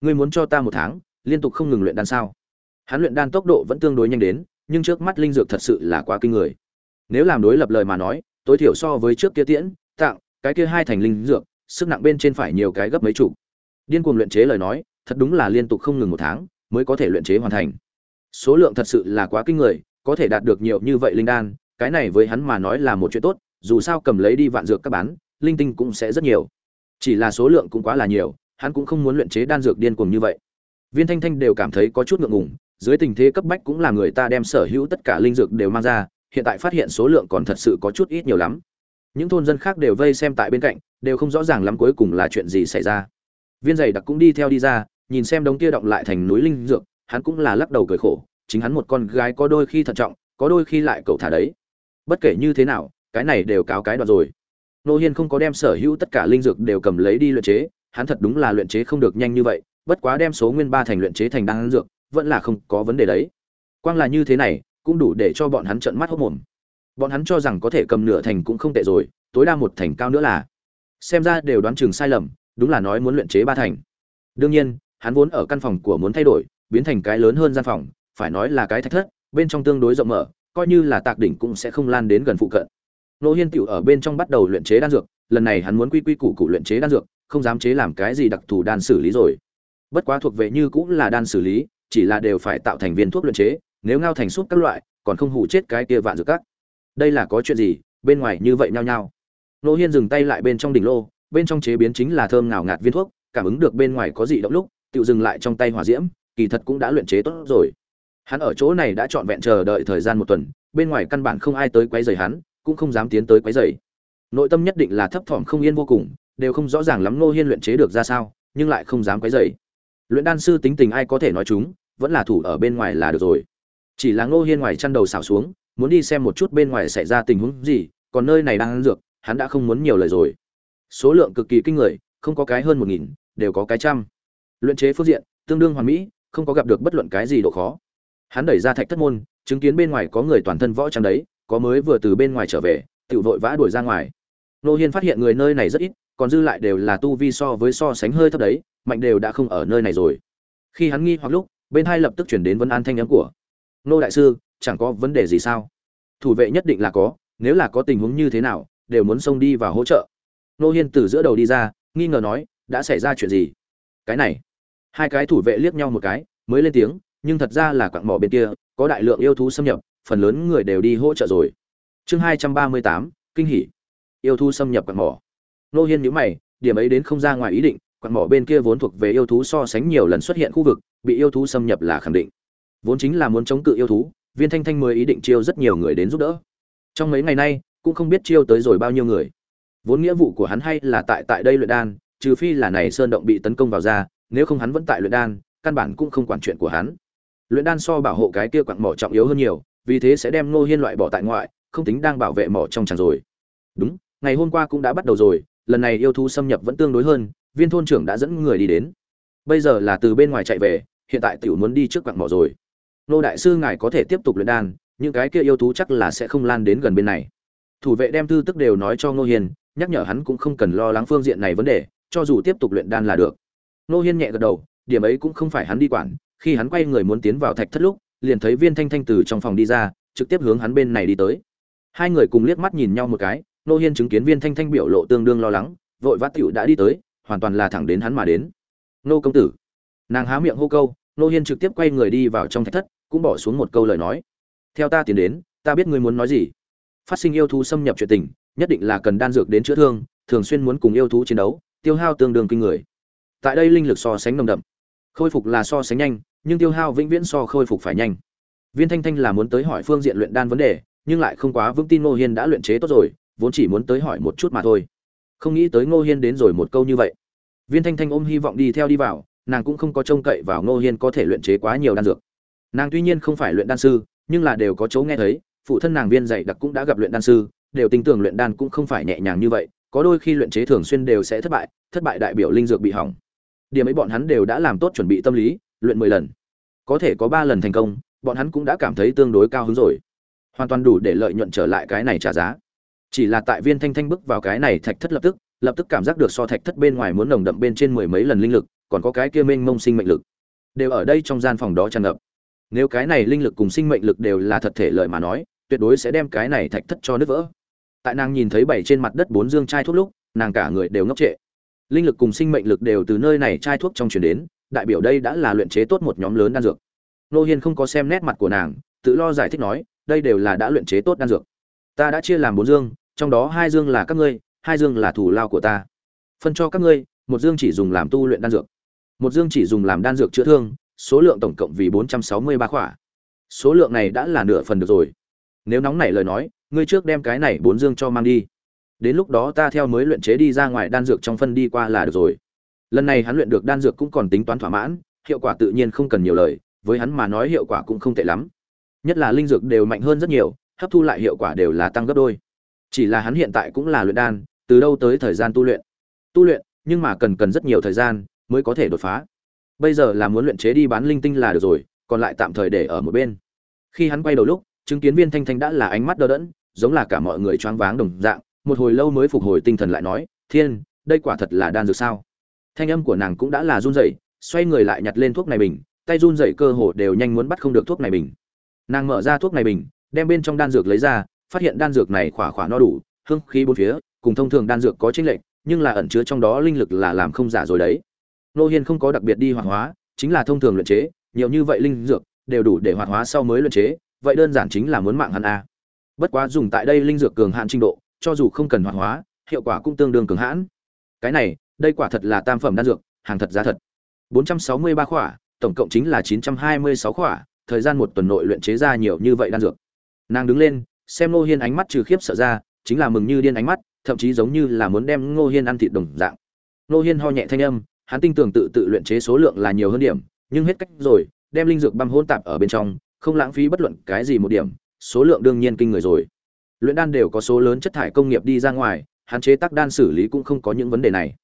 Ngươi muốn cho ta một tháng, liên tục không ngừng luyện đan sao? Hắn luyện đan tốc độ vẫn tương đối nhanh đến, nhưng trước mắt linh dược thật sự là quá kinh người. Nếu làm đối lập lời mà nói, tối thiểu so với trước kia tiễn tặng cái kia hai thành linh dược, sức nặng bên trên phải nhiều cái gấp mấy chục. Điên cuồng luyện chế lời nói, thật đúng là liên tục không ngừng một tháng mới có thể luyện chế hoàn thành. Số lượng thật sự là quá kinh người, có thể đạt được nhiều như vậy linh đan, cái này với hắn mà nói là một chuyện tốt, dù sao cầm lấy đi vạn dược các bán linh tinh cũng sẽ rất nhiều. Chỉ là số lượng cũng quá là nhiều, hắn cũng không muốn luyện chế đan dược điên cuồng như vậy. Viên thanh thanh đều cảm thấy có chút ngượng ngùng, dưới tình thế cấp bách cũng là người ta đem sở hữu tất cả linh dược đều mang ra, hiện tại phát hiện số lượng còn thật sự có chút ít nhiều lắm. Những thôn dân khác đều vây xem tại bên cạnh, đều không rõ ràng lắm cuối cùng là chuyện gì xảy ra. Viên giày đặc cũng đi theo đi ra, nhìn xem đống kia động lại thành núi linh dược, hắn cũng là lắc đầu cười khổ, chính hắn một con gái có đôi khi thận trọng, có đôi khi lại cậu thả đấy. Bất kể như thế nào, cái này đều cáo cái đoạn rồi nô hiên không có đem sở hữu tất cả linh dược đều cầm lấy đi luyện chế, hắn thật đúng là luyện chế không được nhanh như vậy, bất quá đem số nguyên ba thành luyện chế thành đan dược, vẫn là không có vấn đề đấy. Quang là như thế này, cũng đủ để cho bọn hắn trợn mắt hốt mồm. Bọn hắn cho rằng có thể cầm nửa thành cũng không tệ rồi, tối đa một thành cao nữa là. Xem ra đều đoán chừng sai lầm, đúng là nói muốn luyện chế ba thành. Đương nhiên, hắn vốn ở căn phòng của muốn thay đổi, biến thành cái lớn hơn gian phòng, phải nói là cái thách thất, bên trong tương đối rộng mở, coi như là tạc đỉnh cũng sẽ không lan đến gần phụ cận nô hiên tựu ở bên trong bắt đầu luyện chế đan dược, lần này hắn muốn quy quy củ cụ luyện chế đan dược, không dám chế làm cái gì đặc thù đan xử lý rồi. Bất quá thuộc về như cũng là đan xử lý, chỉ là đều phải tạo thành viên thuốc luyện chế, nếu ngao thành suốt các loại, còn không hủ chết cái kia vạn dược các. Đây là có chuyện gì? Bên ngoài như vậy nhao nhao. Nô hiên dừng tay lại bên trong đỉnh lô, bên trong chế biến chính là thơm ngào ngạt viên thuốc, cảm ứng được bên ngoài có gì động lúc tự dừng lại trong tay hỏa diễm, kỳ thật cũng đã luyện chế tốt rồi. Hắn ở chỗ này đã trọn vẹn chờ đợi thời gian một tuần, bên ngoài căn bản không ai tới quấy rầy hắn cũng không dám tiến tới quấy rầy. Nội tâm nhất định là thấp thỏm không yên vô cùng, đều không rõ ràng lắm nô hiên luyện chế được ra sao, nhưng lại không dám quấy rầy. Luyện đan sư tính tình ai có thể nói chúng, vẫn là thủ ở bên ngoài là được rồi. Chỉ là ngô hiên ngoài chăn đầu xảo xuống, muốn đi xem một chút bên ngoài xảy ra tình huống gì, còn nơi này đang ăn dược, hắn đã không muốn nhiều lời rồi. Số lượng cực kỳ kinh người, không có cái hơn một nghìn, đều có cái trăm. Luyện chế phương diện, tương đương hoàn mỹ, không có gặp được bất luận cái gì độ khó. Hắn đẩy ra thạch thất môn, chứng kiến bên ngoài có người toàn thân võ trang đấy có mới vừa từ bên ngoài trở về tự vội vã đuổi ra ngoài. Nô hiên phát hiện người nơi này rất ít, còn dư lại đều là tu vi so với so sánh hơi thấp đấy, mạnh đều đã không ở nơi này rồi. Khi hắn nghi hoặc lúc, bên hai lập tức chuyển đến vấn an thanh nhắn của, nô đại sư, chẳng có vấn đề gì sao? Thủ vệ nhất định là có, nếu là có tình huống như thế nào, đều muốn xông đi và hỗ trợ. Nô hiên từ giữa đầu đi ra, nghi ngờ nói, đã xảy ra chuyện gì? Cái này. Hai cái thủ vệ liếc nhau một cái, mới lên tiếng, nhưng thật ra là quặng mỏ bên kia, có đại lượng yêu thú xâm nhập phần lớn người đều đi hỗ trợ rồi. Chương hai trăm ba mươi tám, kinh hỉ. Yêu thú xâm nhập quặng mỏ. Nô hiên nhíu mày, điểm ấy đến không ra ngoài ý định, quặng mỏ bên kia vốn thuộc về yêu thú so sánh nhiều lần xuất hiện khu vực, bị yêu thú xâm nhập là khẳng định. Vốn chính là muốn chống cự yêu thú, viên thanh thanh mới ý định chiêu rất nhiều người đến giúp đỡ. Trong mấy ngày nay, cũng không biết chiêu tới rồi bao nhiêu người. Vốn nghĩa vụ của hắn hay là tại tại đây luyện đan, trừ phi là này sơn động bị tấn công vào ra, nếu không hắn vẫn tại luyện đan, căn bản cũng không quản chuyện của hắn. Luyện đan so bảo hộ cái kia quặng mỏ trọng yếu hơn nhiều vì thế sẽ đem ngô hiên loại bỏ tại ngoại, không tính đang bảo vệ mỏ trong chẳng rồi. Đúng, ngày hôm qua cũng đã bắt đầu rồi, lần này yêu thú xâm nhập vẫn tương đối hơn, viên thôn trưởng đã dẫn người đi đến. Bây giờ là từ bên ngoài chạy về, hiện tại tiểu muốn đi trước quặng mỏ rồi. Nô đại sư ngài có thể tiếp tục luyện đan, những cái kia yêu thú chắc là sẽ không lan đến gần bên này. Thủ vệ đem thư tức đều nói cho ngô hiên, nhắc nhở hắn cũng không cần lo lắng phương diện này vấn đề, cho dù tiếp tục luyện đan là được. Ngô hiên nhẹ gật đầu, điểm ấy cũng không phải hắn đi quản, khi hắn quay người muốn tiến vào thạch thất lúc liền thấy viên thanh thanh từ trong phòng đi ra, trực tiếp hướng hắn bên này đi tới. Hai người cùng liếc mắt nhìn nhau một cái, nô hiên chứng kiến viên thanh thanh biểu lộ tương đương lo lắng, vội vã tiểu đã đi tới, hoàn toàn là thẳng đến hắn mà đến. Nô công tử. Nàng há miệng hô câu, nô hiên trực tiếp quay người đi vào trong thạch thất, cũng bỏ xuống một câu lời nói. Theo ta tiến đến, ta biết ngươi muốn nói gì. Phát sinh yêu thú xâm nhập chuyện tình, nhất định là cần đan dược đến chữa thương, thường xuyên muốn cùng yêu thú chiến đấu, tiêu hao tương đương kinh người. Tại đây linh lực so sánh nồng đậm. Khôi phục là so sánh nhanh nhưng tiêu hao vĩnh viễn so khôi phục phải nhanh. Viên thanh thanh là muốn tới hỏi phương diện luyện đan vấn đề, nhưng lại không quá vững tin ngô hiên đã luyện chế tốt rồi, vốn chỉ muốn tới hỏi một chút mà thôi. Không nghĩ tới ngô hiên đến rồi một câu như vậy. Viên thanh thanh ôm hy vọng đi theo đi vào, nàng cũng không có trông cậy vào ngô hiên có thể luyện chế quá nhiều đan dược. Nàng tuy nhiên không phải luyện đan sư, nhưng là đều có chỗ nghe thấy, phụ thân nàng viên dạy đặc cũng đã gặp luyện đan sư, đều tin tưởng luyện đan cũng không phải nhẹ nhàng như vậy, có đôi khi luyện chế thường xuyên đều sẽ thất bại thất bại đại biểu linh dược bị hỏng. Điểm ấy bọn hắn đều đã làm tốt chuẩn bị tâm lý luyện mười lần. Có thể có ba lần thành công, bọn hắn cũng đã cảm thấy tương đối cao hứng rồi. Hoàn toàn đủ để lợi nhuận trở lại cái này trả giá. Chỉ là tại viên thanh thanh bước vào cái này thạch thất lập tức lập tức cảm giác được so thạch thất bên ngoài muốn nồng đậm bên trên mười mấy lần linh lực, còn có cái kia mênh mông sinh mệnh lực. Đều ở đây trong gian phòng đó tràn ngập. Nếu cái này linh lực cùng sinh mệnh lực đều là thật thể lợi mà nói, tuyệt đối sẽ đem cái này thạch thất cho nứt vỡ. Tại nàng nhìn thấy bảy trên mặt đất bốn dương chai thuốc lúc, nàng cả người đều ngốc trệ. Linh lực cùng sinh mệnh lực đều từ nơi này chai thuốc trong truyền đến đại biểu đây đã là luyện chế tốt một nhóm lớn đan dược. Nô hiên không có xem nét mặt của nàng, tự lo giải thích nói, đây đều là đã luyện chế tốt đan dược. Ta đã chia làm bốn dương, trong đó hai dương là các ngươi, hai dương là thủ lao của ta. Phân cho các ngươi, một dương chỉ dùng làm tu luyện đan dược. Một dương chỉ dùng làm đan dược chữa thương, số lượng tổng cộng vì bốn trăm sáu mươi ba khỏa. Số lượng này đã là nửa phần được rồi. Nếu nóng nảy lời nói, ngươi trước đem cái này bốn dương cho mang đi. Đến lúc đó ta theo mới luyện chế đi ra ngoài đan dược trong phân đi qua là được rồi lần này hắn luyện được đan dược cũng còn tính toán thỏa mãn, hiệu quả tự nhiên không cần nhiều lời, với hắn mà nói hiệu quả cũng không tệ lắm. Nhất là linh dược đều mạnh hơn rất nhiều, hấp thu lại hiệu quả đều là tăng gấp đôi. Chỉ là hắn hiện tại cũng là luyện đan, từ đâu tới thời gian tu luyện? Tu luyện, nhưng mà cần cần rất nhiều thời gian mới có thể đột phá. Bây giờ là muốn luyện chế đi bán linh tinh là được rồi, còn lại tạm thời để ở một bên. Khi hắn quay đầu lúc, chứng kiến viên thanh thanh đã là ánh mắt đơ đẫn, giống là cả mọi người choáng váng đồng dạng, một hồi lâu mới phục hồi tinh thần lại nói, thiên, đây quả thật là đan dược sao? Thanh âm của nàng cũng đã là run rẩy, xoay người lại nhặt lên thuốc này bình, tay run rẩy cơ hồ đều nhanh muốn bắt không được thuốc này bình. Nàng mở ra thuốc này bình, đem bên trong đan dược lấy ra, phát hiện đan dược này khỏa khỏa no đủ, hương khí bốn phía, cùng thông thường đan dược có chênh lệch, nhưng là ẩn chứa trong đó linh lực là làm không giả rồi đấy. Nô hiên không có đặc biệt đi hoạt hóa, chính là thông thường luyện chế, nhiều như vậy linh dược, đều đủ để hoạt hóa sau mới luyện chế, vậy đơn giản chính là muốn mạng hắn a. Bất quá dùng tại đây linh dược cường hạn trình độ, cho dù không cần hoạt hóa, hiệu quả cũng tương đương cường hãn. Cái này đây quả thật là tam phẩm đan dược, hàng thật giá thật. 463 khỏa, tổng cộng chính là 926 khỏa, thời gian một tuần nội luyện chế ra nhiều như vậy đan dược. Nàng đứng lên, xem ngô hiên ánh mắt trừ khiếp sợ ra, chính là mừng như điên ánh mắt, thậm chí giống như là muốn đem ngô hiên ăn thịt đồng dạng. Ngô hiên ho nhẹ thanh âm, hắn tin tưởng tự tự luyện chế số lượng là nhiều hơn điểm, nhưng hết cách rồi, đem linh dược băm hôn tạp ở bên trong, không lãng phí bất luận cái gì một điểm, số lượng đương nhiên kinh người rồi. Luyện đan đều có số lớn chất thải công nghiệp đi ra ngoài, hạn chế tác đan xử lý cũng không có những vấn đề này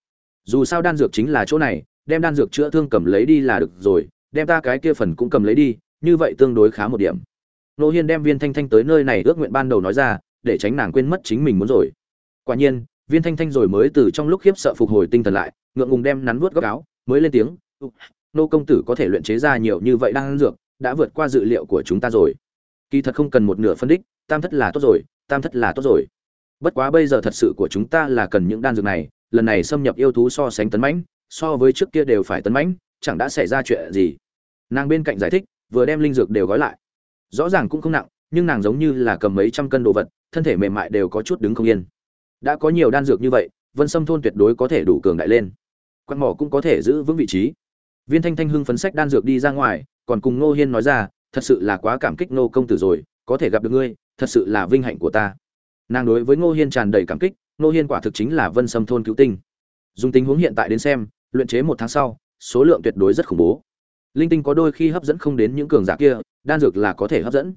dù sao đan dược chính là chỗ này, đem đan dược chữa thương cầm lấy đi là được rồi, đem ta cái kia phần cũng cầm lấy đi, như vậy tương đối khá một điểm. Nô hiên đem viên thanh thanh tới nơi này ước nguyện ban đầu nói ra, để tránh nàng quên mất chính mình muốn rồi. Quả nhiên, viên thanh thanh rồi mới từ trong lúc khiếp sợ phục hồi tinh thần lại, ngượng ngùng đem nắn vuốt góc áo, mới lên tiếng nô công tử có thể luyện chế ra nhiều như vậy đan dược, đã vượt qua dự liệu của chúng ta rồi. Kỳ thật không cần một nửa phân đích, tam thất là tốt rồi, tam thất là tốt rồi. Bất quá bây giờ thật sự của chúng ta là cần những đan dược này lần này xâm nhập yêu thú so sánh tấn mãnh, so với trước kia đều phải tấn mãnh, chẳng đã xảy ra chuyện gì. Nàng bên cạnh giải thích, vừa đem linh dược đều gói lại. Rõ ràng cũng không nặng, nhưng nàng giống như là cầm mấy trăm cân đồ vật, thân thể mềm mại đều có chút đứng không yên. Đã có nhiều đan dược như vậy, vân sâm thôn tuyệt đối có thể đủ cường đại lên. Quan mỏ cũng có thể giữ vững vị trí. Viên thanh thanh hưng phấn sách đan dược đi ra ngoài, còn cùng ngô hiên nói ra, thật sự là quá cảm kích ngô công tử rồi, có thể gặp được ngươi, thật sự là vinh hạnh của ta. Nàng đối với ngô hiên tràn đầy cảm kích Nô hiên quả thực chính là vân sâm thôn cứu tinh. Dùng tình huống hiện tại đến xem, luyện chế một tháng sau, số lượng tuyệt đối rất khủng bố. Linh tinh có đôi khi hấp dẫn không đến những cường giả kia, đan dược là có thể hấp dẫn.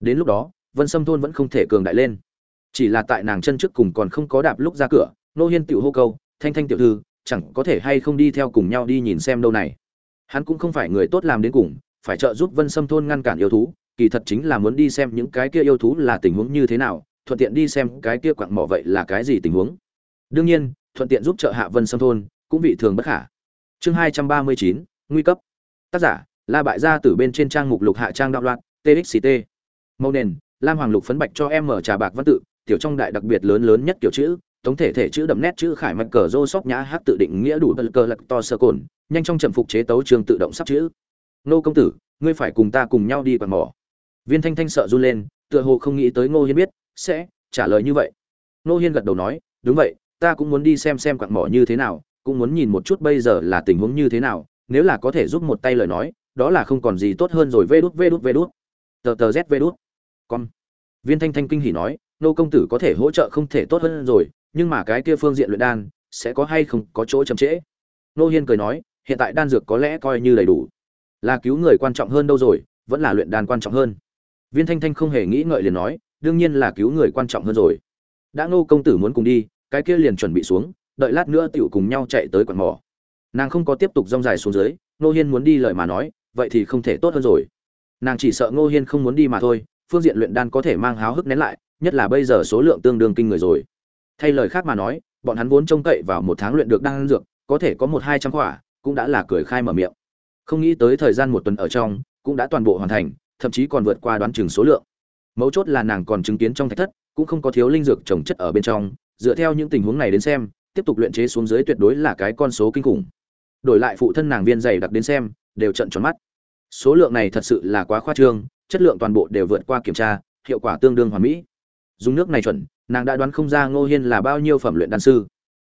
Đến lúc đó, vân sâm thôn vẫn không thể cường đại lên. Chỉ là tại nàng chân trước cùng còn không có đạp lúc ra cửa, nô hiên tiểu hô câu, thanh thanh tiểu thư, chẳng có thể hay không đi theo cùng nhau đi nhìn xem đâu này. Hắn cũng không phải người tốt làm đến cùng, phải trợ giúp vân sâm thôn ngăn cản yêu thú, kỳ thật chính là muốn đi xem những cái kia yêu thú là tình huống như thế nào thuận tiện đi xem cái kia quặng mỏ vậy là cái gì tình huống. Đương nhiên, thuận tiện giúp trợ hạ vân sâm thôn, cũng vị thường bất khả. Chương hai trăm ba mươi chín, nguy cấp. Tác giả, la bại gia từ bên trên trang mục lục hạ trang đạo loạn txt màu nền, lam hoàng lục phấn bạch cho em mở trà bạc văn tự, tiểu trong đại đặc biệt lớn lớn nhất kiểu chữ tổng thể thể chữ đậm nét chữ khải mạch cờ rô sóc nhã hát tự định nghĩa đủ bật cờ lật to sơ cồn, nhanh trong trầm phục chế tấu trường tự động sắp chữ. Nô công tử, ngươi phải cùng ta cùng nhau đi quạt mỏ. Viên thanh thanh sợ run lên, tựa hồ không nghĩ tới ngô hiên biết sẽ, trả lời như vậy. Nô hiên gật đầu nói, đúng vậy, ta cũng muốn đi xem xem quặng mỏ như thế nào, cũng muốn nhìn một chút bây giờ là tình huống như thế nào, nếu là có thể giúp một tay lời nói, đó là không còn gì tốt hơn rồi, vê đút vê đút vê đút. Tờ tờ z, vê đút. Con viên thanh thanh kinh hỉ nói nô công tử có thể hỗ trợ không thể tốt hơn rồi, nhưng mà cái kia phương diện luyện đan, sẽ có hay không có chỗ chậm trễ? Nô hiên cười nói, hiện tại đan dược có lẽ coi như đầy đủ. Là cứu người quan trọng hơn đâu rồi, vẫn là luyện đan quan trọng hơn. Viên thanh thanh không hề nghĩ ngợi liền nói đương nhiên là cứu người quan trọng hơn rồi. Đã ngô công tử muốn cùng đi, cái kia liền chuẩn bị xuống, đợi lát nữa tiểu cùng nhau chạy tới quận mỏ. Nàng không có tiếp tục rong dài xuống dưới, ngô hiên muốn đi lời mà nói, vậy thì không thể tốt hơn rồi. Nàng chỉ sợ ngô hiên không muốn đi mà thôi, phương diện luyện đan có thể mang háo hức nén lại, nhất là bây giờ số lượng tương đương kinh người rồi. Thay lời khác mà nói, bọn hắn vốn trông cậy vào một tháng luyện được đan dược, có thể có một hai trăm quả, cũng đã là cười khai mở miệng. Không nghĩ tới thời gian một tuần ở trong, cũng đã toàn bộ hoàn thành, thậm chí còn vượt qua đoán chừng số lượng mấu chốt là nàng còn chứng kiến trong thạch thất, cũng không có thiếu linh dược trồng chất ở bên trong, dựa theo những tình huống này đến xem, tiếp tục luyện chế xuống dưới tuyệt đối là cái con số kinh khủng. Đổi lại phụ thân nàng viên dày đặc đến xem, đều trận tròn mắt. Số lượng này thật sự là quá khoa trương, chất lượng toàn bộ đều vượt qua kiểm tra, hiệu quả tương đương hoàn mỹ. Dùng nước này chuẩn, nàng đã đoán không ra ngô hiên là bao nhiêu phẩm luyện đan sư.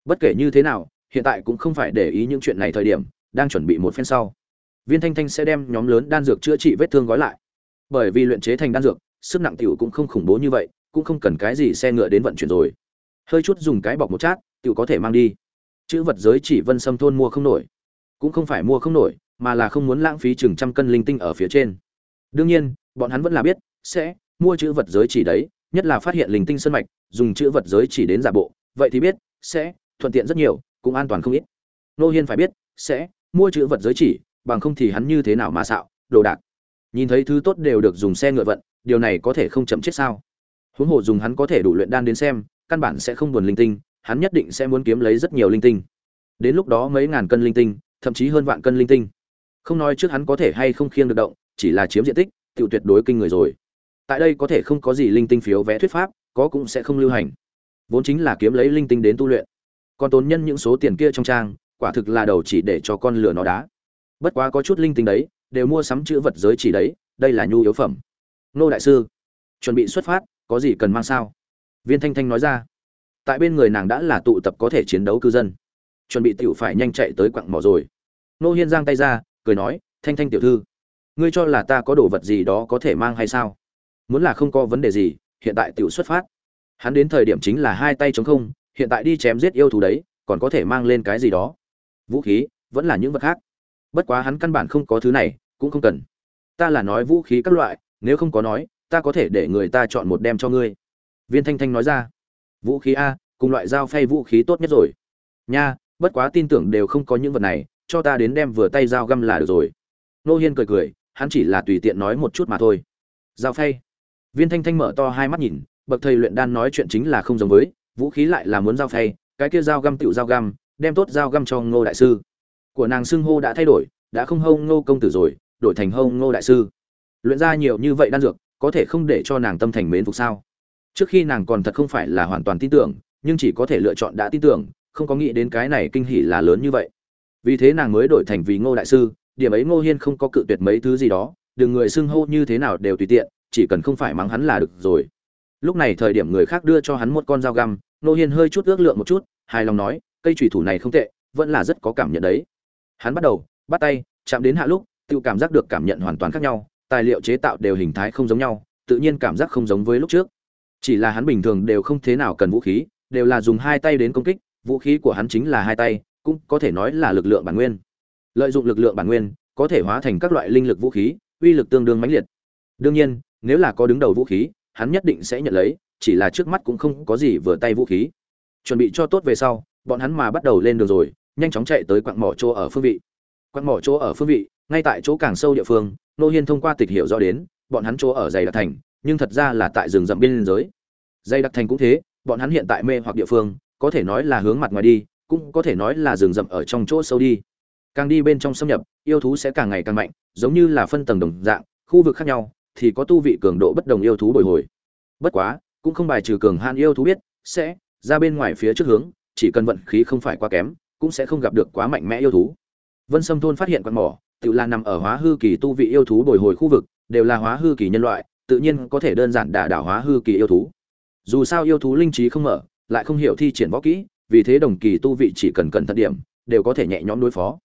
Bất kể như thế nào, hiện tại cũng không phải để ý những chuyện này thời điểm, đang chuẩn bị một phen sau. Viên thanh thanh sẽ đem nhóm lớn đan dược chữa trị vết thương gói lại. Bởi vì luyện chế thành đan dược sức nặng tiểu cũng không khủng bố như vậy, cũng không cần cái gì xe ngựa đến vận chuyển rồi. Hơi chút dùng cái bọc một chát, tiểu có thể mang đi. Chữ vật giới chỉ vân sâm thôn mua không nổi. Cũng không phải mua không nổi, mà là không muốn lãng phí chừng trăm cân linh tinh ở phía trên. Đương nhiên, bọn hắn vẫn là biết, sẽ mua chữ vật giới chỉ đấy, nhất là phát hiện linh tinh sân mạch, dùng chữ vật giới chỉ đến giả bộ, vậy thì biết, sẽ thuận tiện rất nhiều, cũng an toàn không ít. Nô hiên phải biết, sẽ mua chữ vật giới chỉ, bằng không thì hắn như thế nào mà xạo, đồ đạc. Nhìn thấy thứ tốt đều được dùng xe ngựa vận điều này có thể không chậm chết sao? Huống hồ dùng hắn có thể đủ luyện đan đến xem, căn bản sẽ không buồn linh tinh, hắn nhất định sẽ muốn kiếm lấy rất nhiều linh tinh. Đến lúc đó mấy ngàn cân linh tinh, thậm chí hơn vạn cân linh tinh. Không nói trước hắn có thể hay không khiêng được động, chỉ là chiếm diện tích tự tuyệt đối kinh người rồi. Tại đây có thể không có gì linh tinh phiếu vẽ thuyết pháp, có cũng sẽ không lưu hành. Vốn chính là kiếm lấy linh tinh đến tu luyện. Còn tốn nhân những số tiền kia trong trang, quả thực là đầu chỉ để cho con lửa nó đá. Bất quá có chút linh tinh đấy, đều mua sắm chữ vật giới chỉ đấy, đây là nhu yếu phẩm nô đại sư, chuẩn bị xuất phát, có gì cần mang sao? Viên thanh thanh nói ra. Tại bên người nàng đã là tụ tập có thể chiến đấu cư dân. Chuẩn bị tiểu phải nhanh chạy tới quặng mỏ rồi. Nô hiên giang tay ra, cười nói, thanh thanh tiểu thư, ngươi cho là ta có đồ vật gì đó có thể mang hay sao? Muốn là không có vấn đề gì, hiện tại tiểu xuất phát. Hắn đến thời điểm chính là hai tay chống không, hiện tại đi chém giết yêu thú đấy, còn có thể mang lên cái gì đó? Vũ khí, vẫn là những vật khác. Bất quá hắn căn bản không có thứ này, cũng không cần. Ta là nói vũ khí các loại nếu không có nói, ta có thể để người ta chọn một đem cho ngươi. Viên thanh thanh nói ra. Vũ khí a, cùng loại dao phay vũ khí tốt nhất rồi. Nha, bất quá tin tưởng đều không có những vật này, cho ta đến đem vừa tay dao găm là được rồi. Nô hiên cười cười, hắn chỉ là tùy tiện nói một chút mà thôi. Dao phay? Viên thanh thanh mở to hai mắt nhìn, bậc thầy luyện đan nói chuyện chính là không giống với, vũ khí lại là muốn dao phay, cái kia dao găm tựu dao găm, đem tốt dao găm cho ngô đại sư. Của nàng xưng hô đã thay đổi, đã không hâu ngô công tử rồi, đổi thành hâu ngô đại sư luyện ra nhiều như vậy đan dược, có thể không để cho nàng tâm thành mến phục sao? Trước khi nàng còn thật không phải là hoàn toàn tin tưởng, nhưng chỉ có thể lựa chọn đã tin tưởng, không có nghĩ đến cái này kinh hỉ là lớn như vậy. Vì thế nàng mới đổi thành vì ngô đại sư, điểm ấy ngô hiên không có cự tuyệt mấy thứ gì đó, đừng người xưng hô như thế nào đều tùy tiện, chỉ cần không phải mắng hắn là được rồi. Lúc này thời điểm người khác đưa cho hắn một con dao găm, ngô hiên hơi chút ước lượng một chút, hài lòng nói, cây thủy thủ này không tệ, vẫn là rất có cảm nhận đấy. Hắn bắt đầu, bắt tay, chạm đến hạ lúc, tự cảm giác được cảm nhận hoàn toàn khác nhau tài liệu chế tạo đều hình thái không giống nhau, tự nhiên cảm giác không giống với lúc trước. Chỉ là hắn bình thường đều không thế nào cần vũ khí, đều là dùng hai tay đến công kích, vũ khí của hắn chính là hai tay, cũng có thể nói là lực lượng bản nguyên. Lợi dụng lực lượng bản nguyên, có thể hóa thành các loại linh lực vũ khí, uy lực tương đương mãnh liệt. Đương nhiên, nếu là có đứng đầu vũ khí, hắn nhất định sẽ nhận lấy, chỉ là trước mắt cũng không có gì vừa tay vũ khí. Chuẩn bị cho tốt về sau, bọn hắn mà bắt đầu lên đường rồi, nhanh chóng chạy tới quặng mỏ chỗ ở phương vị. Quặng mỏ chỗ ở phương vị, ngay tại chỗ càng sâu địa phương nô hiên thông qua tịch hiểu rõ đến, bọn hắn chỗ ở dày đặc thành, nhưng thật ra là tại rừng rậm biên giới. Dày đặc thành cũng thế, bọn hắn hiện tại mê hoặc địa phương, có thể nói là hướng mặt ngoài đi, cũng có thể nói là rừng rậm ở trong chỗ sâu đi. Càng đi bên trong xâm nhập, yêu thú sẽ càng ngày càng mạnh, giống như là phân tầng đồng dạng, khu vực khác nhau, thì có tu vị cường độ bất đồng yêu thú bồi hồi. Bất quá, cũng không bài trừ cường han yêu thú biết, sẽ ra bên ngoài phía trước hướng, chỉ cần vận khí không phải quá kém, cũng sẽ không gặp được quá mạnh mẽ yêu thú. Vân sâm thôn phát hiện quạt mỏ tự là nằm ở hóa hư kỳ tu vị yêu thú bồi hồi khu vực, đều là hóa hư kỳ nhân loại, tự nhiên có thể đơn giản đả đảo hóa hư kỳ yêu thú. Dù sao yêu thú linh trí không mở, lại không hiểu thi triển võ kỹ, vì thế đồng kỳ tu vị chỉ cần cẩn thận điểm, đều có thể nhẹ nhõm đối phó.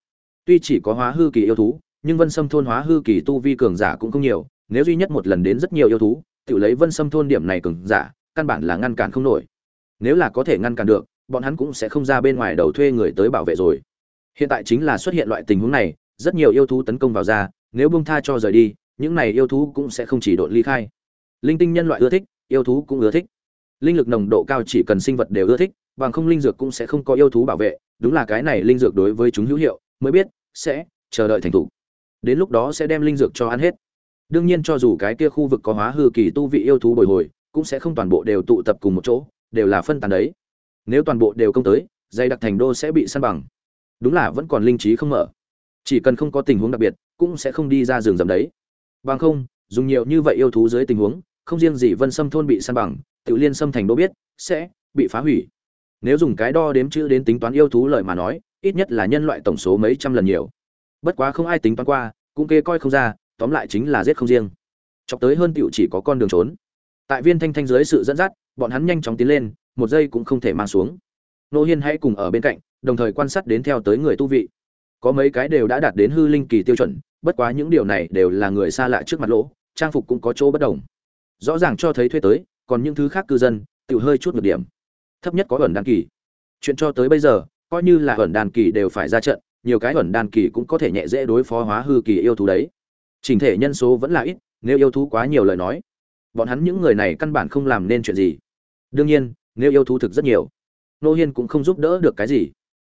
Tuy chỉ có hóa hư kỳ yêu thú, nhưng vân sâm thôn hóa hư kỳ tu vi cường giả cũng không nhiều, nếu duy nhất một lần đến rất nhiều yêu thú tự lấy vân sâm thôn điểm này cường giả, căn bản là ngăn cản không nổi. Nếu là có thể ngăn cản được, bọn hắn cũng sẽ không ra bên ngoài đầu thuê người tới bảo vệ rồi. Hiện tại chính là xuất hiện loại tình huống này rất nhiều yêu thú tấn công vào ra nếu buông tha cho rời đi, những này yêu thú cũng sẽ không chỉ độn ly khai. Linh tinh nhân loại ưa thích, yêu thú cũng ưa thích. Linh lực nồng độ cao chỉ cần sinh vật đều ưa thích, bằng không linh dược cũng sẽ không có yêu thú bảo vệ, đúng là cái này linh dược đối với chúng hữu hiệu, mới biết, sẽ chờ đợi thành thủ đến lúc đó sẽ đem linh dược cho ăn hết. Đương nhiên cho dù cái kia khu vực có hóa hư kỳ tu vị yêu thú bồi hồi, cũng sẽ không toàn bộ đều tụ tập cùng một chỗ, đều là phân tán đấy. Nếu toàn bộ đều công tới dây đặc thành đô sẽ bị săn bằng. Đúng là vẫn còn linh trí không mở chỉ cần không có tình huống đặc biệt, cũng sẽ không đi ra rừng rậm đấy. Bằng không, dùng nhiều như vậy yêu thú dưới tình huống, không riêng gì vân sâm thôn bị săn bằng tự liên sâm thành đô biết, sẽ bị phá hủy. Nếu dùng cái đo đếm chữ đến tính toán yêu thú lợi mà nói, ít nhất là nhân loại tổng số mấy trăm lần nhiều. Bất quá không ai tính toán qua, cũng kê coi không ra, tóm lại chính là giết không riêng. Chọc tới hơn tiểu chỉ có con đường trốn. Tại viên thanh thanh dưới sự dẫn dắt, bọn hắn nhanh chóng tiến lên, một giây cũng không thể mang xuống. Nô hiên hãy cùng ở bên cạnh, đồng thời quan sát đến theo tới người tu vị có mấy cái đều đã đạt đến hư linh kỳ tiêu chuẩn, bất quá những điều này đều là người xa lạ trước mặt lỗ, trang phục cũng có chỗ bất đồng. Rõ ràng cho thấy thuê tới, còn những thứ khác cư dân tự hơi chút ngược điểm. Thấp nhất có ẩn đan kỳ. Chuyện cho tới bây giờ, coi như là ẩn đan kỳ đều phải ra trận, nhiều cái ẩn đan kỳ cũng có thể nhẹ dễ đối phó hóa hư kỳ yêu thú đấy. Trình thể nhân số vẫn là ít, nếu yêu thú quá nhiều lời nói, bọn hắn những người này căn bản không làm nên chuyện gì. Đương nhiên, nếu yêu thú thực rất nhiều, nô hiên cũng không giúp đỡ được cái gì.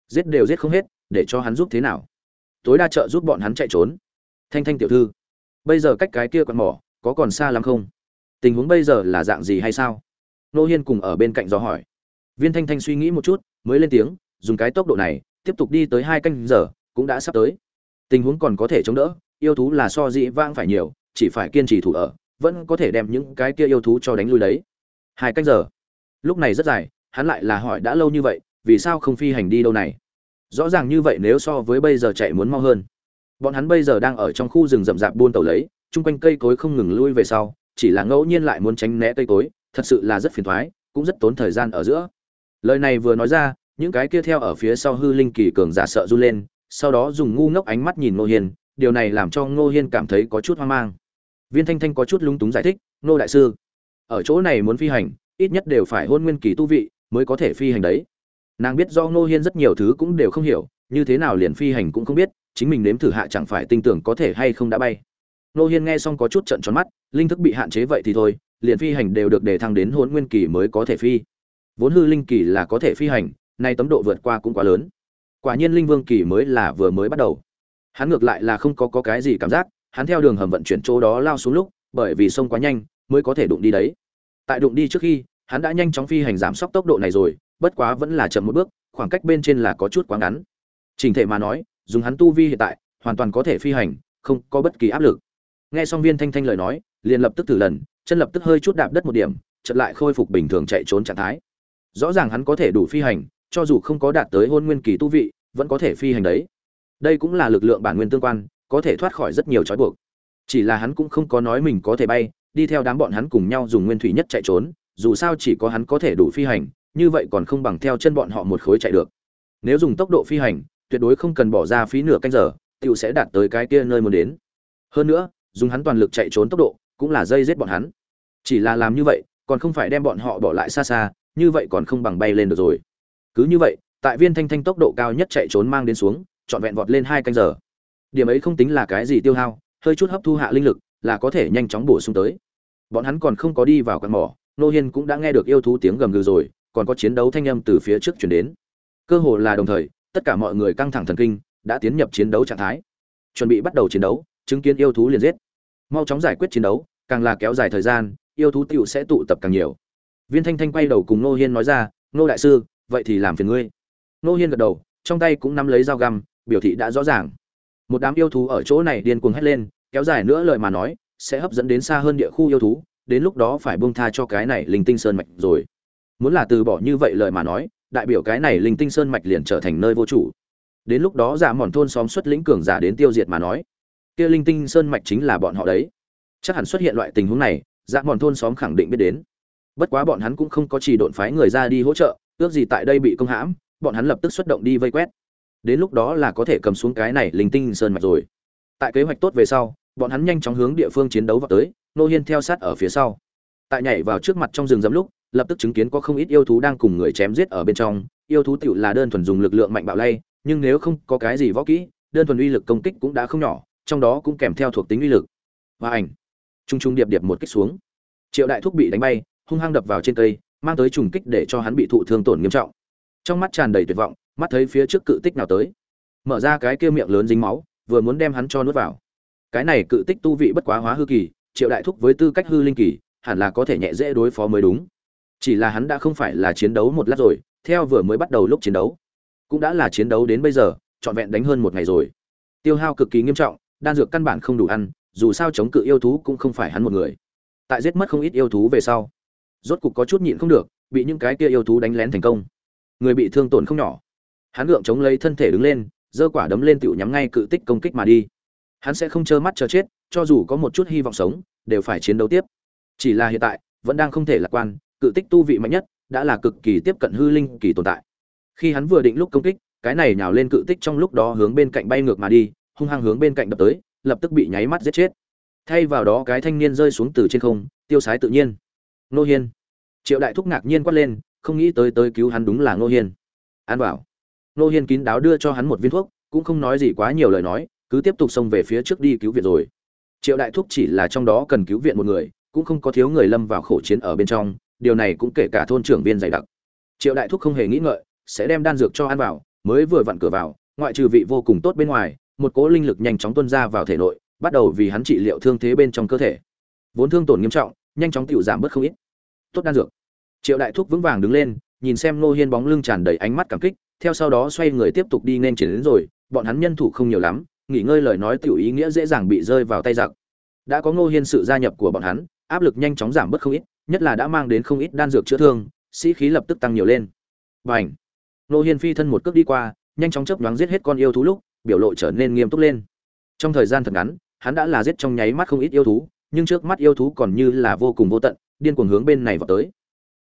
Giết đều giết không hết để cho hắn giúp thế nào? Tối đa trợ giúp bọn hắn chạy trốn. Thanh thanh tiểu thư, bây giờ cách cái kia còn mỏ có còn xa lắm không? Tình huống bây giờ là dạng gì hay sao? Nô hiên cùng ở bên cạnh do hỏi. Viên thanh thanh suy nghĩ một chút, mới lên tiếng, dùng cái tốc độ này, tiếp tục đi tới hai canh giờ, cũng đã sắp tới. Tình huống còn có thể chống đỡ, yêu thú là so dĩ vãng phải nhiều, chỉ phải kiên trì thủ ở, vẫn có thể đem những cái kia yêu thú cho đánh lui đấy. Hai canh giờ. Lúc này rất dài, hắn lại là hỏi đã lâu như vậy, vì sao không phi hành đi đâu này? Rõ ràng như vậy nếu so với bây giờ chạy muốn mau hơn. Bọn hắn bây giờ đang ở trong khu rừng rậm rạp buôn tàu lấy, chung quanh cây cối không ngừng lui về sau, chỉ là ngẫu nhiên lại muốn tránh né cây cối, thật sự là rất phiền thoái, cũng rất tốn thời gian ở giữa. Lời này vừa nói ra, những cái kia theo ở phía sau hư linh kỳ cường giả sợ run lên, sau đó dùng ngu ngốc ánh mắt nhìn ngô hiên, điều này làm cho ngô hiên cảm thấy có chút hoang mang. Viên thanh thanh có chút lung túng giải thích, ngô đại sư, ở chỗ này muốn phi hành, ít nhất đều phải hôn nguyên kỳ tu vị mới có thể phi hành đấy nàng biết do ngô hiên rất nhiều thứ cũng đều không hiểu như thế nào liền phi hành cũng không biết chính mình nếm thử hạ chẳng phải tin tưởng có thể hay không đã bay. Ngô hiên nghe xong có chút trận tròn mắt linh thức bị hạn chế vậy thì thôi liền phi hành đều được đề thăng đến hôn nguyên kỳ mới có thể phi. Vốn hư linh kỳ là có thể phi hành nay tấm độ vượt qua cũng quá lớn. Quả nhiên linh vương kỳ mới là vừa mới bắt đầu. Hắn ngược lại là không có, có cái gì cảm giác hắn theo đường hầm vận chuyển chỗ đó lao xuống lúc bởi vì sông quá nhanh mới có thể đụng đi đấy. Tại đụng đi trước khi hắn đã nhanh chóng phi hành giảm sốc tốc độ này rồi bất quá vẫn là chậm một bước, khoảng cách bên trên là có chút quá ngắn. Trình thể mà nói, dùng hắn tu vi hiện tại, hoàn toàn có thể phi hành, không có bất kỳ áp lực. Nghe xong viên thanh thanh lời nói, liền lập tức thử lần, chân lập tức hơi chút đạp đất một điểm, chợt lại khôi phục bình thường chạy trốn trạng thái. Rõ ràng hắn có thể đủ phi hành, cho dù không có đạt tới hôn nguyên kỳ tu vị, vẫn có thể phi hành đấy. Đây cũng là lực lượng bản nguyên tương quan, có thể thoát khỏi rất nhiều trói buộc. Chỉ là hắn cũng không có nói mình có thể bay, đi theo đám bọn hắn cùng nhau dùng nguyên thủy nhất chạy trốn, dù sao chỉ có hắn có thể đủ phi hành như vậy còn không bằng theo chân bọn họ một khối chạy được. Nếu dùng tốc độ phi hành, tuyệt đối không cần bỏ ra phí nửa canh giờ tựu sẽ đạt tới cái kia nơi muốn đến. Hơn nữa, dùng hắn toàn lực chạy trốn tốc độ, cũng là dây giết bọn hắn. Chỉ là làm như vậy, còn không phải đem bọn họ bỏ lại xa xa, như vậy còn không bằng bay lên được rồi. Cứ như vậy, tại viên thanh thanh tốc độ cao nhất chạy trốn mang đến xuống, trọn vẹn vọt lên hai canh giờ. Điểm ấy không tính là cái gì tiêu hao, hơi chút hấp thu hạ linh lực, là có thể nhanh chóng bổ sung tới. Bọn hắn còn không có đi vào căn mỏ, nô hiên cũng đã nghe được yêu thú tiếng gầm gừ rồi còn có chiến đấu thanh âm từ phía trước chuyển đến. Cơ hồ là đồng thời, tất cả mọi người căng thẳng thần kinh, đã tiến nhập chiến đấu trạng thái. Chuẩn bị bắt đầu chiến đấu, chứng kiến yêu thú liền giết. Mau chóng giải quyết chiến đấu, càng là kéo dài thời gian, yêu thú tựu sẽ tụ tập càng nhiều. Viên thanh thanh quay đầu cùng nô hiên nói ra nô đại sư, vậy thì làm phiền ngươi. Nô hiên gật đầu, trong tay cũng nắm lấy dao găm, biểu thị đã rõ ràng. Một đám yêu thú ở chỗ này điên cuồng hét lên, kéo dài nữa lời mà nói, sẽ hấp dẫn đến xa hơn địa khu yêu thú, đến lúc đó phải buông tha cho cái này linh tinh sơn mạch rồi muốn là từ bỏ như vậy lời mà nói, đại biểu cái này linh tinh sơn mạch liền trở thành nơi vô chủ. Đến lúc đó giả mòn thôn xóm xuất lĩnh cường giả đến tiêu diệt mà nói, kia linh tinh sơn mạch chính là bọn họ đấy. Chắc hẳn xuất hiện loại tình huống này, giả mòn thôn xóm khẳng định biết đến. Bất quá bọn hắn cũng không có chỉ độn phái người ra đi hỗ trợ, ước gì tại đây bị công hãm, bọn hắn lập tức xuất động đi vây quét. Đến lúc đó là có thể cầm xuống cái này linh tinh sơn mạch rồi. Tại kế hoạch tốt về sau, bọn hắn nhanh chóng hướng địa phương chiến đấu vào tới, nô hiên theo sát ở phía sau. Tại nhảy vào trước mặt trong rừng rậm lúc lập tức chứng kiến có không ít yêu thú đang cùng người chém giết ở bên trong. Yêu thú tựu là đơn thuần dùng lực lượng mạnh bạo lay, nhưng nếu không có cái gì võ kỹ, đơn thuần uy lực công kích cũng đã không nhỏ, trong đó cũng kèm theo thuộc tính uy lực. Và ảnh. Trung trung điệp điệp một kích xuống. Triệu đại thúc bị đánh bay, hung hăng đập vào trên cây, mang tới trùng kích để cho hắn bị thụ thương tổn nghiêm trọng. Trong mắt tràn đầy tuyệt vọng, mắt thấy phía trước cự tích nào tới. Mở ra cái kia miệng lớn dính máu, vừa muốn đem hắn cho nuốt vào. Cái này cự tích tu vị bất quá hóa hư kỳ, triệu đại thúc với tư cách hư linh kỳ, hẳn là có thể nhẹ dễ đối phó mới đúng chỉ là hắn đã không phải là chiến đấu một lát rồi, theo vừa mới bắt đầu lúc chiến đấu, cũng đã là chiến đấu đến bây giờ, trọn vẹn đánh hơn một ngày rồi. Tiêu hao cực kỳ nghiêm trọng, đan dược căn bản không đủ ăn, dù sao chống cự yêu thú cũng không phải hắn một người. Tại giết mất không ít yêu thú về sau, rốt cục có chút nhịn không được, bị những cái kia yêu thú đánh lén thành công. Người bị thương tổn không nhỏ. Hắn gượng chống lấy thân thể đứng lên, giơ quả đấm lên tựu nhắm ngay cự tích công kích mà đi. Hắn sẽ không trơ mắt chờ chết, cho dù có một chút hy vọng sống, đều phải chiến đấu tiếp. Chỉ là hiện tại, vẫn đang không thể lạc quan cự tích tu vị mạnh nhất, đã là cực kỳ tiếp cận hư linh kỳ tồn tại. Khi hắn vừa định lúc công kích, cái này nhào lên cự tích trong lúc đó hướng bên cạnh bay ngược mà đi, hung hăng hướng bên cạnh đập tới, lập tức bị nháy mắt giết chết. Thay vào đó cái thanh niên rơi xuống từ trên không, tiêu sái tự nhiên. Nô hiên. Triệu đại thúc ngạc nhiên quát lên, không nghĩ tới tới cứu hắn đúng là nô hiên. An bảo. Nô hiên kín đáo đưa cho hắn một viên thuốc, cũng không nói gì quá nhiều lời nói, cứ tiếp tục xông về phía trước đi cứu viện rồi. Triệu đại thúc chỉ là trong đó cần cứu viện một người, cũng không có thiếu người lâm vào khổ chiến ở bên trong điều này cũng kể cả thôn trưởng viên dày đặc. Triệu đại thúc không hề nghĩ ngợi, sẽ đem đan dược cho ăn vào, mới vừa vặn cửa vào, ngoại trừ vị vô cùng tốt bên ngoài, một cỗ linh lực nhanh chóng tuôn ra vào thể nội, bắt đầu vì hắn trị liệu thương thế bên trong cơ thể. Vốn thương tổn nghiêm trọng, nhanh chóng tiêu giảm bớt không ít. Tốt đan dược. Triệu đại thúc vững vàng đứng lên, nhìn xem nô hiên bóng lưng tràn đầy ánh mắt cảm kích, theo sau đó xoay người tiếp tục đi nên chuyển đến rồi, bọn hắn nhân thủ không nhiều lắm, nghỉ ngơi lời nói tiểu ý nghĩa dễ dàng bị rơi vào tay giặc. Đã có ngô hiên sự gia nhập của bọn hắn, áp lực nhanh chóng giảm bớt không ít nhất là đã mang đến không ít đan dược chữa thương, sĩ khí lập tức tăng nhiều lên. Bành! Lô hiên phi thân một cước đi qua, nhanh chóng chớp nhoáng giết hết con yêu thú lúc, biểu lộ trở nên nghiêm túc lên. Trong thời gian thật ngắn, hắn đã là giết trong nháy mắt không ít yêu thú, nhưng trước mắt yêu thú còn như là vô cùng vô tận, điên cuồng hướng bên này vọt tới.